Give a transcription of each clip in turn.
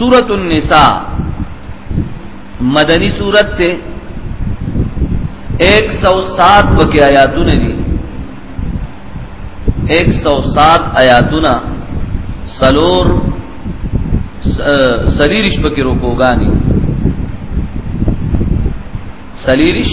سورۃ النساء مدنی سورۃ ته 107 پکې آیاتونه دي 107 آیاتونه سلور سلیریش پکې رکوګانی سلیریش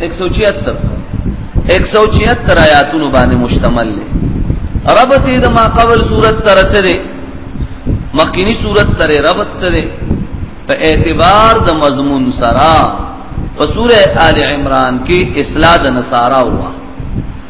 176 176 آیاتونو باندې مشتمل دی ربط د ما قبل صورت سره سره مخکینی صورت سره ربط سره په اعتبار د مضمون سره په سوره آل عمران کې اصلاح د نصارا هوا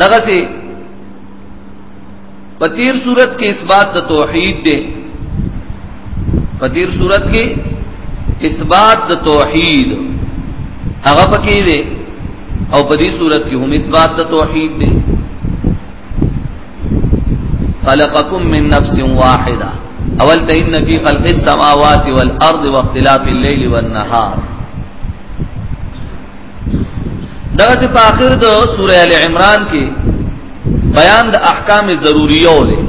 دغه سي پتیر صورت کې اثبات د توحید دی پتیر صورت کې اثبات د توحید هغه پکې دی او په دې صورت کې هم اثبات د توحید دی خلقکم من نفس واحده اول ته ان فی خلق السماوات والارض واختلاف الليل والنهار دغه په اخر د سوره ال عمران کې بیان د احکام ضروریو لري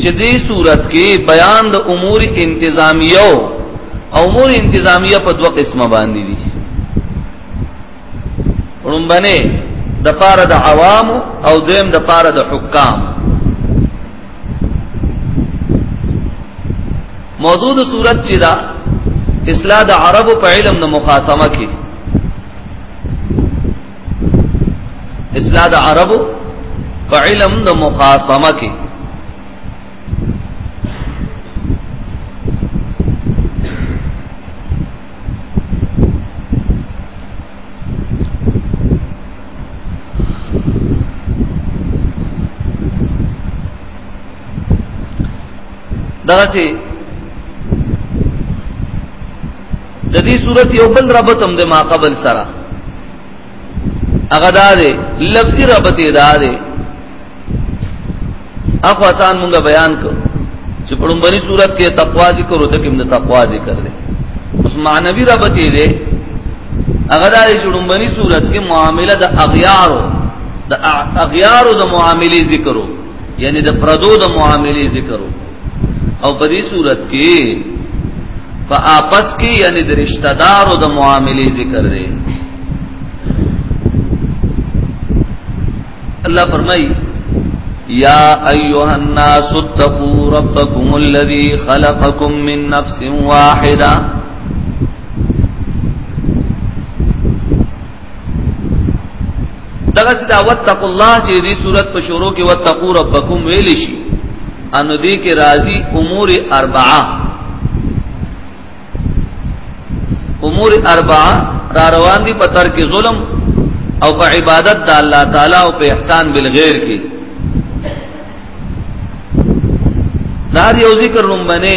چې دې صورت کې بیان د امور انتظامیه او امور انتظامیه په دوه قسمه باندې دي رومبنه د پاره د عوام او دویم د پاره د حکام موضوع د صورت چې دا اصلاح د عربو په علم د مخاصمه کې اصلاح د عربو په علم د مخاصمه کې دغه د دې صورت یو بل ربط هم د ما قبل سره هغه دا دی لفظي ربط یې دا دی اخو آسان مونږه بیان کو چې په لومبني صورت کې تقوا ذکر او تکم د تقوا ذکر دی اوس معنوي ربط یې دی هغه دا دی چې لومبني صورت کې معامله د اغیارو د اغیارو د معاملې ذکرو یعنی د پردو د معاملې ذکر او په دې صورت کې په آپس کې یعنی د رشتہ دارو د معاملې ذکر دی الله فرمایي یا ایها الناس اتقوا ربکم الذی خلقکم من نفس واحده دغه ستا وتقوا الله چې دې صورت په شروع کې وتقوا ربکم ویل شي ان دې کې راضي امور اربعه امور اربعه را روان دي په تر کې ظلم او په عبادت د الله تعالی او په احسان بالغیر کې دا یو ذکر روم باندې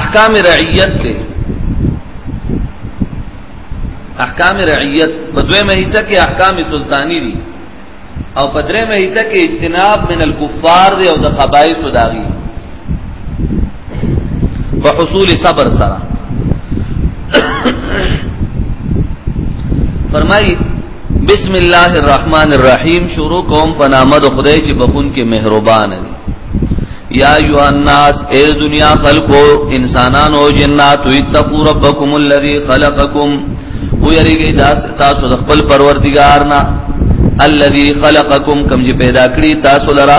احکام رعیت ته احکام رعیت په دویمه حصہ کې احکام سلطانی دي او په درېمه حصہ کې اجتناب من الكفار دی او د قبایل تداغي په حصول صبر سره فرمایي بسم الله الرحمن الرحیم شروع کوم په نام د خدای چې بخون کې مهربان دی یا ایو الناس اے دنیا خلقو انسانانو جنات اتقوا ربکم الذی خلقکم او یریږي داس تاسو د خپل پروردگار نه الذی خلقکم کم چې پیدا کړی تاسو لرا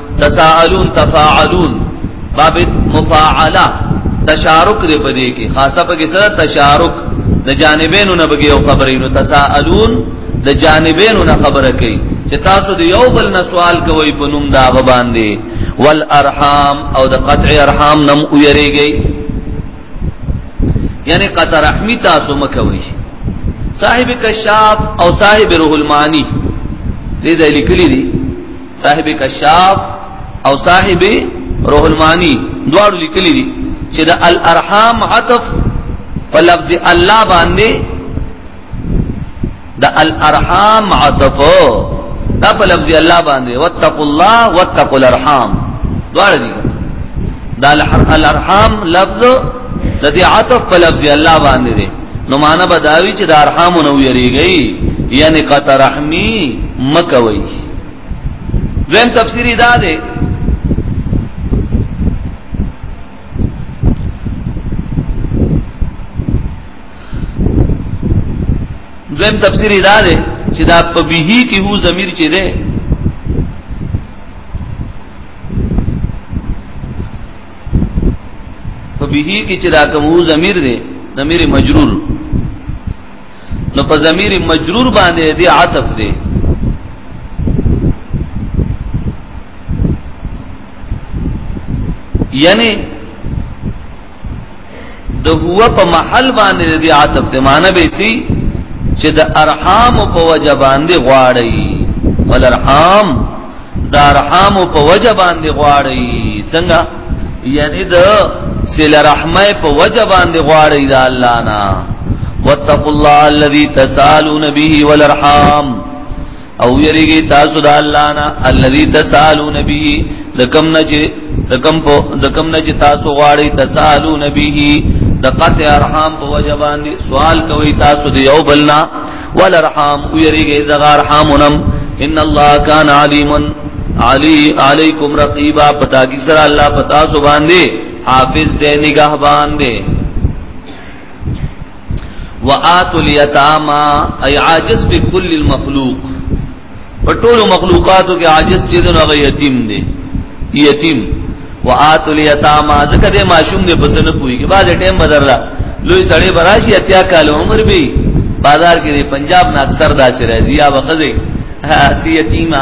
تساءلون تفاعلون باب مفاعله تشارک دې پدې کې خاصه پکې سره تشارک د جانبینو نه بګي او خبرینو تساءلون د جانبینو نه خبره کوي چې تاسو د یو بل نه سوال کوئ په نوم دا غ باندې والارحام او د قطع ارحام نم ویریږي یعنی قطع رحمی تاسو مکوي صاحب کشاف او صاحب روح المانی دې ځای لیکلي دي صاحب کشاف او صاحب روح المانی دواړو لیکلي دي چې د الارحام عطف په لفظ الله باندې د الارحام عطف دا په لفظ الله باندې واتقوا الله واتقوا الارحام دواړه دي دا الارحام لفظ د دې عطف په لفظ الله باندې دی نو معنا بداوی چې د ارحام نو یریږي یعنی قطع رحمی مکوي دویم تفسیری دا ده دویم تفسیری دا ده چې دا په به کې هو ضمیر چې ده په به کې چې دا کوم ضمیر دی ضمیر مجرور نو په ضمیر مجرور باندې دی عطف دی یعنی د هو په محل باندې د عاطف د معنی به سي چې د ارحام په وجه باندې غواړي ولرحام د ارحام په وجه باندې غواړي څنګه یعنی د سل رحمه په وجه باندې غواړي د الله نه واتقوا الله الذي تسالون به والارحام او یریږي تاسو د الله نه الذي تسالو نبی د کم نه چې د کم په د کم نه چې تاسو غواړي تسالو نبی د قطع ارحام په وجبان دي سوال کوي تاسو د یو بلنا ولرحام او یریږي د ارحامونم ان الله کان علیم علی علیکم رقیبا پتا کی سره الله پتا سو باندې حافظ دې نگہبان دې وآتوا اليتامى اي عاجز في كل المخلوق په ټول مخلوقاتو کې عاجز چې دغه هغه یتیم دی یتیم وآتوا اليتامى ځکه دې ماشوم دې پس نه پويږي بعد ټیم بدر لا لوی سړی براشي اتیا کال عمر به بازار کې پنجاب نه اکثر داسې راځي یا وخزه ها سی یتیمه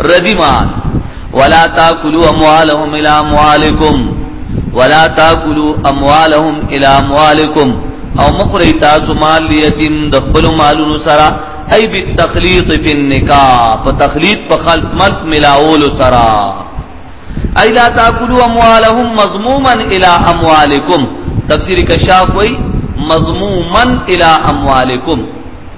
ردی مال ولا تاكلوا اموالهم الى اموالكم ولا تاكلوا اموالهم الى اموالكم او مقری تاسو مال یتیم د خپل مالونو سره ای بالتخلیط فی النکاح په تخلیط په خلط ملت ملاول سره ای لا تاكلوا اموالهم مضموما الى اموالکم تفسیر کشاف وای مضموما الى اموالکم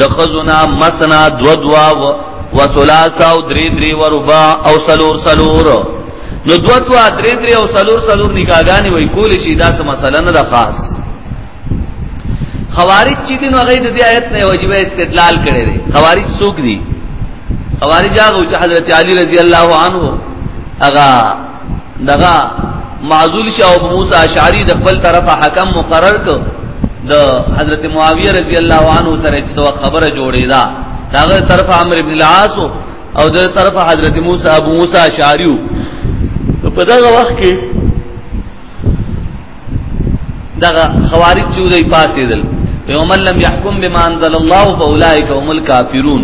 د خزنا مسنا دو دوا و ثلاثه او درې درې و رباع او سلور سلور نو دو دوا درې درې او سلور سلور نکاګانی وای کول شي دا څه مسله نه ده خاص خوارج چې دین هغه د دې آیت نه واجب استدلال کړي دي خوارج څوک دي خوارج هغه چې حضرت علی رضی الله عنه هغه دغه معذول شاه ابو موسی اشعری د خپل طرفه حکم مقرر ک د حضرت معاویه رضی الله عنه سره څو خبره جوړی دا داغه طرف عمرو ابن العاص او د طرف حضرت موسی ابو موسی اشعری په دغه وخت کې دغه خوارج چې دوی پاسې دل ومن لم يحكم بما انزل الله فاولئك هم الكافرون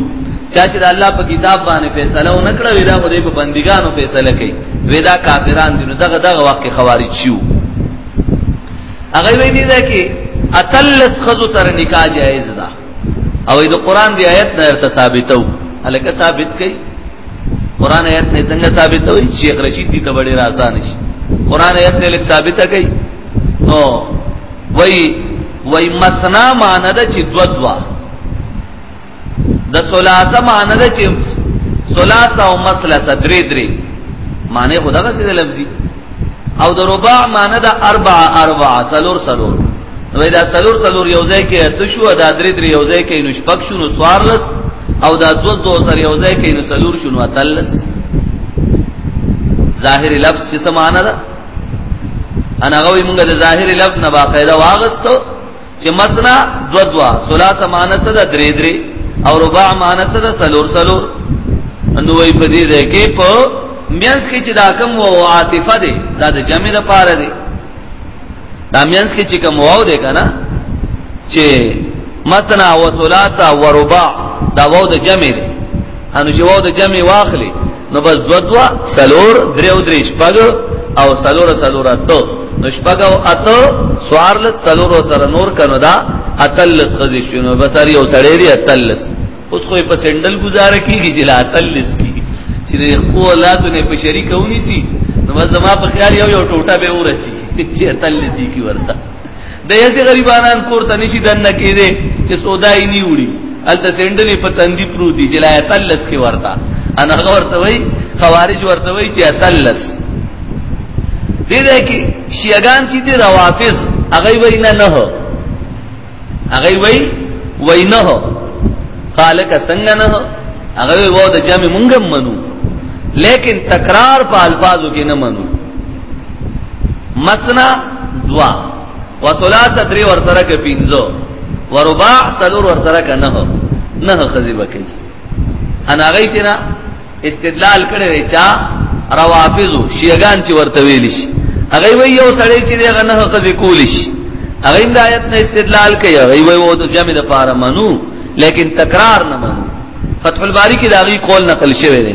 چا چې د الله په کتاب باندې فیصله و نکړه ودا خو دې په بندګانو فیصله کوي ودا کافران دي نو دغه دغه واقع خوارج شو هغه وی دي دا کې اتلس خذو سره نکاح جائز ده او د قران دی آیت نه ارته ثابتو الکه ثابت کئ قران آیت نه څنګه ثابتو شیخ رشید دی ته وړي آسان شي قران آیت نه لک ثابت کئ نو وای وای مسنا معنی د چې دو دوا د ثلاثه معنی د چې ثلاثه او مسلسه درې درې معنی خدغه سي لفظي او د رباع معنی د اربع اربع سلور سلور نو دا سلور سلور یو ځای کې تشو دا درې درې یو ځای کې نو شپږ شو نو سوارلس او دا دو دو سره یو ځای کې نو سلور شو نو اتلس ظاهری لفظ څه معنی ده انا غوي موږ د ظاهری لفظ نه باقاعده واغستو چې مثنا دو دوا ثلاثه معنی څه ده درې درې او رباع معنی څه ده سلور سلور نو وی په دې ده کې په مینس کې چې دا کم او عاطفه ده دا د جمع نه پاره ده دا مینس کې چې کم واو ده کنه چې مثنا و ثلاثه و رباع دا واو د جمع ده انو چې واو د جمع واخلي نو بس دو دو سلور دریو دری شپګ او سلور سلور اتو نو شپګ او اتو سوار لس سلور او سره نور کنو دا اتلس خزی شنو بس اری او سړی دی اتلس اوس خو په سندل گزاره کیږي چې لا اتلس کی چې خو الله ته په شریکونی سي نو زما په خیال یو یو ټوټه به ورسی چې اتلس کی ورته د یسي غریبانان کور ته نشي دنه کېده چې سودای نی وړي الته سندلې په تندې پروتي چې لا تلس کې ورتا انا ورته وای خوارج ورته وای چې تلس دې ده کې شیعاګان چې دي روافض هغه وای نه نه هغه وای وای نه خالق څنګه نه هغه وای وو د جامع مونږ منو لیکن تکرار په الفاظو کې نه منو مثنا دوا وثلاث درې ور سره کې پینځو ورباع څلور ور سره کې نه نه خزي بکې انا غیتنا استدلال کړی چا روافض شیعان چې ورته ویل شي هغه وی یو سړی چې دغه نه خزي کول شي هغه د آیت نه استدلال کوي هغه وی وو د جامع لپاره منو لیکن تکرار نه منو فتح الباری کې داغي قول نقل شوی دی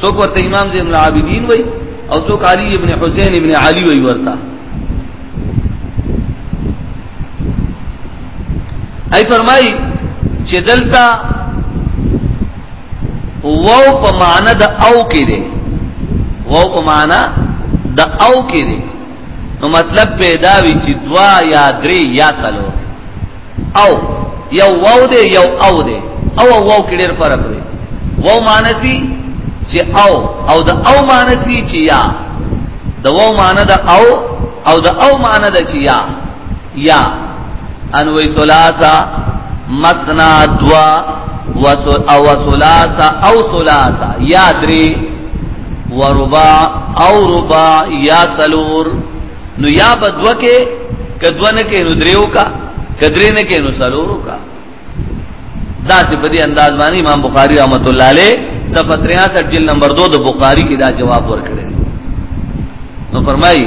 څوک ورته امام زین العابدین وای او څوک علی ابن حسین ابن علی وای ورته ای فرمای چې دلته وو په معنا د او کې دی وو په معنا د او کې دی نو مطلب پیدا وی چې دوا یا درې یا څلور او یو واو دی یو او دی او واو کې ډېر فرق دی واو مانسی چې او او د او مانسی چې یا د واو معنی د او او د او معنی د چې یا یا ان وی ثلاثه مثنا دوا او ثلاثه او ثلاثه یا درې ورباع او رباع یا سلور نو یا بدو کې کدوونه کې نو دریو کا کدرې نه کې نو سلورو کا دا څه په دې انداز باندې امام بخاری رحمت الله علیه صفحه 63 جلد نمبر 2 د بخاری کې دا جواب ورکړی نو فرمایي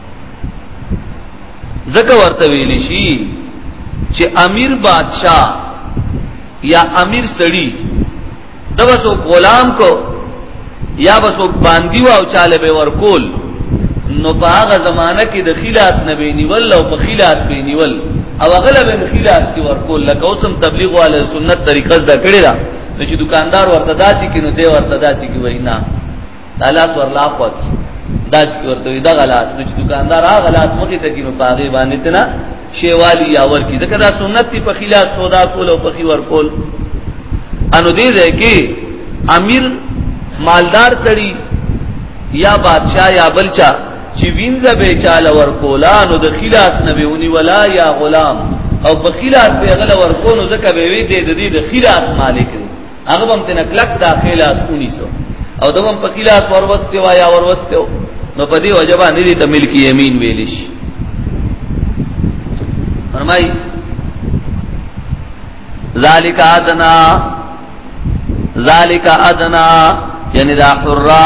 زکه ورته ویل شي چې امیر بادشاہ یا امیر سړی دا وسو غلام کو یا وسو باندې او چاله به ورکول نو په هغه زمانہ کې د خلاص نبی نیول او په خلاص به نیول او غلب به خلاص کې ورکول لکه اوسم تبلیغ والے سنت طریقه زده کړی دا چې دکاندار ورته داسي کې نو دی ورته داسي کې وینا دا لاس ورلا خو کی دا چې ورته دا غلاس چې دکاندار هغه غلاس مخې ته کینو پاغه باندې تنا شیوالی یا ور کی دا کدا سنت په خلاف سودا کول او په خي ور کول انو دې ده کې امیر مالدار سړی یا بادشاہ یا بلچا چې وینځه به چاله ور کولا نو د خلاف نبی ونی ولا یا غلام او په خلاف به غل ور کو نو ځکه به وی دې د دې د خلاف مالک دی هغه هم تنه کلک داخله اس 1900 او دوم په کله اس وروسته وایا وروسته نو په دې وجبا نه دي ته ملک یمین ویل شي فرمای ذالک ادنا ذالک ادنا یعنی دا حرا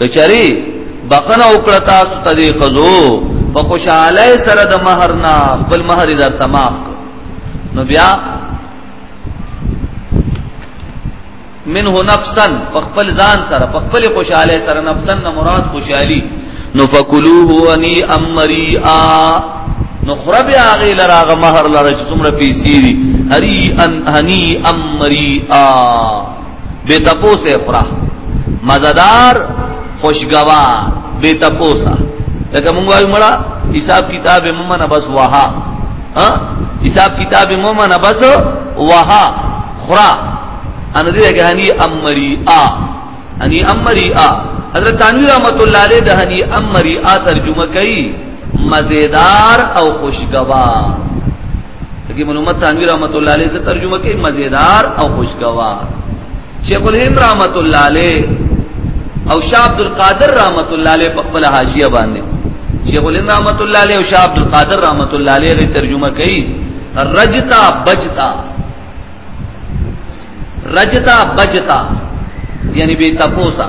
کچری بخنه وکړه تاسو ته دې خزو په خوشاله سره د مہر نه خپل مہر دا تمام نو بیا منه نفسا خپل ځان سره خپل خوشاله سره نفسا نه مراد خوشحالي نو فکلوه انی امری ا نو خرب هغه لراغه مہر لره چې څومره پیسې دي هری ان هنی امری ا بے تپوس افرا مزدار خوشگوار بے تپوسا لکه مونږ وایو مړه حساب کتاب مومن بس وها ها حساب کتاب مومن بس وها خرا ان دې کې هني امري ا هني امري ا حضرت تنویر رحمت الله علیه د هني امري ا ترجمه کوي مزیدار او خوشگوار دغه محمد تنویر رحمت الله علیه ترجمه کې مزیدار او خوشگوار شیخ الهند رحمت الله علیه او شاه عبد القادر رحمت الله علیه په خپل حاشیه باندې شیخ الهند رحمت الله علیه او شاه عبد القادر رحمت الله علیه غي ترجمه کوي رجتا بجتا رجتا بجتا یعنی بے تپوسا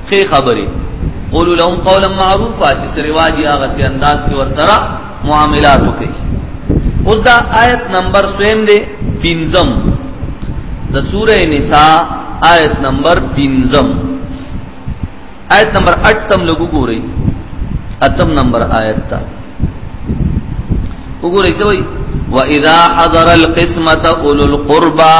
خې خبرې قولوا لهم قولا معروفا چې سرواجی هغه سي انداز کې ورسره معاملات وکړي اوس دا آیت نمبر 3 دی پنځم د سوره نساء آیت نمبر پنځم آیت نمبر 8 تم لګو ګورئ اتم نمبر آیت تا وګورئ څه وایي واذا حضر القسمه اولو القربى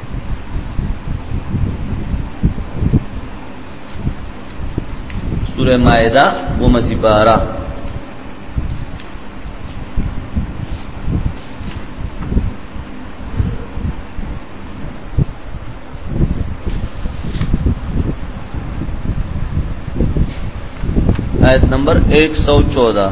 سوره مائده و مزیبارا آیت نمبر 114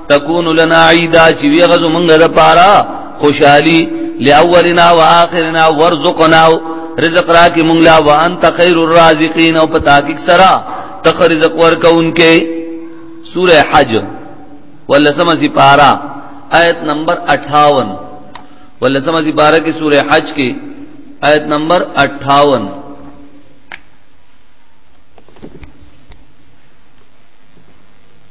تكون لنا عيدا چې وی غزو مونږ د پاره خوشحالي لاولنا واخرنا وارزقنا رزق را کی مونږ لا وانت خير الرازقين او پتا کی سرا تخرزق ورکونکې سوره حج ولسمه سی پارا آیت نمبر 58 ولسمه سی پارا کې سوره حج کې آیت نمبر 58 Thank you.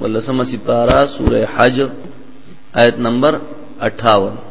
ولسمه سپارا سوره حج آیت نمبر 58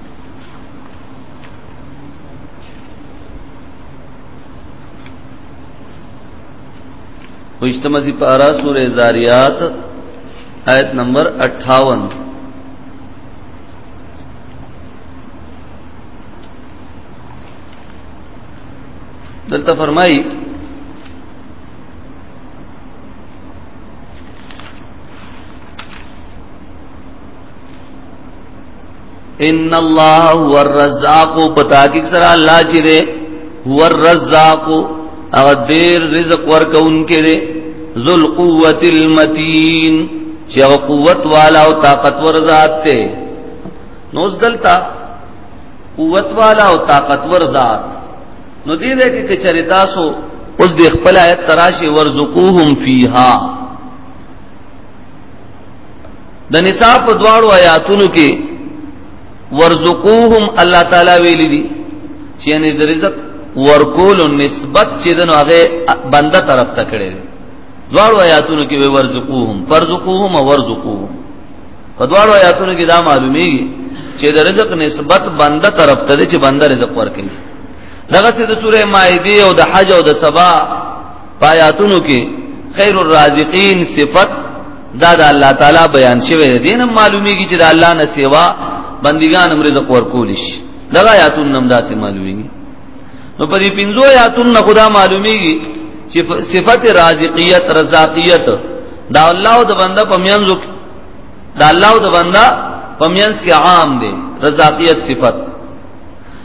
وشتمه سي پارا سوره زاريات آیت نمبر 58 دلته فرمایي ان الله هو الرزاق پتا کی سره الله چې ده هو الرزاق او دیر رزق ورکونکې ده ذل قوت المتین چې هغه قوت والا او طاقتور ذات ته نو ځدلتا قوت والا او طاقتور ذات نو دې دې کې چرې تاسو اوس د خپل آیت تراشی ورزقوهم فیها د نساء په دواړو آیاتونو کې ورزقوهم الله تعالی ویل دي چې یعنی د رزق ورکول نسبت چې دنو هغه بنده طرف ته کړي دواړو آیاتونو کې ورزقوهم فرزقوهم ورزقوهم په دواړو آیاتونو کې دا معلومیږي چې د رزق نسبت بنده طرف ته دي چې بنده رزق ورکړي دغه څه د سوره مائده او د حج او د سبا پایاتونو کې خیر الرازقین صفت دا د الله تعالی بیان شوی دی دین معلومیږي چې د الله نه سیوا بندگان هم رزق ورکول شي دا آیاتون نم داسې معلومیږي نو په دې پنځو آیاتون نه خدا معلومیږي چې صفت رازقیت رزاقیت دا الله او د بنده په میانځ دا الله او د بنده په میانځ کې عام دی رزاقیت صفت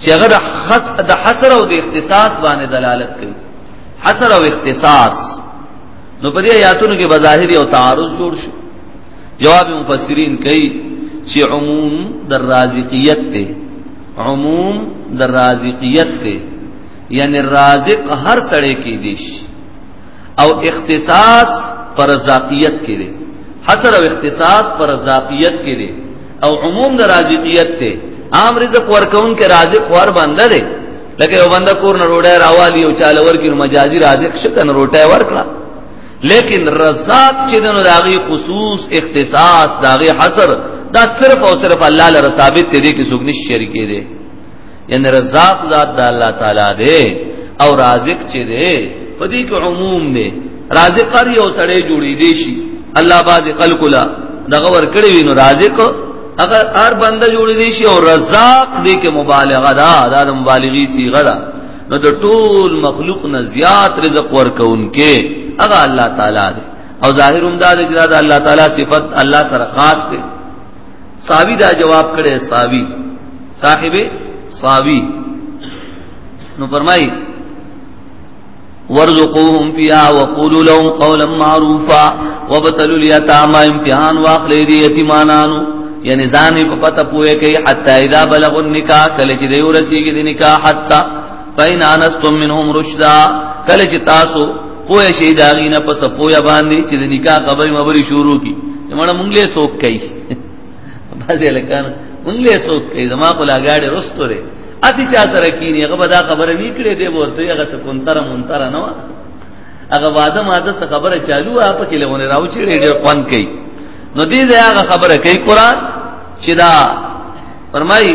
چې هغه د خاص د حصر او د اختصاص باندې دلالت کوي حصر او اختصاص نو په دې آیاتونو کې بظاهر او تعارض جوړ شو جواب مفسرین کوي چې عموم د رازقیت ته عموم د رازقیت ته یعنی رازق هر سړی کې دیش او اختصاص پر ذاتیت کې دی حصر او اختصاص پر ذاتیت کې دی او عموم د رازقیت ته عام رزق ورکون کې رازق ور بنده دی لکه یو بنده کور نه روډه راوالی او چاله ورکی نو مجازي رازق شکن روټه ورکړه لیکن رزاق چې دنو داغي خصوص اختصاص داغي حصر دا صرف او صرف الله لپاره ثابت دی کې سګنی شریکې دی یعنی رزاق ذات د الله تعالی دی او رازق چې دی په دې کې عموم دی رازق هر یو سړی جوړې دی شي الله باز خلق لا دغه ور کړی وینو رازق هغه هر بنده جوړې دی شي او رزاق دې کې مبالغه ده دا د مبالغي صيغه ده نو د ټول مخلوق نه زیات رزق ورکوونکې هغه الله تعالی دی او ظاهر هم دا چې دا الله تعالی صفت الله سره خاص دی ساوی دا جواب کړي ساوی صاحب ساوی نو فرمای ورزقوهم فيها وقولوا لهم قولا معروفا وبتلوا اليتامى امتحان واخلي دي يتيمانانو یعنی ځان په پته پوهه کوي حتا اذا بلغ النکاح کله چې دیو رسیږي د نکاح حتا فین انستم منهم رشدا کله چې تاسو پوه شي دا غینه پس پویا باندې چې د نکاح قبل مبري شروع کی مړه مونږ له سوک کوي بس لکان مونږ له سوک کوي زما په لاګاډي رستو لري اتی چا سره کینی هغه دا خبره نه کړې دی ورته هغه څه کونتر مونتر نه هغه واده ماده څه خبره چالو اپ کې لونه راو چې ډېر قون کوي نو دې دا هغه خبره کوي قران چې دا فرمایي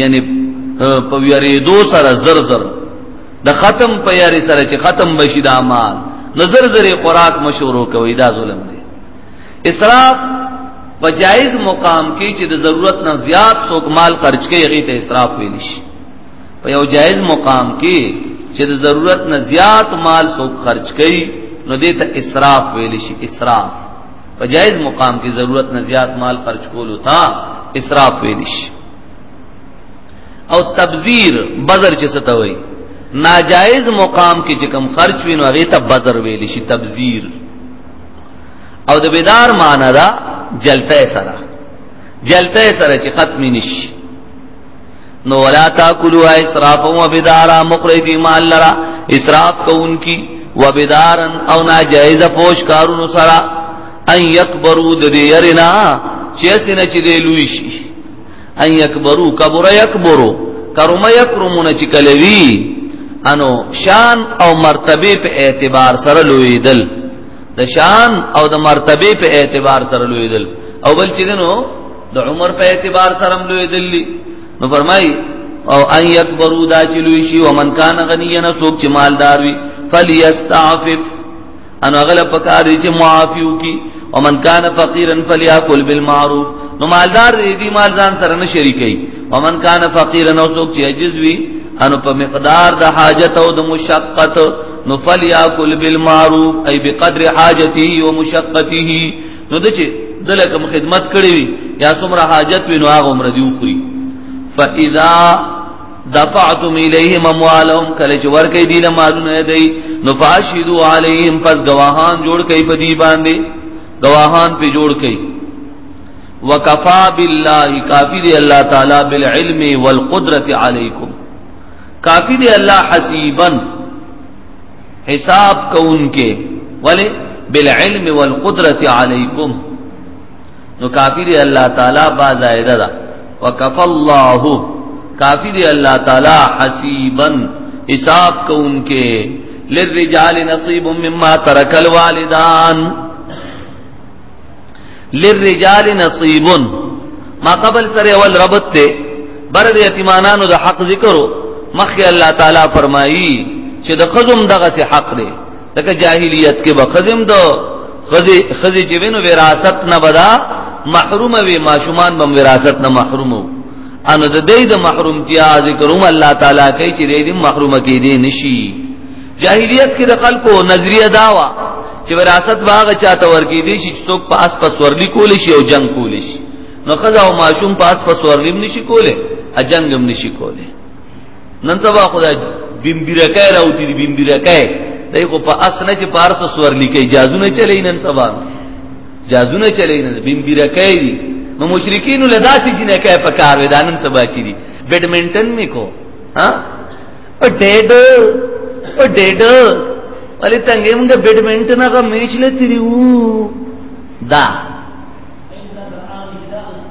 یعنی په ویریدو سره زر زر د ختم په یاري سره چې ختم بشي د اعمال نظر زری خوراک مشورو کوي دا ظلم دی اسراف په جایز مقام کې چې د ضرورت نه زیات څوک مال خرج کوي هغه ته اسراف ویل شي په یو جایز مقام کې چې د ضرورت نه زیات مال څوک خرج کوي نو دې ته اسراف ویل شي اسراف په جایز مقام کې ضرورت نه زیات مال خرج کولو ته اسراف ویل شي او تبذیر بذر چې څه ته وایي ناجائز مقام کې چې کم خرج وینو هغه ته بذر ویل شي تبذیر او د بیدار معنی دا جلته سره جلته سره چې ختم نشي نو ولا تاکلوا اسرافا وبدارا مخرجی مال لرا اسراف کوونکی وبدارن او ناجائز پوش کارونو سره ان یکبرو د دې يرنا چې اسنه چې دی لوی شي ان یکبرو کبر یکبرو کرم یکرمون چې کلوي انو شان او مرتبه په اعتبار سره لوی دل د شان او د مرتبه په اعتبار سره لوی دل او بل چې دنو د عمر په اعتبار سره لوی دل نو فرمای او ان یکبرو دا چې لوی شي ومن کان غنی نه څوک چې مالدار وي فلیستعفف ان هغه له پکار دي چې معافيو کی او من کان فقيرا فليأكل بالمعروف نو مالدار دي دي مال ځان سره نه شریکي او من کان فقيرا نو څوک چې عجز وي انو په مقدار د حاجت او د مشقت نو فليأكل بالمعروف اي بقدر حاجته ومشقته نو د چې دلکم خدمت کړی وي یا څومره حاجت وي نو هغه عمر دی وخوري فاذا دفعتم الیهم اموالهم کله چې ورکې دي له مالونه دی نو فاشهدوا علیهم پس گواهان جوړ کړي په دې باندې گواهان په جوړ کړي وکفا بالله کافی دی الله تعالی بالعلم والقدرت علیکم کافی دی الله حسیبا حساب کوونکې ولی بالعلم والقدرت علیکم نو کافی دی الله تعالی با زائده ده وکف الله کافی دی الله تعالی حسیبا حساب کوونکې للرجال نصيب مما ترك الوالدان للرجال نصيب ما قبل سره ول ربط ته بر دې یتیمانانو د حق ذکرو مخکې الله تعالی فرمایي چې د خزم دغه سي حق دی دغه جاهلیت کې بخزم دو خزي خزي چې وینو وراثت نه بدا محروم وي ماشومان بم وراثت نه محروم وو ان د دې د محرومتیا ذکروم الله تعالی کوي چې دې محروم کې دي نشي جاهلیت کې د خلکو نظریه داوا چې وراثت باغ چاته ورکی دي چې څوک په اس پس ورلی کول شي او جنگ کول شي نو خزا او ماشوم په اس پس ورلی نشي کوله ا جنگ هم نشي کوله نن سبا خدای بمبیرکه راوتی دی بمبیرکه دای خو په اسنه چې پارس سور لیکي جازونه چلی نن سبا جازونه چلی نه بمبیرکه دی نو مشرکین له داسې جنکه په کار ودانن سبا چي دي بیډمنټن می کو ها او ډېډ او ډېډ ولې څنګه موږ بیډمنټن هغه میچ لته دی وو دا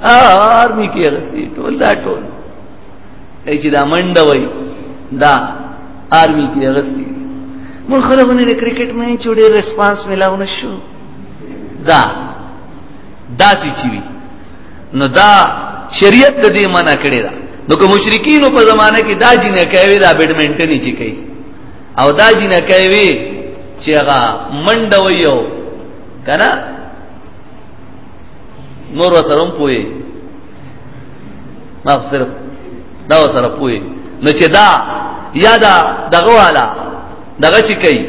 آرمی کې رسې ټول دا ټول ای چې دا منډه وای دا آرمی کې اغستی مون خلکونه د کرکټ مې چوډې ریسپانس ملاونه شو دا دا چې وی نو دا شریعت ته دې منع کړی دا نو که مشرکین په زمانه کې دا جنہ کوي دا بیډمنټن چې کوي او دا جنہ کوي چې هغه منډه ویو کنه نور وسرم پوي ما صرف دا سره پوي نو چې دا یا دا دغه والا دغه چې کوي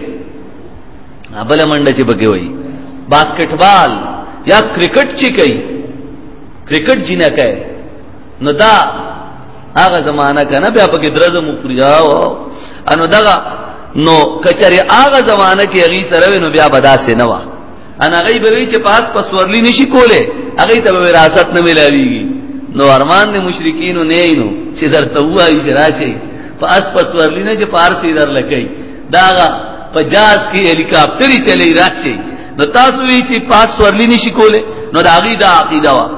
بل منډه چې بګي وي باسکټبال یا کرکټ چې کوي کرکټ جنہ کوي نو دا هغه زمانہ کنه بیا پکې درځه مو پریاو انو دغه نو کچره هغه زمانہ کې هغه سره نو بیا بداسه نه و انا غي به چې پاس پسورلی نشي کوله هغه ته وراثت نه ملاويږي نو ارمان دي مشرکین نه نو چې درته وایي چې راشي پاس پسورلی نه چې پارسي در لکې داغه پجاز کې هلیکاپټر چلی راشي نو تاسو وی چې پاس ورلی نشي کوله نو دا غي دا عقیده وا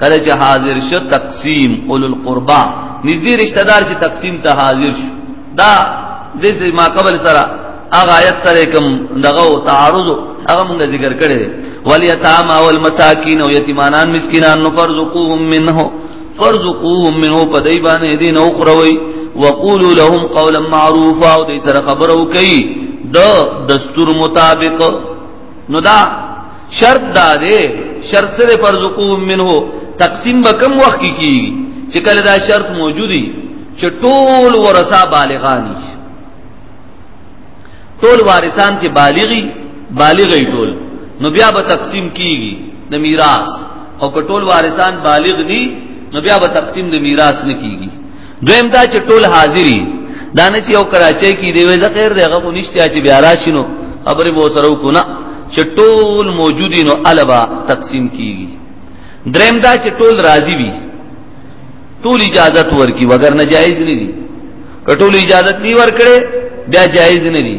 کله چې حاضر شو تقسیم اول القربا نږدې رشتہ دار چې تقسیم ته حاضر شو دا د ما قبل سره هغه آیت سره کوم دغه تعارض هغه موږ ذکر کړی دی والیتام او المساکین او یتیمانان مسکینان نو فرزقوهم منه فرزقوهم منه په دای باندې دین او خروي وقولوا لهم قولا معروفا او دې سره خبرو کوي د دستور مطابق نو دا شرط دا دی شرط سره فرض قوم منه تقسیم به کم وخت کې کیږي چې کله دا شرط موجودی چې ټول ورثه بالغانی ټول وارثان چې بالغی بالغی ټول نو بیا به تقسیم کیږي د میراث او که ټول وارثان بالغ دي نو بیا به تقسیم د میراث نه کیږي دویم دا چې ټول حاضری دا نه چې یو کراچۍ کې دی وې د خیر دغه کو نشته چې بیا راشینو خبرې به سره وکونه چې ټول موجودین او البا تقسیم کیږي دریم دا چې ټول راضی وي ټول اجازه ورکی وګر نه جایز نه دي کټول اجازه نی ورکړي بیا جایز نه دي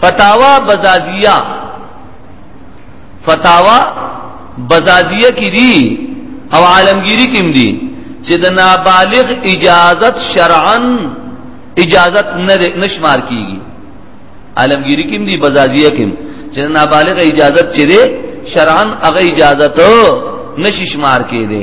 فتاوا بزازیه فتاوا بزازیه کې دي او عالمگیری کې دي چې د نابالغ اجازت شرعا اجازت نه نشمار کیږي عالمگیری کې دي بزازیه کې چې نابالغ اجازت چي دي شرعا هغه اجازت نشي شمار کېده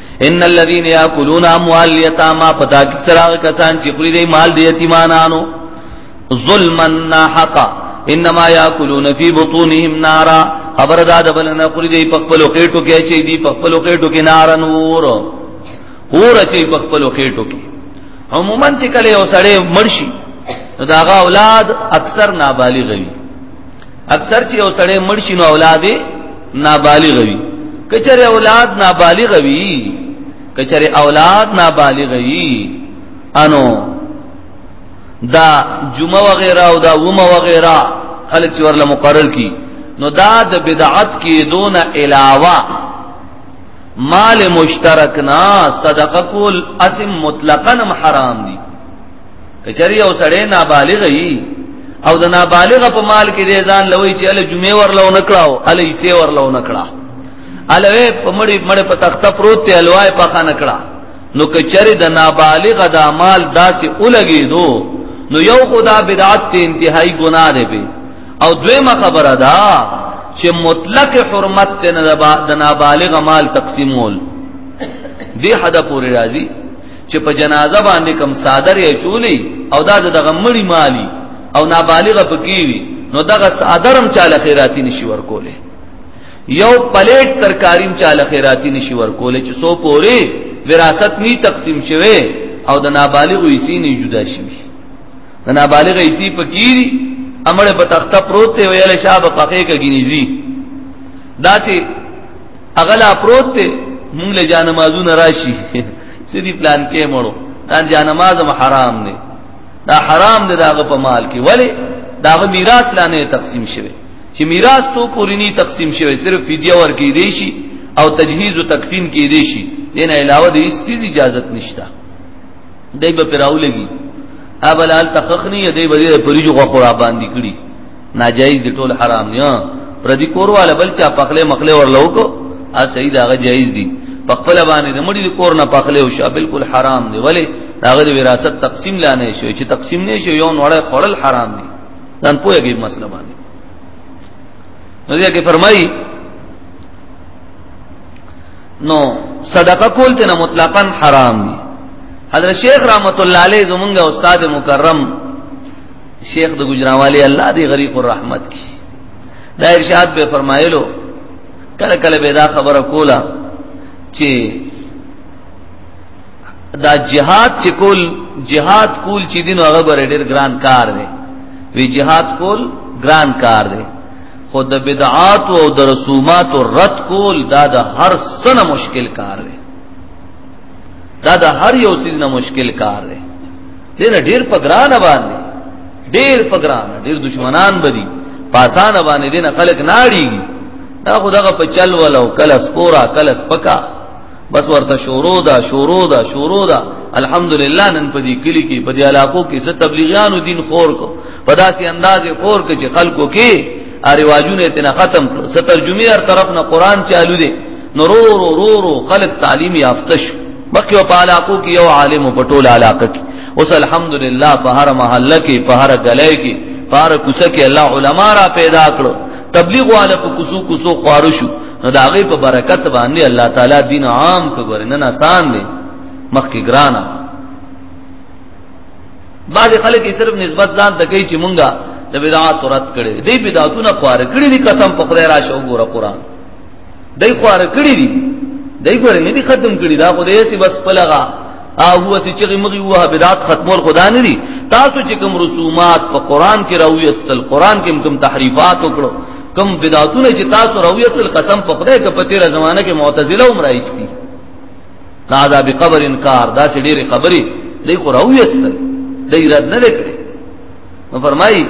ان الذين ياكلون اموال اليتامى پتا کسرا کسان چې خوري دی مال دی یتیمانانو ظلما ناحقا انما ياكلون في بطونهم نارا خبر دا د بلنه خوري دی په خپل کېټو کې چې دی په خپل کېټو کې نار نور اور چې په خپل کېټو کې عموما چې کله یو سړی مرشي داغه اولاد اکثر نابالغ وي اکثر چې یو سړی مړ شي نو اولاد نابالغ وي کچره اولاد نابالغ وي کچره اولاد نابالغ وي انو دا جمعه وغیرہ او دا ومه وغیرہ خلک چې ورله مقرر کی نو دا د بدعت کې دون علاوه مال مشترک نا صدقه کول اسم مطلقاً حرام دي کچری او سړی نابالغ وي او د نابالغ په مال کې دې ځان لوي چې ال جمعه ورلو نکړاو ال یې ورلو نکړا الوی په مړی مړی په تخته پروت ته الوی په خان نکړا نو کچری د نابالغ د مال داسې اولګي نو نو یو خدا بدعت ته انتهایی ګناه دی به او دویمه خبره ده چې مطلق حرمت ته د نابالغ مال تقسیمول دی حدا پوری راځي چې په جنازه باندې کم صادر یې چولی او دا دغه مړی مالی او نابالغ پکې وي نو دغه صادرم چاله خیراتی نشي ورکوله یو پلیټ ترکاریم چاله خیراتی نشي ورکوله چې سو پوره وراثت نی تقسیم شوه او د نابالغ یې نه جدا شي د نابالغ یې پکې امر په تخته پروت دی ویل شابه پخې کګینیزي دا چې هغه لا پروت دی مونږ له جانمازونه راشي سدي پلان کې مړو دا جانماز حرام دی دا حرام دی داغه په مال کې ولی داغه میراث لانه تقسیم شوی چې میراث تو پوری نه تقسیم شوی صرف فدیه ورکې دی شي او تجهیز او تکفین کې دی شي دینه علاوه د هیڅ چیز اجازه نشته دای په پراولګي ابلال تخخنی دای په دې پریجو غو قربان دي کړی ناجایز دي ټول حرام دي پردي کور والا بل چا پخله مخله ورلو کو ا صحیح دا جایز دي په خپل باندې د مړي کور نه پخله او شا بالکل حرام دي ولی هغه د وراثت تقسیم لا نه شي چې تقسیم نه شي یو نوړه خړل حرام دي ځان پوهیږي مسله باندې نو دې کې فرمایي نو صدقه کول ته مطلقاً حرام دي حضرت شیخ رحمت الله علیه زمونږ استاد مکرم شیخ د ګجراوالی الله دی غریق الرحمت کی دا ارشاد به فرمایلو کله کله به دا خبره کولا چې دا جهاد چې کول جهاد کول چې دین هغه بر ډیر ګران کار دی وی جهاد کول ګران کار دی خو د بدعات او د رسومات او رد کول دا د هر سنه مشکل کار دی دا د هر یو سیز نه مشکل کار دی دیر ډیر په ګران باندې ډیر په ګران ډیر دشمنان بدی پاسان باندې دین خلق ناړي دا خدغه په چل ولو کله سپورا کله سپکا بس ورته شورو دا شورو دا شورو دا الحمدلله نن په دې کلی کې په دې علاقو کې ست تبلیغیانو دین خور کو په داسې انداز خور کې چې خلکو کې اریواجونه تنه ختم کړ سترجمه هر طرف نه قران چالو دي نورو رو رو خلق تعلیم یافته شو بقي او پالاکو کې یو عالم په ټوله علاقه کې اوس الحمدلله په هر محله کې په هر غلې کې په هر کوڅه کې الله علما را پیدا کړو تبلیغ والا په کوڅو کوڅو خوارو شو نو دا غي په برکت باندې الله تعالی دین عام کړو نه آسان دی مخکې ګرانه بعض خلک یې صرف نسبت ځان ته کوي چې مونږه د بدعات رد کړي دي بدعتونه خوار کړي دي قسم په خدای راشه وګوره قران دای خوار کړی دی دای ګور نه دی ختم کړی دا خو دې سی بس پلغا او هو سی چې مغي وه بدعت ختمول خدا نه دی تاسو چې کوم رسومات په قران کې راوي استل قران کې کوم تحریفات وکړو کوم بدعتونه چې تاسو راوي استل قسم په خدای کې په تیره زمانہ کې معتزله هم راځي دا دا به قبر انکار دا چې ډېری خبرې دای خو راوي استل دای رد نه کړی نو فرمایي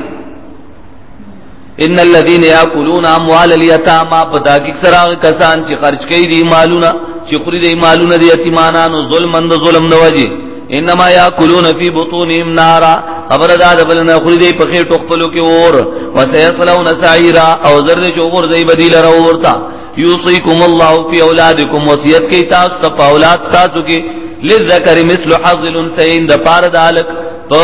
ان الذين ياكلون اموال اليتامى پداګی سراغ کسان چې خرج کوي دي مالونه چې خوري دي مالونه دي یتیمانانو ظلم اند ظلم نه وجي انما ياكلون في بطونهم نارا خبر دا د بلنه خوري دي په خېټو خپلو کې اور وسيصلون سعيرا او زرد چوغور دی بدیل را ورتا يوصيكم الله في اولادكم وصيت کوي تاسو ته اولاد تاسو کې للذکر مثل حظ الانثيين د پاره د الک په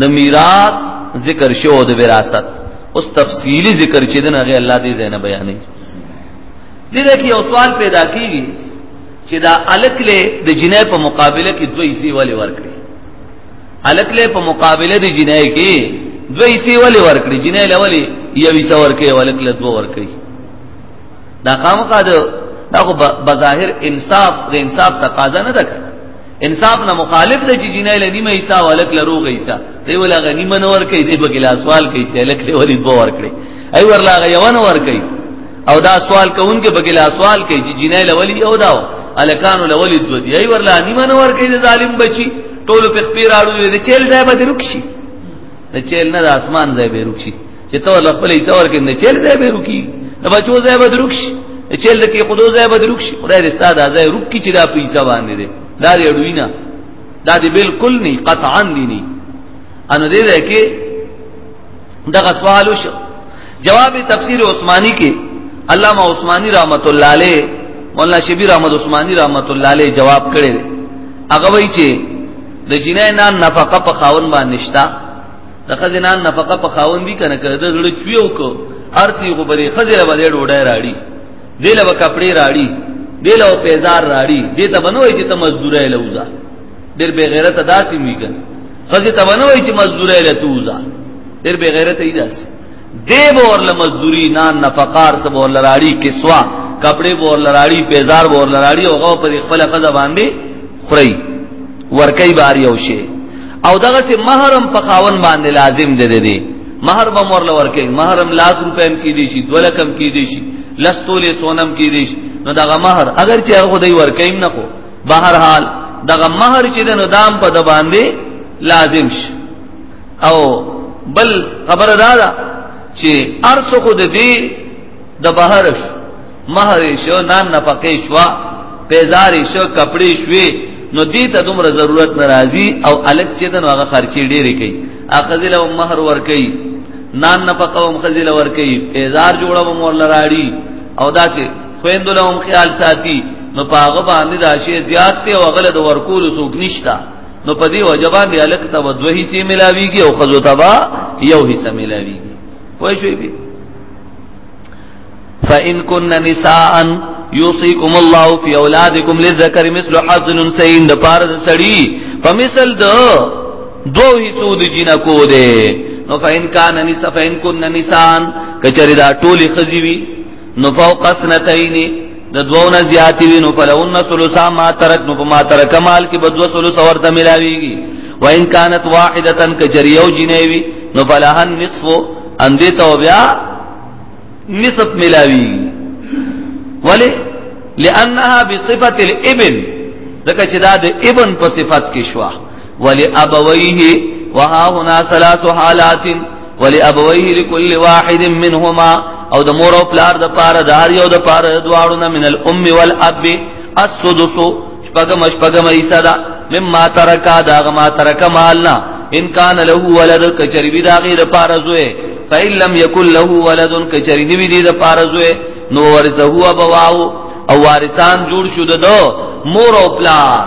د میراث ذکر شو د وراثت اوس تفصیلی ذکر چې دنه غي الله دې زینب بیانې دې دې کې یو سوال پیدا کیږي چې دا الکله د جنې په مقابله کې دوی سی ولې ورکړي الکله په مقابله د جنې کې دوی سی ولې ورکړي جنې لولې یوي څو ورکړي ولکله دوه ورکړي دا قام قاعده دا بظاهر انصاف د انصاف تقاضا نه ده انصاف نه مخالف دی چې جنای لنی مې ایسا ولک لرو غیسا دی ولا غنی من ور کوي دی بګلا سوال کوي چې لک له ولید بو ور کړی ای ورلا غیون ور کوي او دا سوال کوونکې بګلا سوال کوي چې جنای لولی او داو الکان لولی دو دی ای ورلا نی من ور کوي ظالم بچي ټول په خپل راړو دی چیل ځای به رکشي د چیل نه د اسمان ځای به رکشي چې ته ول خپل حصہ ورکې نه چیل ځای به رکی د بچو ځای به درکش چیل کې خودو ځای به درکش خدای دې ستاد ځای رکی چې دا پیسې باندې دې دا دې اډوینا دا دې بالکل نه قطعا دي نه ان دې ده کې دغه سوال وشو جواب تفسیر عثماني کې علامه عثماني رحمت الله علیه مولانا شبیر احمد عثماني رحمت الله علیه جواب کړی هغه وایي چې د جنای نام نفقه په خاون باندې نشتا د خزینان نفقه په خاون دي کنه کړه د زړه چویو کو ارسی غو بری خزیره باندې ډوډۍ راړي دله به کپڑے راړي دله او پیزار راړي دې ته بنوي چې ته مزدورې لوزا ډېر بے غیرت داسې وی کنه خزی ته بنوي چې مزدورې لتوزا ډېر بے غیرت ای داسې دی به ورله مزدوري نان نفقار سب ورله راړي کسوا کپڑے به ورله راړي پیزار به ورله راړي او غو پر خپل خزه باندې خوري ورکي بار یو شي او دغه سي محرم په خاون باندې لازم دی دی, دی. مہر به مور لور کوي مہر هم لاک روپې هم کې دي شي دوله کم کې دي شي لستولې سونم کې دي شي نو دغه مہر اگر چې هغه دوی ور کوي نه کو بهر حال دغه مہر چې د نو دام په د باندې لازم شي او بل خبر دا دا چې ارث خود دې د بهرش مہر شو نان نفقې شو پیزارې شو کپڑے شوې نو دې ته دومره ضرورت ناراضي او الګ چې دنو هغه خرچې ډېرې کوي اخذل او مہر ور کوي نان نفقه او مخزل ور کوي پیزار جوړه و مور لراړي او داسې خويندلهم خیال ساتي نو پاغه باندې دا شی زیات ته او غل د ورکول سوق نشتا نو په دې وجبان دی الک ته دوه حصے ملاویږي او خزو تبا یو حصہ ملاویږي وای شوی به فان كن نساء یوصيكم الله في اولادكم للذكر مثل حظ الانثيين د پار سړی په مثل د دوه حصو د جنکو ده نو فان کان نساء فان كن نساء کچری دا ټولی خزی وی نو فوق سنتین د دوو نه زیات وی نو فلهن ثلث ما ترک نو ما ترک مال کې بدو ثلث ورته ملاویږي وان كانت واحده کجریو جنیوی نو فلهن نصف اندې تو بیا نصف ملاوی ولی لانها بصفه الابن ځکه چې دا د ابن په صفت کې شو ولی ابویه وها هنا ثلاث حالات ولابويه لكل واحد منهما او د مور او پلار د پاره د هر یو د پاره دواړو نه من الام والاب السدس شپږم شپږم ایسا دا مما ترکا دا ما ترک مالنا ان کان له ولد کچری وی دا غی د پاره زوی فإن لم يكن له ولد کچری دی وی دی د پاره زوی نو ورثه هو بواو او وارثان جوړ شو د مور او پلار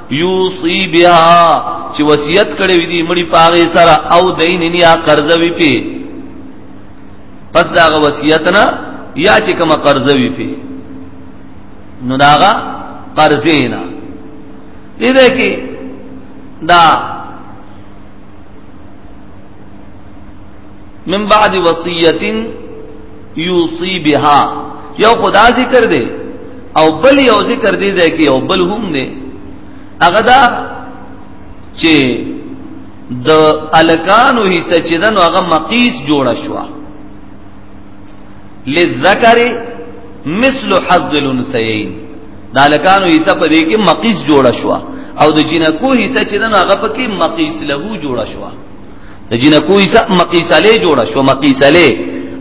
یوصی بها چې وصیت کړی وي دي مړي پاغه سره او دین نه یا قرض وی پی پس داغه وصیت نه یا چې کوم قرض وی پی نو داغه قرض نه دې کې دا من بعد وصیت یوصی بها یو خدا ذکر دی او بل یو ذکر دی دی کې او بل هم دی هغه دا چې د الکانو حصہ چې دنو هغه مقیس جوړ شو للذکر مثل حظ الانثیین د الکانو حصہ په دې کې مقیس جوړ شو او د جنکو حصہ چې دنو هغه پکې مقیس له جوړ شو د جنکو عیسی مقیسله جوړه شو مقیسله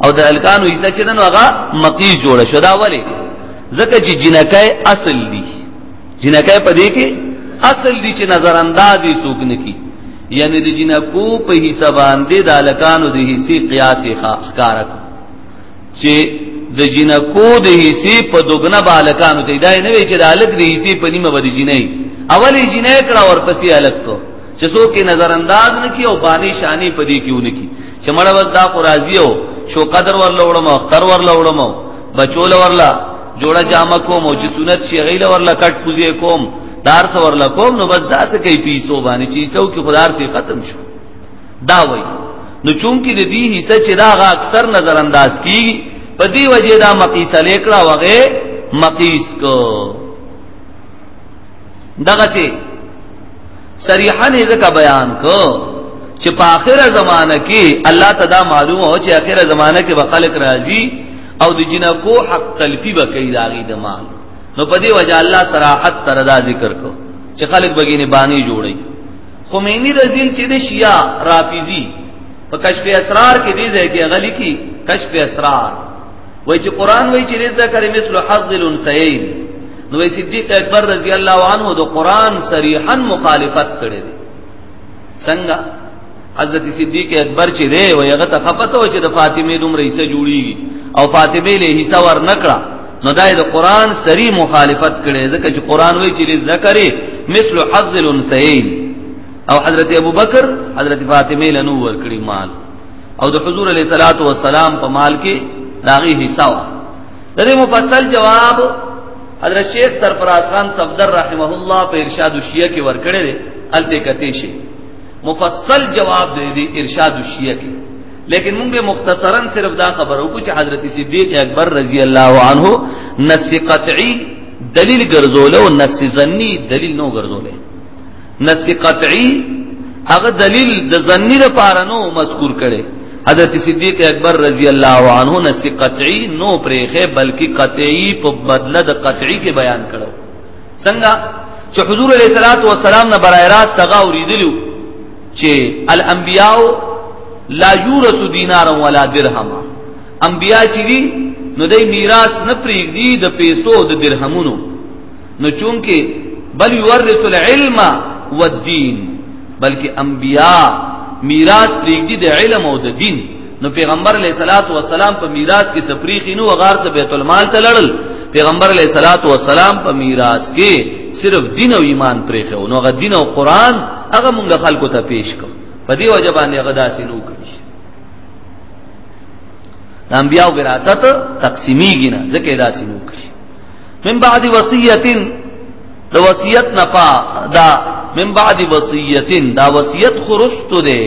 او د الکانو عیسی چې نن هغه مقیس جوړه شو دا ولی ځکه چې جنکای اصل دي جنکای په دې کې اصل دي چې نظر انداز یې څوک نه کی یعنی د جنکو په حساب باندې د الکانو د حصے قیاس ښکارا کو چې د جنکو د حصے په دوګنا بالکانو ته دا نه وی چې د الک د حصے په نیمه باندې جنې اولې جنې کړه ورپسې الک کو چې څوک نظر انداز نکي او بانی شانی پدې کېونه کی چې مړ وځ دا قرازی او شو قدر ورل وړم او اختر ورل وړم بچول ورلا جوړه جامه کوم او چې سنت شي غیله ورلا کټ پوزې کوم دار څو ورلا کوم نو بس داسې کوي پیسو باندې چې څو کې خدار سي ختم شو دا وای نو چون کې د دې حصہ چې دا غا اکثر نظر انداز کی په دې وجه دا مقیسه لیکړه وغه مقیس کو دغه چې صریحا نه ځکه بیان کو چې په اخره زمانہ کې الله تعالی معلومه او چې اخره زمانہ کې به خلق راځي او د جنکو حق تلفی به کوي داغي د مال نو په دې وجه الله صراحت سره دا ذکر کو چې خلق بګینه باندې جوړي خمینی رزیل چې د شیعه رافیزی په کشف اسرار کې دی ځای کې غلی کی کشف اسرار وای چې قران وای چې ذکر مثل حظ الانثيين نو صدیق اکبر رضی الله عنه د قران صریحا مخالفت کړی دی څنګه حضرت صدیق اکبر چې دی وای هغه ته خپته و چې د فاطمه دوم رئیسه جوړیږي او فاطمه له حصہ ور نکړه نو دای د قران سری مخالفت کړي ځکه چې قران وایي چې ذکر مثل حظ الانثيين او حضرت ابوبکر حضرت فاطمه له نور کړي مال او د حضور علیه الصلاۃ والسلام په مال کې داغي حصہ و د دې مفصل جواب حضرت شیخ سرفراز خان صفدر رحمه الله په ارشاد الشیعه کې ورکړی دی الته کته شي مفصل جواب دی دی ارشاد الشیعه کې لیکن موږ به مختصرا صرف دا خبر وکړو چې حضرت صدیق اکبر رضی الله عنه نص قطعی دلیل ګرځول او نص زنی دلیل نو ګرځول نس قطعی هغه دلیل د ظنی د پاره نو مذکور کړي حضرت صدیق اکبر رضی الله عنه نس قطعی نو پرېخه بلکې قطعی په بدله د قطعی کې بیان کړو څنګه چې حضور علیه الصلاۃ والسلام نه برای راست هغه اوریدلو چې الانبیاء لا یورث دینارا ولا درهم انبیاء چې دي نو دای میراث نه پریږدي د پیسو د درهمونو نو چونکه بل يورث العلم والدين بلکې انبیا میراث پریږدي د علم او د دین نو پیغمبر علیہ الصلات والسلام په میراث کې سپریخي نو غار څخه بیت المال ته لړل پیغمبر علیہ الصلات والسلام په میراث کې صرف دین او ایمان پریخو نو غ دین او قران هغه موږ خلکو ته پیش کو په دې وجه باندې هغه داسې نو کړی د انبیاء وراثت تقسیمیږي نه ځکه داسې نو کړی من بعد وصیت د وصیت نه پا دا من بعد وصیت دا وصیت خرست ده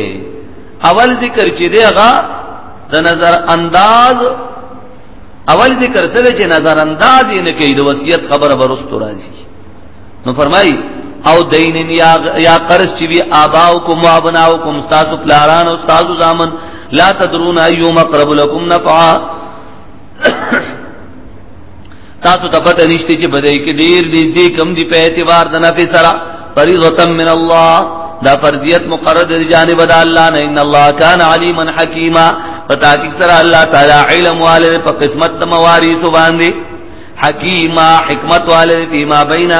اول ذکر چې دی هغه د نظر انداز اول ذکر سره چې نظر انداز یې نه کوي د وصیت خبره برست راځي نو فرمایي او دین یا یا قرض چې وی آباؤکم و ابناؤکم استاد پلاران او استاد زامن لا تدرون ایوم قرب لكم نفعا تاسو ته پته نشته چې بدای کې ډیر نږدې کم دی په اعتبار د نفع سره فریضه من الله دا فرضیت مقرر دی جانب د الله نه ان الله کان علیما حکیما پتا کې سره الله تعالی علم والے په قسمت موارث باندې حکیما حکمت والے فيما بینه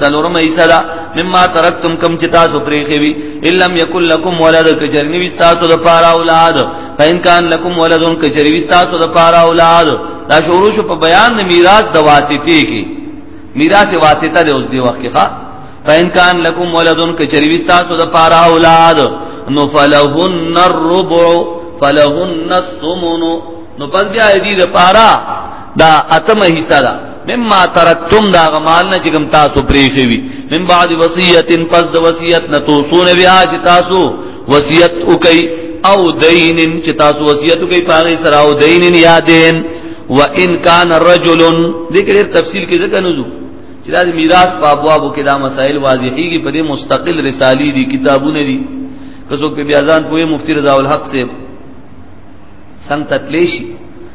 سلورم ایسا دا مما ترکتم کم چې تاسو پرې خوي الم یکل لکم ولد کجرنی وستاسو د پارا اولاد فین کان لکم ولد کجری وستاسو د پارا اولاد دا شروع شو په بیان د میراث د واسطې کې میراث واسطه د اوس دی وخت ښا فین کان لکم ولد کجری وستاسو د پارا اولاد نو فلهن الربع فلهن الثمن نو پس بیا دې د پارا دا اتمه حصہ ده مما ترکتم دا غمال نه چې کوم تاسو پرې خوي من بعد وصیت پس د وصیت نه تو سونه بیا چې تاسو وصیت وکي او دین چې تاسو وصیت وکي پاغي سره او دین یا دین و ان کان رجل ذکر تفصیل کې ځکه نو چې دا میراث په ابوابو کې دا مسائل واضحېږي په دې مستقل رسالې دي کتابونه دي که څوک په بیازان پوهه مفتی رضا الحق سے سم تتلیشی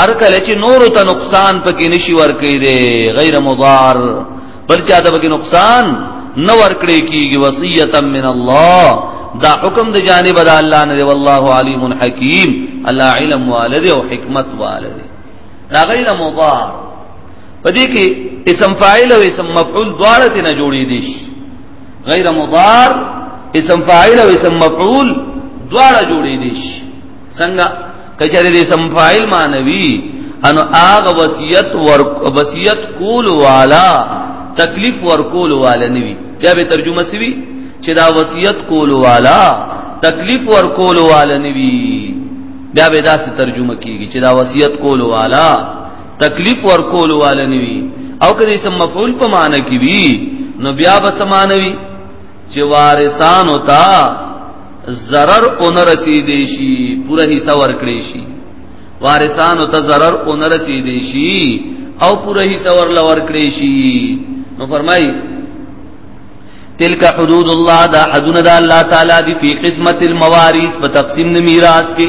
هر کله چې نور ته نقصان پکې نشي ورکې دي غیر مضار بل چا ته پکې نقصان نه ورکړي کیږي وصیتا من الله دا حکم د جانب د الله نه دی والله علیم حکیم الله علم والد او حکمت والد دا غیر مضار پدې کې اسم فاعل او اسم مفعول دواړه ته نه جوړې دي غیر مضار اسم فاعل او اسم مفعول دواړه جوړې دي څنګه کچره دې سم فاعل مانوي انو اغه وصیت ور وصیت کول والا تکلیف ور کول والا نوي بیا به ترجمه سوي چې دا وصیت کول والا تکلیف ور کول والا نوي بیا به دا څه ترجمه کیږي چې دا وصیت کول والا تکلیف ور کول والا نوي او کله سم مفعول په معنی کې وي نو بیا به سمانوي چې وارثانو ته zarar اون رسیدې شي پوره حصہ ورکړې شي وارثانو ته zarar اون رسیدې شي او پوره حصہ ورل ورکړې شي نو فرمای تلک حدود الله دا حدود الله تعالی دی فی قسمت الموارث په تقسیم میراث کې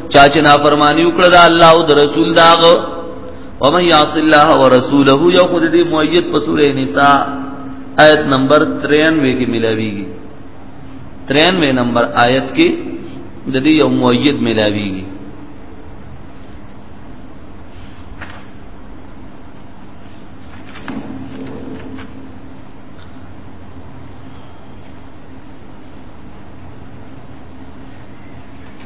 چا چې نافرمانی وکړه د الله او د رسول داغه ومن یعص الله ورسوله یو خود دې مؤید په سورې نساء آیت نمبر 93 کې ملاویږي 93 نمبر آیت کې د دې یو مؤید ملاویږي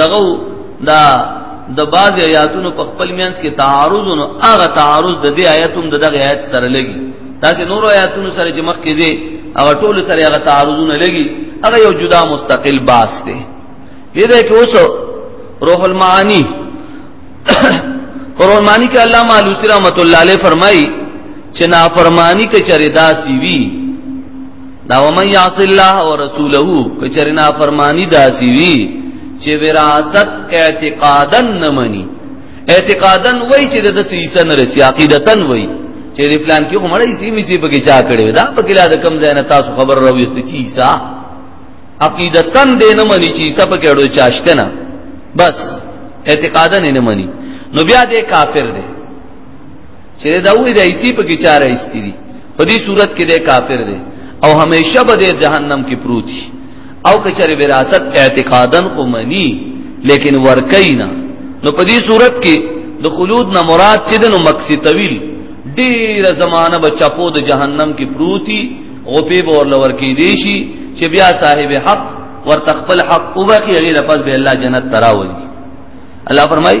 دغه دا د باز آیاتونو په خپل مینس کې تعارض نو هغه تعارض د دې آیاتوم د دغه آیات سره لګي تاسو نور آیاتونو سره چې مخ کې دي هغه ټول سره هغه تعارضونه لګي هغه یو جدا مستقل باس دی دې دې کې اوس روح المعانی روح المعانی کې الله مالوسی رحمت الله علیه فرمایي چې نافرمانی کې چریدا سی وی دا ومن یعص الله ورسوله کچرنا فرمانی داسی وی چې وراثت اعتقادا نه مني اعتقادا وای چې د سیسه نه رسی عقیدتن وای چې د پلان کې هم اړې سیمې سي پکې چا کړي دا پکې لا د کم ځای نه تاسو خبر راوي چې عیسی عقیدتن دې نه مني چې عیسی پکې اړو چاشته نه بس اعتقادا نه مني نو بیا دې کافر دی چې دا وې د ایسی په کې چاره ایستې دي په دې صورت کې د کافر دی او همیشه به د جهنم کې پروت شي او کچره وراثت اعتقادن او منی لیکن ورکینا نو په دې صورت کې د خلود نه مراد چې د نو مقصد طویل ډیر زمانہ بچپو د جهنم کې پروتي غپې به ورلور کې دی شي چې بیا صاحب حق ورته خپل حق او باقي غیر پس به الله جنت تراولي الله فرمایي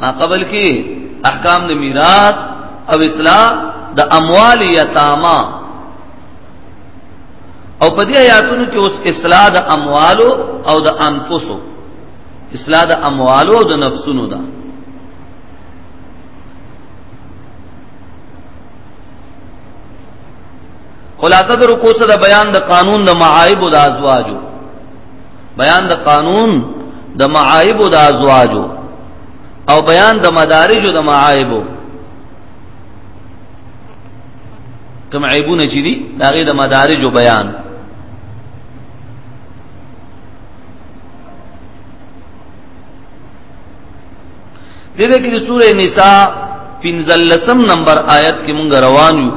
ما قبل کې احکام د میراث او اصلاح د اموال یتاما او په دې آیاتونو کې اوس اصلاح د اموالو او د انفسو اصلاح د اموالو او د نفسونو ده خلاصه د رکوع سره بیان د قانون د معایب او د ازواجو بیان د قانون د معایب د ازواجو او بیان د مدارج د معایب کوم عیبونه چې دي دا غي د مدارج بیان دغه کې سورې نساء پنځلسم نمبر آیت کې مونږ روان یو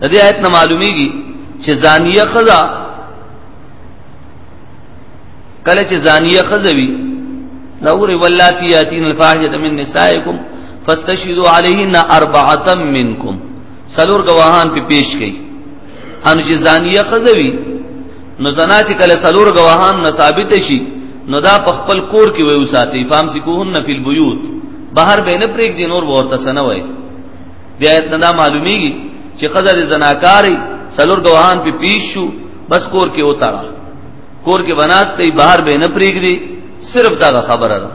د دې آیت نه معلومیږي چې زانیه خزا کله چې زانیه خزوی نور ولاتی یاتین الفاحشه من نسائکم فاستشهدوا علیهن اربعه منکم سلور گواهان په پیش کړي ان چې زانیه خزوی نو زنا چې کله سلور گواهان نه ثابت شي نو دا په خپل کور کې وي وساتي فام سکوهن فی البیوت بهر به نه پرېګ دي نور ورته سنه وای بیا اتنا معلومیږي چې خزر زناکاری سلور گواهان په پیش شو بس کور کې وتاړه کور کې بناست دی بهر به نه پریګري صرف دا خبره ده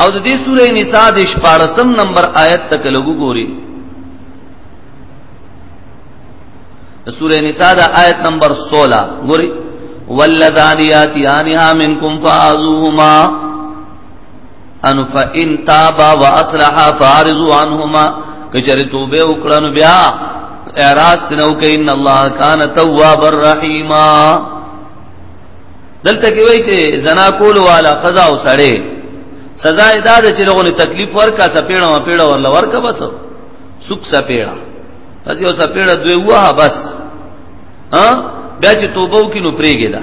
او د دې سورې نساء د 14 نمبر آیت تک لګو ګوري د سورې نساء د آیت نمبر 16 ګوري والذانیات یانها منکم فاعذوهما ان فان تابا واصلح فارضوا عنهما کچری توبه وکړنو بیا اعراض تنو کین الله کان تواب الرحیم دلته کې وای چې زنا کول والا قضا او سړې سزا ادا د چې لغونه تکلیف ورکا سپېړه ما پېړه ورل ورکا بس سوک سپېړه پس یو سپېړه دوی وه بس ها بیا چې توبه وکینو پرېګه ده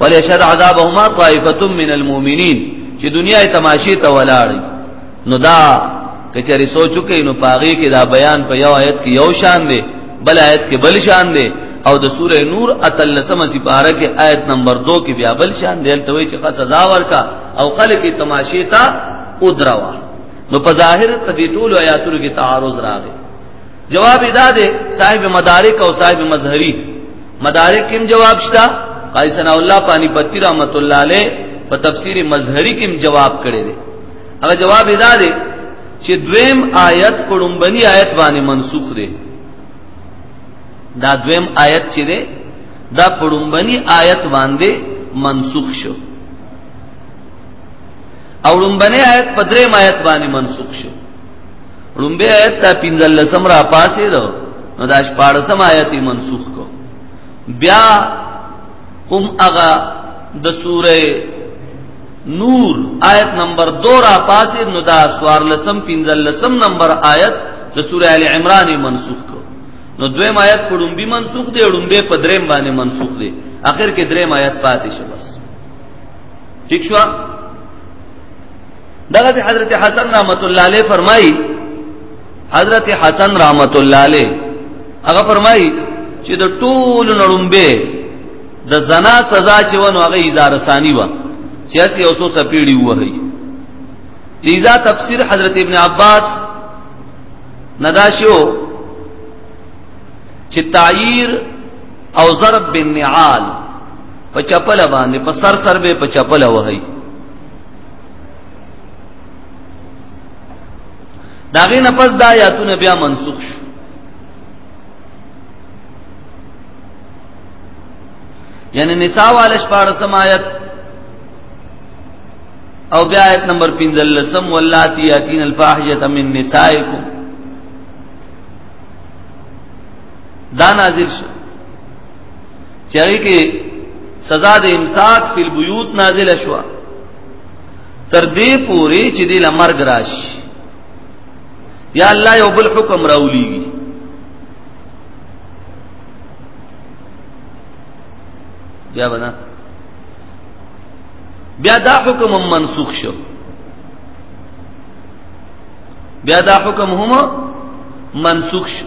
وليشهد عذابهما طائفه من المؤمنين چې دنیا تماشې ته ولاړ نو دا کچری سوچو کې نو پاغي کې دا بیان په یو آیت کې یو شان دی بل آیت کې بل شان دی او د سوره نور اتلسمه سپاره کې آیت نمبر 2 کې بیا بل شان دی ته وی چې سزا ورکا او قل کې تماشې ته ودروا نو په ظاهر په دې ټولو آیاتونو کې تعارض راغی جواب ادا دے صاحب مدارک او صاحب مظهری مدارک کم جواب شتا قاری ثنا الله پانی پتی رحمت الله علیه په تفسیر مظهری کم جواب کړي دي هغه جواب ادا دے چې دویم آیت کړمبني آیت باندې منسوخ دي دا دویم آیت چې ده دا کړمبني آیت باندې منسوخ شو او لومبني آیت په دریم آیت باندې منسوخ شو لومبه آیت ته پنځل لسم را پاسې دو نو دا شپارسم آیت منسوخ کو بیا هم هغه د سوره نور آیت نمبر 2 را پاسې نو دا سوار لسم پنځل لسم نمبر آیت د سوره ال عمران منسوخ کو نو دویم آیت په لومبي منسوخ دی لومبه په دریم باندې منسوخ دی اخر کې دریم آیت پاتې شو بس ٹھیک شو دغه حضرت حسن رحمت الله علیه فرمایي حضرت حسن رحمت الله علیه هغه فرمایي چې د ټول نړمبه د زنا سزا چې ونه هغه اداره ثانی و چې اسی او څو سپیړي وهي لیزا تفسیر حضرت ابن عباس نداشو چې تعیر او ضرب بالنعال په چپل باندې په سر سر به په چپل وهي دا غي نه پس دا آیاتونه بیا منسوخ شو یعنی نساء وال شپارسم آیت او بیا آیت نمبر 15 لسم واللاتی یاتین الفاحشه من نسائکم دا نازل شو چاہی کې سزا د امساک فی البیوت نازل شوا تر دې پوری چې د لمرګ راشي یا الله یو بل حکم راولېږي بیا بنا بیا دا حکم منسوخ شو بیا دا حکم هم منسوخ شو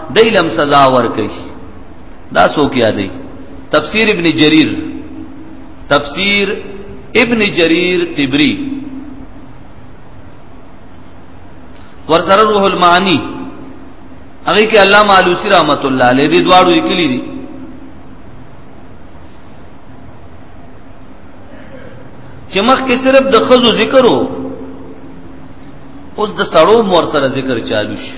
دیلم سزا ورکړي دا څوک یادې تفسیر ابن جریر تفسیر ابن جریر تبری ورسر روح المعانی هغه کې الله مالوسی رحمت الله علیه دې دواړو لیکلي دي چې مخکې صرف د خزو ذکر وو اوس د سړو مور سره ذکر چالو شي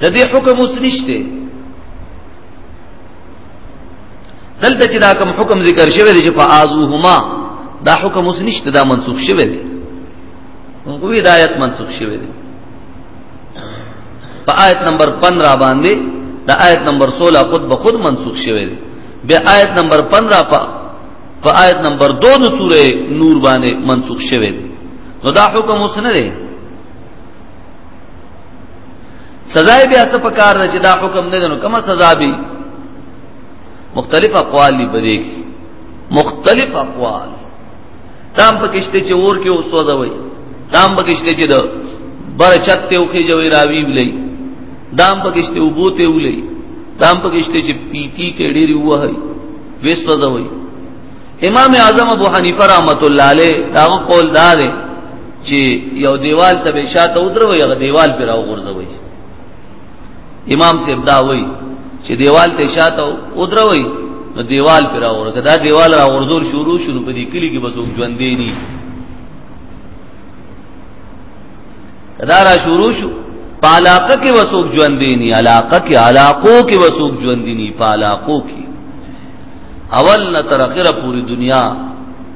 د دې حکم اوس نشته دلته چې دا کوم حکم ذکر شوی دی چې فازوهما دا حکم اوس نشته دا منسوخ شوی دی هغه هدایت منسوخ شوی دی په آیت نمبر 15 باندې دا آیت نمبر 16 خود به خود منسوخ شوی دی بیا آیت نمبر 15 په په آیت نمبر 2 د سوره نور باندې منسوخ شوی دی نو دا حکم اوس نه دی سزا بیا څه پکار نه چې دا حکم نه دنو کومه سزا به مختلف اقوال دی بده کی مختلف اقوال تام پکشته چې اور کې اوسو دا وای تام پکشته چې دا بر چته او کې جوړ راوی ولې دام پکشته وبوته ولې تام پکشته چې پیتی کې ډېری وای وېسو دا وای امام اعظم ابو حنیفه رحمت الله علیه دا قول دا دی چې یو دیوال ته به شاته ودروي هغه دیوال پر راوغورځوي امام صاحب دا وایي چې دیوال ته شاته ودروي نو دیوال پر راوغورځي دا دیوال راوغورځول شروع شنو په دې کلی کې بس ژوند دی نه دا را شروع شو په علاقه کې وسوک ژوند دی نه علاقه کې علاقو کې وسوک ژوند دی نه په علاقو کې اول نه تر اخره پوری دنیا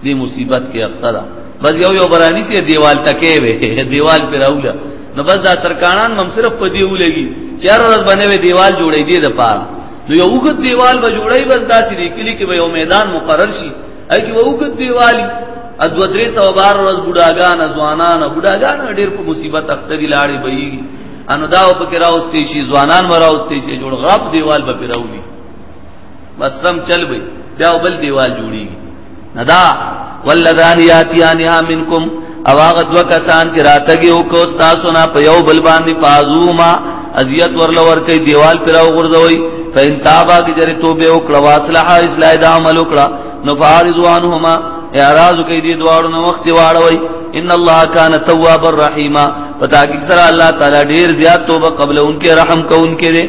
دې مصیبت کې اخته ده بس یو یو برانی سي دیوال تکې وي دیوال پر اوله نو بس دا ترکانان مم صرف په دی ولګي چیر ورځ باندې دیوال جوړې دي د پاره نو یو وګت دیوال به جوړې بس داسې دی کلی کې به یو میدان مقرر شي اې کې وګت دیوال ادو درې سو بار ورځ بډاګان ځوانان بډاګان ډېر په مصیبت اخته دي لاړې بېږي انو دا په کې راوستي شي ځوانان مراوستي شي جوړ غرب دیوال به پیراوي بس سم چل وي بیا بل دیوال جوړیږي ندا والذان یاتیانها منکم او هغه دو کسان چې راتګي او کو تاسو نه په یو بل باندې فازوما اذیت ورل ور کوي دیوال پر او غردوي فین تابا کی جری توبه او کړه واصلح اصلاح د عمل وکړه نو فارضوا عنهما اعراض کوي دي دواړو نو وخت واړوي ان الله کان تواب الرحیم پتا کی سره الله تعالی ډیر زیات توبه قبل انکه رحم کو انکه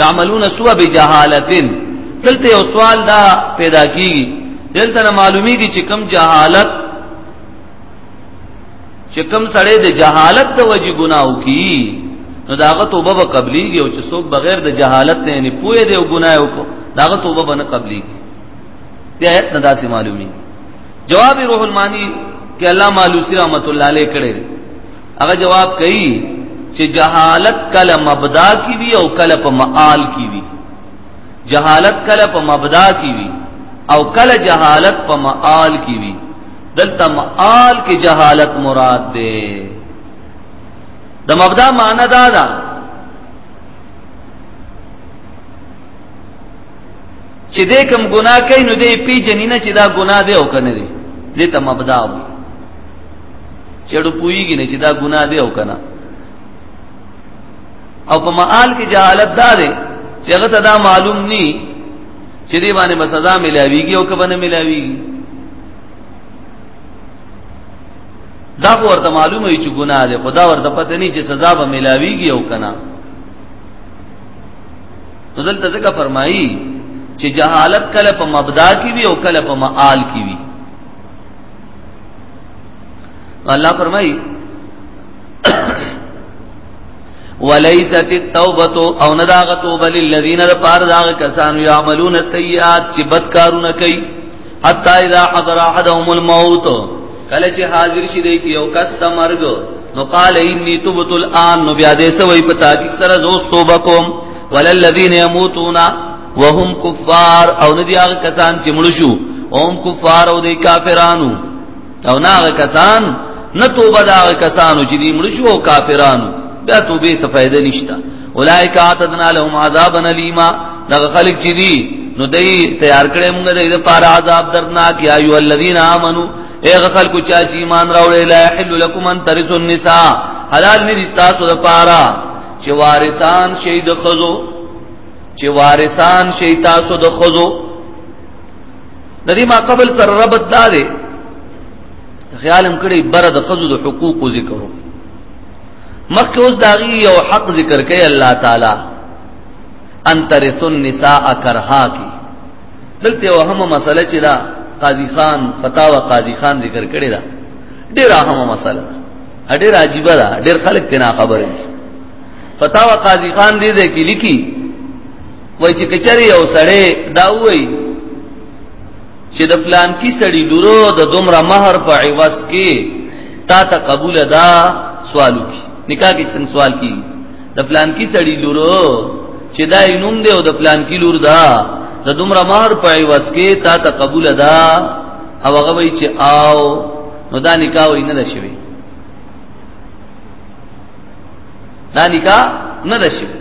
يعملون سوء بجهاله دلته یو سوال دا پیدا کیږي دلته معلومیږي چې کم جهالت چې کم سړی د جهالت د وجې ګناو کی نو داغه توبه به قبليږي او چې څوک بغیر د جهالت نه نه پوهه دی او ګناه وکړو داغه توبه به نه قبليږي دې آیت نه داسې معلومي جواب روح المانی کې علامه علوسی رحمت الله علیه کړی هغه جواب کوي چې جهالت کله مبدا کی وی او کله په معال کی وی جهالت کله په مبدا کی وی او کله جهالت په معال کی وی دلته معال کې جهالت مراد ده د مبدا معنی دا ده چې دې کوم ګناه کوي نو دې پیژنې نه چې دا ګناه دی او کنه دی دې ته مبدا وي چړو پویږي نه چې دا ګناه دی او کنه او په مال کې جهالت دا دی چې هغه ته دا معلوم ني چې دی باندې مسدا ملاويږي او کبه نه ملاويږي دا ورته معلومه وي چې ګناه دی خدا ورته پته نه چې سزا به ملاويږي او کنه نو دلته ځکه فرمایي چې جهالت کله په مبدا کې وي او کله په معال کې وي الله فرمایي وليست التوبه او نداغ توبه للذين لپار داغ کسانو يعملون السيئات چې بد کارونه کوي حتا اذا حضر احدهم الموت کله چې حاضر شي دی یو کس ته مرګ نو قال اني تبت الان نو بیا دې سوي پتا کې سره زو توبه کوم وللذين يموتون وهم کفار او ندی هغه کسان چې مړ شو هم کفار او دی کافرانو او نه هغه کسان نه توبه دا هغه کسانو چې دی مړ شو او کافرانو بیا توبه څه فائدہ نشته اولائک اعتدنا لهم عذابا الیما دا خلک چې دی نو دای تیار کړي موږ د لپاره عذاب درناک یا ایو الذین آمنو اے غفل کو چا چی ایمان راوړې لا حل لكم ان ترثوا النساء حلال نه دي تاسو لپاره چې وارثان شهید خزو چې وارثان شي تاسو د خزو د دې ما قبل سره ربط دا دی خیالم کړی بر د خزو د حقوق ذکرو مخکې اوس داغي یو حق ذکر کوي الله تعالی انتر سن نساء کرها کی دلته وهمه مسله چې دا قاضی خان فتاوا قاضی خان ذکر کړی دا ډیره اهمه مسله ډیره عجیب ده ډیر خلک تنا خبرې فتاوا قاضی خان دې دې کې لیکي وای چې کچري او سړې دا وای چې د پلان کې سړی لورو د دومره مہر په عوض کې تا ته قبول ده سوالو کې نکاح کې څنګه سوال کی د پلان کې سړی لورو چې دا نوم دی او د پلان کې لور ده د دومره مہر په عوض کې تا ته قبول ده او هغه وای چې آو نو دا نکاح وینه ده شوی دا نکاح نه ده شوی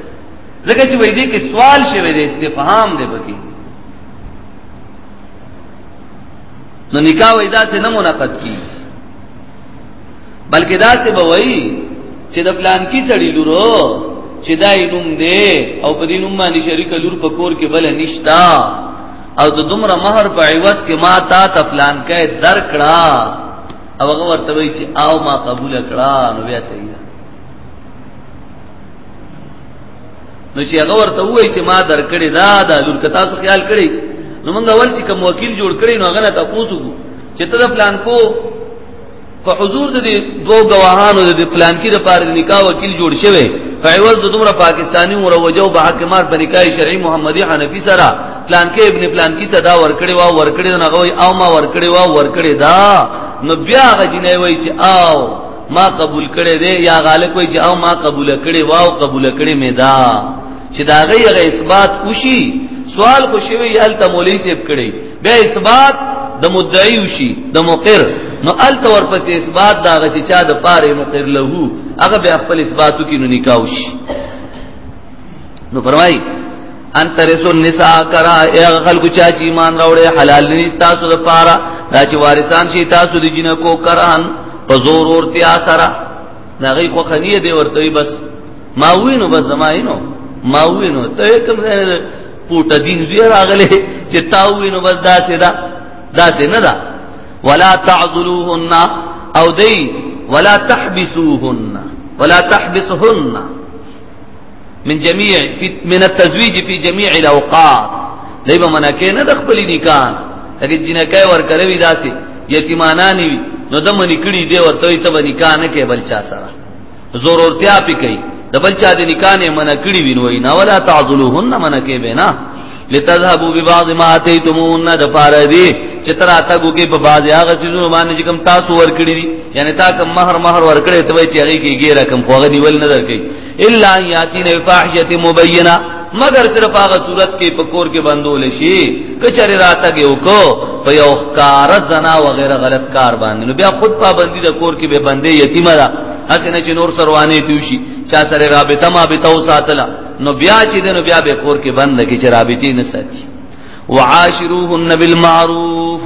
ځکه چې وای دي کې سوال شوی دی استفهام دی پکې نو نکاح وای دا څه نه منعقد کی بلکې دا څه به وای چې د پلان کې سړی لورو چې دا نوم دی او په دې نوم باندې شریک لور په کور کې بل نشتا او د دومره مہر په عوض کې ما تا ته پلان کې درکړه او هغه ورته وی چې او ما قبول کړه نو بیا صحیح ده نو چې هغه ورته وای چې ما درکړې دا د لور کتا ته خیال کړی نو موږ اول چې کوم وکیل جوړ کړی نو هغه نه تاسو کو چې ته د پلان کو په حضور د دوه غواهانو د پلان کې د پاره نکاح وکیل جوړ شوی فایوز د دومره پاکستانی مروجو به حکمار په نکاح شرعي محمدي حنفي سره پلانکې ابن پلانکی ته دا ورکړی وا ورکړی نه غوي او ما ورکړی وا ورکړی دا نو بیا غجنې وای چې او ما قبول کړي دي یا غالب وای چې او ما قبول کړي وا او قبول کړي مې دا چې دا غي غي اثبات وشي سوال کو شوی یال ته مولوی سیب کړي به اثبات د مدعی وشي د مقر نو ال تور پس اثبات دا غ چې چا د پاره مقر له هغه به خپل اثباتو کې نو نکاح وشي نو فرمایي ان ترسو النساء کرا یا خلق چا چې ایمان راوړې حلال نه تاسو لپاره دا چې وارثان شي تاسو د جنکو کران په زور ورتیا سره نغې خو خنیه دی ورته بس ما وینو بس زما اینو ما وینو ته کوم پوټ دین زی راغله چې تا وینو بس دا څه دا دا څه نه دا ولا تعذلوهن او دی ولا تحبسوهن ولا تحبسهن من جميع من التزويج في جميع الاوقات دای به منکه نه د خپل نکاح لکه جنکه ور کوي داسي یتیمانانی وي نو د منی کړي دی ورته ته به نکاح نه کې بل چا سره ضرورتیا پی کوي د بل چا د نکاح نه منع کړي وي نو نه ولا تعذلوهن منع کې به نه لتذهبوا ببعض ما اتيتمون د پاره دي چې تر اتګو کې په بعض هغه سيزونو باندې چې کم تاسو ورکړي دي یعنی تا کم مہر مہر ورکړي ته وای چې هغه کې ګیره کم خوغه نیول نه درکې الا یاتین فاحشه مبینه مگر صرف هغه صورت کې په کور کې بندول شي کچره راته کې وکړو په یو کار زنا وغیرہ غلط کار باندې نو بیا خود پابندی د کور کې به بندې یتیمه ده هڅه نه چې نور سروانه تیوشي چا سره رابطه ما به تو ساتله نو بیا چې دنو بیا به کور کې بند کې چې رابطې نه ساتي وعاشروهن بالمعروف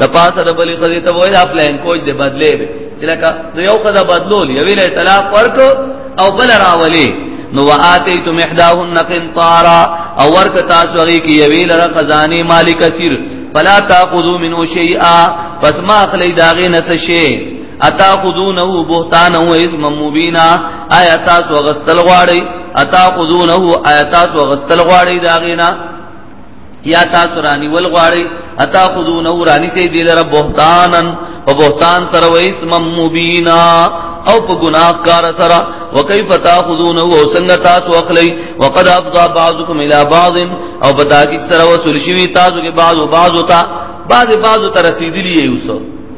د پاسه د بلې خزې ته وایي خپل انکوج دې بدلې به چې لکه نو یو خزه بدلول یوې له طلاق ورک او بل راولي نو واتیتم احداهن قنطارا او ورک تاسو هغه کې یوې لره خزانه مالک کثیر فلا تاخذوا منه شيئا پس ما اخلی داغه نسشه اتاخذونه بهتانا و اسم مبینا آیا تاسو غستل غواړي اتاخذونه آیا تاسو غستل غواړي داغه نه یا تاسو رانی ول غواړي اتا خذون ورانی سي دل رب بهتانن او بهتان سر و اسم مبینا او په ګناه کار سره وکيف تاخذون او څنګه تاسو اخلي وقد افضى بعضكم الى بعض او بتاکي سره وصول شوی تاسو کې بعض او بعض تا بعض بعض تر رسیدلی یوسف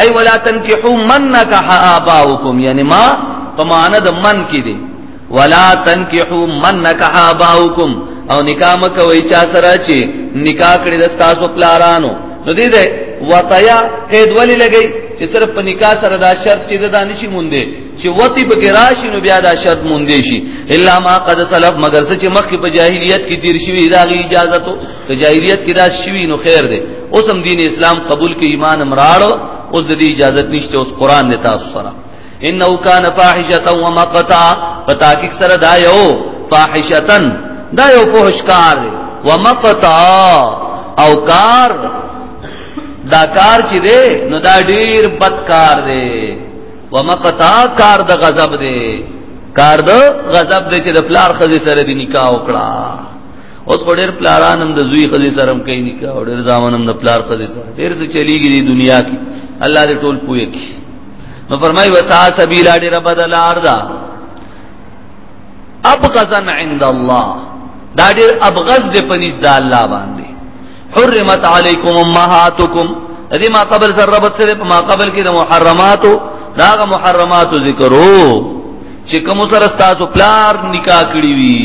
ای ولا تنکحو من نکح آباؤکم یعنی ما په معنا د من کې دي ولا تنکحو من نکح آباؤکم او نکاح مکوي چا سره چې نکاح کړی د تاسو پلارانو نو دې ده وتیا قید ولې لګی چې صرف په نکاح سره دا شرط چې دا نشي مونږه چې وتی په راشي نو بیا دا شرط مونږ شي الا ما قد سلف مگر چې مخکې په جاهلیت کې تیر شوی دا غي اجازه ته د جاهلیت کې دا شوی نو خیر دی اوس هم دین اسلام قبول کې ایمان امراړو اوس د دې اجازه نشته اوس قران نه تاسو سره انه کان فاحشه و مقتا پتا کې سره دا یو فاحشتن دا یو فحشکار دی و مقتا او کار دا کار چې دی نو دا ډیر بد کار دی و مقتا کار د غضب دی کار د غضب دی چې د پلار خزي سره دی نکاح وکړه اوس ډېر پلاران هم د زوی خزي سره هم کوي نکاح او ډېر ځامن هم د پلار خزي سره ډېر څه چلیږي د دنیا کې الله دې ټول پوهه کوي نو فرمای وسا سبیل اړه رب د لار دا ابغضن عند الله دا ډېر ابغض دې پنيز د الله باندې حرمت علیکم امهاتکم دې ما قبل سره رب سره ما قبل کې د محرماتو داغه محرماتو ذکرو چې کوم سره تاسو پلار نکاح کړی وی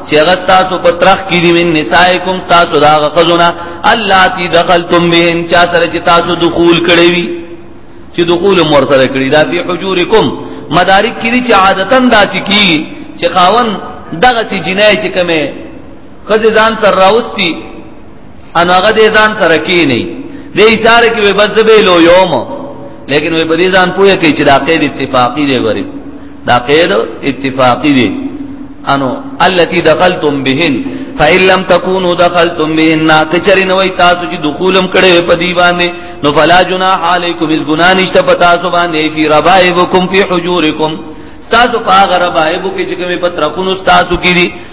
چې هغه تاسو په ترخ کې دي من نسائکم تاسو دا غزونه الله تی دخلتم بهم چا سره چې تاسو دخول کړی وي چې دخول مور سره کړی دا په حجورکم مدارک کې دي چې عادتا داسې کی چې خاون دغه چې جنای چې کمه خزه ځان تر راوستي ان هغه دې ځان سره کینی دې اشاره کې به بس به لو یوم لیکن وې په دې ځان پوهه کې چې دا قید اتفاقی دی غریب دا قید اتفاقی دی انو التي دخلتم بهن فإن لم تكونوا دخلتم بهن کچری نو تاسو چې دخولم کړي په دی باندې نو فلا جناح علیکم اس گناہ نشته په تاسو باندې فی ربائبکم فی حجورکم تاسو په هغه ربائبو کې چې کومه پترخونو تاسو کړي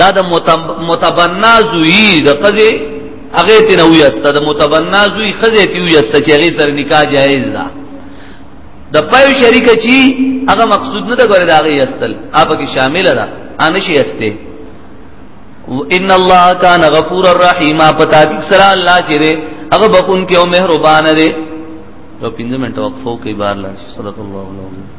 دا د متبنا زوی د قضې هغه ته نه وي است د متبنا زوی خزه ته وي است چې هغه سره نکاح جایز ده د پای شریک چی هغه مقصود نه ده ګوره دا هغه استل هغه کې شامل ده ان شي استه ان الله کان غفور الرحیم پتا کې سره الله چې ده هغه بخون کې او مهربان ده یو 15 منټه وقفو کې بار لا صلی الله علیه وسلم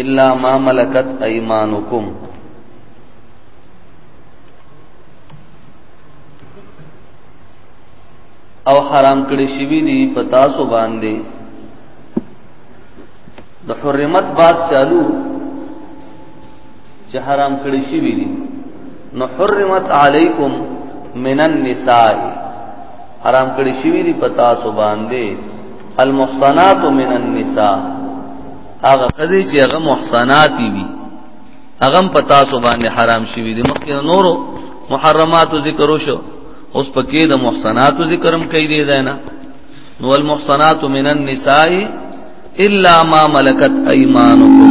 الا ما ملکت ايمانكم او حرام کړی شوی دی پتا سو باندې د حرمت باد چالو چې حرام کړی شوی دی نو حرمت علیکم من النساء حرام کړی شوی دی پتا سو باندې المحصنات من النساء هغه خزی چې هغه محصنات وي هغه پتا سو باندې حرام شوی دی مخکې نورو محرمات ذکر وشو اوس پکې د محصنات ذکرم کوي دی زینا نو المحصنات من النساء الا ما ملکت ايمانكم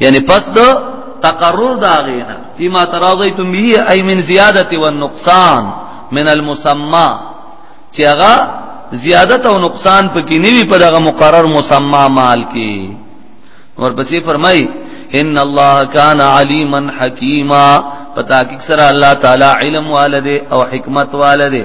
یعنی پس د تقرر دا غینا فيما تراضيتم به اي من زياده والنقصان من المسمى چې هغه زیادت او نقصان پکې نیوی په دغه مقرر مسمى مال کې ورپسې فرمای ان الله کان علیما حکیما پتا کې سره الله تعالی علم والده او حکمت والده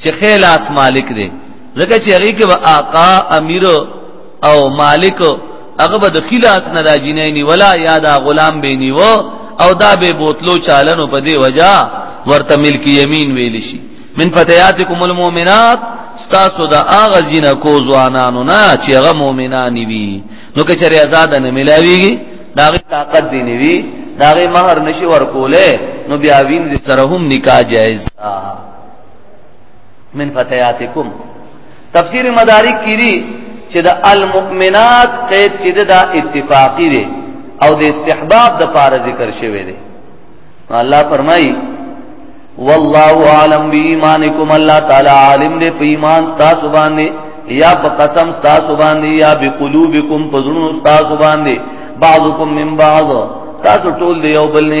چې خلاص مالک دی ځکه چې هغه کې آقا امیر او مالک هغه به د خلاص نه راجینې نی ولا یا دا غلام به نیو او دا به بوتلو چالنو په دی وجا ورته ملک یمین ویل شي من فتياتكم المؤمنات استاسو دا اغه جنکو ځوانانو نه چې هغه مؤمنان وي نو که چېرې آزاد نه ملاويږي دا غي طاقت دی نه وی دا غي مہر نشي ورکوله نو بیا وین سره هم نکاح جائز ده من فتياتکم تفسیر مدارک کیری چې د المؤمنات قید چې د اتفاقی دی او د استحباب د پاره ذکر شوی دی الله فرمایي والله عالم بإيمانكم الله تعالی عالم دې په ایمان تاسو باندې یا په قسم تاسو باندې یا بقلوبکم په زړونو تاسو باندې بعضکم من بعض تاسو ټول دی یو بل نه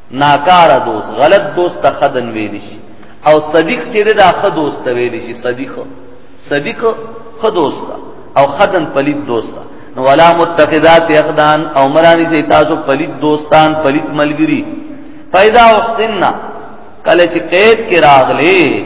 ناکاره دوست غلط دوست ته خدن ویل شي او صدیق چې دا خ دوست ته ویل شي صدیق صدیق خ دوست او خدن پلید دوست نو ولا متخذات اخدان او مرانی سي تاسو پلید دوستان پلید ملګری پیدا وختنا کله چې قید کې راغلي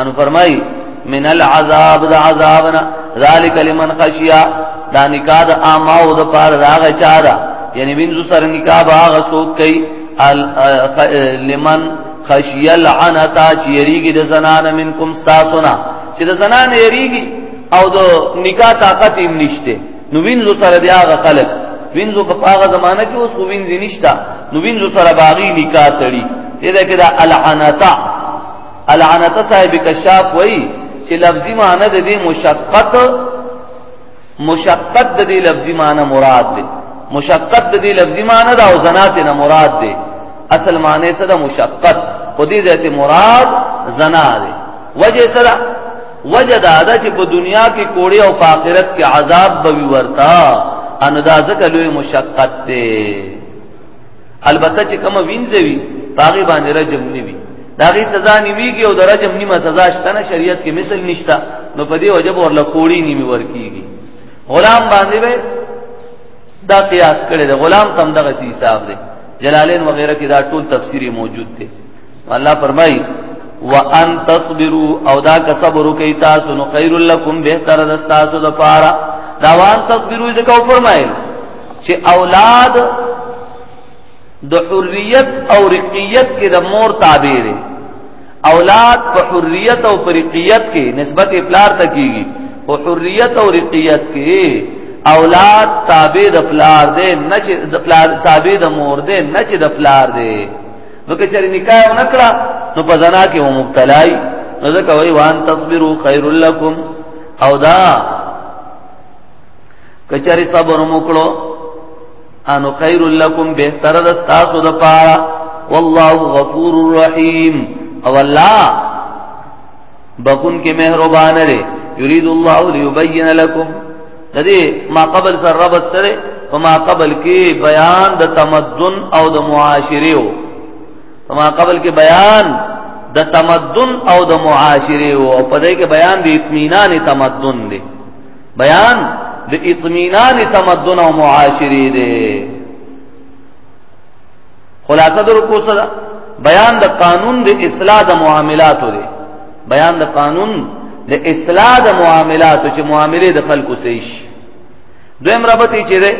ان فرمای من العذاب ذا عذابنا ذالک لمن خشیا دا نکاح د اماو د پار راغ چا دا یعنی وینځو سر نکاح باغ سوک کوي لمن خشی العنتا چې یریږي د زنان منکم تاسونا چې د زنان یریږي او د نکاح طاقت یې نشته نو وینځو سر دی هغه خلک وینځو په هغه زمانہ کې اوس خو وینځ نشتا نو وینځو سره باغی نکاح تړي اې دا کې دا العنتا العنت صاحب کشاف وای چې لفظي معنی د دې مشقت مشقت د دې لفظي معنی مراد دی مشقت د دې لفظي معنی دا او زنات نه مراد دی اصل معنی څه د مشقت خو دې ذات مراد زنا دی وجه سره وجه دا ده چې په دنیا کې کوړی او په آخرت کې عذاب به ورتا ان دا ځکه لوی مشقت دی البته چې کوم وینځوي باغی باندې رجم نیوي داغي سزا نیویږي او د رجم نیمه سزا شته نه شریعت کې مثل نشتا نو په دې وجب ورله کوړی نیمه ورکیږي غلام باندې به دا قیاس کړي د غلام تم دغه حساب دی جلالین وغیرہ کې دا ټول تفسیری موجود دی الله فرمای وان تصبروا او دا که صبر کوي تاسو نو خیر لکم بهتر د تاسو د پاره دا وان تصبروا ځکه فرمای چې اولاد د حریت او رقیت کې د مور تابع دی اولاد په حریت او پر رقیت کې نسبت پلار ته کیږي او حریت او رقیت کې اولاد تابع د پلار دی نه چې د پلار تابع د مور دی نه چې د پلار دی نو که چېرې نکاح ونکړه نو په زنا کې و مبتلای نو ځکه وای وان تصبروا خير لكم او دا که چېرې صبر وکړو انو خير لكم بهتر د تاسو د پاره والله غفور رحيم او الله بخون کې مهربان دی يريد الله ليبين لكم د دې ما قبل سره ربط سره په ما قبل کې بیان د تمدن او د معاشره او په ما قبل کې بیان د تمدن او د معاشره او په دې کې بیان د اطمینان تمدن دی بیان د اطمینان تمدن او معاشره دی خلاصه در کو سره بیان د قانون د اصلاح د معاملاتو دی بیان د قانون د اصلاح د معاملاتو چې معاملې د خلکو سي شي دویم ربط یې چې ده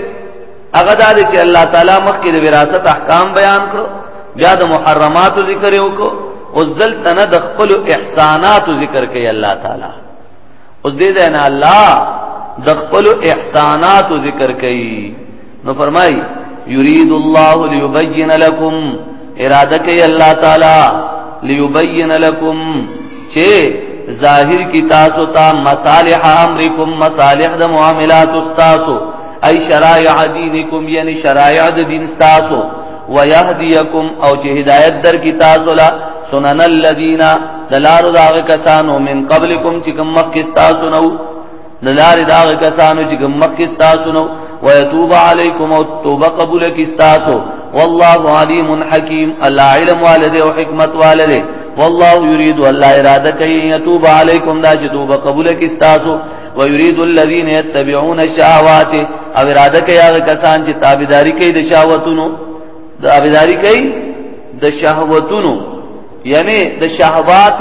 هغه دا چې الله تعالی مخکې د وراثت احکام بیان کړو بیا د محرماتو ذکر یې وکړو اوس دلته نه د خپل احساناتو ذکر کوي الله تعالی اوس دې ځای نه الله د خپل احساناتو ذکر کوي نو فرمای یرید الله لیبین لکم اراده کوي الله تعالی لیبین لکم چې ظاهر کی تاسو ته مصالح امرکم مصالح د معاملات تاسو ای شرایع دینکم یعنی شرایع د دین تاسو ويهديكم او چې هدایت در کی تاسو لا سنن الذين دلارو داغه کسانو من قبلکم چې کوم مخ کې تاسو نو نلار دا کسانو چې مخک تاسو نو ويتوب عليكم او توبه قبول کی تاسو والله عليم حكيم الله علم والده او حکمت والده والله يريد الله اراده کوي يتوب عليكم دا چې توبه قبول کی تاسو ويريد الذين يتبعون الشهوات او اراده کوي هغه کسان چې تابعداري کوي د شهوتونو د تابعداري کوي د شهوتونو یعنی د شهوات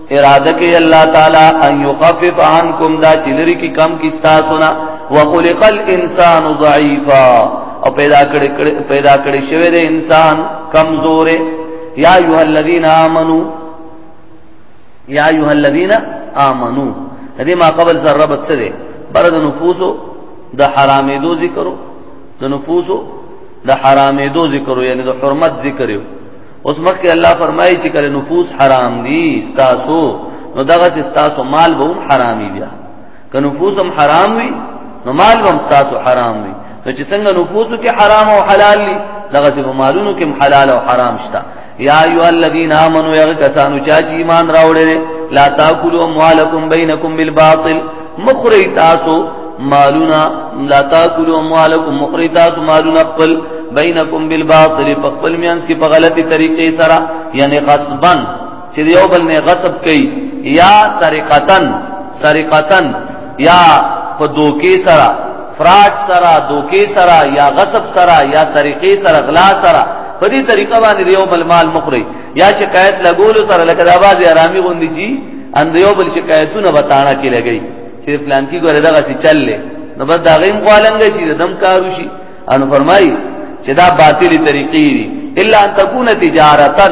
اراده کوي الله تعالی ان يخفف عنكم دا چې لري کې کم کې تاسو نه وخلق الانسان ضعيفا او پیدا کړي پیدا کړي شوی دی انسان کمزور یا ایه الذین آمنو یا ایه الذین آمنو دې ما قبل ضربت څه دی بر د نفوسو د حرامې دو ذکرو د نفوسو د حرامې دو ذکرو یعنی د حرمت ذکرو اوس مکه الله فرمایي چې کله نفوس حرام دي استاسو نو دغه استاسو مال به هم حرامي بیا که نفوس هم حرام وي نو مال به هم استاسو حرام وي نو چې څنګه نفوس کې حرام او حلال دي دغه په مالونو کې حلال او حرام شته یا ایو الذین آمنو یا کسانو چې ایمان راوړل لا تاکلوا اموالکم بینکم بالباطل مخری تاسو مالونا لا تاکلوا اموالکم مخری تاسو مالونا خپل بینکم بالباطل په خپل میانس کې په غلطي طریقې سره یعنی غصبا چې یو بل نه غصب کوي یا سرقتن سرقتن یا په دوکې سره فراج سره دوکې سره یا غصب سره یا سرقې سره غلا سره په دې طریقه باندې یو بل مال مخری یا شکایت لګول سره لکه دا بازي آرامي غوندي چی اند یو بل شکایتونه وتاڼه کې لګي چې پلان کې ګوره دغه څه چل لې نو بس دا غیم قالنګ شي دم کارو شي ان فرمای چې دا باطلی طریقې دي الا ان تكون تجارتا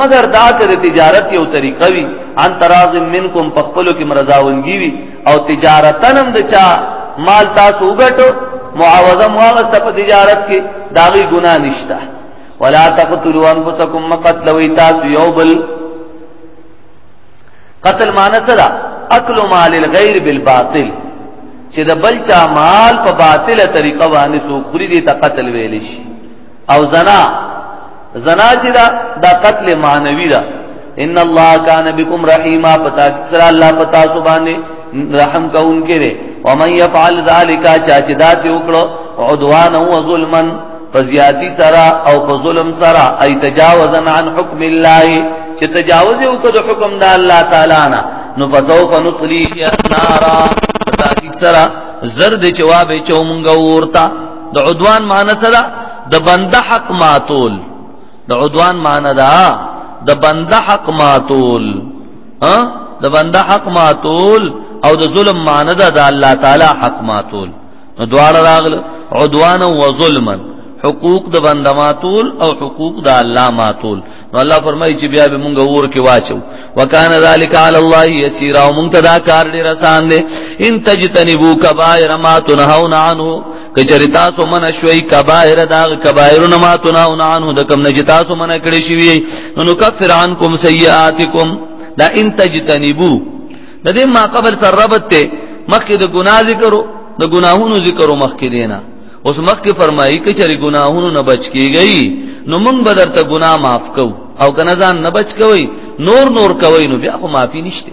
مگر دا چې تجارت یو طریقه وي ان تراز منکم پخپلو کې مرزاونګي وي او تجارتن هم دچا مال تاسو وګټو معاوضه مواغسته په تجارت کې داغي ګنا نشته ولا تقتلوا انفسکم مقتلوا تاسو یو بل قتل معنی څه ده اکل مال الغیر بالباطل چې د بل چا مال په باطله طریقه باندې سو خوري دي ته قتل ویل شي او زنا زنا چې دا د قتل معنوي ده ان الله کان بكم رحیما پتا سره الله پتا سو باندې رحم کوونکې دی او من يفعل ذلك چا چې دا څه وکړو عدوان او ظلمن فزیاتی سرا او فظلم سرا ای تجاوزا عن حکم الله چې تجاوز وکړو د حکم د الله تعالی نه نو فسوف نصلی نارا تحقیق سرا زرد جواب چومنګ ورتا د عدوان معنی سرا د بنده حق ماتول د عدوان معنی دا د بنده حق ماتول ها د بنده حق ماتول او د ظلم معنی دا د الله تعالی حق ماتول نو دواړه راغله عدوان او ظلما حقوق د بنده ماتول او حقوق د الله ماتول نو الله فرمایي چې بیا به مونږ ور کې واچو وکانه ذالک علی الله یسیر او مونږ تدا کار ډیر آسان دی ان تجتنبوا کبائر ما تنهون عنه کچری تاسو من شوي کبائر دا کبائر نه ماتونه او عنه د کم نه تاسو من کړی شوی نو کفر عنکم سیئاتکم دا ان تجتنبو د دې ما قبل سره ربط ته مخکې د ګناه ذکرو د ګناهونو ذکرو مخکې دینا اوس مخکې فرمایي کچری ګناهونو نه بچ کیږي نو موږ به درته ګناه معاف کو او کنه ځان نه بچ کوي نور نور کوي نو بیا خو معافي نشته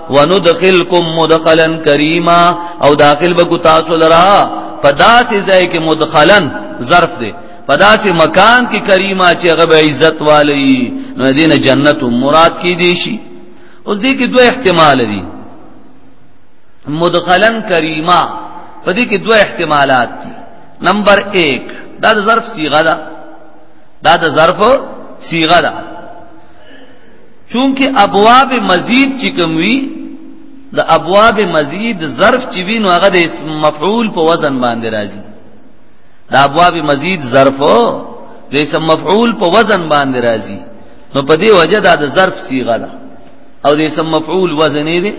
وندخلکم مدخلا کریما او داخل بکو تاسو لرا پداسې ځای کې مدخلا ظرف دی پداسې مکان کې کریما چې هغه به عزت والی نو دینه جنت مراد کې دی شي اوس دې کې دوه احتمال دي مدخلا کریما په دې کې دوه احتمالات دي نمبر 1 دا د ظرف صيغه ده دا د ظرف صيغه ده چونکه ابواب مزید چې کوم وي د ابواب مزید ظرف چې وینو هغه د اسم مفعول په وزن باندې راځي د ابواب مزید ظرف د اسم مفعول په وزن باندې راځي نو په دې وجه دا د ظرف صيغه ده او د اسم مفعول وزن یې دی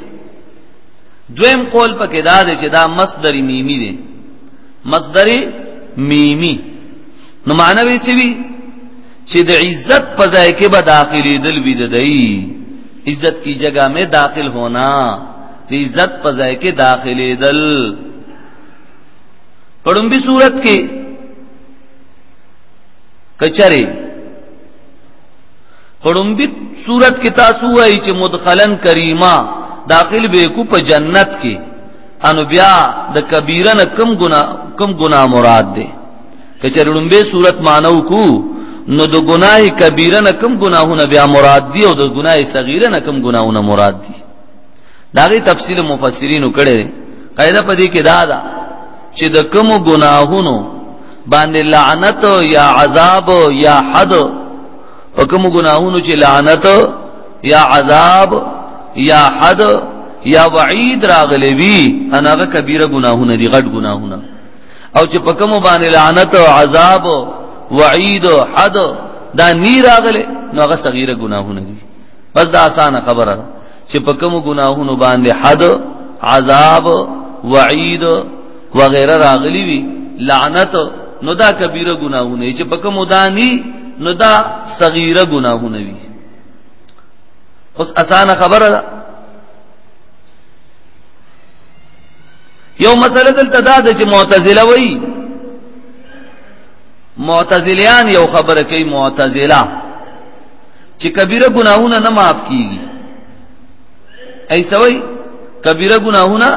دویم قول پکې دا دی چې دا مصدر میمی دی مصدر میمی نو معنی به څه وي چې د عزت په ځای کې به داخلي دل وی ددای عزت کی جگہ میں داخل ہونا د عزت په ځای کې داخلي دل پړم به صورت کې کچره پړم به صورت کې تاسو وایي چې مدخلن کریمه داخل به کو په جنت کې انو بیا د کبیره نه کم ګنا کم ګنا مراد ده که چېرې لومبه صورت مانو کو نو د ګناه کبیره نه کم ګناهونه بیا مراد دی او د ګناه صغیره نه کم ګناهونه مراد دی داغه تفصیل مفسرینو کړي قاعده په دې کې دا ده چې د کم ګناهونو باندې لعنت یا عذاب یا حد په کوم ګناهونو چې لعنت یا عذاب یا حد یا وعید راغلی وی انغه کبیره ګناهونه دي غټ ګناهونه او چې په کوم باندې لعنت او عذاب او وعید او حد دا نی راغله نو هغه صغیره ګناهونه دي بس دا اسانه خبره ده چې په کوم ګناهونو باندې حد عذاب وعید وغیرہ راغلی وي لعنت نو دا کبیره ګناهونه چې په کوم دانی نو دا صغیره ګناهونه وي اوس اسانه خبره ده یو مسله دلته دا ده چې معتزله وایي معتزلیان یو خبره کوي معتزله چې کبیره ګناهونه نه معاف کیږي ایسوي کبیره ګناهونه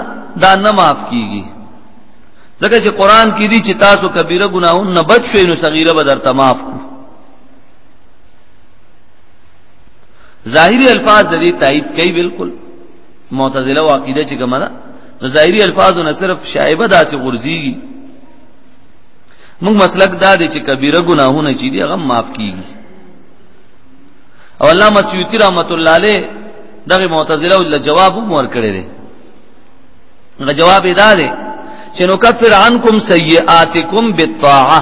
دا نه معاف کیږي ځکه چې قران کې دي چې تاسو کبیره ګناهونه نه بچ شئ نو صغیره به درته معاف کو ظاهری الفاظ د دې تایید کوي بالکل معتزله او عقیده چې کومه ده نو ظاهري الفاظو نه صرف شایبه داسې غورځيږي موږ مسلک دا دی چې کبیره ګناهونه چې دي هغه معاف کیږي او الله مسیوتی رحمت الله علیه دغه معتزله ول جواب هم ورکړی دی هغه جواب یې دا دی چې نو کفر عنکم سیئاتکم بالطاعه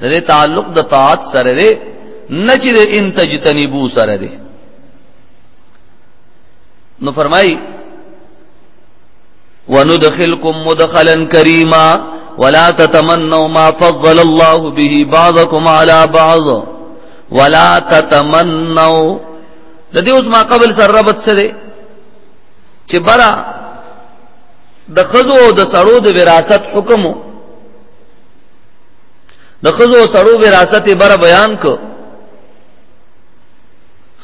د دې تعلق د طاعت سره دی نه چې د ان تجتنبو سره دی نو فرمای وندخلکم مدخلا کریما ولا تتمنوا ما فضل الله به بعضكم على بعض ولا تتمنوا د دې اوس ما قبل سره ربط څه دی چې برا د خزو او د سړو د وراثت حکمو د خزو سړو وراثت بر بیان کو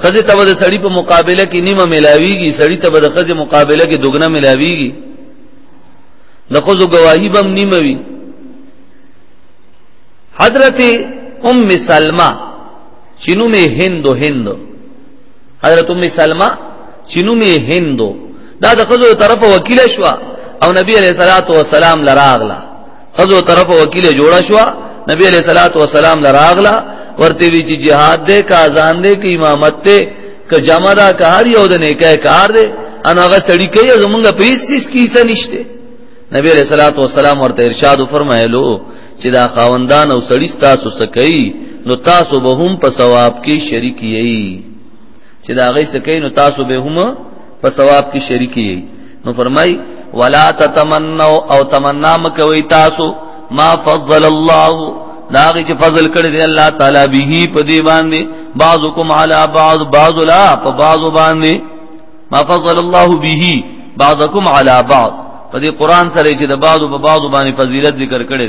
خزه ته د سړی په مقابله کې نیمه ملاویږي سړی ته د خزه مقابله کې دګنه ملاویږي د خزو گواہی بم نیمه وی حضرت ام سلمہ چینو می هندو هندو حضرت ام سلمہ چینو می هندو دا د خزو طرف وکیل شو او نبی علیہ الصلوۃ والسلام لراغلا خزو طرف وکیل جوړا شو نبی علیہ الصلات والسلام لراغلا ورته وی چې jihad دې کا ځان دې کې امامت دې ک جمع دا کار یو د نیکه کار دې ان هغه سړی کوي زمونږ په هیڅ چیز کې څه نشته نبی علیہ الصلات والسلام ورته ارشاد فرمایلو چې دا خاوندان او سړی تاسو سکئ نو تاسو به هم په ثواب کې شریک یئ چې دا غي سکه نو تاسو به هم په ثواب کې شریک یې نو فرمای ولا تتمنوا او تمنا مکوي تاسو ما فضل الله دا غي چې فضل کړی دی الله تعالی به په دې باندې بعضکم علی بعض بعض لا په بعض باندې ما فضل الله به بعضکم علی بعض په دې قران سره چې د بعضو په بعضو باندې فضیلت ذکر کړي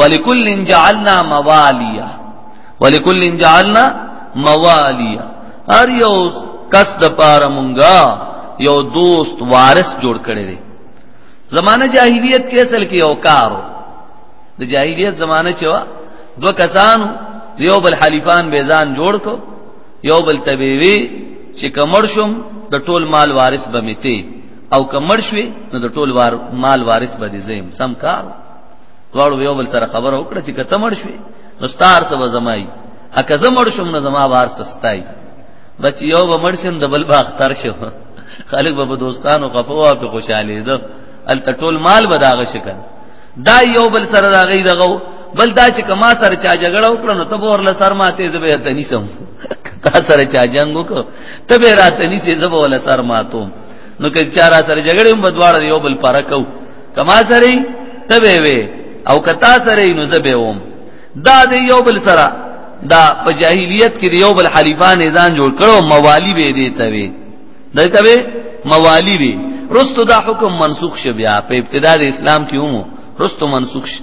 ولکل جعلنا موالیا ولکل جعلنا موالیا هر یو کس د پاره مونږه یو دوست وارث جوړ کړی دی زمانه جاهلیت کې اصل کې یو کارو د جاهلیت زمانه چې وا دو کسانو یو بل حلیفان بیزان جوړ کو یو بل تبیوی چې کمر شوم د ټول مال وارث به میته او کمر شوي نو د ټول وار مال وارث به دي زم سم کارو دواړو یو بل سره خبره وکړه چې کته مړ شوې نو ستار څه به زمای اکه زه مړ شم نو زما بار سستای بچ یو به مړ شم د بل باختر شو خلک به په دوستانو غفوا په خوشاله ده ال ټول مال به داغه شکل دا یو بل سره دا غي دغه بل دا چې کما سره چا جګړه وکړه نو ته ورله سر ماته زه به ته نیسم تا سره چا جنگ وکړه ته به راته نیسې زه به ول سر ماتوم نو که چا را سره جګړه هم بدواړه یو بل پاره کوو کما سره ته به وي او کتا سره نو زبوم دا دی یو بل سره دا په جاهلیت کې یو بل حلیفان ځان جوړ کړو موالی به دي ته وي دته وي موالی وي رستو دا حکم منسوخ شو بیا په ابتدا د اسلام کې ومو رستو منسوخ شو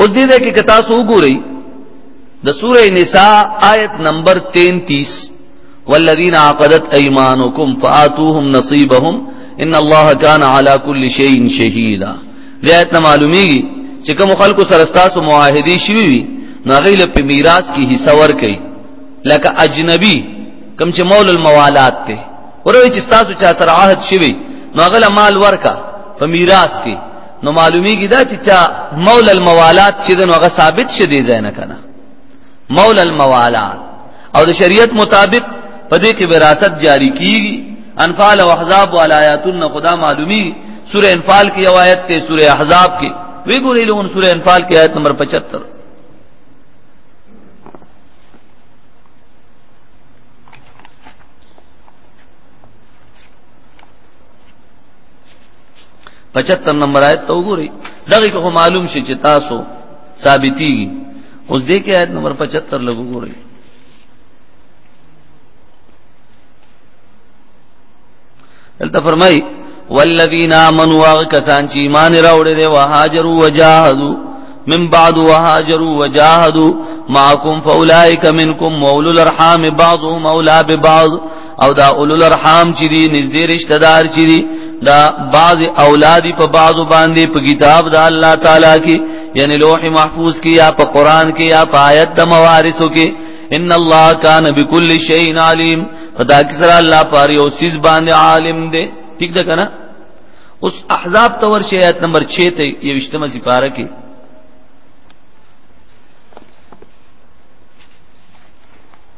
اوس دې ده کې کتا سو وګورئ د سوره نساء آیت نمبر 33 والذین عقدت ایمانکم فآتوهم نصیبهم ان الله کان علی کل شیء شهیدا زیات معلومی چې کوم خلکو سره تاسو معاهدی شوی وي نو غیله په میراث کې حصہ ور کوي لکه اجنبی کم چې مول الموالات ته وروي چې تاسو چا سره عهد شوی نو غل مال ورکا په میراث کې نو معلومیږي دا چې چا مول الموالات چې دنو هغه ثابت شه دی ځای نه کنه مول الموالات او د شریعت مطابق په دې کې وراثت جاری کیږي انفال او احزاب او آیاتن خدا معلومی سورہ انفال کی روایت ته سورہ احزاب کې وی ګورې له سورہ انفال کې آیت نمبر 75 75 نمبر آیت ته وګورئ دغه کو معلوم شي چې تاسو ثابتي اوس دې کې آیت نمبر 75 لګو ګورئ دلته فرمای والذین آمنوا وکسان چې ایمان راوړې دي وهاجروا وجاهدوا من بعد وهاجروا وجاهدوا معكم فاولئک منکم مولو الارحام بعضهم اولى ببعض او دا اولو الارحام چې دي نږدې رشتہ دار چې دي دا بعض اولاد په بعض باندې په کتاب د الله تعالی کې یعنی لوح محفوظ کې یا په قران کې یا په آیت د موارثو کې ان الله کان بكل شیء علیم خدا کې سره الله پاره او سیز باندې عالم دی ٹھیک ده کنه اوس احزاب تور شی آیت نمبر 6 ته یوشتمه سپاره کې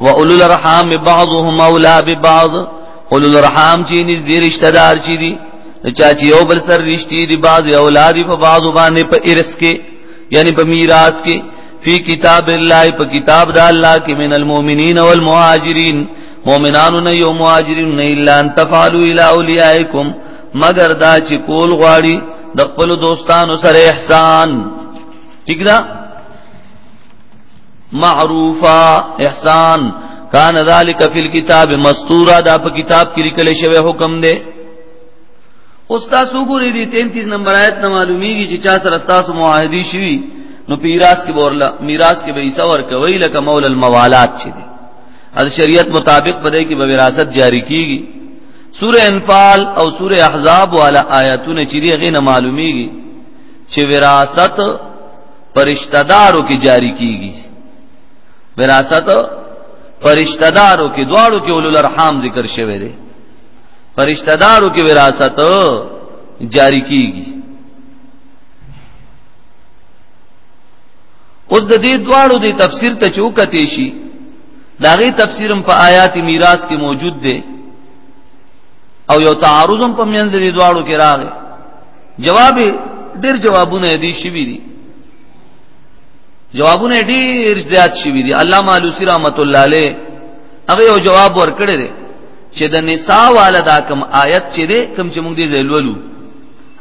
و اولو الرحام بعضهم اولا ببعض اولو الرحام چی نز دی رشتہ دار چی دی چاچی او بل سر رشتی دی بعض اولا دی پا بعض بانے پا ارس کے یعنی پا میراس کے فی کتاب اللہ پا کتاب دا اللہ کی من المومنین والمہاجرین مومنانو نه یو مهاجرین نه الا ان تفعلوا الى اولیاءکم مگر دا چې کول غواړي د خپل دوستانو سره احسان ٹھیک ده معروفا احسان کان ذالک فی الكتاب مستورا دا په کتاب کې لیکل شوی حکم دی استاد وګوري دي 33 نمبر آیت نه معلومیږي چې چا سره تاسو معاهدي شوی نو پیراس کې ورلا میراث کې به حصہ ورکوي لکه مول الموالات چې دی د شریعت مطابق پدې کې به وراثت جاری کیږي سوره انفال او سوره احزاب والا آیاتونه چې دی غینه معلومیږي چې وراثت پرشتہ دارو کې جاری کیږي وراثت پرشتہ دارو کې دواړو کې اولو الارحام ذکر شوی دی پرشتہ دارو کې وراثت جاری کیږي اوس د دې دواړو د تفسیر ته چوکته شي داغه تفسیرم په آیات میراث کې موجود دی او یو تعارضم په منځ دې دواړو کې راغی جواب ډیر جوابونه دي شوی دي جوابونه ډیر زیات شوی دي علامه علوسی رحمت الله علیه هغه یو جواب ورکړی دی چې د نساء والدا کم آیت چې دی کم چې موږ دې زلولو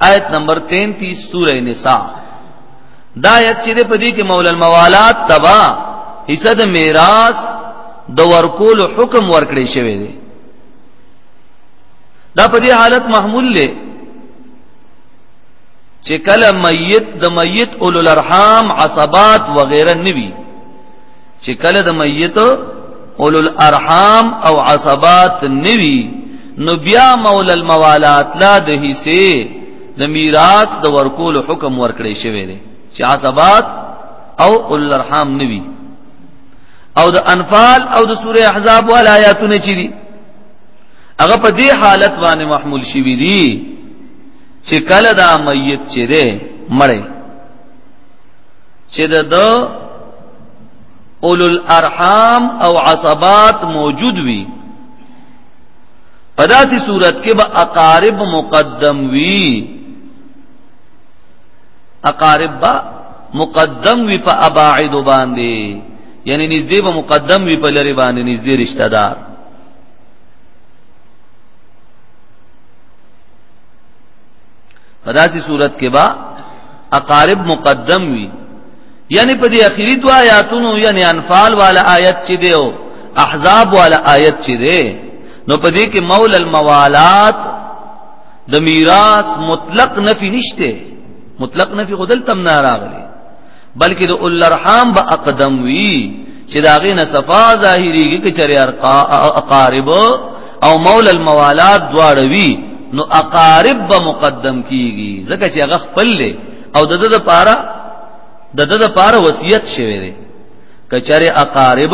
آیت نمبر 33 سوره نساء دا آیت چې په دې کې مولا الموالات تبا حصہ د میراث د ورکول حکم ورکړی شوی دی دا په دې حالت محمول لې چې کله میت د میت اولو الارحام عصبات وغیرہ نوي چې کله د میت اولو الارحام او عصبات نوي نو بیا مولا الموالات لا د حصے د میراث د ورکول حکم ورکړی شوی دی چې عصبات او اولو الارحام نوي او د انفال او د سوره احزاب ولایاتونه چي دي هغه په دې حالت باندې محمول شي وی دي چې کله دا میت چې ده مړې چې ده اولو الارحام او عصبات موجود وي په داسې صورت کې به اقارب مقدم وي اقارب با مقدم وي په اباعد باندې یعنی نږدې به مقدم وي په لری باندې نږدې رشتہ دار پداسي صورت کې با اقارب مقدم وي یعنی په دې اخیری دوا آیاتونو یعنی انفال والا آیت چې دی او احزاب والا آیت چې دی نو په دې کې مول الموالات د میراث مطلق نفي نشته مطلق نفي خدل تم نه راغلي بلکې د الارحام به اقدم وی چې داغه نه صفا ظاهریږي کې چرې اقارب او مول الموالات دواړه وی نو اقارب به مقدم کیږي ځکه چې هغه خپل له او د دې لپاره د دې لپاره وصیت شوی دی کچره اقارب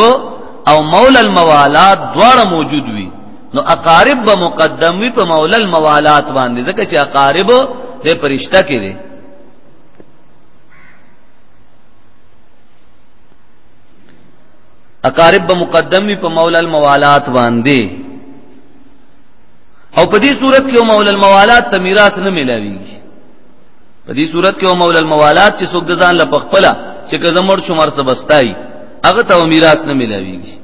او مول الموالات دواړه موجود وی نو اقارب به مقدم وی په مول الموالات باندې ځکه چې اقارب د پرشتہ کې دی اقارب به مقدم وي په مولا الموالات باندې او په دې صورت کې مولا الموالات ته میراث نه ملاويږي په دې صورت کې مولا الموالات چې څوک ځان له پخپلا چې کزمر شمار سبستای هغه ته میراث نه ملاويږي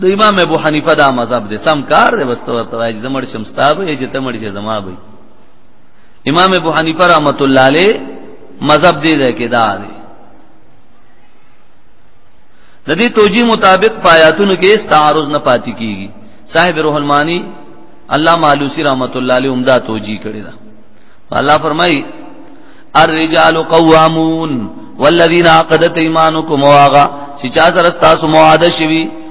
د امام ابو حنیفه دا مذهب دی سم کار دی بس ته ورته وایي زمړ شمستابه چې تمړ چې زما به امام ابو حنیفه رحمت الله علیه مذهب دې ده کې دا دی د دې توجیه مطابق پایاتونو کې اس تعارض نه پاتې کیږي صاحب روح المانی الله مالوسی رحمت الله علیه عمدہ توجیه کړی دا الله فرمای الرجال قوامون والذین عقدت ایمانکم واغا چې چا سره تاسو معاهده شوی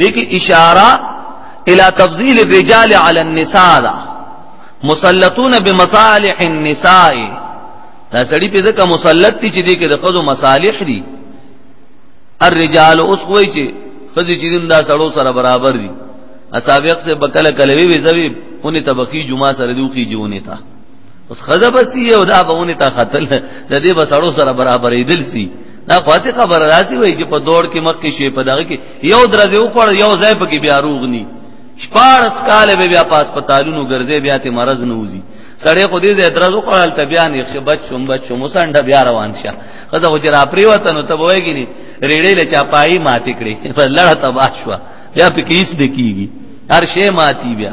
دیکھ اشارہ الى تفضیل الرجال علی النساء دا مسلطون بمصالح النساء دا سړی په ځکه مسلط دي چې دې کې د خزو مصالح دي الرجال اوس وای چې خزي چې دین دا سړو سره برابر دي اسابق سے بکله کلوي وی زوی اونې تبخی جمعه سره دوخي جوونه تا اوس خزه بسی او دا بهونه تا خطل د دې بسړو سره برابرې دل سي دا پاتې خبره راځي وای چې په دور کې مخکې شي په دغه کې یو درځه وکړ یو ځای په کې بیا روغني شپارس کال به بیا پاس پتالونو ګرځي بیا ته مرز نه وځي سړی خو دې زه درځه وکړل ته بیا نه ښه بچوم بچوم وسنده بیا روان شه خزه خو چې را پریوته نو ته وایګی نه ریړې له چاپای ماتې کړې په لړه تباشوا بیا په کې هیڅ دکیږي هر شی ماتي بیا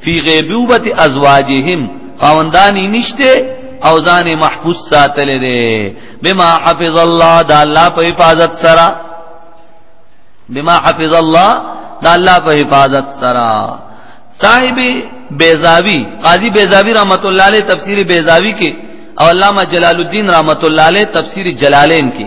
فی غیبوبت ازواجهم خاوندانی نشته او ځان محفوظ ساتل دي بما حفظ الله دا الله په حفاظت سره بما حفظ الله دا الله په حفاظت سره صاحب بیزاوی قاضی بیزاوی رحمت الله علیه تفسیر بیزاوی کې او علامہ جلال الدین رحمت الله علیه تفسیر جلالین کې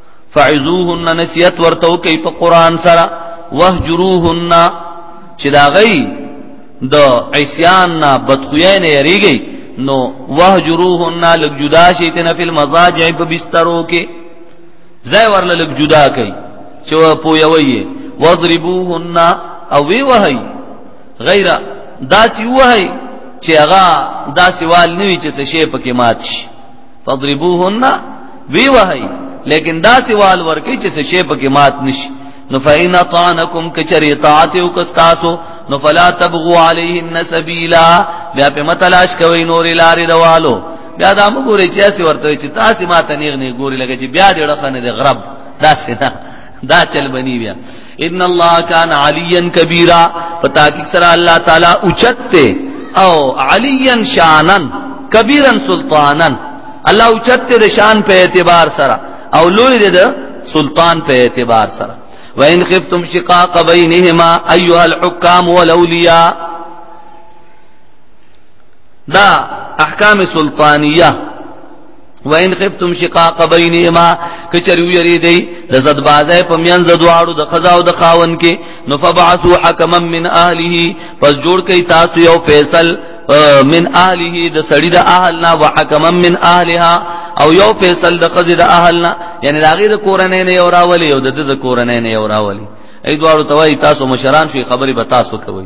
فعذوهن نسیت ورتو کوي په قران سره وهجروهن چې دا غي د عصيان نه بدخویا نه یریږي نو وهجروهن لګ جدا شي تنه په مزاجع په بسترو کې زای ورل لګ جدا کوي چې و پویوي وضربوهن او وی وهي غیر داسي وهي چې هغه داسي وال نه وي چې څه شي پکې مات شي فضربوهن وی وهي لیکن دا سوال ورکی چې څه شی پکې مات نشي نو فین طعنکم کچری طاعت او کستاسو نو فلا تبغوا علیهن سبیلا بیا په متلاش کوي نور لارې دوالو بیا دا موږ ورې چې اسی ورته چې تاسو ما تنیغ نه ګوري لګی چې بیا دې رخنه دې غرب دا سیدا دا چل بنی بیا ان الله کان علیا کبیرا پتا کی سرا الله تعالی اوچته او علیا شانن کبیرا سلطانن الله اوچته د شان په اعتبار سره او لوی د سلطان په اعتبار سره وان خفتم شقاق بینهما ایها الحکام والاولیاء دا احکام سلطانیه وین خفتم شقاق بینهما کچری ویری دی د زد بازه په میان د دواړو د قضا او د خاون کې نو فبعثوا حکما من اهله پس جوړ کئ تاسو یو فیصل من اهله د سړی د اهلنا وحکما من اهلها او یو فیصل د قضا د اهلنا یعنی لاغه د کورنۍ نه یو راولي او د د کورنۍ نه یو راولي ای دواړو توای تاسو مشران شي خبري به تاسو کوي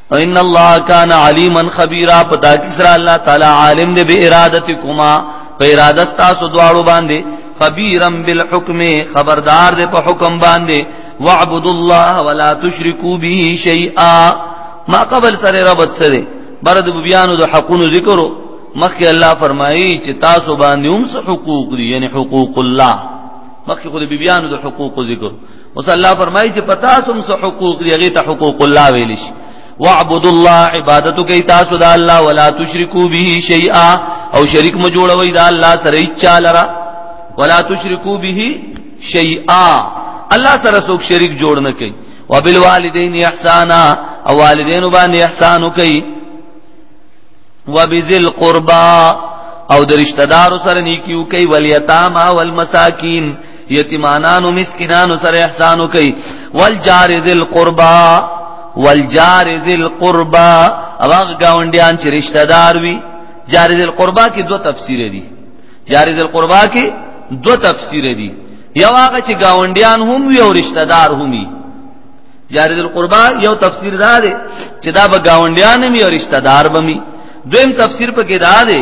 ان الله کان علیما خبیرا پتا کی سره الله تعالی عالم دی به ارادتکما په اراده تاسو دواړو باندې خبیرم بالحکم خبردار دی په حکم باندې واعبد الله ولا تشرکو به شیئا ما قبل سره ربط سره برد بیانو د حقونو ذکرو مخکې الله فرمایي چې تاسو باندې هم حقوق دي یعنی حقوق الله مخکې خو د بیانو د حقوق ذکر اوس الله فرمایي چې پتا سم سو حقوق دی هغه ته حقوق الله ویل شي واعبدوا الله عبادت کوي تاسو د الله ولا تشركوا به شيئا او شریک مو جوړوي د الله سره اچا لرا ولا تشركوا به شيئا الله سره څوک شریک جوړ نه کوي وبالوالدین احسانا او والدین باندې احسان کوي وبذل قربا او د رشتہ دار سره نیکیو کوي ولیتاما والمساکین یتیمانانو مسکینانو سره احسان وکي والجار ذل قربا والجار ذل قربا اواغ گاونډیان چې رشتہ دار وي جار ذل قربا کې دوه تفسیر دي جار ذل قربا کې دوه تفسیر دي یو هغه چې گاونډیان هم وي او رشتہ دار هم وي جار ذل قربا یو تفسیر دا دی چې دا به گاونډیان هم وي او رشتہ دار به وي دویم تفسیر په کې دا دی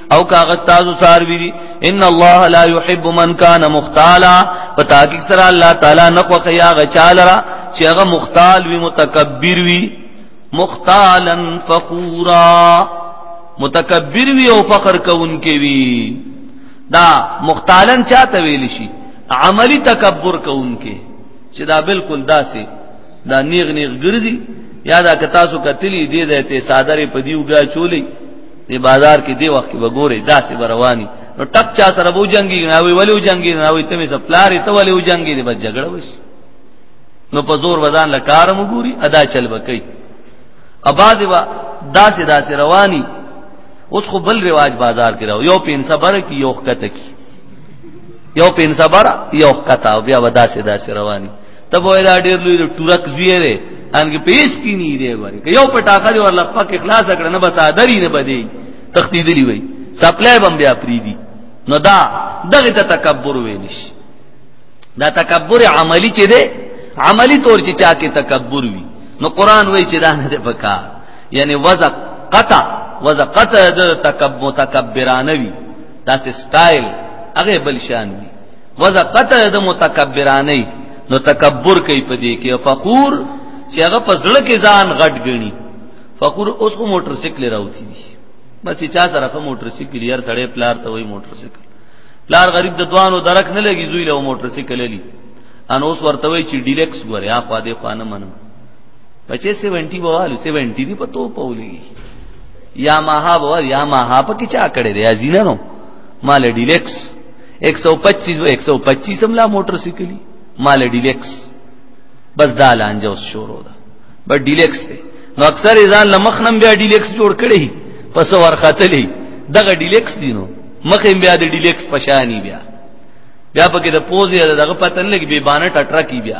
او کاغذ تاسو سار ویری ان الله لا يحب من كان مختالا پتا کی سره الله تعالی نه کو خیا غچالرا چې هغه مختال وی متکبر وی مختالا فخورا متکبر وی او فخر کوونکی وی دا مختالن چاته ویل شي عملی تکبر کوونکی چې دا بالکل داسې دا نیغ نیغ ګرځي یا دا که تاسو کتلی دی د ته صادره په دیوګه چولې دی بازار کې دی وخت به ګوري داسې برواني نو ټپ چا سره بو جنگي نه وی ولې جنگي نه وی ته مې سپلارې ته ولې جنگي دی بس جګړه وشي نو په زور ودان لکار مو ګوري ادا چل بکې اباز وا داسې داسې رواني اوس خو بل رواج بازار کې راو یو پین صبر کی یو خکته کی یو پین صبر یو خکته بیا ودا سي داسې رواني تب وای دا ډیر لوی ټورک زوی دی انګه پیس کی نه دی وره که یو پټاخه دی ورلا پک اخلاص کړ نه بس ادری نه بدی تختی دی وای سپلای بم بیا پری دی نو دا دغه ته تکبر وینش دا تکبر عملی چي دی عملی طور چې چا کې تکبر وی نو قران وای چې دا نه دی پکا یعنی وزق قطع وزق قطع د تکبر متکبرانه وی دا سټایل هغه بل شان وی وزا قطع د متکبرانه نو تکبر کوي په دې کې فقور چې هغه په زړه کې ځان غټ غني فقور اوس کو موټر سایکل راوتی دي بس چې چا سره کوم موټر سایکل یار سړې پلار ته وای موټر سایکل پلار غریب د دوانو درک نه لګي زوی له موټر سایکل للی ان اوس ورته وای چې ډیلکس غره یا په دې خوانه منم بچې 70 بوالو 70 دی په تو پولې یا ما ها بوال یا ما ها په کې چا کړې دی ازینه نو مال ډیلکس 125 و 125 هم لا موټر سیکلی مال ډیلکس بس دا لانجه اوس شروع ده بس ډیلکس دی نو اکثر ځان لمخ نم بیا ډیلکس جوړ کړي پس ورختلې دغه ډیلکس دی نو مخ بیا د ډیلکس پشانی بیا بیا پکې د پوز یا دغه پتن لګي به بانه ټټرا کی بیا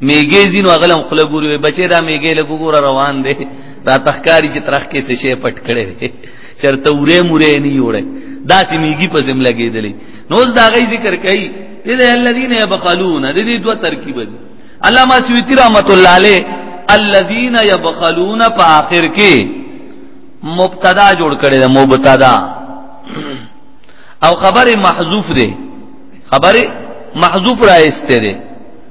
میګې زینو اغلم خپل ګوري بچي دا میګې له ګوره روان دي دا تخکاری چې ترخ کې څه شی پټ کړي چرته وره مورې نه جوړه دا سې میګي په زم لګېدلې نو دا غي ذکر کوي دې الذين يبخلون دې دوه ترکیب دي علامه سیوطی رحمت الله علیه الذين يبخلون په اخر کې مبتدا جوړ کړي دا مبتدا او خبر محذوف دی خبر محذوف را استه دی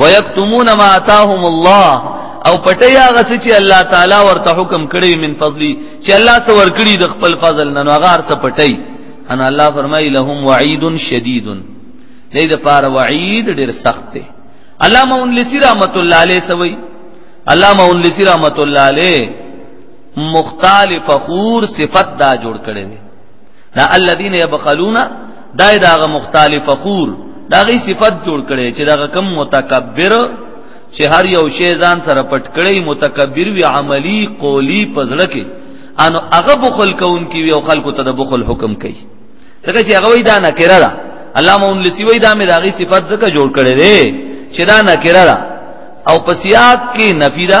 ويكتمون ما اتاهم الله او پټي هغه چې الله تعالی ورته حکم کړی من فضلی چې الله سو ور کړی د خپل فضل نه نو هغه ارسه پټي ان الله فرمای لهم وعید شدید دې د پار وعید ډیر سخت دی علامه انلسی رحمت الله علیه سوی علامه انلسی رحمت الله علیه مختلف خور صفت دا جوړ کړي دا الذين يبخلون دا داغه مختلف فخور دا غي صفت جوړ کړي چې دا کم متکبر چې هر یو شی ځان سره پټ کړي متکبر وی عملی قولی پزړه کې ان هغه بخل کون کی وی او خلکو ته د بخل حکم کوي ځکه چې هغه وی دا نه کړه دا علامه اون لسی وی دا مې دا غي صفت ځکه جوړ کړي دي چې دا نه کړه دا او پسیات کې نفی دا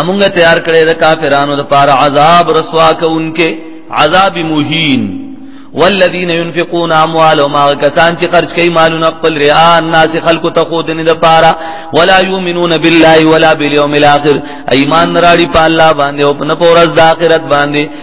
امونګه تیار کړی د کافرانو لپاره عذاب رسوا کوونکې عذاب مهین والذین ينفقون اموالهم کسان چې خرج کوي مالونه خپل ریا الناس خلق ته خود نه لپاره ولا یؤمنون بالله ولا بالیوم الاخر ایمان راړي په الله باندې او په پورز د اخرت باندې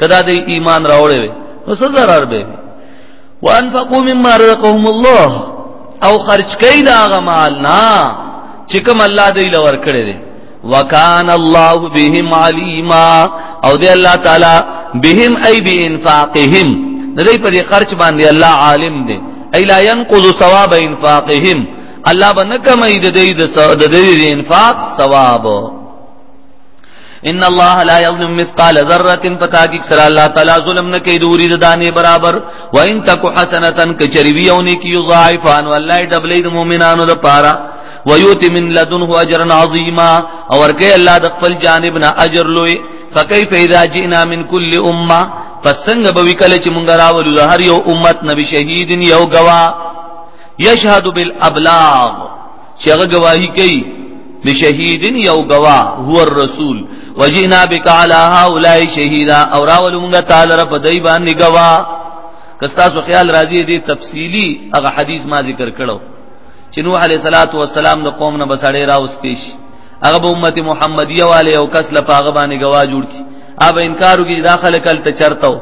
کدا دې ایمان راوړې وي نو څه zarar به وانفقوا مما رزقهم الله او خرج کړي دا غمال نه چې کوم الله دې لور کړې دي وکان الله بهم علیما او دې الله تعالی بهم ای بانفاقهم دې په دې خرج باندې الله عالم دی ای لا ينقض ثواب انفاقهم الله بنکمې دې دې دې انفاق ثواب ان الله لا یظلم مثقال ذره فتاکک سر الله تعالی ظلم نه کوي دوری د دانه برابر و ان تک حسنه کچریوی او نیکی یضاعفان والله دبلید مومنانو د پارا ویوتی من لدنه اجرا عظیما او ورکه الله د خپل جانب نه اجر لوی فكيف اذا جئنا من كل امه فسنگ به وکله چې مونږ راولو د هر یو امت نبی شهید یو گوا یشهد بالابلاغ چې هغه گواہی کوي لشهیدن یو گواه هو الرسول وجئنا بك على هؤلاء شهيدا او راول موږ تعالی رب دای باندې گواه کستا سو خیال راځي دې تفصیلی هغه حدیث ما ذکر کړو چې نوح علیہ الصلوۃ والسلام د قوم نه بسړې راوستې شي هغه به امت محمدیه والے او کس لپاره باندې گواه جوړ کی اب انکارو کې داخله کل ته چرتاو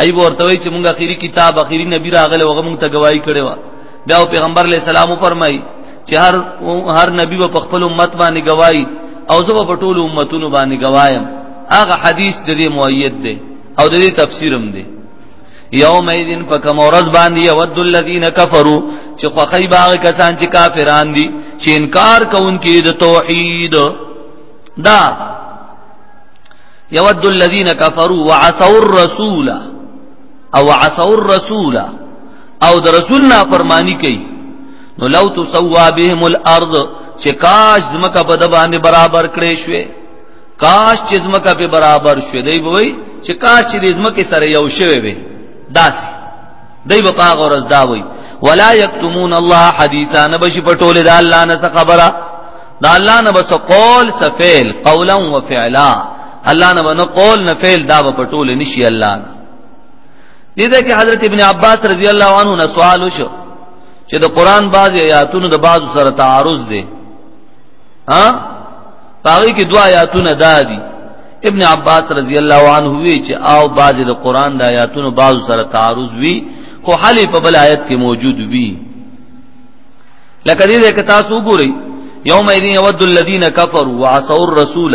ای ورته وی چې مونږ اخیری کتاب اخیری نبی راغله وغه مونږ ته گواہی کړې و بیا پیغمبر علی السلام فرمای چې هر هر نبی په خپل امت باندې گواہی او زه په ټول امتونو باندې گوایم هغه حدیث د دې مؤید دی او د دې تفسیر هم دی یوم ایذن فکم ورځ باندې یود الذین کفروا چې خوخی باغ کسان چې کافران دي چې انکار کوونکي د توحید دا یود الذین کفروا وعصوا الرسول او عصوا الرسول او د رسول نه فرمانی کوي نو لو تسوا بهم الارض چې کاش زمکه په د باندې برابر کړې شوې کاش چې زمکه په برابر شوې دی وای چې کاش چې د زمکه سره یو شوې وي داس دی په هغه ورځ دا وای ولا یکتمون الله حدیثا نبشی پټول د الله نه خبره د الله نه بس قول سفیل قولا وفعلا الله نه نو قول نه فعل دا په ټول نشي الله نه دې ده کې حضرت ابن عباس رضی الله عنه نه سوال وشو چې د قران بعض آیاتونو د بعض سره تعارض دي ها پاره کې دوا آیاتونه دادي ابن عباس رضی الله عنه وی چې او بعض د قران د آیاتونو بعض سره تعارض وی خو حل په بل آیت کې موجود وی لکه دې کې تاسو وګورئ یوم یود الذین کفروا وعصوا الرسول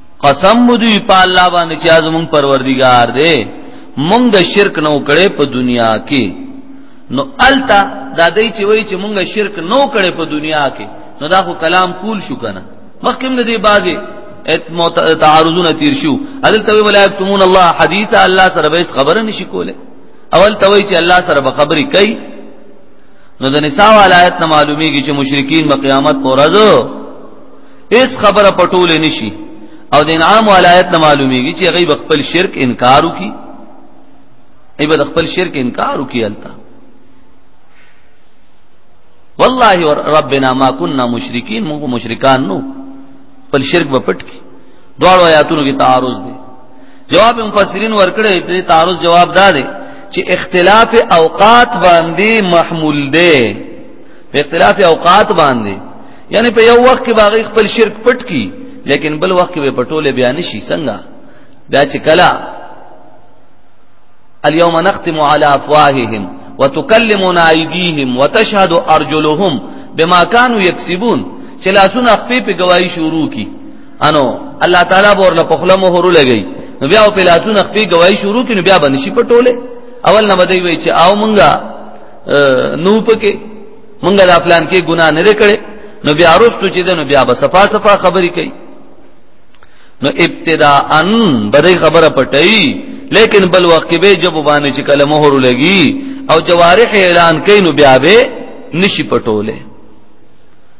قسم مدوی په الله باندې چې زمون پروردگار دی مونږ د شرک نو کړي په دنیا کې نو التا دا دای چې وای چې مونږ شرک نو کړي په دنیا کې نو دا خو کلام کول شو کنه مخکې د دې بازي تعارضونه تیر شو عدل توي ولا یکتمون الله حدیثا الله سره به خبره نشي کوله اول توي چې الله سره به خبري کوي نو د نساء ولایت نه معلومیږي چې مشرکین په قیامت پر ورځ هیڅ خبره پټول نشي او د انعام ولایت نه معلومیږي چې غیب خپل شرک انکار وکي ایبه د خپل شرک انکار وکي التا والله ربنا ما كنا مشرکین موږ مشرکان نو خپل شرک به پټ کی دواړو آیاتونو کې تعارض دی جواب مفسرین ورکړي دې تعارض جواب دا دی چې اختلاف اوقات باندې محمول دی په اختلاف اوقات باندې یعنی په یو وخت کې باغی خپل شرک پټ کی لیکن بل وخت کې په ټوله بیان شي څنګه بیا چې کلا اليوم نختم على افواههم وتكلمنا ايديهم وتشهد ارجلهم بما كانوا يكسبون چې لاسونه خپې په گواہی شروع کی انو الله تعالی به ورله په خله مهر لګی نو بیا په لاسونه خپې گواہی شروع کی نو بیا باندې شي په ټوله اول نه بدوي چې آو مونږه نو پکې مونږ د پلان کې ګناه نه کړې نو بیا وروسته چې دنو بیا به صفا صفا خبرې کوي نو ابتداءا بده خبره پټي لیکن بل وخت کې به جب باندې چې کله مهر لګي او جوارح اعلان کین نو بیا به نشي پټولې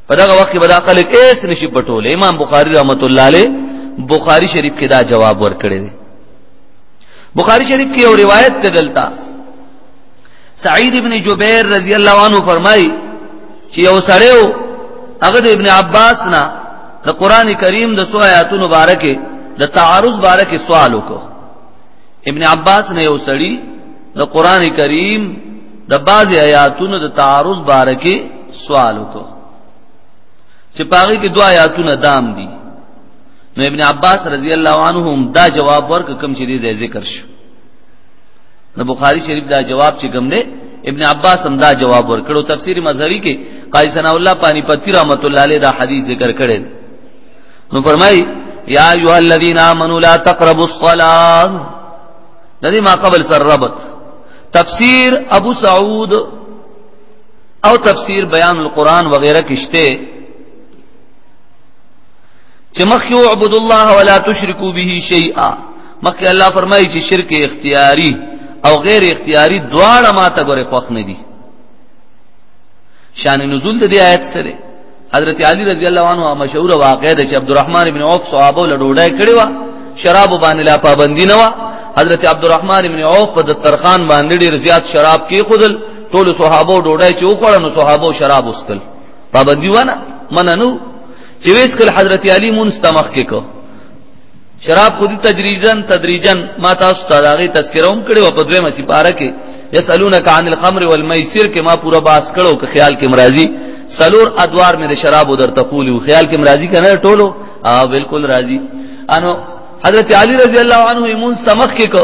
په دغه وخت کې بل عقل کیس نشي پټولې امام بخاری رحمت الله علیه بخاری شریف کې دا جواب ورکړی دی بخاری شریف کې یو روایت ته دلته سعید ابن جبیر رضی الله عنه فرمای چې یو سړیو هغه د ابن عباس نه د قران کریم د سو آیاتونو بارکه د تعارض بارکه سوال وکړو ابن عباس نه یو سړی د قران کریم د بعض آیاتونو د تعارض بارکه سوال وکړو چې پاره کې دوه آیاتونه دام دي نو ابن عباس رضی الله عنهم دا جواب ورک کوم چې دې ذکر شو د بخاری شریف دا جواب چې کوم دی ابن عباس هم دا جواب ورکړو تفسیر مظهری کې قاری ثنا الله پانی پتی رحمت الله علیه دا حدیث ذکر کړي نو فرمای یا ایها الذین آمنوا لا تقربوا الصلاة لدی ما قبل سر ربط تفسیر ابو سعود او تفسیر بیان القرآن وغیرہ کشته چې مخکې اعبد الله ولا تشرکو به شیئا مخکې الله فرمایي چې شرک اختیاري او غیر اختیاري دواړه ماته ګوره خوښ نه دي شان نزول د دې آیت سره حضرت علی رضی الله عنه مشهور واقعه ده چې عبدالرحمن ابن عوف صحابه له ډوډۍ کړي وا شراب باندې لا پابندی نه وا حضرت عبدالرحمن ابن عوف په دسترخوان باندې ډیر زیات شراب کې خودل ټول صحابه ډوډۍ چې وکړنو صحابه شراب وسکل پابندی ونه مننو چې ویس کل حضرت علی منستمخ کې کو شراب خو دي تدریجا تدریجا ما تاسو ته داغه تذکرہ هم کړو په دویمه سپاره کې یسالونک عن الخمر والمیسر کې ما پورا باس کړو که خیال کې مرাজি سلور ادوار مې د شراب در تقولیو خیال کې مرাজি کنه ټولو ا بالکل راضی انو حضرت علی رضی الله عنه ایمون سمخ کې کو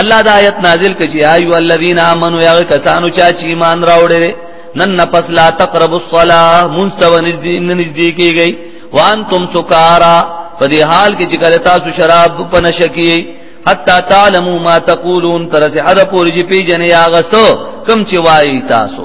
الله دا آیت نازل کړي ایو الذین آمنو یا کسانو چا چې ایمان راوړل نن نفس لا تقربوا الصلاه منستو نزدې کیږي وانتم سکارا په دې حال کې چې کله تاسو شراب په نشه کیږي حتا تعلموا ما تقولون تر څه حد پورې چې پیژنې هغه څه کم چې وایي تاسو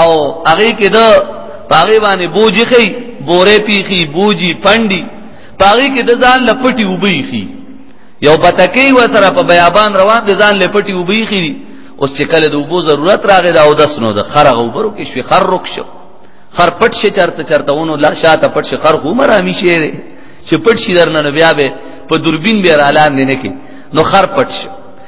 او هغه کې د پاغي باندې بوجي خي بوره پیخي بوجي پندي پاغي کې د ځان لپټي وبېخي یو بتکی و سره په بیابان روان دي ځان لپټي وبېخي اوس چې کله د وبو ضرورت راغی دا او دس نو د خرغ وبرو کې شوي خر رک شو خر پټ شي چرته چرته ونو لا شاته پټ شي خر عمر همی شي چې پټ شي درنه بیا به په دوربین به را لاندې نه کې نو خر پټ شي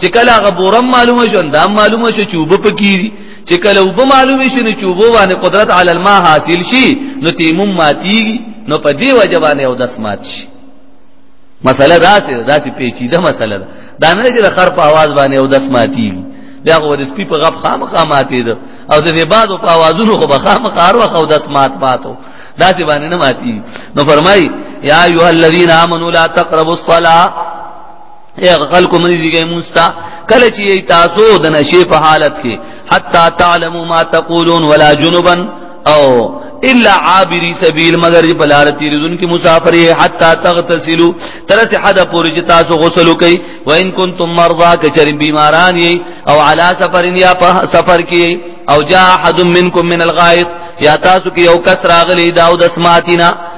چې کله غبورم معلومه شو دا معلومه شو چې وب پکې چې کله وب معلومه شي نو چې وب باندې قدرت علی الماء حاصل شي نو تیمم ماتیږي نو په دې وجه باندې او داس مات شي مسله دا سي دا سي پیچیده مسله ده دا نه چې د خر په आवाज باندې او داس ماتیږي بیا خو د سپي په غب خامخا ماتې ده او د بعضو په आवाजونو خو به خامخا ارو خو داس مات پاتو دا سي باندې نه ماتي نو فرمای یا ایه الذین آمنوا لا تقربوا الصلاه اے خلق مریضی گئی موستا کل چی تاسو د نشی په حالت کې حتا تعلموا ما تقولون ولا جنبا او الا عابری سبیل مگر جی بلار تیرزن کی مسافر ہے حتا تغتسلو ترس حد پوری جی تاسو غسلو کئی و ان کنتم مرضا کچر بیماران یی او علا سفر یا پا سفر کی او جا حد منکم من الغائط یا تاسو کی یو کس راغلی داود اسماتینا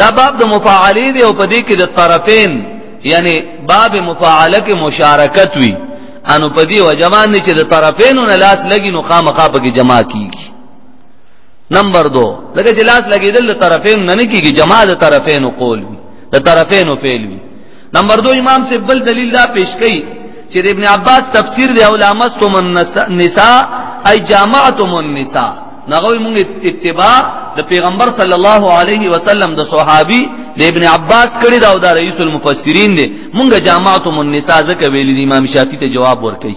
دا باب د مفاعلی دی او په دې کې د طرفین یعنی باب مفاعله کې مشارکت وی انو په دې وجمان چې د طرفین نه لاس لګی نو خامخا په کې جمع کیږي نمبر 2 لکه چې لاس لګیدل د طرفین نه نه کیږي جمع د طرفین قول وی د طرفین فعل وی نمبر 2 امام سے بل دلیل دا پیش کړي چې ابن عباس تفسیر دی او لامستم النساء ای جامعتم النساء نغوی مونږ اتباع د پیغمبر صلی الله علیه وسلم د صحابي د ابن عباس کړي دا او د رئیس المفسرین دی مونږ جامعتم النساء ځکه ویل دي امام شافعی ته جواب ورکړي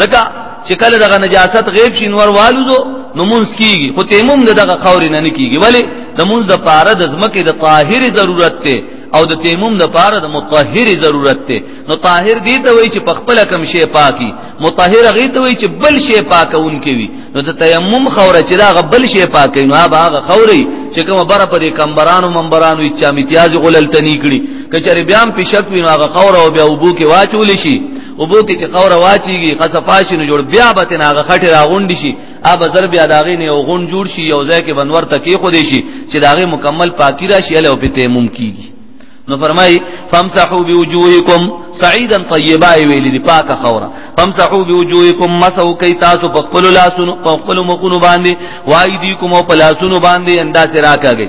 ځکه چې کله دغه نجاست غیب شي نور والوزو نو مونږ کیږي خو تیمم دغه خوري نه کیږي ولی د مونږ د پاره د زمکه د طاهر ضرورت ته او د تیمم د پاره د مطهر ضرورت ته نو طاهر دی ته وای چې په خپل کم شی پاکي مطهر غي ته وای چې بل شی پاکون کوي نو د تیمم خوره چې دا بل شی پاکي نو هغه خوري چې کوم بره پر کمبرانو منبرانو چې امتیاز غلل تنی کړي کچره بیا هم پښک وینو هغه خوره او بیا وبو کې واچول شي او بو کې چې قوره واچيږي قصفاشي نو جوړ بیا به تنا غټه راغونډي شي اب زر بیا داغه نه او غون جوړ شي او ځای کې بنور تکي خو دي شي چې داغه مکمل پاکي راشي له په تیمم کیږي نو فرمای فامسحوا بوجوهکم سعیدا طیبا ویل دی پاک خوره فامسحوا بوجوهکم مسو کای تاسو په خپل لاسونو په خپل مخونو باندې وایدیکم او په لاسونو باندې انداز راکاږي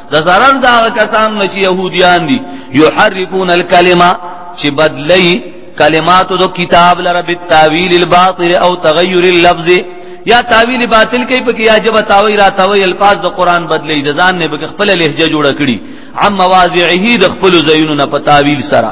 د zarar دا کسان نه چې يهوديان دي يحرفون الكلمه چې بدلی کلمات د کتاب لره بالتاويل الباطل او تغير اللفظ یا تعویل باطل کوي پکې یا جب تاوی را تاوی الفاظ د قران بدلی د ځان نه به خپل لهجه جوړه کړي عم مواضعه د خپل زینونو په تعویل سره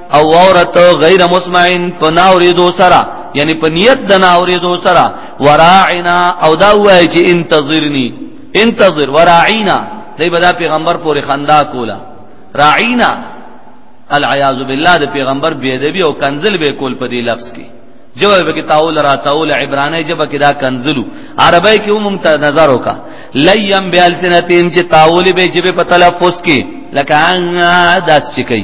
او اورت غیر مسمعين پناوري دو سرا یعنی په نیت د ناوري دو سرا وراعنا او دا وای چې انتظرني انتظر وراعنا دای بدا پیغمبر پورې خندا کولا راعینا العیاذ بالله د پیغمبر بی ادبی او کنزل به کول په دې لفظ کې جواب کې تاول را تاول عبرانی جبه کې دا کنزلو عربی کې هم ته نظر وکا لیم بیالسنتین چې تاول به جبه په تلفظ کې لکه ان داس چکی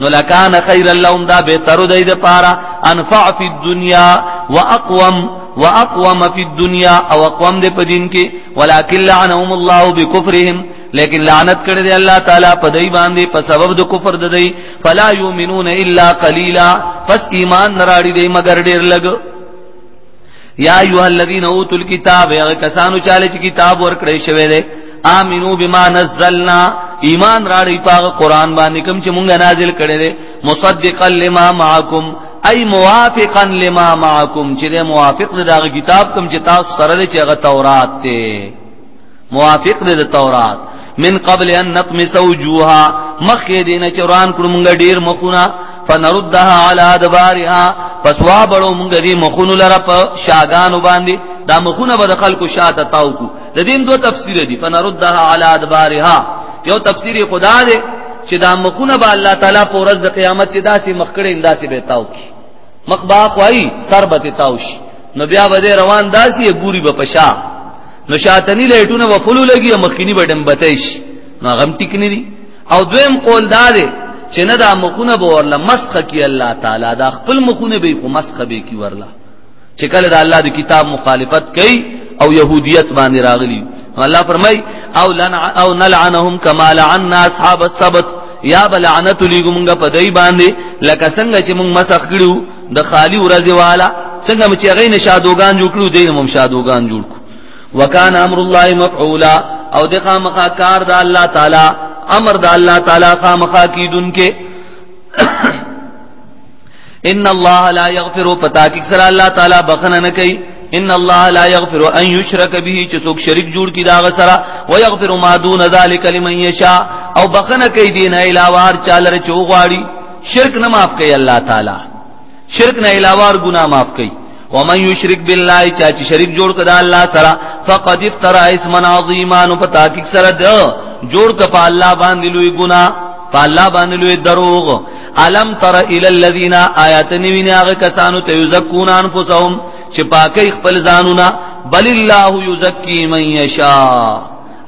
نو لکان خیر اللهم دا بهتر دی د پاره انفع فی الدنیا واقوم واقوم فی الدنیا او اقوم دې په دین کې ولکن لعنهم الله بکفرهم لیکن لعنت کړی دی الله تعالی په دای باندې په سبب د کفر د دی فلا یؤمنون الا قلیلا پس ایمان نراړي دی مگر ډیر لګ یا ایها الذین اوتوا الكتاب یا کسانو چاله چې کتاب ورکړی شوی دی امنو بما نزلنا ایمان راړی پاغه قران باندې کوم چې مونږه نازل کړی دی مصدقا لما معکم ای موافقا لما معکم چې موافق دغه کتاب کوم چې تاسو سره دی چې هغه تورات دی موافق دی د تورات من قبل ان نطمس وجوها مخکې دینه چوران کړو مونږ ډیر مخونه فنردها على ادبارها فسوابړو مونږ دې مخونو لره په شاګانو باندې دا مخونه به د خلکو شاته تاو کو د دین دوه تفسیر دي فنردها على ادبارها یو تفسیر خدا دی چې دا مخونه به الله تعالی په ورځ د قیامت چې داسې مخ کړي انداسې به تاو کی مخ با کوي سر به تاو شي نو بیا به روان داسې ګوري به پشا نو شاتنی لایټونه وفلو لګي مخکینی بټن بتایش نو غم ټیک نه دي او دویم قول دا دی چې نه دا مخونه به ورله مسخه کی الله تعالی دا خپل مخونه به خو مسخه به کی ورله چې کله دا الله د کتاب مخالفت کوي او يهوديت باندې راغلي الله فرمای او لن او نلعنهم كما لعنا اصحاب السبت یا بلعنت لګمږه په دای باندې لکه څنګه چې موږ مسخ کړو د خالی ورځې والا څنګه چې هغه نشادوغان جوړ کړو دین هم شادوغان جوړ کو وکانه امر الله مفعولا او د خامخا کار د الله تعالی امر د الله تعالی خامخا کیدونکې ان الله لا یغفر پتا کی سره الله تعالی بخنه نه کوي ان الله لا یغفر ان یشرک به چې څوک شریک جوړ کی دا غسرا و یغفر ما دون ذلک لمن یشاء او بخنه کوي دین علاوه هر چاله چې وغواړي شرک نه معاف کوي الله تعالی شرک نه علاوه ګنا معاف کوي ومن یشرک بالله چا چې شریک جوړ کړه الله سره فقد افترا اسما عظیما نو په تحقیق سره د جوړ کړه په الله باندې لوی ګنا په الله باندې لوی دروغ الم تر الى الذين آیات نیوینه هغه کسانو ته یزکون انفسهم چې پاکي خپل ځانونه بل الله یزکی من یشاء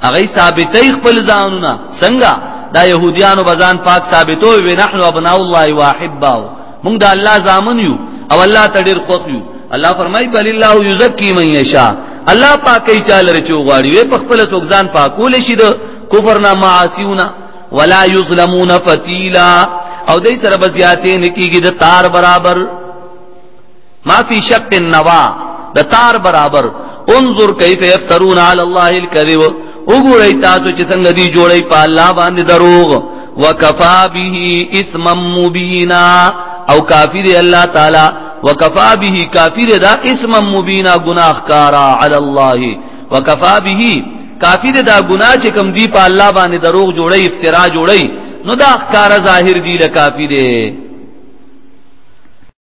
هغه ثابتې خپل ځانونه څنګه دا يهوديانو بزان پاک ثابتو وي نحن ابناء الله واحباو موږ د الله زامن یو او الله ته ډیر خوښ یو الله فرمای بل الله یزکی من یشا الله پاکي چاله رچو غواړي وي په خپل څوک ځان پاکول شي د کفر نه معاصیونه ولا یظلمون فتیلا او دې سره بزیاتې نکیږي د تار برابر ما فی شق النوا د تار برابر انظر کیف یفترون علی الله الکذب وګورئ تاسو چې څنګه دی جوړی په الله باندې دروغ وکفا به اسم مبینا او کافی دی الله تعالی وکفا به کافی دی دا اسم مبینا گناہ کارا علی الله وکفا به کافی دی دا گناہ چې کم دی په الله باندې دروغ جوړی افترا جوړی نو دا ښکارا ظاهر دی لکافی دی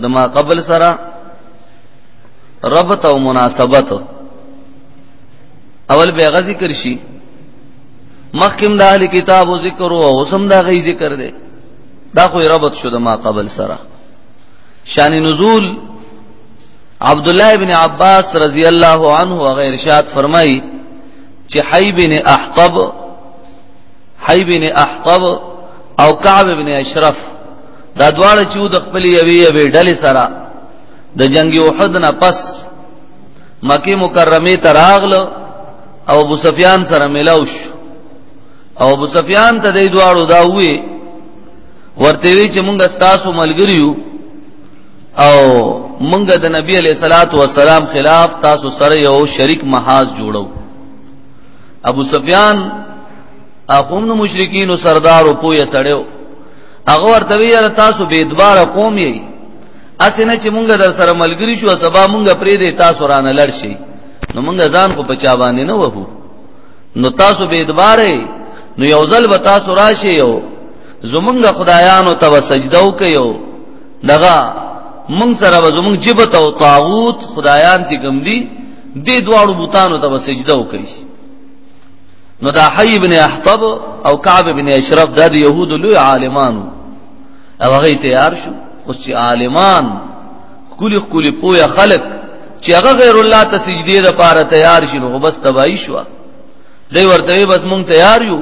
د ما قبل سره ربط او مناسبت اول به غزي کرشي مخکم د اهل کتاب او ذکر او اوسم دا غي ذکر دی دا خو ربط شو د ما قبل سره شان نزول عبد الله ابن عباس رضی الله عنه او غیر شاد فرمای چې حی بن احطب حی بن احطب او کعب بن اشرف دا دواړه چې د خپل یوې یوې ډلې سره د جنگ احد نه پس مکه مکرمه ته راغله او ابو سفیان سره ملاو شو او ابو سفیان ته دې دواړو دا وې ورته وی چې مونږ ستاسو ملګریو او مونږ د نبی علی صلوات و سلام خلاف تاسو سره یو شریک محاذ جوړو ابو سفیان اقوم نو مشرکین او سردار او پوی سړیو هغه ورته ویل تاسو به ادبار قوم یی اسنه چې مونږ در سره ملګری شو سبا مونږ پرې دې تاسو رانه لړ شي نو مونږ ځان خو په چا باندې نه وهو نو تاسو به ادبار نو یو ځل به تاسو راشي یو زمونږ خدایانو ته سجده وکيو دغه مونږ سره زمونږ جبت او طاغوت خدایان چې کوم دي دې دواړو بوتانو ته سجده وکړي نو دا حی ابن احطب او کعب ابن اشرف دا د يهود لوی عالمانو او هغه تیار شو اوس چې عالمان کلی کلی پویا خلق چې هغه غیر الله ته سجدي د پاره تیار شي نو بس تبای شو دوی ورته بس مونږ تیار یو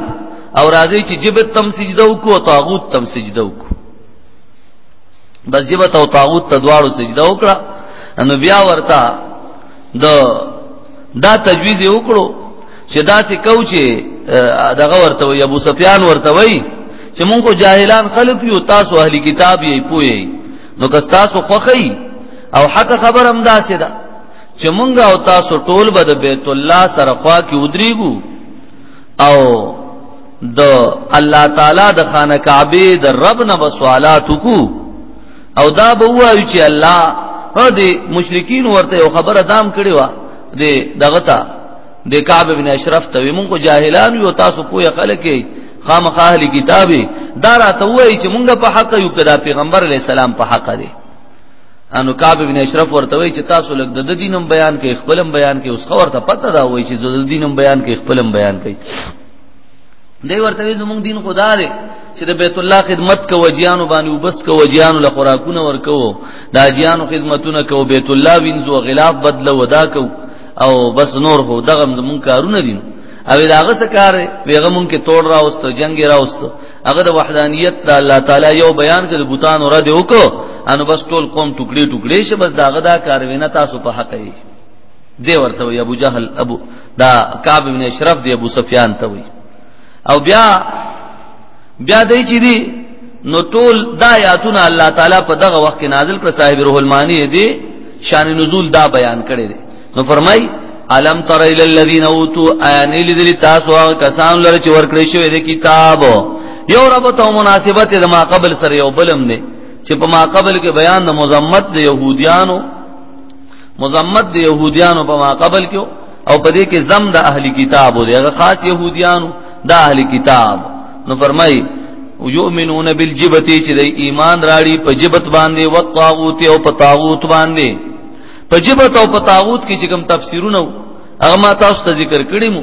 او راځي چې جبت تم سجده وکړو طاغوت تم سجده وکړو بس جبت او طاغوت ته دواړو سجده وکړه نو بیا ورته د دا تجویز وکړو چې دا څه کوچې دغه ورته وي ابو سفیان ورته وي چې مونږ کو جاهلان خلق یو تاسو اهلی کتاب یې پوي نو که تاسو خوخی او حق خبر هم داسې ده چې مونږ او تاسو ټول به د بیت الله سره خوا کې ودریګو او د الله تعالی د خانه کعبه د رب نه بسوالات کو او دا به وایي چې الله دې مشرکین ورته یو خبره دام کړی و دې دغه ته د کعبه بن اشرف ته موږ جاهلان یو تاسو کوی خلک خامخا اهل کتابي دا راته وایي چې مونږ په حق یو کدا پیغمبر علی السلام په حق دی انو کعب ابن اشرف ورته وی چې تاسو لګ د دینم بیان کې خپلم بیان کې اوس خبر ته پته دا وای چې د دینم بیان کې خپلم بیان کوي دی ورته وی زموږ دین خدا دی چې د بیت الله خدمت کو وجیانو باندې وبس کو وجیانو له خوراکونه ورکو د اجیانو خدمتونه کو بیت الله وینځو غلاف بدل ودا کو او بس نور هو دغه مون کارونه دي او داغه سکار ویغه مون کې توړ راوست جنگ راوست هغه د وحدانیت د الله تعالی یو بیان کړي بوتان اور دې وکړو انو بس ټول قوم ټوکړي ټوکړي شه بس داغه دا کار وینا تاسو په حق یې دی ورته وي ابو جهل ابو دا کعب بن اشرف دی ابو سفیان ته وي او بیا بیا دای چې دی نو ټول دا آیاتونه الله تعالی په دغه وخت کې نازل کړ صاحب روح المانی دی شان نزول دا بیان کړی دی نو فرمای علم تر الى الذين اوتوا ان لذل تاسو هغه کسان لره چې ورکړې شوی د کتاب یو رب ته مناسبت د ما قبل سره یو بلم نه چې په ما قبل کې بیان د مزمت د يهوديانو مزمت د يهوديانو په ما قبل کې او په دې کې زم د اهلي کتابو دی هغه خاص يهوديانو د اهلي کتاب نو فرمای یؤمنون بالجبتی چې د ایمان راړي په جبت باندې او طاغوت او په طاغوت باندې په جبت او په طاغوت کې چې کوم تفسیرونه هغه ما تاسو ته ذکر کړی مو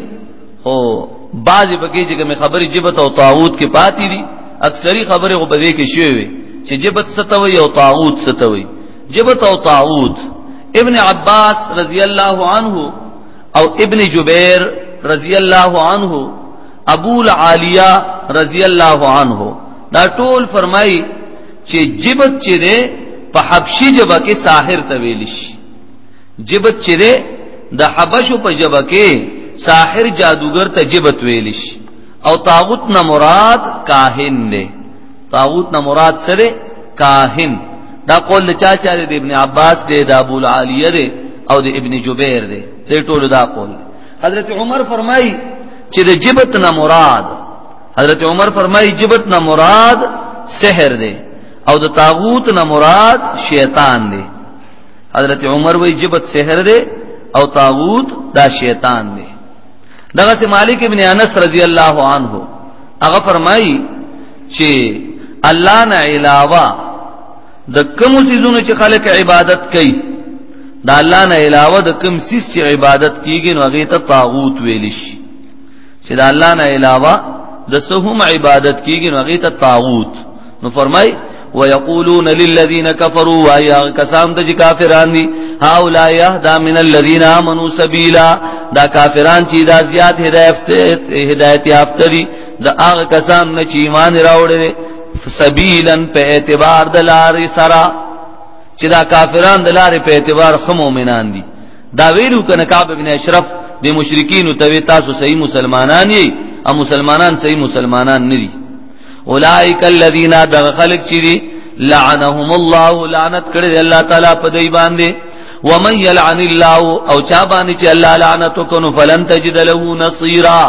خو بعضی پکې چې کوم خبرې جبت او طاغوت کې پاتې دي اکثری خبرې غو بده کې شوې وي چې جبت ستوي او طاغوت ستوي جبت او طاغوت ابن عباس رضی الله عنه او ابن جبیر رضی الله عنه ابو العالیہ رضی الله عنه دا ټول فرمایي چې جبت چې ده په حبشي جبه کې ساحر ته ویل شي جبت چې ده د حبشو په جبه کې ساحر جادوګر ته جبت ویل شي او طاغوت نه مراد کاهن ده طاغوت نه مراد سره کاهن دا قول چا چا د ابن عباس دی د ابو العالیه دی او د ابن جبیر دی دې ټولو دا قول حضرت عمر فرمایي چې د جبت نه مراد حضرت عمر فرمایي جبت نه مراد سحر دی او د طاغوت نه مراد شیطان دی حضرت عمر وی جبت سحر دی او طاغوت دا شیطان دی دغه سي مالک ابن انس رضی الله عنه هغه فرمایي چې الله نه علاوه د کوم سيزونو چې خلک عبادت کوي دا الله نه علاوه د کوم سیس چې عبادت کیږي نو هغه ته طاغوت ویل شي چې د الله نه علاوه د سهم عبادت کیږي نو هغه ته طاغوت نو فرمای ويقولون للذين كفروا وايا قسم د کافران دي هؤلاء يهدى من الذين امنوا سبيلا دا کافران چې دا زیات هدایت هدایت یافته دي د هغه کسان نه چې ایمان راوړل سبیلا په اعتبار د لارې سره چې دا کافران د لارې په اعتبار خمو مؤمنان دي دا ویلو کنه کعب ابن اشرف د مشرکین ته وی تاسو صحیح مسلمانان یی او مسلمانان صحیح مسلمانان نه دي اولائک الذین دخلق چی دي لعنهم الله لعنت کړی دی الله تعالی په دی باندې ومن یلعن الله او چا باندې چې الله لعنت وکړو فلن تجد له نصيرا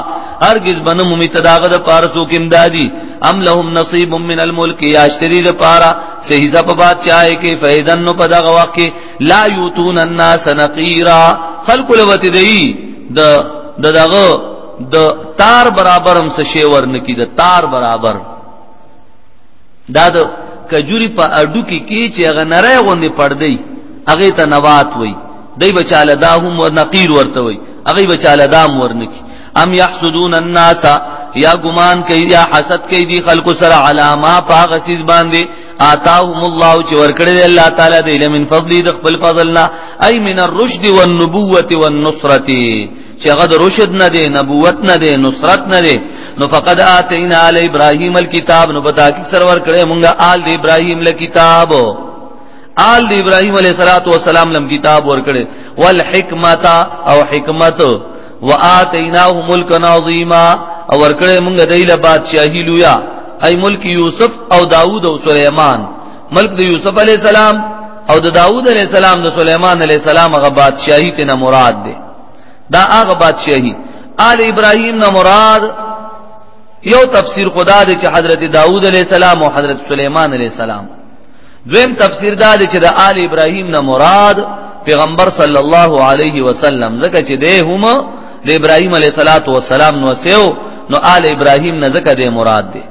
هرگز بنم متداغه د پارسو کې امدادي ام لهم نصيب من الملك یاشتری د پارا صحیح په بادشاہ کې فیدن نو په دغه وخت کې لا یوتون الناس نقیرا خلق لوت دی د دغه د تار برابر هم څه شی ورنکی د تار برابر دا د کجوري په اډو کې کی چې هغه نری غوندې پړدی هغه ته نوات وای دای بچاله دا هم ورنقیر ورته وای هغه بچاله دام ورنکی ام یحسدون الناس یا ګمان کوي یا حسد کوي دي خلکو سره علامه پاغه سیز باندې آتاهم الله چې ورکړي دی الله تعالی دی لمن فضلی د خپل فضلنا ای من الرشد والنبوه والنصره چې هغه د رشد نه دی نبوت نه دی نصرت نه دی نو فقد آتینا علی ابراهیم الكتاب نو پتا کی سرور کړي مونږه آل دی ابراهیم له کتاب آل دی ابراهیم علیه الصلاۃ والسلام لم کتاب ورکړي والحکمت او حکمت وآتیناه ملکا عظیما او ورکړې موږ دایله بادشاہی لویا ای ملک یوسف او داوود او سليمان ملک د یوسف علی السلام او د داوود علی السلام د سليمان علی السلام غ بادشاہی ته نه مراد ده دا هغه بادشاہی آل ابراهیم نه مراد یو تفسیر خدا دې چې حضرت داوود علی السلام او حضرت سليمان علی السلام دویم تفسیر دا دی چې د آل ابراهیم نه مراد پیغمبر صلی الله علیه وسلم ځکه چې دی هم د ابراهیم علیه صلوات و سلام نو سیو نو آل ابراهیم نه ځکه دی مراد دی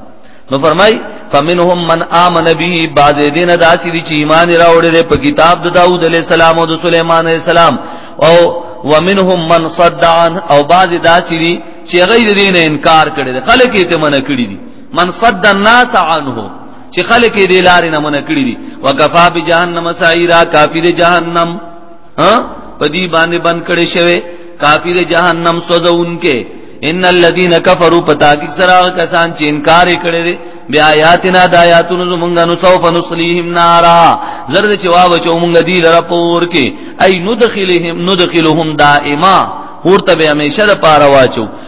نو فرمای فمنهم من آمن به بعد دین داسې دي چې ایمان راوړي دی په کتاب د داوود علیه السلام او د سليمان علیه السلام او ومنهم من صد عن او بعض داسې دي چې غیر دین انکار کړي دي خلک یې ته منع کړي دي من صد الناس عنه چې خلک دې لارې نه منع کړی دي وکفا بجهنم سعیرا کافی دې جهنم ها پدی باندې بند کړي شوی کافی دې جهنم سوزون کې ان الذين كفروا فتاکک سرا کسان چې انکار کړي دي بیا آیاتنا د آیاتونو زمونږ نو سوف نصلیهم نارا زرد چې وا بچو مونږ دی لره پور کې ای ندخلهم ندخلهم دائما ورته به همیشه د پاره واچو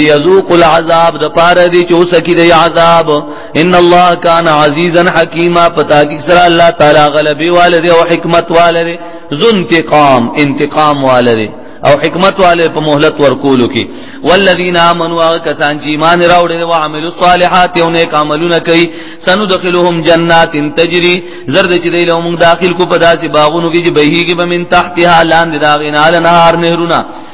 ليذوق العذاب د پاره دي چې وسکی د عذاب ان الله کان عزیزا حکیما پتا کی سره الله تعالی غلبي والده او حکمت والده ذو انتقام انتقام والده او حکمت والے په مهلت ورکولو کې والذین آمنوا کسان چې ایمان راوړل او عملو صالحات او نیک عملونه کوي سندخلهم جنات تجری زرد چې دی له موږ داخل کو په داسې باغونو کې چې بهيږي به من تحتها لاندې داغینه لنهار نهرونه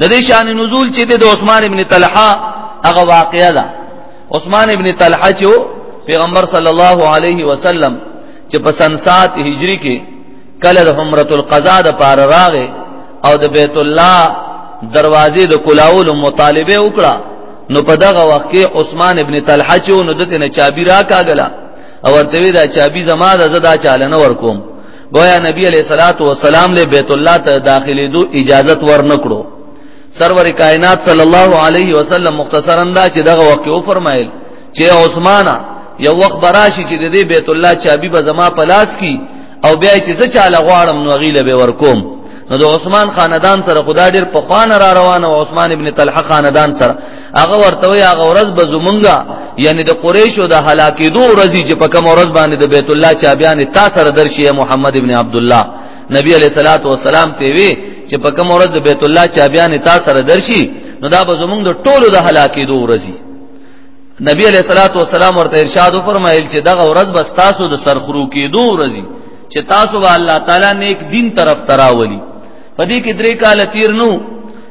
د دې شان نزول چې د عثمان ابن طلحه هغه واقعیا ده عثمان ابن طلحه چې پیغمبر صلی الله علیه وسلم چې په سن 7 هجری کې کله د عمره القضاء د پار راغې او د بیت الله دروازې د کلاول مطالبه وکړه نو په دغه وخت کې عثمان ابن طلحه چې نو دته نه چابي راکاګلا او ورته وی دا چابي زما د زدا چالنه ورکوم گویا نبی علیہ الصلات والسلام له بیت الله ته داخلي دو اجازت ورنکړو سرور کائنات صلی الله علیه وسلم مختصرا دا چې دغه وخت او فرمایل چې عثمان یو وخت براشي چې د دې بیت الله چابي به زما پلاس کی او بیا چې زه چاله غواړم نو غیله به ورکوم نو د عثمان خاندان سره خدا ډیر په خوان را روانه او عثمان ابن طلحه خاندان سره هغه ورته وی هغه ورځ به زمونږه یعنی د قریشو د هلاکی دو ورځی چې په کوم ورځ باندې د بیت الله چا بیان تا سره درشي محمد ابن عبد الله نبی علیہ الصلوۃ والسلام ته وی چې په کوم ورځ د بیت الله چا بیان تا سره درشي نو دا به زمونږ د ټولو د هلاکی دو ورځی نبی علیہ الصلوۃ والسلام ورته ارشاد فرمایل چې دغه ورځ بس تاسو د سرخرو کې دو ورځی چې تاسو به الله تعالی نیک دین طرف تراولي په دې کې درې کال تیر نو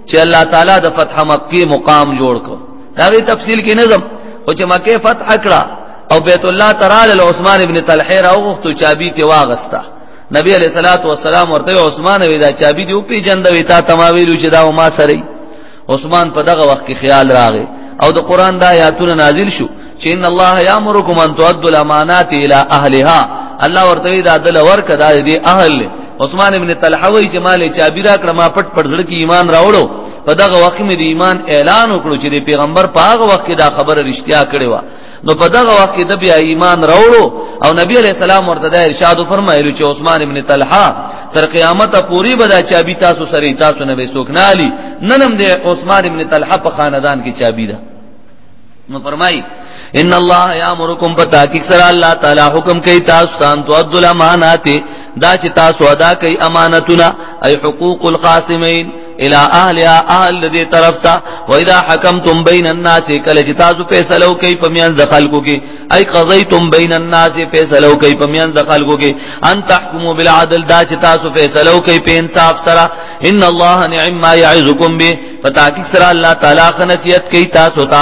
چې الله تعالی د فتح مکه مقام جوړ کو دا وی تفصیل کې نظم او چې مکه فتح کړه او بیت الله تعالی له عثمان ابن طلحه راوغختو چابي ته واغستا نبی علیہ الصلوۃ والسلام ورته عثمان وی دا چابي دی او پیجن دا وی تا تماویلو چې دا ما سره عثمان په دغه وخت کې خیال راغی او د قران دا آیاتونه نازل شو چې ان الله یامرکم ان تؤدوا الامانات الى اهلها الله ورته دا دل ورکه دا دی اهل عثمان ابن طلحه وی چې مال چابی را کړه ما پټ پټ ځړ کې ایمان راوړو په دغه وخت مې د ایمان اعلان وکړو چې د پیغمبر په هغه وخت کې دا خبره رښتیا کړې و نو په دغه وخت کې د بیا ایمان راوړو او نبی علی السلام ورته د ارشاد فرمایلو چې عثمان ابن طلحه تر قیامت پورې به دا چابي تاسو سره تاسو نه به سوک نالي ننم د عثمان ابن طلحه په خاندان کې چابي ده نو فرمای ان الله یامرکم بتاکک سر الله تعالی حکم کوي تاسو ته ان تو عدل امانات دا چې تاسو ادا کوي امانتونه اي حقوق القاسمين الى اهلها اهل دې طرف ته واذا حكمتم بين الناس کله چې تاسو فیصلو کوي په میان د خلکو کې اي قضيتم بين الناس فیصلو کوي په میان د خلکو کې ان تحكموا بالعدل دا چې تاسو فیصلو کوي په انصاف سره ان الله نعم ما يعظكم به پتا کې سره الله تعالی خنصیت کوي تاسو ته